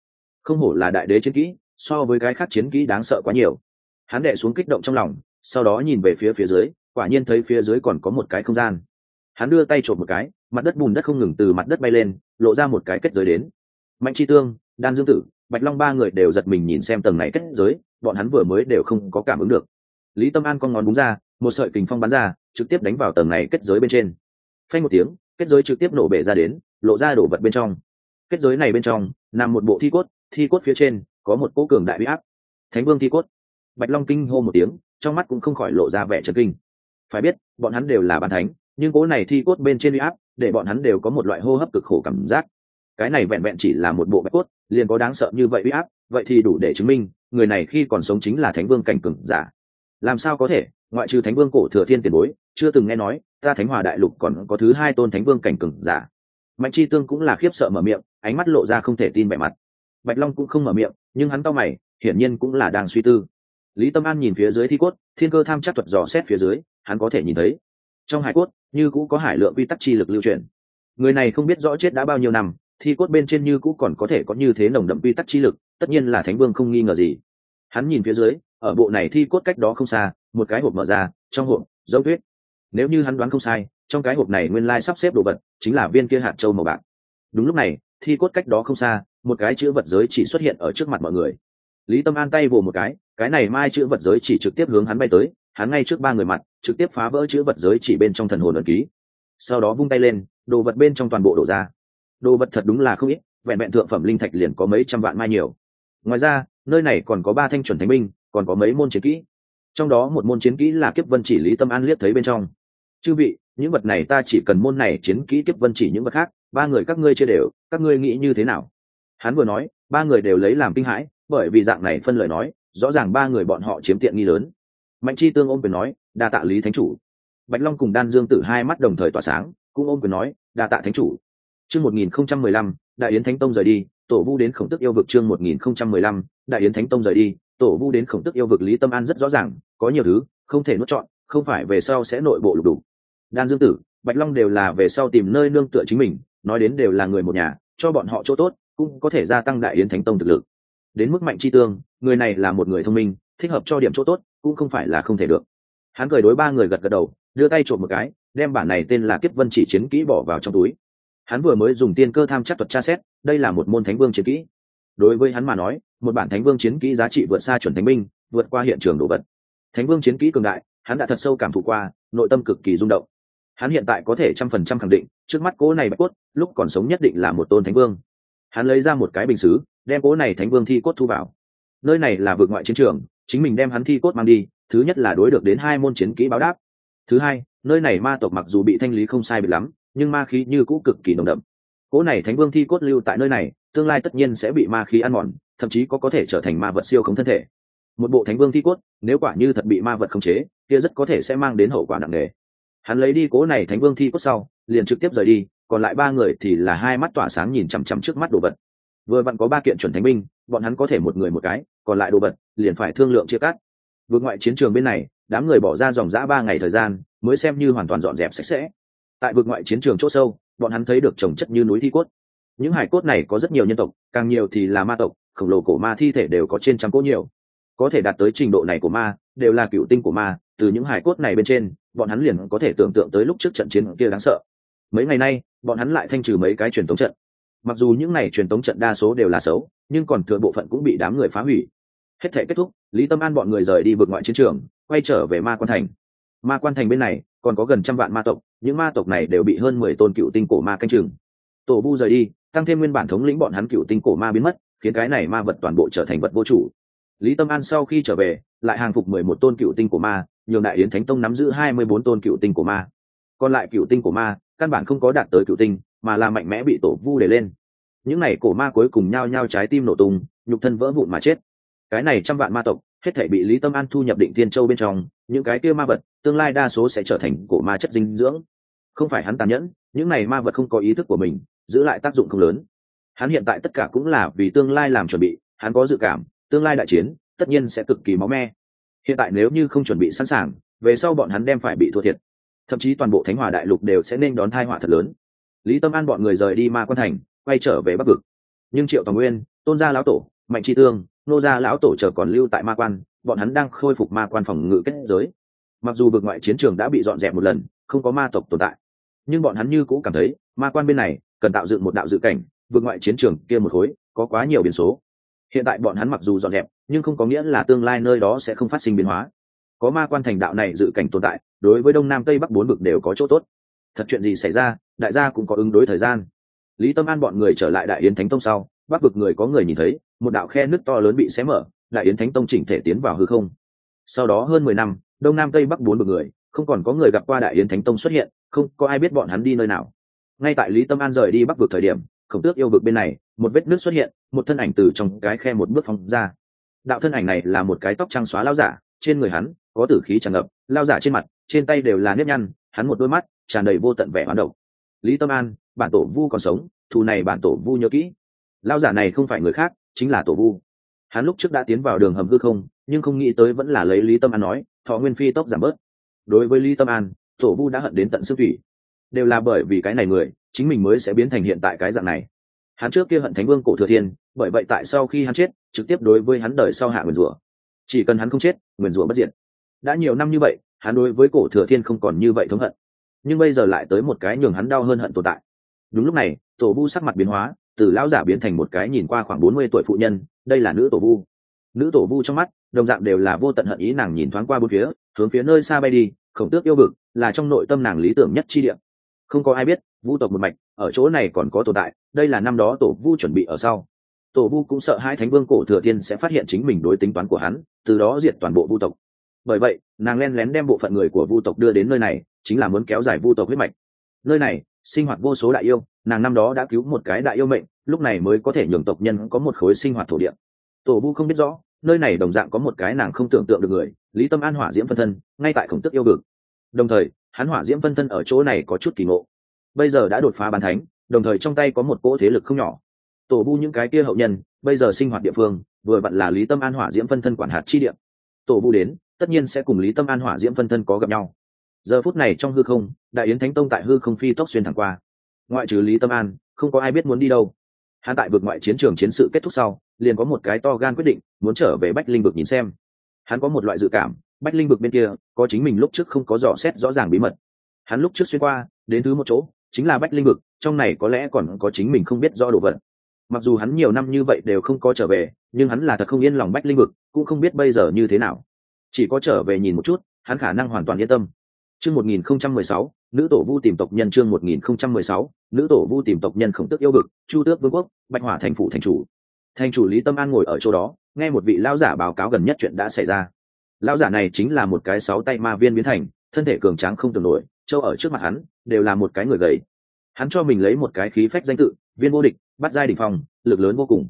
Không hổ là đại đế chiến kỹ, so với cái khác chiến kỹ đáng sợ quá nhiều. Hắn đệ xuống kích động trong lòng, sau đó nhìn về phía phía dưới quả nhiên thấy phía dưới còn có một cái không gian. Hắn đưa tay trộm một cái, mặt đất bùn đất không ngừng từ mặt đất bay lên, lộ ra một cái kết giới đến. Mạnh chi tương, đan dương tử, bạch long ba người đều giật mình nhìn xem tầng này kết giới, bọn hắn vừa mới đều không có cảm ứng được. Lý tâm an con ngón búng ra, một sợi kình phong bắn ra, trực tiếp đánh vào tầng này kết giới bên trên. Phanh một tiếng, kết giới trực tiếp nổ bể ra đến, lộ ra đổ vật bên trong. Kết giới này bên trong, nằm một bộ thi cốt thi cốt phía trên, có một cỗ cường đại huy áp. Thánh vương thi cốt. Bạch long kinh hô một tiếng, trong mắt cũng không khỏi lộ ra vẻ trần kinh phải biết, bọn hắn đều là bàn thánh, nhưng cỗ này thi cốt bên trên huy áp, để bọn hắn đều có một loại hô hấp cực khổ cảm giác. Cái này vẹn vẹn chỉ là một bộ bạch cốt, liền có đáng sợ như vậy huy áp, vậy thì đủ để chứng minh, người này khi còn sống chính là thánh vương cảnh cừng giả. Làm sao có thể, ngoại trừ thánh vương cổ thừa thiên tiền bối, chưa từng nghe nói, ta thánh hòa đại lục còn có thứ hai tôn thánh vương cảnh cừng giả. Mạnh chi tương cũng là khiếp sợ mở miệng, ánh mắt lộ ra không thể tin vẻ mặt. Bạch long cũng không mở miệng, nhưng hắn to mày, hiển nhiên cũng là đang suy tư lý tâm an nhìn phía dưới thi cốt, thiên cơ tham chắc thuật dò xét phía dưới, hắn có thể nhìn thấy. Trong hải cốt, như cũ có hải lượng quy tắc chi lực lưu truyền. Người này không biết rõ chết đã bao nhiêu năm, thi cốt bên trên như cũ còn có thể có như thế nồng đậm quy tắc chi lực, tất nhiên là thánh vương không nghi ngờ gì. Hắn nhìn phía dưới, ở bộ này thi cốt cách đó không xa, một cái hộp mở ra, trong hộp, dấu tuyết nếu như hắn đoán không sai, trong cái hộp này nguyên lai sắp xếp đồ vật chính là viên kia hạt châu màu bạc. Đúng lúc này, thi cốt cách đó không xa, một cái chữ vật giới chỉ xuất hiện ở trước mặt mọi người. Lý tâm an tay vồ một cái cái này mai chữ vật giới chỉ trực tiếp hướng hắn bay tới, hắn ngay trước ba người mặt, trực tiếp phá vỡ chữ vật giới chỉ bên trong thần hồn ẩn ký. Sau đó vung tay lên, đồ vật bên trong toàn bộ đổ ra. Đồ vật thật đúng là không ít, vẹn vẹn thượng phẩm linh thạch liền có mấy trăm vạn mai nhiều. Ngoài ra, nơi này còn có ba thanh chuẩn thánh binh, còn có mấy môn chiến kỹ. Trong đó một môn chiến kỹ là kiếp vân chỉ lý tâm an liếc thấy bên trong. Chư vị, những vật này ta chỉ cần môn này chiến kỹ kiếp vân chỉ những vật khác, ba người các ngươi chưa đều, các ngươi nghĩ như thế nào? Hắn vừa nói, ba người đều lấy làm kinh hãi, bởi vì dạng này phân lời nói rõ ràng ba người bọn họ chiếm tiện nghi lớn. Mạnh chi tương ôm quyền nói, đa tạ lý thánh chủ. Bạch long cùng đan dương tử hai mắt đồng thời tỏa sáng, cũng ôm quyền nói, đa tạ thánh chủ. Chương một nghìn không trăm mười lăm, đại yến thánh tông rời đi, tổ vu đến khổng tức yêu vực chương một nghìn không trăm mười lăm, đại yến thánh tông rời đi, tổ vu đến khổng tức yêu vực lý tâm an rất rõ ràng, có nhiều thứ không thể nuốt chọn không phải về sau sẽ nội bộ lục đủ đan dương tử, bạch long đều là về sau tìm nơi nương tựa chính mình, nói đến đều là người một nhà, cho bọn họ chỗ tốt, cũng có thể gia tăng đại yến thánh tông thực lực đến mức mạnh chi tương, người này là một người thông minh, thích hợp cho điểm chỗ tốt, cũng không phải là không thể được. Hắn cười đối ba người gật gật đầu, đưa tay trộm một cái, đem bản này tên là kiếp vân chỉ chiến kỹ bỏ vào trong túi. Hắn vừa mới dùng tiên cơ tham chắc thuật tra xét, đây là một môn thánh vương chiến kỹ. Đối với hắn mà nói, một bản thánh vương chiến kỹ giá trị vượt xa chuẩn thánh binh, vượt qua hiện trường đồ vật. Thánh vương chiến kỹ cường đại, hắn đã thật sâu cảm thụ qua, nội tâm cực kỳ rung động. Hắn hiện tại có thể trăm phần trăm khẳng định, trước mắt cố này bạch cốt, lúc còn sống nhất định là một tôn thánh vương. Hắn lấy ra một cái bình xứ đem cố này thánh vương thi cốt thu vào. Nơi này là vượt ngoại chiến trường, chính mình đem hắn thi cốt mang đi, thứ nhất là đối được đến hai môn chiến kỹ báo đáp. Thứ hai, nơi này ma tộc mặc dù bị thanh lý không sai biệt lắm, nhưng ma khí như cũ cực kỳ nồng đậm. Cố này thánh vương thi cốt lưu tại nơi này, tương lai tất nhiên sẽ bị ma khí ăn mòn, thậm chí có có thể trở thành ma vật siêu không thân thể. Một bộ thánh vương thi cốt, nếu quả như thật bị ma vật khống chế, kia rất có thể sẽ mang đến hậu quả nặng nề. Hắn lấy đi cố này thánh vương thi cốt sau, liền trực tiếp rời đi, còn lại ba người thì là hai mắt tỏa sáng nhìn chằm chằm trước mắt đồ vật vừa vặn có ba kiện chuẩn thánh binh, bọn hắn có thể một người một cái, còn lại đồ vật, liền phải thương lượng chia cắt. Vượt ngoại chiến trường bên này, đám người bỏ ra dòng dã ba ngày thời gian, mới xem như hoàn toàn dọn dẹp sạch sẽ. Tại vượt ngoại chiến trường chỗ sâu, bọn hắn thấy được trồng chất như núi thi cốt. Những hải cốt này có rất nhiều nhân tộc, càng nhiều thì là ma tộc, khổng lồ cổ ma thi thể đều có trên trăm cỗ nhiều. Có thể đạt tới trình độ này của ma, đều là cựu tinh của ma, từ những hải cốt này bên trên, bọn hắn liền có thể tưởng tượng tới lúc trước trận chiến kia đáng sợ. Mấy ngày nay, bọn hắn lại thanh trừ mấy cái truyền thống trận mặc dù những này truyền tống trận đa số đều là xấu, nhưng còn thừa bộ phận cũng bị đám người phá hủy. Hết thể kết thúc, lý tâm an bọn người rời đi vượt ngoại chiến trường, quay trở về ma quan thành. Ma quan thành bên này, còn có gần trăm vạn ma tộc, những ma tộc này đều bị hơn mười tôn cựu tinh cổ ma canh chừng. Tổ bu rời đi, tăng thêm nguyên bản thống lĩnh bọn hắn cựu tinh cổ ma biến mất, khiến cái này ma vật toàn bộ trở thành vật vô chủ. Lý tâm an sau khi trở về, lại hàng phục mười một tôn cựu tinh cổ ma, nhường đại yến thánh tông nắm giữ hai mươi bốn tôn cựu tinh cổ ma. Còn lại cựu tinh cổ ma, căn bản không có đạt tới cựu tinh mà là mạnh mẽ bị tổ vu để lên. Những n à y cổ ma cuối cùng nhao nhao trái tim nổ tung, nhục thân vỡ vụn mà chết. Cái này trăm vạn ma tộc, hết thể bị lý tâm an thu nhập định thiên châu bên trong, những cái kia ma vật, tương lai đa số sẽ trở thành cổ ma chất dinh dưỡng. Không phải hắn tàn nhẫn, những này ma vật không có ý thức của mình, giữ lại tác dụng không lớn. Hắn hiện tại tất cả cũng là vì tương lai làm chuẩn bị, hắn có dự cảm, tương lai đại chiến, tất nhiên sẽ cực kỳ máu me. Hiện tại nếu như không chuẩn bị sẵn sàng, về sau bọn hắn đem phải bị thua thiệt. Thậm chí toàn bộ thánh hòa đại lục đều sẽ nên đón thai họa thật lớn lý tâm an bọn người rời đi ma quan thành, quay trở về bắc vực. Nhưng triệu toàn nguyên, tôn gia lão tổ, mạnh tri tương, nô gia lão tổ chờ còn lưu tại ma quan, bọn hắn đang khôi phục ma quan phòng ngự kết giới. Mặc dù vực ngoại chiến trường đã bị dọn dẹp một lần, không có ma tộc tồn tại, nhưng bọn hắn như cũng cảm thấy, ma quan bên này cần tạo dựng một đạo dự cảnh vượt ngoại chiến trường kia một khối, có quá nhiều biến số. Hiện tại bọn hắn mặc dù dọn dẹp, nhưng không có nghĩa là tương lai nơi đó sẽ không phát sinh biến hóa. Có ma quan thành đạo này dự cảnh tồn tại, đối với đông nam tây bắc bốn vực đều có chỗ tốt thật chuyện gì xảy ra, đại gia cũng có ứng đối thời gian. Lý tâm an bọn người trở lại đại yến thánh tông sau bắc vực người có người nhìn thấy, một đạo khe nước to lớn bị xé mở, đại yến thánh tông chỉnh thể tiến vào hư không. Sau đó hơn mười năm, đông nam tây bắc bốn bực người, không còn có người gặp qua đại yến thánh tông xuất hiện, không có ai biết bọn hắn đi nơi nào. Ngay tại lý tâm an rời đi bắc vực thời điểm, khổng tước yêu vực bên này, một vết nước xuất hiện, một thân ảnh từ trong cái khe một bước phóng ra. Đạo thân ảnh này là một cái tóc trăng xóa lao giả, trên người hắn có tử khí tràn ngập, lao giả trên mặt, trên tay đều là nếp nhăn, hắn một đôi mắt tràn đầy vô tận vẻ hoán độc. Lý tâm an, bản tổ vu còn sống, thù này bản tổ vu nhớ kỹ. Lao giả này không phải người khác, chính là tổ vu. Hắn lúc trước đã tiến vào đường hầm hư không, nhưng không nghĩ tới vẫn là lấy lý tâm an nói, thọ nguyên phi tốc giảm bớt. Đối với lý tâm an, tổ vu đã hận đến tận xương thủy. Đều là bởi vì cái này người, chính mình mới sẽ biến thành hiện tại cái dạng này. Hắn trước kia hận thánh vương cổ thừa thiên, bởi vậy tại sau khi hắn chết, trực tiếp đối với hắn đời sau hạ nguyền rủa. Chỉ cần hắn không chết, nguyền rủa bất diệt. Đã nhiều năm như vậy, hắn đối với cổ thừa thiên không còn như vậy thống hận nhưng bây giờ lại tới một cái nhường hắn đau hơn hận tồn tại. Đúng lúc này, tổ vu sắc mặt biến hóa, từ lão giả biến thành một cái nhìn qua khoảng bốn mươi tuổi phụ nhân, đây là nữ tổ vu. Nữ tổ vu trong mắt, đồng dạng đều là vô tận hận ý nàng nhìn thoáng qua bốn phía, hướng phía nơi xa bay đi, khổng tước yêu vực là trong nội tâm nàng lý tưởng nhất chi điểm không có ai biết, vu tộc một mạch, ở chỗ này còn có tồn tại, đây là năm đó tổ vu chuẩn bị ở sau. Tổ vu cũng sợ hai thánh vương cổ thừa thiên sẽ phát hiện chính mình đối tính toán của hắn, từ đó diệt toàn bộ vu tộc bởi vậy, nàng len lén đem bộ phận người của vu tộc đưa đến nơi này, chính là muốn kéo dài vu tộc huyết mạch. Nơi này, sinh hoạt vô số đại yêu, nàng năm đó đã cứu một cái đại yêu mệnh, lúc này mới có thể nhường tộc nhân có một khối sinh hoạt thổ địa. Tổ vu không biết rõ, nơi này đồng dạng có một cái nàng không tưởng tượng được người, lý tâm an hỏa diễm phân thân, ngay tại khổng tức yêu vực. Đồng thời, hắn hỏa diễm phân thân ở chỗ này có chút kỳ ngộ. Bây giờ đã đột phá bàn thánh, đồng thời trong tay có một cỗ thế lực không nhỏ. Tổ vu những cái kia hậu nhân, bây giờ sinh hoạt địa phương, vừa vặn là lý tâm an hỏa diễm phân thân quản hạt chi địa. Tổ vu đến tất nhiên sẽ cùng lý tâm an hỏa diễm phân thân có gặp nhau. Giờ phút này trong hư không, đại yến thánh tông tại hư không phi tốc xuyên thẳng qua. Ngoại trừ lý tâm an, không có ai biết muốn đi đâu. Hắn tại vực ngoại chiến trường chiến sự kết thúc sau, liền có một cái to gan quyết định, muốn trở về bách linh vực nhìn xem. Hắn có một loại dự cảm, bách linh vực bên kia, có chính mình lúc trước không có dò xét rõ ràng bí mật. Hắn lúc trước xuyên qua, đến thứ một chỗ, chính là bách linh vực, trong này có lẽ còn có chính mình không biết rõ đồ vật. Mặc dù hắn nhiều năm như vậy đều không có trở về, nhưng hắn là thật không yên lòng bách linh vực, cũng không biết bây giờ như thế nào chỉ có trở về nhìn một chút, hắn khả năng hoàn toàn yên tâm. Chương một nghìn không trăm mười sáu, nữ tổ vu tìm tộc nhân chương một nghìn không trăm mười sáu, nữ tổ vu tìm tộc nhân khổng tước yêu vực, chu tước vương quốc, bạch hỏa thành phủ thành chủ. Thành chủ lý tâm an ngồi ở chỗ đó, nghe một vị lao giả báo cáo gần nhất chuyện đã xảy ra. Lao giả này chính là một cái sáu tay ma viên biến thành, thân thể cường tráng không tưởng nổi châu ở trước mặt hắn, đều là một cái người gầy. Hắn cho mình lấy một cái khí phách danh tự, viên vô địch, bắt giai đỉnh phong, lực lớn vô cùng.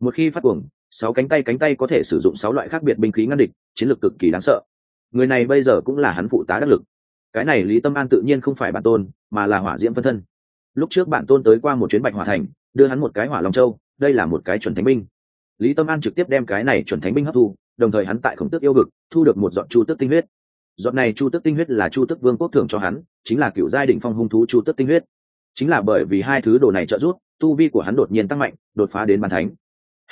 Một khi phát cuồng sáu cánh tay cánh tay có thể sử dụng sáu loại khác biệt binh khí ngăn địch, chiến lược cực kỳ đáng sợ. Người này bây giờ cũng là hắn phụ tá đắc lực. Cái này lý tâm an tự nhiên không phải bản tôn, mà là hỏa diễm phân thân. Lúc trước bản tôn tới qua một chuyến bạch hỏa thành, đưa hắn một cái hỏa long châu, đây là một cái chuẩn thánh binh. Lý tâm an trực tiếp đem cái này chuẩn thánh binh hấp thu, đồng thời hắn tại khổng tước yêu vực thu được một dọn chu tước tinh huyết. Giọt này chu tức tinh huyết là chu tức vương quốc thưởng cho hắn, chính là cựu giai đ ỉ n h phong hung thú chu tức tinh huyết. Chính là bởi vì hai thứ đồ này trợ giúp, tu vi của hắn đột nhiên tăng mạnh, đột phá đến bàn thánh.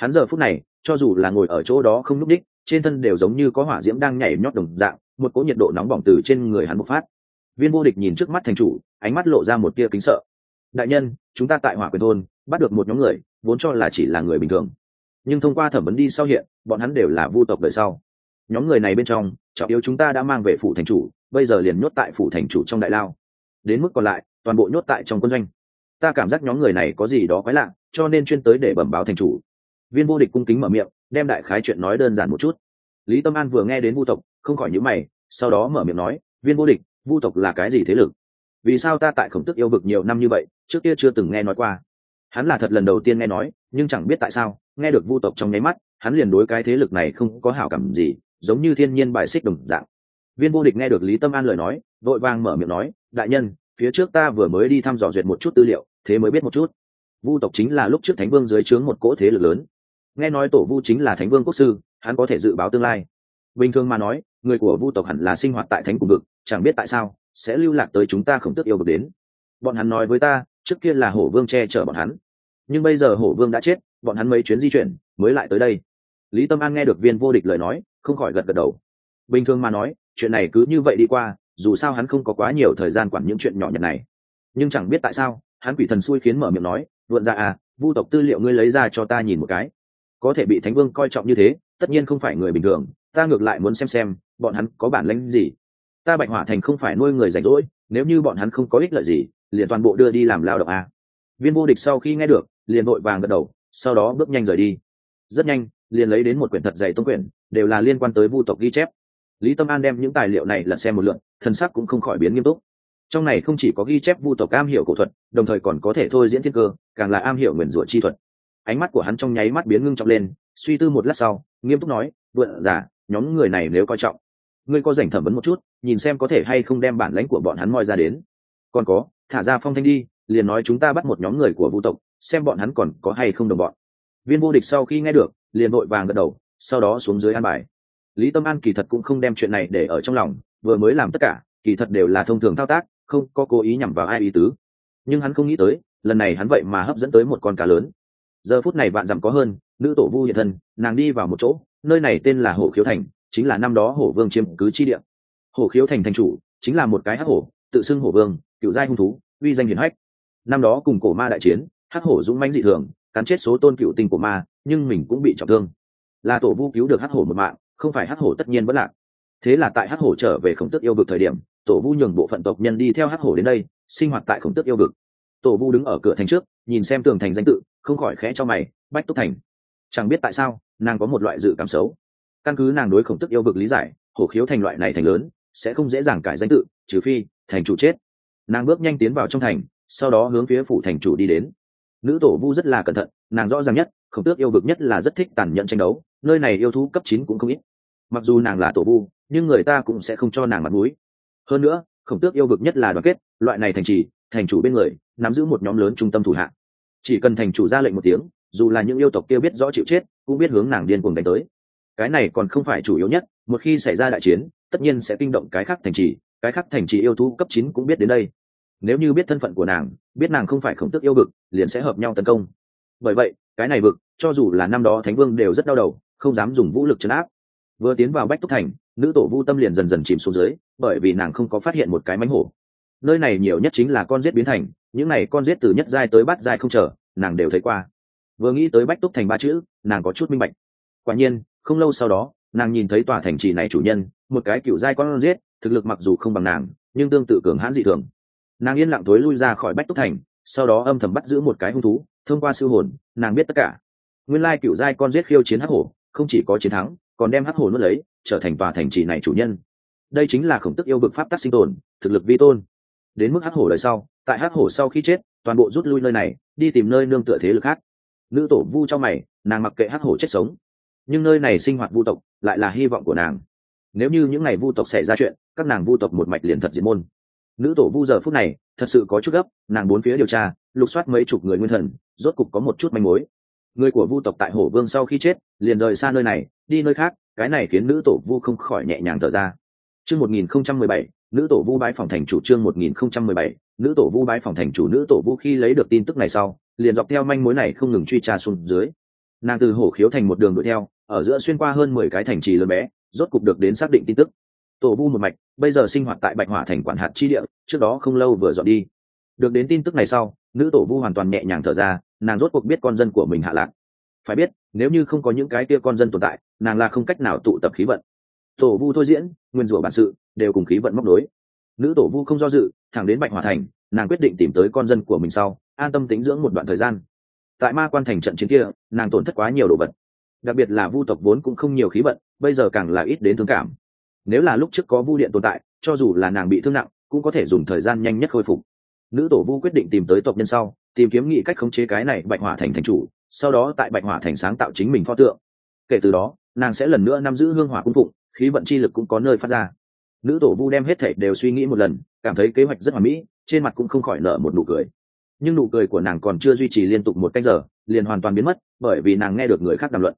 Hắn giờ phút này cho dù là ngồi ở chỗ đó không n ú c đích, trên thân đều giống như có hỏa diễm đang nhảy nhót đồng dạng, một cỗ nhiệt độ nóng bỏng từ trên người hắn bộc phát. Viên vô địch nhìn trước mắt thành chủ, ánh mắt lộ ra một tia kính sợ. Đại nhân, chúng ta tại hỏa quyền thôn, bắt được một nhóm người, vốn cho là chỉ là người bình thường. Nhưng thông qua thẩm vấn đi sau hiện, bọn hắn đều là vu tộc đời sau. Nhóm người này bên trong, trọng yếu chúng ta đã mang về phủ thành chủ, bây giờ liền nhốt tại phủ thành chủ trong đại lao. Đến mức còn lại, toàn bộ nhốt tại trong quân doanh. Ta cảm giác nhóm người này có gì đó quái lạ, cho nên chuyên tới để bẩm báo thành chủ viên vô địch cung kính mở miệng, đem đại khái chuyện nói đơn giản một chút. Lý tâm an vừa nghe đến vu tộc, không khỏi nhữ mày, sau đó mở miệng nói, viên vô địch, vu tộc là cái gì thế lực? Vì sao ta tại khổng tức yêu vực nhiều năm như vậy, trước kia chưa từng nghe nói qua? Hắn là thật lần đầu tiên nghe nói, nhưng chẳng biết tại sao, nghe được vu tộc trong nháy mắt, hắn liền đối cái thế lực này không có hảo cảm gì, giống như thiên nhiên bài xích đồng dạng. Viên vô địch nghe được lý tâm an lời nói, vội vàng mở miệng nói, đại nhân, phía trước ta vừa mới đi thăm dò duyệt một chút tư liệu, thế mới biết một chút. Vu tộc chính là lúc trước thánh vương dưới trướng một cỗ thế lực lớn nghe nói tổ vu chính là thánh vương quốc sư, hắn có thể dự báo tương lai. Bình thường mà nói, người của vu tộc hẳn là sinh hoạt tại thánh cùng vực, chẳng biết tại sao, sẽ lưu lạc tới chúng ta khổng tức yêu vực đến. Bọn hắn nói với ta, trước kia là hổ vương che chở bọn hắn. Nhưng bây giờ hổ vương đã chết, bọn hắn mấy chuyến di chuyển, mới lại tới đây. Lý tâm an nghe được viên vô địch lời nói, không khỏi gật gật đầu. Bình thường mà nói, chuyện này cứ như vậy đi qua, dù sao hắn không có quá nhiều thời gian quản những chuyện nhỏ nhặt này. Nhưng chẳng biết tại sao, hắn quỷ thần xui khiến mở miệng nói, luận ra à vu tộc tư liệu ngươi lấy ra cho ta nhìn một cái có thể bị thánh vương coi trọng như thế, tất nhiên không phải người bình thường, ta ngược lại muốn xem xem, bọn hắn có bản lãnh gì. Ta bạch hỏa thành không phải nuôi người rảnh rỗi, nếu như bọn hắn không có ích lợi gì, liền toàn bộ đưa đi làm lao động à. viên vô địch sau khi nghe được, liền vội vàng gật đầu, sau đó bước nhanh rời đi. Rất nhanh, liền lấy đến một quyển thật dày tông quyển, đều là liên quan tới vu tộc ghi chép. Lý tâm an đem những tài liệu này lật xem một lượn thân sắc cũng không khỏi biến nghiêm túc. Trong này không chỉ có ghi chép vu tộc am hiểu cổ thuật, đồng thời còn có thể thôi diễn thiên cơ, càng là am hiểu nguyền rủa chi thuật ánh mắt của hắn trong nháy mắt biến ngưng trọng lên, suy tư một lát sau, nghiêm túc nói vượn giả, nhóm người này nếu coi trọng, ngươi có dành thẩm vấn một chút, nhìn xem có thể hay không đem bản lãnh của bọn hắn moi ra đến. Còn có, thả ra phong thanh đi, liền nói chúng ta bắt một nhóm người của vũ tộc, xem bọn hắn còn có hay không đồng bọn. Viên vô địch sau khi nghe được, liền vội vàng gật đầu, sau đó xuống dưới an bài. Lý tâm an kỳ thật cũng không đem chuyện này để ở trong lòng, vừa mới làm tất cả, kỳ thật đều là thông thường thao tác, không có cố ý nhằm vào ai ý tứ. Nhưng hắn không nghĩ tới, lần này hắn vậy mà hấp dẫn tới một con cá lớn giờ phút này vạn dặm có hơn, nữ tổ vu hiện thân, nàng đi vào một chỗ, nơi này tên là hổ khiếu thành, chính là năm đó hổ vương chiếm cứ chi địa. Hổ khiếu thành thành chủ, chính là một cái hắc hổ, tự xưng hổ vương, cựu giai hung thú, uy danh hiển hách. Năm đó cùng cổ ma đại chiến, hắc hổ dũng mãnh dị thường, cắn chết số tôn cựu tình của ma, nhưng mình cũng bị trọng thương. Là tổ vu cứu được hắc hổ một mạng, không phải hắc hổ tất nhiên vẫn lạc. Thế là tại hắc hổ trở về khổng tước yêu vực thời điểm, tổ vu nhường bộ phận tộc nhân đi theo hắc hổ đến đây, sinh hoạt tại khổng tước yêu vực. Tổ vu đứng ở cửa thành trước, nhìn xem tường thành danh tự không khỏi khẽ cho mày, bách túc thành. Chẳng biết tại sao, nàng có một loại dự cảm xấu. Căn cứ nàng đối khổng tức yêu vực lý giải, hổ khiếu thành loại này thành lớn, sẽ không dễ dàng cải danh tự, trừ phi, thành chủ chết. Nàng bước nhanh tiến vào trong thành, sau đó hướng phía phủ thành chủ đi đến. Nữ tổ vu rất là cẩn thận, nàng rõ ràng nhất, khổng tước yêu vực nhất là rất thích tàn nhẫn tranh đấu, nơi này yêu thú cấp chín cũng không ít. Mặc dù nàng là tổ vu, nhưng người ta cũng sẽ không cho nàng mặt mũi. Hơn nữa, khổng tước yêu vực nhất là đoàn kết, loại này thành trì, thành chủ bên người, nắm giữ một nhóm lớn trung tâm thủ hạ chỉ cần thành chủ ra lệnh một tiếng, dù là những yêu tộc kia biết rõ chịu chết, cũng biết hướng nàng điên cuồng đánh tới. Cái này còn không phải chủ yếu nhất, một khi xảy ra đại chiến, tất nhiên sẽ kinh động cái khác thành trì, cái khác thành trì yêu thú cấp chín cũng biết đến đây. Nếu như biết thân phận của nàng, biết nàng không phải khổng tước yêu vực, liền sẽ hợp nhau tấn công. Bởi vậy, cái này vực, cho dù là năm đó thánh vương đều rất đau đầu, không dám dùng vũ lực chấn áp. Vừa tiến vào bách túc thành, nữ tổ vu tâm liền dần dần chìm xuống dưới, bởi vì nàng không có phát hiện một cái mánh hổ. Nơi này nhiều nhất chính là con rết biến thành những này con rết từ nhất giai tới bát giai không chờ, nàng đều thấy qua. Vừa nghĩ tới bách túc thành ba chữ, nàng có chút minh bạch. Quả nhiên, không lâu sau đó, nàng nhìn thấy tòa thành trì này chủ nhân, một cái cựu giai con rết thực lực mặc dù không bằng nàng, nhưng tương tự cường hãn dị thường. Nàng yên lặng thối lui ra khỏi bách túc thành, sau đó âm thầm bắt giữ một cái hung thú, thông qua sư hồn, nàng biết tất cả. Nguyên lai cựu giai con rết khiêu chiến hắc hổ, không chỉ có chiến thắng, còn đem hắc hổ nuốt lấy, trở thành tòa thành trì này chủ nhân. Đây chính là khổng tức yêu vực pháp tắc sinh tồn, thực lực vi tôn. Đến mức hắc hổ đời sau tại hắc hổ sau khi chết, toàn bộ rút lui nơi này, đi tìm nơi nương tựa thế lực khác. Nữ tổ vu cho mày, nàng mặc kệ hắc hổ chết sống. Nhưng nơi này sinh hoạt vu tộc, lại là hy vọng của nàng. Nếu như những ngày vu tộc xảy ra chuyện, các nàng vu tộc một mạch liền thật diệt môn. Nữ tổ vu giờ phút này, thật sự có chút gấp, nàng bốn phía điều tra, lục soát mấy chục người nguyên thần, rốt cục có một chút manh mối. Người của vu tộc tại hổ vương sau khi chết, liền rời xa nơi này, đi nơi khác, cái này khiến nữ tổ vu không khỏi nhẹ nhàng thở ra. Chương một nghìn không trăm mười bảy, nữ tổ vu bái phòng thành chủ trương một nghìn không trăm mười bảy nữ tổ vu bái phòng thành chủ nữ tổ vu khi lấy được tin tức này sau, liền dọc theo manh mối này không ngừng truy tra xuống dưới. Nàng từ hổ khiếu thành một đường đuổi theo, ở giữa xuyên qua hơn mười cái thành trì lớn bé, rốt cục được đến xác định tin tức. Tổ vu một mạch, bây giờ sinh hoạt tại bạch hỏa thành quản hạt chi địa, trước đó không lâu vừa dọn đi. Được đến tin tức này sau, nữ tổ vu hoàn toàn nhẹ nhàng thở ra, nàng rốt cuộc biết con dân của mình hạ lạc. Phải biết, nếu như không có những cái tia con dân tồn tại, nàng là không cách nào tụ tập khí vận. Tổ vu thôi diễn, nguyên rủa bản sự, đều cùng khí vận móc đối nữ tổ vu không do dự thẳng đến bạch hòa thành, nàng quyết định tìm tới con dân của mình sau, an tâm tính dưỡng một đoạn thời gian. Tại ma quan thành trận chiến kia, nàng tổn thất quá nhiều đồ vật. Đặc biệt là vu tộc vốn cũng không nhiều khí vận, bây giờ càng là ít đến thương cảm. Nếu là lúc trước có vu điện tồn tại, cho dù là nàng bị thương nặng, cũng có thể dùng thời gian nhanh nhất khôi phục. Nữ tổ vu quyết định tìm tới tộc nhân sau, tìm kiếm nghị cách khống chế cái này bạch hỏa thành thành chủ, sau đó tại bạch hỏa thành sáng tạo chính mình pho tượng. Kể từ đó, nàng sẽ lần nữa nắm giữ hương hỏa cung phụng, khí vận chi lực cũng có nơi phát ra nữ tổ vu đem hết thảy đều suy nghĩ một lần, cảm thấy kế hoạch rất hoàn mỹ, trên mặt cũng không khỏi nở một nụ cười. Nhưng nụ cười của nàng còn chưa duy trì liên tục một canh giờ, liền hoàn toàn biến mất, bởi vì nàng nghe được người khác đàm luận.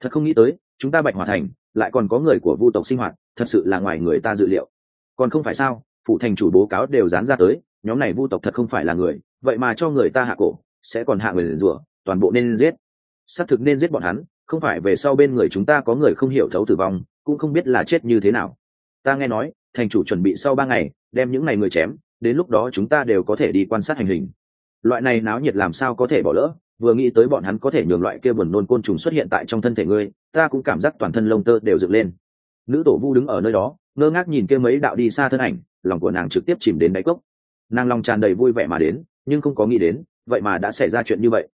Thật không nghĩ tới, chúng ta bạch hòa thành, lại còn có người của vu tộc sinh hoạt, thật sự là ngoài người ta dự liệu. Còn không phải sao phụ thành chủ bố cáo đều dán ra tới, nhóm này vu tộc thật không phải là người, vậy mà cho người ta hạ cổ, sẽ còn hạ người rủa, toàn bộ nên giết. Xác thực nên giết bọn hắn, không phải về sau bên người chúng ta có người không hiểu thấu tử vong, cũng không biết là chết như thế nào ta nghe nói, thành chủ chuẩn bị sau ba ngày, đem những ngày người chém, đến lúc đó chúng ta đều có thể đi quan sát hành hình. Loại này náo nhiệt làm sao có thể bỏ lỡ, vừa nghĩ tới bọn hắn có thể nhường loại kia buồn nôn côn trùng xuất hiện tại trong thân thể ngươi, ta cũng cảm giác toàn thân lông tơ đều dựng lên. Nữ tổ vu đứng ở nơi đó, ngơ ngác nhìn kia mấy đạo đi xa thân ảnh, lòng của nàng trực tiếp chìm đến đáy cốc. Nàng lòng tràn đầy vui vẻ mà đến, nhưng không có nghĩ đến, vậy mà đã xảy ra chuyện như vậy.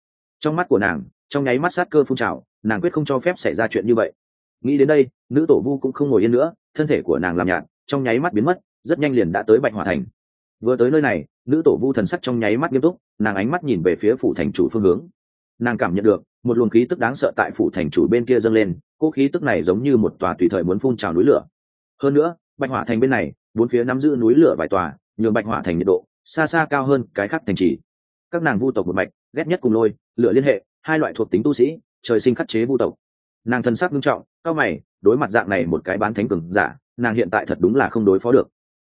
Trong mắt của nàng, trong nháy mắt sát cơ phun trào, nàng quyết không cho phép xảy ra chuyện như vậy nghĩ đến đây, nữ tổ vu cũng không ngồi yên nữa, thân thể của nàng làm nhạt, trong nháy mắt biến mất, rất nhanh liền đã tới bạch hỏa thành. Vừa tới nơi này, nữ tổ vu thần sắc trong nháy mắt nghiêm túc, nàng ánh mắt nhìn về phía phủ thành chủ phương hướng. Nàng cảm nhận được, một luồng khí tức đáng sợ tại phủ thành chủ bên kia dâng lên, cô khí tức này giống như một tòa tùy thời muốn phun trào núi lửa. Hơn nữa, bạch hỏa thành bên này, bốn phía nắm giữ núi lửa vài tòa, nhường bạch hỏa thành nhiệt độ xa xa cao hơn cái khác thành trì. Các nàng vu tộc một mạch, ghét nhất cùng lôi, lửa liên hệ, hai loại thuộc tính tu sĩ, trời sinh khắc chế vu tộc nàng thân sắc nghiêm trọng, cao mày, đối mặt dạng này một cái bán thánh cường giả, nàng hiện tại thật đúng là không đối phó được.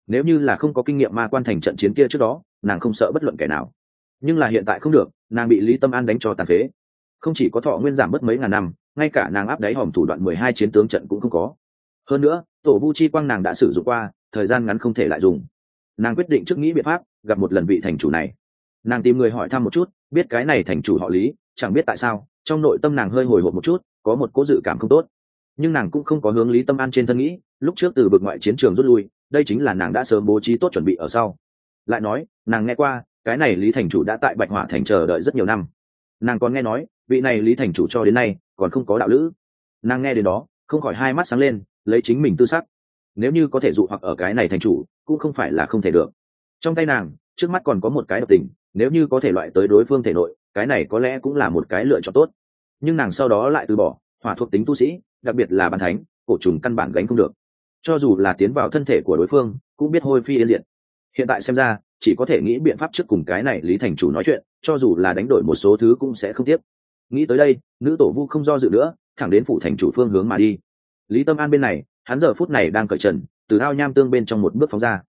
Nếu như là không có kinh nghiệm ma quan thành trận chiến kia trước đó, nàng không sợ bất luận kẻ nào. Nhưng là hiện tại không được, nàng bị lý tâm an đánh cho tàn phế. Không chỉ có thọ nguyên giảm mất mấy ngàn năm, ngay cả nàng áp đáy hòm thủ đoạn mười hai chiến tướng trận cũng không có. Hơn nữa, tổ vu chi quang nàng đã sử dụng qua, thời gian ngắn không thể lại dùng. Nàng quyết định trước nghĩ biện pháp, gặp một lần vị thành chủ này. Nàng tìm người hỏi thăm một chút, biết cái này thành chủ họ lý, chẳng biết tại sao, trong nội tâm nàng hơi hồi hộp một chút có một cố dự cảm không tốt. Nhưng nàng cũng không có hướng lý tâm an trên thân nghĩ, lúc trước từ vực ngoại chiến trường rút lui, đây chính là nàng đã sớm bố trí tốt chuẩn bị ở sau. Lại nói, nàng nghe qua, cái này lý thành chủ đã tại bạch hỏa thành chờ đợi rất nhiều năm. Nàng còn nghe nói, vị này lý thành chủ cho đến nay còn không có đạo lữ. Nàng nghe đến đó, không khỏi hai mắt sáng lên, lấy chính mình tư sắc. Nếu như có thể dụ hoặc ở cái này thành chủ, cũng không phải là không thể được. Trong tay nàng, trước mắt còn có một cái độc tình, nếu như có thể loại tới đối phương thể nội, cái này có lẽ cũng là một cái lựa chọn tốt nhưng nàng sau đó lại từ bỏ, hỏa thuộc tính tu sĩ, đặc biệt là bàn thánh, cổ trùng căn bản gánh không được. Cho dù là tiến vào thân thể của đối phương, cũng biết hôi phi yên diện hiện tại xem ra, chỉ có thể nghĩ biện pháp trước cùng cái này lý thành chủ nói chuyện, cho dù là đánh đổi một số thứ cũng sẽ không tiếp. Nghĩ tới đây, nữ tổ vu không do dự nữa, thẳng đến phủ thành chủ phương hướng mà đi. Lý tâm an bên này, hắn giờ phút này đang cởi trần, từ ao nham tương bên trong một bước phóng ra.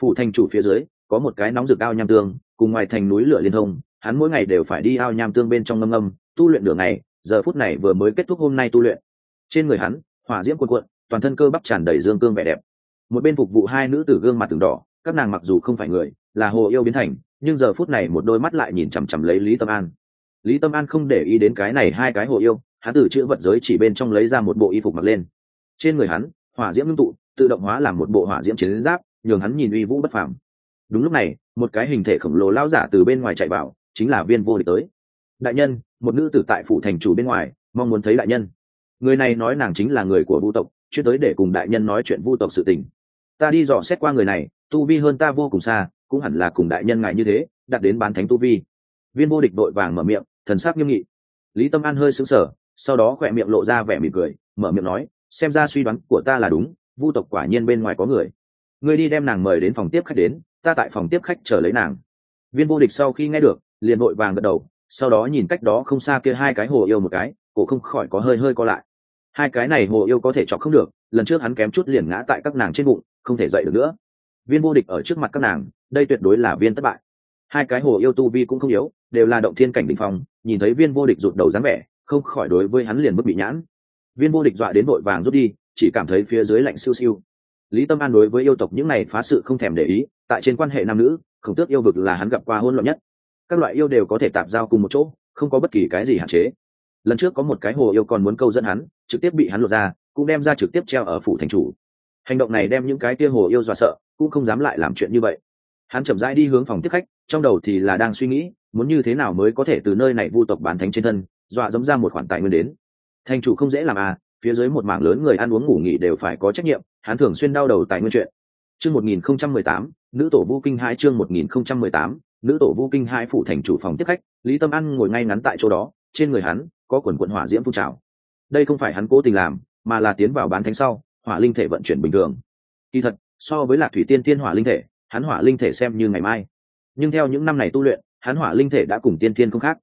Phủ thành chủ phía dưới, có một cái nóng rực ao nham tương, cùng ngoài thành núi lửa liên thông, hắn mỗi ngày đều phải đi ao nham tương bên trong ngâm ngâm, tu luyện đường này giờ phút này vừa mới kết thúc hôm nay tu luyện. Trên người hắn, hỏa diễm cuộn cuộn, toàn thân cơ bắp tràn đầy dương cương vẻ đẹp. Một bên phục vụ hai nữ tử gương mặt từng đỏ, các nàng mặc dù không phải người, là hồ yêu biến thành, nhưng giờ phút này một đôi mắt lại nhìn chằm chằm lấy lý tâm an. Lý tâm an không để ý đến cái này hai cái hồ yêu, hắn từ chữ vật giới chỉ bên trong lấy ra một bộ y phục mặc lên. Trên người hắn, hỏa diễm ngưng tụ, tự động hóa làm một bộ hỏa diễm chiến giáp, nhường hắn nhìn uy vũ bất phàm. Đúng lúc này, một cái hình thể khổng lồ lao giả từ bên ngoài chạy vào, chính là viên vô địch tới. Đại nhân một nữ tử tại phủ thành chủ bên ngoài, mong muốn thấy đại nhân. Người này nói nàng chính là người của vu tộc, chuyên tới để cùng đại nhân nói chuyện vu tộc sự tình. Ta đi dò xét qua người này, tu vi hơn ta vô cùng xa, cũng hẳn là cùng đại nhân ngại như thế, đặt đến bán thánh tu vi. Viên vô địch đội vàng mở miệng, thần sắc nghiêm nghị. Lý tâm an hơi sững sờ, sau đó khỏe miệng lộ ra vẻ mỉm cười, mở miệng nói, xem ra suy đoán của ta là đúng, vu tộc quả nhiên bên ngoài có người. Ngươi đi đem nàng mời đến phòng tiếp khách đến, ta tại phòng tiếp khách chờ lấy nàng. Viên vô địch sau khi nghe được, liền vội vàng gật đầu sau đó nhìn cách đó không xa kia hai cái hồ yêu một cái, cổ không khỏi có hơi hơi co lại. Hai cái này hồ yêu có thể chọc không được, lần trước hắn kém chút liền ngã tại các nàng trên bụng, không thể dậy được nữa. Viên vô địch ở trước mặt các nàng, đây tuyệt đối là viên thất bại. Hai cái hồ yêu tu vi cũng không yếu, đều là động thiên cảnh đ ỉ n h phong, nhìn thấy viên vô địch rụt đầu dáng vẻ, không khỏi đối với hắn liền bất bị nhãn. Viên vô địch dọa đến vội vàng rút đi, chỉ cảm thấy phía dưới lạnh siêu siêu. Lý tâm an đối với yêu tộc những này phá sự không thèm để ý, tại trên quan hệ nam nữ, khổng tước yêu vực là hắn gặp qua hôn luận nhất các loại yêu đều có thể tạp giao cùng một chỗ không có bất kỳ cái gì hạn chế. Lần trước có một cái hồ yêu còn muốn câu dẫn hắn trực tiếp bị hắn lột ra cũng đem ra trực tiếp treo ở phủ thành chủ. Hành động này đem những cái tia hồ yêu dọa sợ cũng không dám lại làm chuyện như vậy. Hắn chậm rãi đi hướng phòng tiếp khách trong đầu thì là đang suy nghĩ muốn như thế nào mới có thể từ nơi này vu tộc bán thánh trên thân dọa dẫm ra một khoản tài nguyên đến. Thành chủ không dễ làm à phía dưới một mảng lớn người ăn uống ngủ nghỉ đều phải có trách nhiệm hắn thường xuyên đau đầu tài nguyên chuyện. Chương 1018, nữ tổ vu kinh hai chương 1018, nữ tổ vu kinh hai phụ thành chủ phòng tiếp khách, lý tâm ăn ngồi ngay ngắn tại chỗ đó, trên người hắn có quần quận hỏa diễm phun trào. Đây không phải hắn cố tình làm, mà là tiến vào bán thánh sau, hỏa linh thể vận chuyển bình thường. Kỳ thật, so với lạc thủy tiên tiên hỏa linh thể, hắn hỏa linh thể xem như ngày mai. Nhưng theo những năm này tu luyện, hắn hỏa linh thể đã cùng tiên tiên không khác.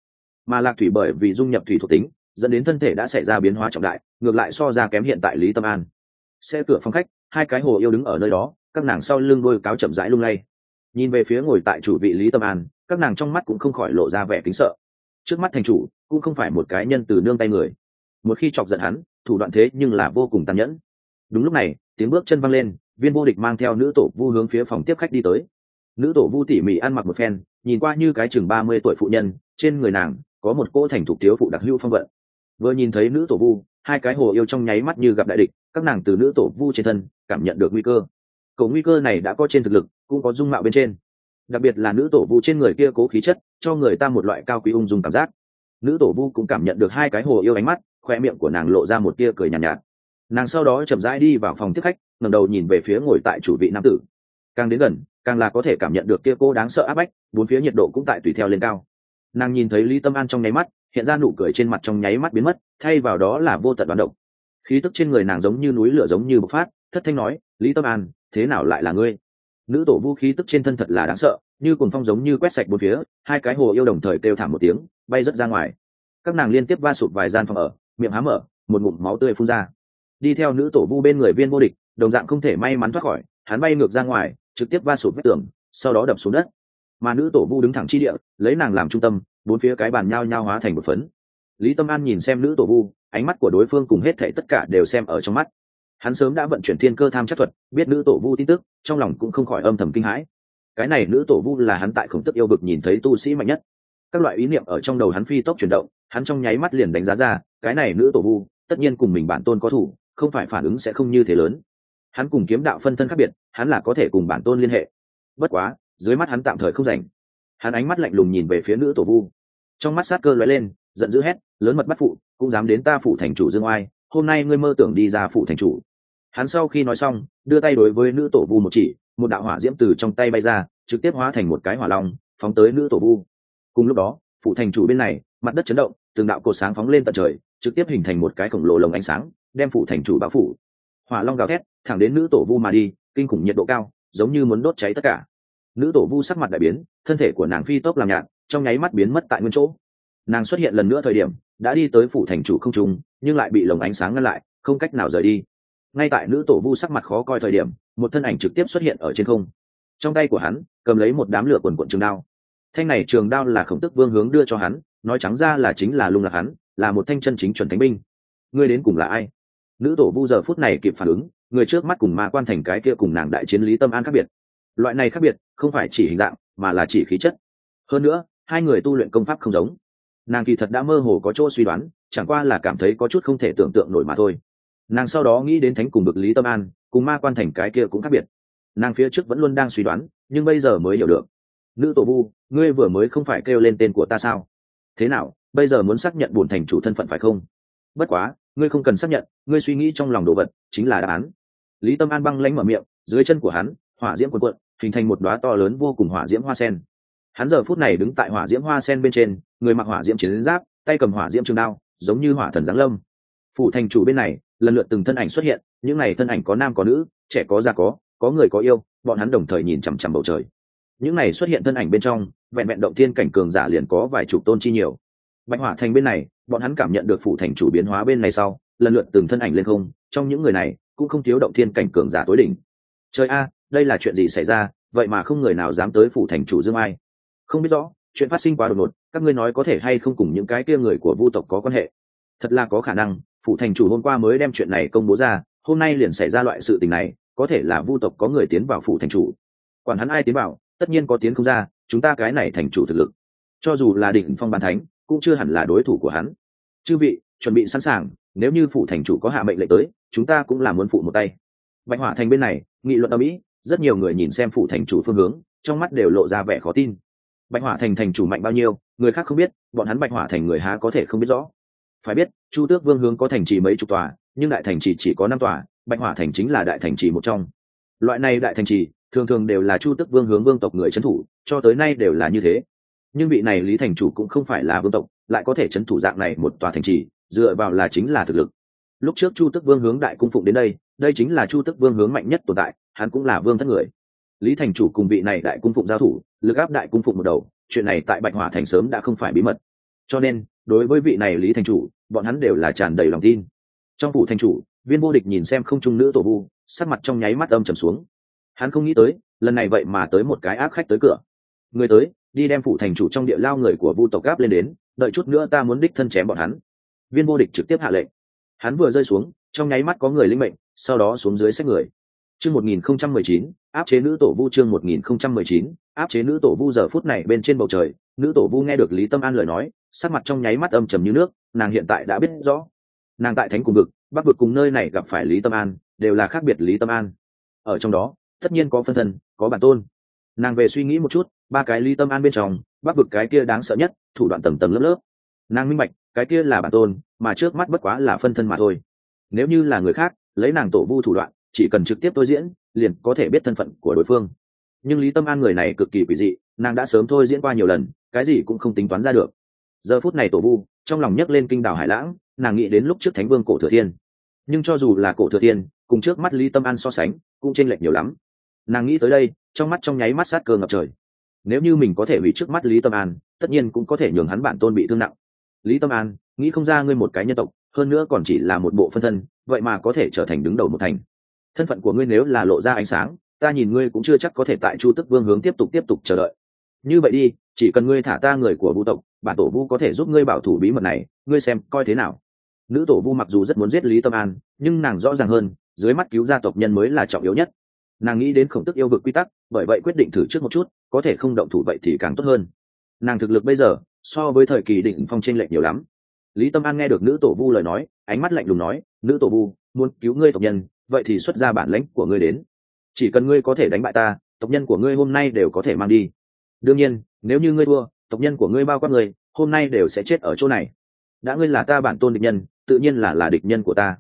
Mà lạc thủy bởi vì dung nhập thủy thuộc tính, dẫn đến thân thể đã xảy ra biến hóa trọng đại, ngược lại so ra kém hiện tại lý tâm an. Xe cửa phòng khách, hai cái hồ yêu đứng ở nơi đó, các nàng sau lưng đôi cáo chậm rãi lung lay nhìn về phía ngồi tại chủ vị lý tâm an, các nàng trong mắt cũng không khỏi lộ ra vẻ kính sợ. Trước mắt thành chủ cũng không phải một cái nhân từ nương tay người. Một khi chọc giận hắn, thủ đoạn thế nhưng là vô cùng tàn nhẫn. Đúng lúc này, tiếng bước chân văng lên, viên vô địch mang theo nữ tổ vu hướng phía phòng tiếp khách đi tới. Nữ tổ vu tỉ mỉ ăn mặc một phen, nhìn qua như cái chừng ba mươi tuổi phụ nhân, trên người nàng có một cỗ thành thục thiếu phụ đặc hữu phong vận. Vừa nhìn thấy nữ tổ vu, hai cái hồ yêu trong nháy mắt như gặp đại địch, các nàng từ nữ tổ vu trên thân cảm nhận được nguy cơ cậu nguy cơ này đã có trên thực lực cũng có dung mạo bên trên. Đặc biệt là nữ tổ vu trên người kia cố khí chất cho người ta một loại cao quý ung dung cảm giác. Nữ tổ vu cũng cảm nhận được hai cái hồ yêu ánh mắt khoe miệng của nàng lộ ra một tia cười nhàn nhạt, nhạt. Nàng sau đó chậm rãi đi vào phòng tiếp khách ngẩng đầu nhìn về phía ngồi tại chủ vị nam tử. Càng đến gần càng là có thể cảm nhận được kia cô đáng sợ áp bách bốn phía nhiệt độ cũng tại tùy theo lên cao. Nàng nhìn thấy lý tâm an trong nháy mắt hiện ra nụ cười trên mặt trong nháy mắt biến mất thay vào đó là vô tận đoán động khí tức trên người nàng giống như núi lửa giống như bộc phát thất thanh nói lý tâm an thế nào lại là ngươi? Nữ tổ vũ khí tức trên thân thật là đáng sợ, như cùng phong giống như quét sạch bốn phía, hai cái hồ yêu đồng thời kêu thảm một tiếng, bay rớt ra ngoài. Các nàng liên tiếp va sụt vài gian phòng ở, miệng há mở, một ngụm máu tươi phun ra. Đi theo nữ tổ vu bên người viên vô địch, đồng dạng không thể may mắn thoát khỏi, hắn bay ngược ra ngoài, trực tiếp va sụt vách tường, sau đó đập xuống đất. Mà nữ tổ vu đứng thẳng chi địa, lấy nàng làm trung tâm, bốn phía cái bàn nhao nhao hóa thành một phấn. Lý tâm an nhìn xem nữ tổ vu ánh mắt của đối phương cùng hết thảy tất cả đều xem ở trong mắt hắn sớm đã vận chuyển thiên cơ tham chắc thuật, biết nữ tổ vu tin tức, trong lòng cũng không khỏi âm thầm kinh hãi. Cái này nữ tổ vu là hắn tại khổng tức yêu vực nhìn thấy tu sĩ mạnh nhất. Các loại ý niệm ở trong đầu hắn phi tốc chuyển động, hắn trong nháy mắt liền đánh giá ra, cái này nữ tổ vu, tất nhiên cùng mình bản tôn có thủ, không phải phản ứng sẽ không như thế lớn. Hắn cùng kiếm đạo phân thân khác biệt, hắn là có thể cùng bản tôn liên hệ. Bất quá, dưới mắt hắn tạm thời không rảnh. Hắn ánh mắt lạnh lùng nhìn về phía nữ tổ vu. Trong mắt sát cơ lóe lên, giận dữ hét, lớn mật bắt phụ, cũng dám đến ta phụ thành chủ dương oai hôm nay ngươi mơ tưởng đi ra phụ thành chủ. Hắn sau khi nói xong, đưa tay đối với nữ tổ vu một chỉ, một đạo hỏa diễm từ trong tay bay ra, trực tiếp hóa thành một cái hỏa long, phóng tới nữ tổ vu. Cùng lúc đó phụ thành chủ bên này, mặt đất chấn động, từng đạo cột sáng phóng lên tận trời, trực tiếp hình thành một cái khổng lồ lồng ánh sáng, đem phụ thành chủ bao phủ. Hỏa long gào thét, thẳng đến nữ tổ vu mà đi, kinh khủng nhiệt độ cao, giống như muốn đốt cháy tất cả. Nữ tổ vu sắc mặt đại biến, thân thể của nàng phi tốc làm nhạt, trong nháy mắt biến mất tại nguyên chỗ. Nàng xuất hiện lần nữa thời điểm, đã đi tới phủ thành chủ không trung nhưng lại bị lồng ánh sáng ngăn lại, không cách nào rời đi. Ngay tại nữ tổ vu sắc mặt khó coi thời điểm, một thân ảnh trực tiếp xuất hiện ở trên không. Trong tay của hắn, cầm lấy một đám lửa quần quận trường đao. Thanh này trường đao là khổng tức vương hướng đưa cho hắn, nói trắng ra là chính là lung lạc hắn, là một thanh chân chính chuẩn thánh binh. Ngươi đến cùng là ai? Nữ tổ vu giờ phút này kịp phản ứng, người trước mắt cùng ma quan thành cái kia cùng nàng đại chiến lý tâm an khác biệt. Loại này khác biệt, không phải chỉ hình dạng, mà là chỉ khí chất. Hơn nữa, hai người tu luyện công pháp không giống. Nàng kỳ thật đã mơ hồ có chỗ suy đoán chẳng qua là cảm thấy có chút không thể tưởng tượng nổi mà thôi. Nàng sau đó nghĩ đến thánh cùng bực lý tâm an, cùng ma quan thành cái kia cũng khác biệt. Nàng phía trước vẫn luôn đang suy đoán, nhưng bây giờ mới hiểu được. Nữ tổ vu, ngươi vừa mới không phải kêu lên tên của ta sao? Thế nào, bây giờ muốn xác nhận bổn thành chủ thân phận phải không? Bất quá, ngươi không cần xác nhận, ngươi suy nghĩ trong lòng đồ vật, chính là đáp án. Lý tâm an băng lánh mở miệng, dưới chân của hắn, hỏa diễm quần quận hình thành một đoá to lớn vô cùng hỏa diễm hoa sen. Hắn giờ phút này đứng tại hỏa diễm hoa sen bên trên, người mặc hỏa diễm chiến giáp, tay cầm hỏa diễm trường đao giống như hỏa thần giáng lâm. Phủ thành chủ bên này, lần lượt từng thân ảnh xuất hiện, những n à y thân ảnh có nam có nữ, trẻ có già có có người có yêu, bọn hắn đồng thời nhìn chằm chằm bầu trời. Những n à y xuất hiện thân ảnh bên trong, vẹn vẹn động thiên cảnh cường giả liền có vài chục tôn chi nhiều. Bạch hỏa thành bên này, bọn hắn cảm nhận được phủ thành chủ biến hóa bên này sau, lần lượt từng thân ảnh lên không, trong những người này cũng không thiếu động thiên cảnh cường giả tối đỉnh. Trời a, đây là chuyện gì xảy ra, vậy mà không người nào dám tới phủ thành chủ dương ai? Không biết rõ, chuyện phát sinh quá đột ngột các ngươi nói có thể hay không cùng những cái kia người của vu tộc có quan hệ? Thật là có khả năng, phủ thành chủ hôm qua mới đem chuyện này công bố ra, hôm nay liền xảy ra loại sự tình này, có thể là vu tộc có người tiến vào phủ thành chủ. Quản hắn ai tiến vào, tất nhiên có tiến không ra, chúng ta cái này thành chủ thực lực. Cho dù là đỉnh phong bàn thánh, cũng chưa hẳn là đối thủ của hắn. Chư vị, chuẩn bị sẵn sàng, nếu như phủ thành chủ có hạ mệnh lệnh tới, chúng ta cũng là muốn phụ một tay. Bạch hỏa thành bên này, nghị luận ở mỹ rất nhiều người nhìn xem phủ thành chủ phương hướng, trong mắt đều lộ ra vẻ khó tin. Bạch hỏa thành thành chủ mạnh bao nhiêu người khác không biết, bọn hắn bạch hỏa thành người há có thể không biết rõ. Phải biết, chu tước vương hướng có thành trì mấy chục tòa, nhưng đại thành trì chỉ có năm tòa, bạch hỏa thành chính là đại thành trì một trong. Loại này đại thành trì, thường thường đều là chu tước vương hướng vương tộc người trấn thủ, cho tới nay đều là như thế. Nhưng vị này lý thành chủ cũng không phải là vương tộc, lại có thể trấn thủ dạng này một tòa thành trì, dựa vào là chính là thực lực. Lúc trước chu tước vương hướng đại cung phụng đến đây đây chính là chu tước vương hướng mạnh nhất tồn tại, hắn cũng là vương thất người. Lý thành chủ cùng vị này đại cung phụng giao thủ, lực áp đại cung phụng một đầu chuyện này tại bạch hỏa thành sớm đã không phải bí mật. Cho nên, đối với vị này lý thành chủ, bọn hắn đều là tràn đầy lòng tin. Trong phủ thành chủ, viên vô địch nhìn xem không trung nữ tổ vu, sắc mặt trong nháy mắt âm trầm xuống. Hắn không nghĩ tới, lần này vậy mà tới một cái ác khách tới cửa. Người tới, đi đem phủ thành chủ trong địa lao người của vu tộc gáp lên đến, đợi chút nữa ta muốn đích thân chém bọn hắn. Viên vô địch trực tiếp hạ lệnh. Hắn vừa rơi xuống, trong nháy mắt có người linh mệnh, sau đó xuống dưới xét người. Chương một nghìn không trăm mười chín áp chế nữ tổ vu chương một nghìn không trăm mười chín, áp chế nữ tổ vu giờ phút này bên trên bầu trời, nữ tổ vu nghe được lý tâm an lời nói, sắc mặt trong nháy mắt âm trầm như nước, nàng hiện tại đã biết rõ. Nàng tại thánh cùng vực, bắc vực cùng nơi này gặp phải lý tâm an, đều là khác biệt lý tâm an. Ở trong đó, tất nhiên có phân thân, có bản tôn. Nàng về suy nghĩ một chút, ba cái lý tâm an bên trong, bắc vực cái kia đáng sợ nhất, thủ đoạn tầng tầng lớp lớp. Nàng minh bạch, cái kia là bản tôn, mà trước mắt bất quá là phân thân mà thôi. Nếu như là người khác, lấy nàng tổ vu thủ đoạn, chỉ cần trực tiếp tôi diễn liền có thể biết thân phận của đối phương. Nhưng lý tâm an người này cực kỳ quỷ dị, nàng đã sớm thôi diễn qua nhiều lần, cái gì cũng không tính toán ra được. Giờ phút này tổ vu, trong lòng nhấc lên kinh đảo hải lãng, nàng nghĩ đến lúc trước thánh vương cổ thừa thiên. Nhưng cho dù là cổ thừa thiên, cùng trước mắt lý tâm an so sánh, cũng chênh lệch nhiều lắm. Nàng nghĩ tới đây, trong mắt trong nháy mắt sát cơ ngập trời. Nếu như mình có thể hủy trước mắt lý tâm an, tất nhiên cũng có thể nhường hắn bản tôn bị thương nặng. Lý tâm an, nghĩ không ra ngươi một cái nhân tộc, hơn nữa còn chỉ là một bộ phân thân, vậy mà có thể trở thành đứng đầu một thành thân phận của ngươi nếu là lộ ra ánh sáng, ta nhìn ngươi cũng chưa chắc có thể tại chu tức vương hướng tiếp tục tiếp tục chờ đợi. Như vậy đi, chỉ cần ngươi thả ta người của vu tộc, bản tổ vu có thể giúp ngươi bảo thủ bí mật này, ngươi xem coi thế nào. Nữ tổ vu mặc dù rất muốn giết lý tâm an, nhưng nàng rõ ràng hơn, dưới mắt cứu gia tộc nhân mới là trọng yếu nhất. Nàng nghĩ đến khổng tức yêu vực quy tắc, bởi vậy quyết định thử trước một chút, có thể không động thủ vậy thì càng tốt hơn. Nàng thực lực bây giờ, so với thời kỳ định phong tranh lệch nhiều lắm. Lý tâm an nghe được nữ tổ vu lời nói, ánh mắt lạnh lùng nói, nữ tổ vu, muốn cứu ngươi tộc nhân vậy thì xuất ra bản lãnh của ngươi đến. Chỉ cần ngươi có thể đánh bại ta, tộc nhân của ngươi hôm nay đều có thể mang đi. Đương nhiên, nếu như ngươi thua, tộc nhân của ngươi bao quát ngươi, hôm nay đều sẽ chết ở chỗ này. Đã ngươi là ta bản tôn địch nhân, tự nhiên là là địch nhân của ta.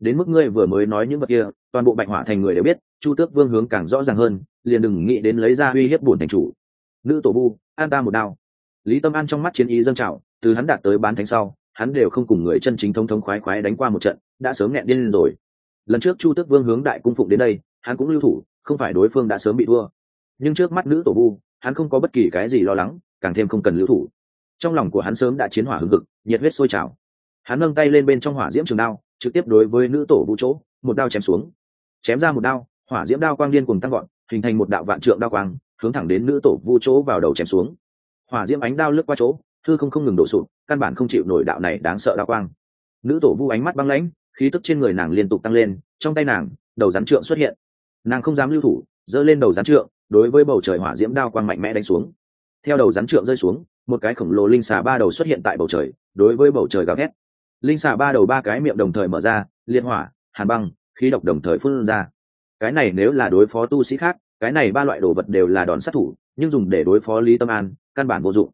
Đến mức ngươi vừa mới nói những vật kia, toàn bộ bạch hỏa thành người đều biết, chu tước vương hướng càng rõ ràng hơn, liền đừng nghĩ đến lấy ra uy hiếp bổn thành chủ. Nữ tổ vu, an ta một đao. Lý tâm an trong mắt chiến ý dâng trào, từ hắn đạt tới bán thánh sau, hắn đều không cùng người chân chính thông thống khoái khoái đánh qua một trận, đã sớm nghẹn điên rồi lần trước chu tước vương hướng đại cung phụng đến đây, hắn cũng lưu thủ, không phải đối phương đã sớm bị thua. Nhưng trước mắt nữ tổ vu, hắn không có bất kỳ cái gì lo lắng, càng thêm không cần lưu thủ. Trong lòng của hắn sớm đã chiến hỏa hưng cực nhiệt huyết sôi trào. Hắn nâng tay lên bên trong hỏa diễm trường đao, trực tiếp đối với nữ tổ vũ chỗ, một đao chém xuống. Chém ra một đao, hỏa diễm đao quang điên cùng tăng gọn hình thành một đạo vạn trượng đao quang, hướng thẳng đến nữ tổ vu chỗ vào đầu chém xuống. Hỏa diễm ánh đao lướt qua chỗ thư không không ngừng đổ sụt căn bản không chịu nổi đạo này đáng sợ đao quang. Nữ tổ vu ánh mắt băng lãnh khí tức trên người nàng liên tục tăng lên, trong tay nàng, đầu rắn trượng xuất hiện. Nàng không dám lưu thủ, giơ lên đầu rắn trượng, đối với bầu trời hỏa diễm đao quang mạnh mẽ đánh xuống. Theo đầu rắn trượng rơi xuống, một cái khổng lồ linh xà ba đầu xuất hiện tại bầu trời, đối với bầu trời gào thét. Linh xà ba đầu ba cái miệng đồng thời mở ra liên hỏa, hàn băng, khí độc đồng thời phun ra. Cái này nếu là đối phó tu sĩ khác, cái này ba loại đồ vật đều là đòn sát thủ, nhưng dùng để đối phó lý tâm an, căn bản vô dụng.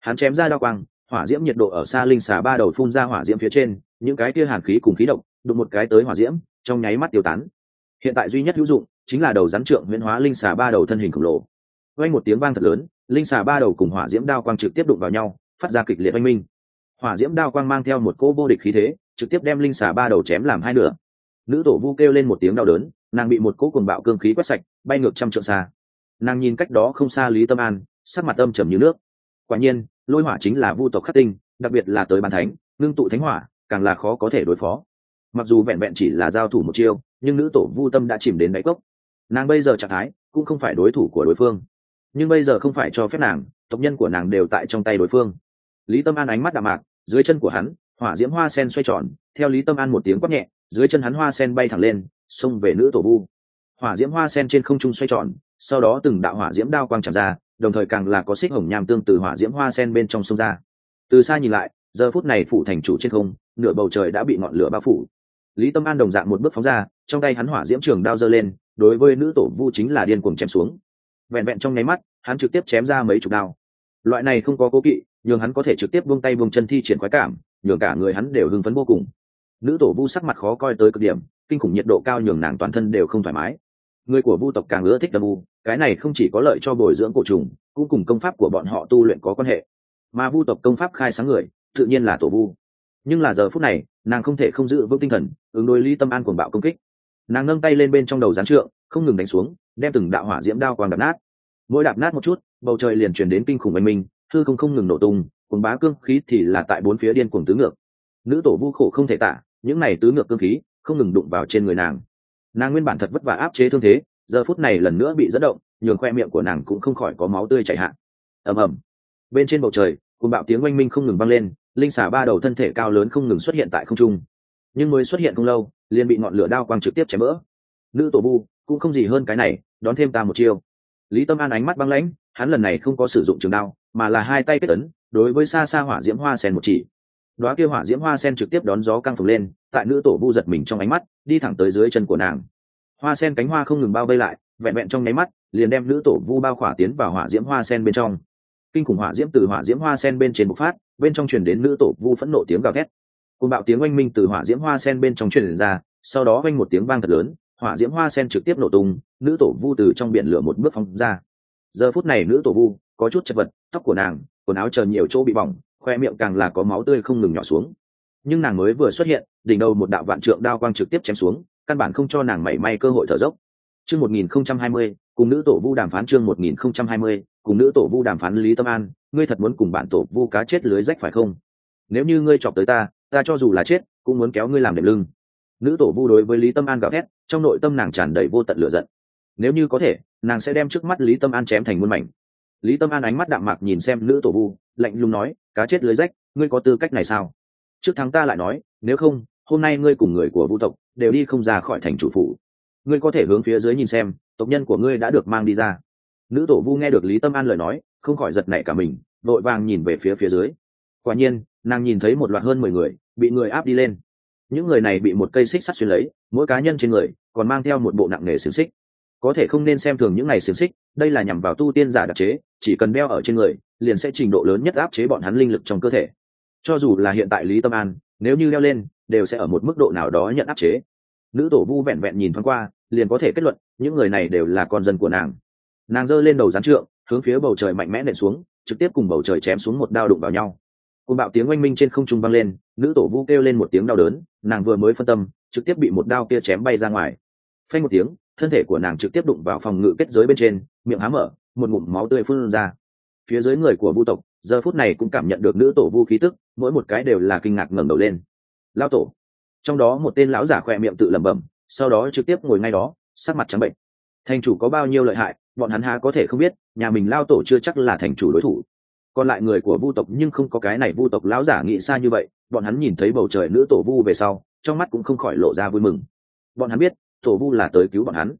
Hắn chém ra đao quang, hỏa diễm nhiệt độ ở xa linh xà ba đầu phun ra hỏa diễm phía trên những cái kia hàn khí cùng khí độc, đụng một cái tới hỏa diễm, trong nháy mắt tiêu tán. Hiện tại duy nhất hữu dụng chính là đầu rắn trượng huyễn hóa linh xà ba đầu thân hình khổng lồ. Vang một tiếng vang thật lớn, linh xà ba đầu cùng hỏa diễm đao quang trực tiếp đụng vào nhau, phát ra kịch liệt oanh minh. Hỏa diễm đao quang mang theo một cỗ vô địch khí thế, trực tiếp đem linh xà ba đầu chém làm hai nửa. Nữ tổ vu kêu lên một tiếng đau đớn, nàng bị một cỗ cuồng bạo cương khí quét sạch, bay ngược trăm trượng xa. Nàng nhìn cách đó không xa lý tâm an, sắc mặt âm trầm như nước. Quả nhiên, lôi hỏa chính là vu tộc khắc tinh, đặc biệt là tới bàn thánh, ngưng tụ thánh hỏa càng là khó có thể đối phó. Mặc dù vẹn vẹn chỉ là giao thủ một chiêu, nhưng nữ tổ vu tâm đã chìm đến đáy cốc. Nàng bây giờ trạng thái cũng không phải đối thủ của đối phương. Nhưng bây giờ không phải cho phép nàng, tộc nhân của nàng đều tại trong tay đối phương. Lý tâm an ánh mắt đạm mạc, dưới chân của hắn, hỏa diễm hoa sen xoay tròn, theo lý tâm an một tiếng quát nhẹ, dưới chân hắn hoa sen bay thẳng lên, xông về nữ tổ vu. Hỏa diễm hoa sen trên không trung xoay tròn, sau đó từng đạo hỏa diễm đao quang chạm ra, đồng thời càng là có xích hồng nham tương từ hỏa diễm hoa sen bên trong sông ra. Từ xa nhìn lại, giờ phút này phủ thành chủ trên không nửa bầu trời đã bị ngọn lửa bao phủ. Lý tâm an đồng dạng một bước phóng ra, trong tay hắn hỏa diễm trường đao giơ lên, đối với nữ tổ vu chính là điên cuồng chém xuống. Vẹn vẹn trong nháy mắt, hắn trực tiếp chém ra mấy chục đao. Loại này không có cố kỵ, nhường hắn có thể trực tiếp buông tay buông chân thi triển khoái cảm, nhường cả người hắn đều hưng phấn vô cùng. Nữ tổ vu sắc mặt khó coi tới cực điểm, kinh khủng nhiệt độ cao nhường nàng toàn thân đều không thoải mái. Người của vu tộc càng ưa thích đâm vu cái này không chỉ có lợi cho bồi dưỡng cổ trùng, cũng cùng công pháp của bọn họ tu luyện có quan hệ. Mà vu tộc công pháp khai sáng người, tự nhiên là tổ vu nhưng là giờ phút này, nàng không thể không giữ vững tinh thần, ứng đối ly tâm an cuồng bạo công kích. Nàng nâng tay lên bên trong đầu gián trượng, không ngừng đánh xuống, đem từng đạo hỏa diễm đao quang đập nát. Mỗi đạp nát một chút, bầu trời liền truyền đến kinh khủng oanh minh thư không không ngừng nổ tung, cuồng bá cương khí thì là tại bốn phía điên cuồng tứ ngược. Nữ tổ vu khổ không thể tả, những này tứ ngược cương khí, không ngừng đụng vào trên người nàng. Nàng nguyên bản thật vất vả áp chế thương thế, giờ phút này lần nữa bị dẫn động, nhường khoe miệng của nàng cũng không khỏi có máu tươi chảy hạ. Ầm ầm. Bên trên bầu trời cùng bạo tiếng oanh minh không ngừng vang lên linh xà ba đầu thân thể cao lớn không ngừng xuất hiện tại không trung. Nhưng mới xuất hiện không lâu, liền bị ngọn lửa đao quang trực tiếp chém vỡ nữ tổ bu cũng không gì hơn cái này, đón thêm ta một chiêu. Lý tâm an ánh mắt băng lãnh, hắn lần này không có sử dụng trường đao, mà là hai tay kết ấn, đối với xa xa hỏa diễm hoa sen một chỉ. Đoá kia hỏa diễm hoa sen trực tiếp đón gió căng phồng lên, tại nữ tổ bu giật mình trong ánh mắt, đi thẳng tới dưới chân của nàng. Hoa sen cánh hoa không ngừng bao vây lại, vẹn vẹn trong nháy mắt, liền đem nữ tổ vu bao khỏa tiến vào hỏa diễm hoa sen bên trong. Kinh khủng hỏa diễm từ hỏa diễm hoa sen bên trên bộc phát bên trong truyền đến nữ tổ vu phẫn nộ tiếng gào thét. Cùng bạo tiếng oanh minh từ hỏa diễm hoa sen bên trong truyền ra, sau đó oanh một tiếng vang thật lớn, hỏa diễm hoa sen trực tiếp nổ tung, nữ tổ vu từ trong biển lửa một bước phóng ra. Giờ phút này nữ tổ vu có chút chật vật, tóc của nàng, quần áo chờ nhiều chỗ bị bỏng, khoe miệng càng là có máu tươi không ngừng nhỏ xuống. Nhưng nàng mới vừa xuất hiện, đỉnh đầu một đạo vạn trượng đao quang trực tiếp chém xuống, căn bản không cho nàng mảy may cơ hội thở dốc. Chương một nghìn không trăm hai mươi, cùng nữ tổ vu đàm phán chương một nghìn không trăm hai mươi, cùng nữ tổ vu đàm phán lý tâm an ngươi thật muốn cùng bản tổ vu cá chết lưới rách phải không? Nếu như ngươi chọc tới ta ta cho dù là chết, cũng muốn kéo ngươi làm đệm lưng. Nữ tổ vu đối với lý tâm an gào thét, trong nội tâm nàng tràn đầy vô tận lửa giận. Nếu như có thể, nàng sẽ đem trước mắt lý tâm an chém thành muôn mảnh. Lý tâm an ánh mắt đạm mạc nhìn xem nữ tổ vu, lạnh lùng nói, cá chết lưới rách, ngươi có tư cách này sao? Trước tháng ta lại nói, nếu không, hôm nay ngươi cùng người của vu tộc đều đi không ra khỏi thành chủ phủ. Ngươi có thể hướng phía dưới nhìn xem, tộc nhân của ngươi đã được mang đi ra nữ tổ vu nghe được lý tâm an lời nói, không khỏi giật nảy cả mình, vội vàng nhìn về phía phía dưới. Quả nhiên, nàng nhìn thấy một loạt hơn mười người, bị người áp đi lên. Những người này bị một cây xích sắt xuyên lấy, mỗi cá nhân trên người còn mang theo một bộ nặng nề xiềng xích. Có thể không nên xem thường những này xiềng xích, đây là nhằm vào tu tiên giả đặc chế, chỉ cần đeo ở trên người, liền sẽ trình độ lớn nhất áp chế bọn hắn linh lực trong cơ thể. Cho dù là hiện tại lý tâm an, nếu như leo lên, đều sẽ ở một mức độ nào đó nhận áp chế. Nữ tổ vu vẹn vẹn nhìn thoáng qua, liền có thể kết luận, những người này đều là con dân của nàng nàng giơ lên đầu gián trượng, hướng phía bầu trời mạnh mẽ nện xuống, trực tiếp cùng bầu trời chém xuống một đao đụng vào nhau. Cùng bạo tiếng oanh minh trên không trung vang lên, nữ tổ vu kêu lên một tiếng đau đớn, nàng vừa mới phân tâm, trực tiếp bị một đao kia chém bay ra ngoài. Phanh một tiếng, thân thể của nàng trực tiếp đụng vào phòng ngự kết giới bên trên, miệng há mở, một ngụm máu tươi phun ra. Phía dưới người của vu tộc, giờ phút này cũng cảm nhận được nữ tổ vu khí tức, mỗi một cái đều là kinh ngạc ngẩng đầu lên. Lao tổ. Trong đó một tên lão giả khỏe miệng tự lẩm bẩm, sau đó trực tiếp ngồi ngay đó, sắc mặt trắng bệnh. Thành chủ có bao nhiêu lợi hại bọn hắn há có thể không biết, nhà mình lao tổ chưa chắc là thành chủ đối thủ. Còn lại người của vu tộc nhưng không có cái này vu tộc lão giả nghĩ xa như vậy, bọn hắn nhìn thấy bầu trời nữ tổ vu về sau, trong mắt cũng không khỏi lộ ra vui mừng. Bọn hắn biết, tổ vu là tới cứu bọn hắn.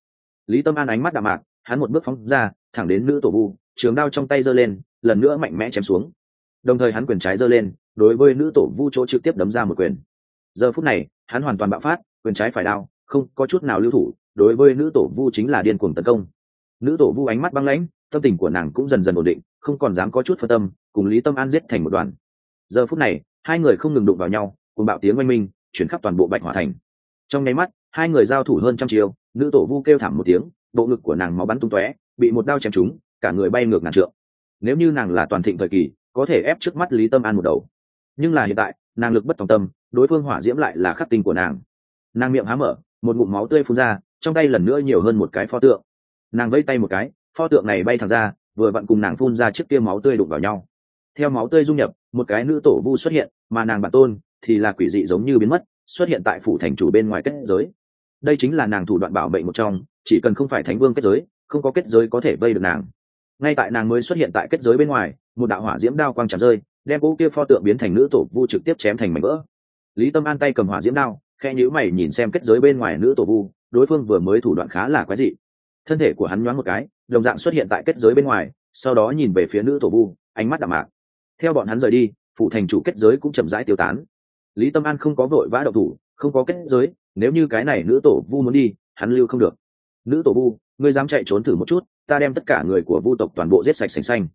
Lý tâm an ánh mắt đạm mạc, hắn một bước phóng ra, thẳng đến nữ tổ vu, trường đao trong tay giơ lên, lần nữa mạnh mẽ chém xuống. Đồng thời hắn quyền trái giơ lên, đối với nữ tổ vu chỗ trực tiếp đấm ra một quyền. Giờ phút này, hắn hoàn toàn bạo phát, quyền trái phải đao, không có chút nào lưu thủ, đối với nữ tổ vu chính là điên cuồng tấn công nữ tổ vu ánh mắt băng lãnh, tâm tình của nàng cũng dần dần ổn định, không còn dám có chút phân tâm, cùng lý tâm an giết thành một đoàn. Giờ phút này, hai người không ngừng đụng vào nhau cùng bạo tiếng oanh minh, chuyển khắp toàn bộ bạch hỏa thành. Trong nháy mắt, hai người giao thủ hơn trăm chiều nữ tổ vu kêu thảm một tiếng, bộ ngực của nàng máu bắn tung tóe, bị một đao chém trúng, cả người bay ngược ngàn trượng. Nếu như nàng là toàn thịnh thời kỳ, có thể ép trước mắt lý tâm an một đầu. Nhưng là hiện tại, nàng lực bất tòng tâm, đối phương hỏa diễm lại là khắc tinh của nàng. Nàng miệng há mở, một ngụm máu tươi phun ra, trong tay lần nữa nhiều hơn một cái pho tượng nàng vây tay một cái, pho tượng này bay thẳng ra, vừa vặn cùng nàng phun ra chiếc kia máu tươi đụng vào nhau. Theo máu tươi dung nhập, một cái nữ tổ vu xuất hiện, mà nàng bản tôn thì là quỷ dị giống như biến mất, xuất hiện tại phủ thành chủ bên ngoài kết giới. Đây chính là nàng thủ đoạn bảo mệnh một trong, chỉ cần không phải thánh vương kết giới, không có kết giới có thể vây được nàng. Ngay tại nàng mới xuất hiện tại kết giới bên ngoài, một đạo hỏa diễm đao quang chạm rơi, đem cỗ kia pho tượng biến thành nữ tổ vu trực tiếp chém thành mảnh vỡ. Lý tâm an tay cầm hỏa diễm đao khe nhữ mày nhìn xem kết giới bên ngoài nữ tổ vu, đối phương vừa mới thủ đoạn khá là quái dị thân thể của hắn nhoáng một cái, đồng dạng xuất hiện tại kết giới bên ngoài, sau đó nhìn về phía nữ tổ vu, ánh mắt đạm mạc. Theo bọn hắn rời đi phụ thành chủ kết giới cũng chậm rãi tiêu tán. Lý tâm an không có vội vã đậu thủ, không có kết giới, nếu như cái này nữ tổ vu muốn đi, hắn lưu không được. Nữ tổ vu, ngươi dám chạy trốn thử một chút, ta đem tất cả người của vu tộc toàn bộ giết sạch sành xanh.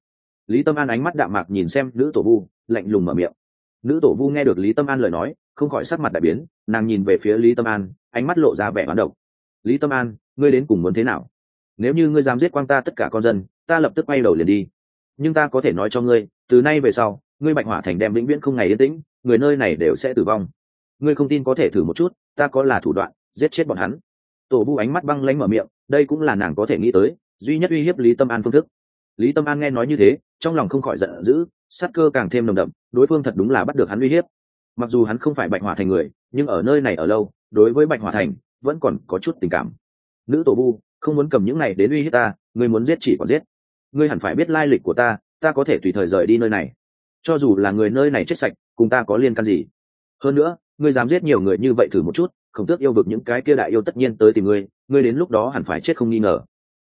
Lý tâm an ánh mắt đạm mạc nhìn xem nữ tổ vu, lạnh lùng mở miệng. Nữ tổ vu nghe được lý tâm an lời nói, không khỏi sắc mặt đại biến, nàng nhìn về phía lý tâm an, ánh mắt lộ ra vẻ hoán độc. Lý tâm an, ngươi đến cùng muốn thế nào? Nếu như ngươi dám giết quang ta tất cả con dân, ta lập tức quay đầu liền đi. Nhưng ta có thể nói cho ngươi, từ nay về sau, ngươi bạch hỏa thành đem vĩnh viễn không ngày yên tĩnh, người nơi này đều sẽ tử vong. Ngươi không tin có thể thử một chút, ta có là thủ đoạn, giết chết bọn hắn. Tổ bu ánh mắt băng lánh mở miệng, đây cũng là nàng có thể nghĩ tới, duy nhất uy hiếp lý tâm an phương thức. Lý tâm an nghe nói như thế, trong lòng không khỏi giận dữ, sát cơ càng thêm nồng đậm, đối phương thật đúng là bắt được hắn uy hiếp. Mặc dù hắn không phải bạch hỏa thành người, nhưng ở nơi này ở lâu, đối với bạch hỏa thành, vẫn còn có chút tình cảm. Nữ tổ bu không muốn cầm những này đến uy hiếp ta, ngươi muốn giết chỉ còn giết. Ngươi hẳn phải biết lai lịch của ta ta có thể tùy thời rời đi nơi này. Cho dù là người nơi này chết sạch, cùng ta có liên can gì? Hơn nữa, ngươi dám giết nhiều người như vậy thử một chút không tước yêu vực những cái kia đại yêu tất nhiên tới tìm ngươi ngươi đến lúc đó hẳn phải chết không nghi ngờ.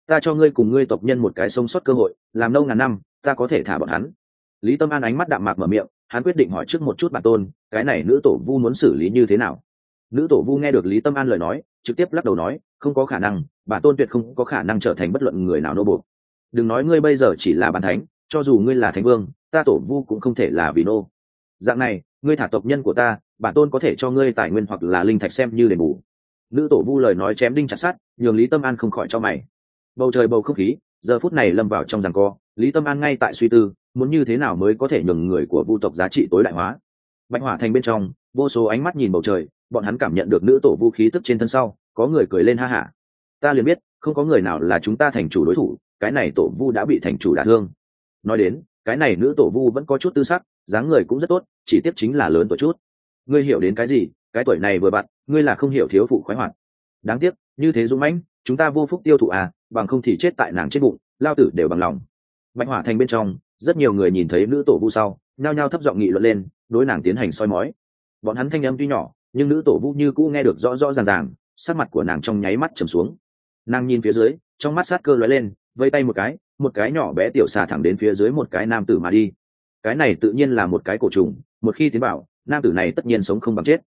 Ta cho ngươi cùng ngươi tộc nhân một cái sống sót cơ hội, làm lâu ngàn năm, ta có thể thả bọn hắn. Lý tâm an ánh mắt đạm mạc mở miệng, hắn quyết định hỏi trước một chút bản tôn, cái này nữ tổ vu muốn xử lý như thế nào? Nữ tổ vu nghe được lý tâm an lời nói, trực tiếp lắc đầu nói, không có khả năng, bản tôn tuyệt không có khả năng trở thành bất luận người nào nô buộc. Đừng nói ngươi bây giờ chỉ là bản thánh, cho dù ngươi là thánh vương, ta tổ vu cũng không thể là vì nô. Dạng này, ngươi thả tộc nhân của ta, bản tôn có thể cho ngươi tài nguyên hoặc là linh thạch xem như đền bù. Nữ tổ vu lời nói chém đinh chặt sát nhường lý tâm an không khỏi cho mày. Bầu trời bầu không khí, giờ phút này lâm vào trong rằng co, lý tâm an ngay tại suy tư, muốn như thế nào mới có thể nhường người của vu tộc giá trị tối đại hóa. Bạch hỏa thành bên trong, vô số ánh mắt nhìn bầu trời bọn hắn cảm nhận được nữ tổ vũ khí tức trên thân sau, có người cười lên ha hả. Ta liền biết, không có người nào là chúng ta thành chủ đối thủ, cái này tổ vu đã bị thành chủ đả thương. Nói đến, cái này nữ tổ vu vẫn có chút tư sắc, dáng người cũng rất tốt, chỉ tiếp chính là lớn tuổi chút. Ngươi hiểu đến cái gì, cái tuổi này vừa bạn, ngươi là không hiểu thiếu phụ khoái hoạt. Đáng tiếc, như thế dũng mãnh, chúng ta vô phúc tiêu thụ à bằng không thì chết tại nàng chết bụng, lao tử đều bằng lòng. Bạch hỏa thành bên trong, rất nhiều người nhìn thấy nữ tổ vu sau, nhao nhao thấp giọng nghị luận lên, đối nàng tiến hành soi mói. Bọn hắn thanh âm tuy nhỏ nhưng nữ tổ vũ như cũ nghe được rõ rõ ràng ràng, sắc mặt của nàng trong nháy mắt trầm xuống. Nàng nhìn phía dưới, trong mắt sát cơ lóe lên, vây tay một cái một cái nhỏ bé tiểu xà thẳng đến phía dưới một cái nam tử mà đi. Cái này tự nhiên là một cái cổ trùng, một khi tiến bảo nam tử này tất nhiên sống không bằng chết.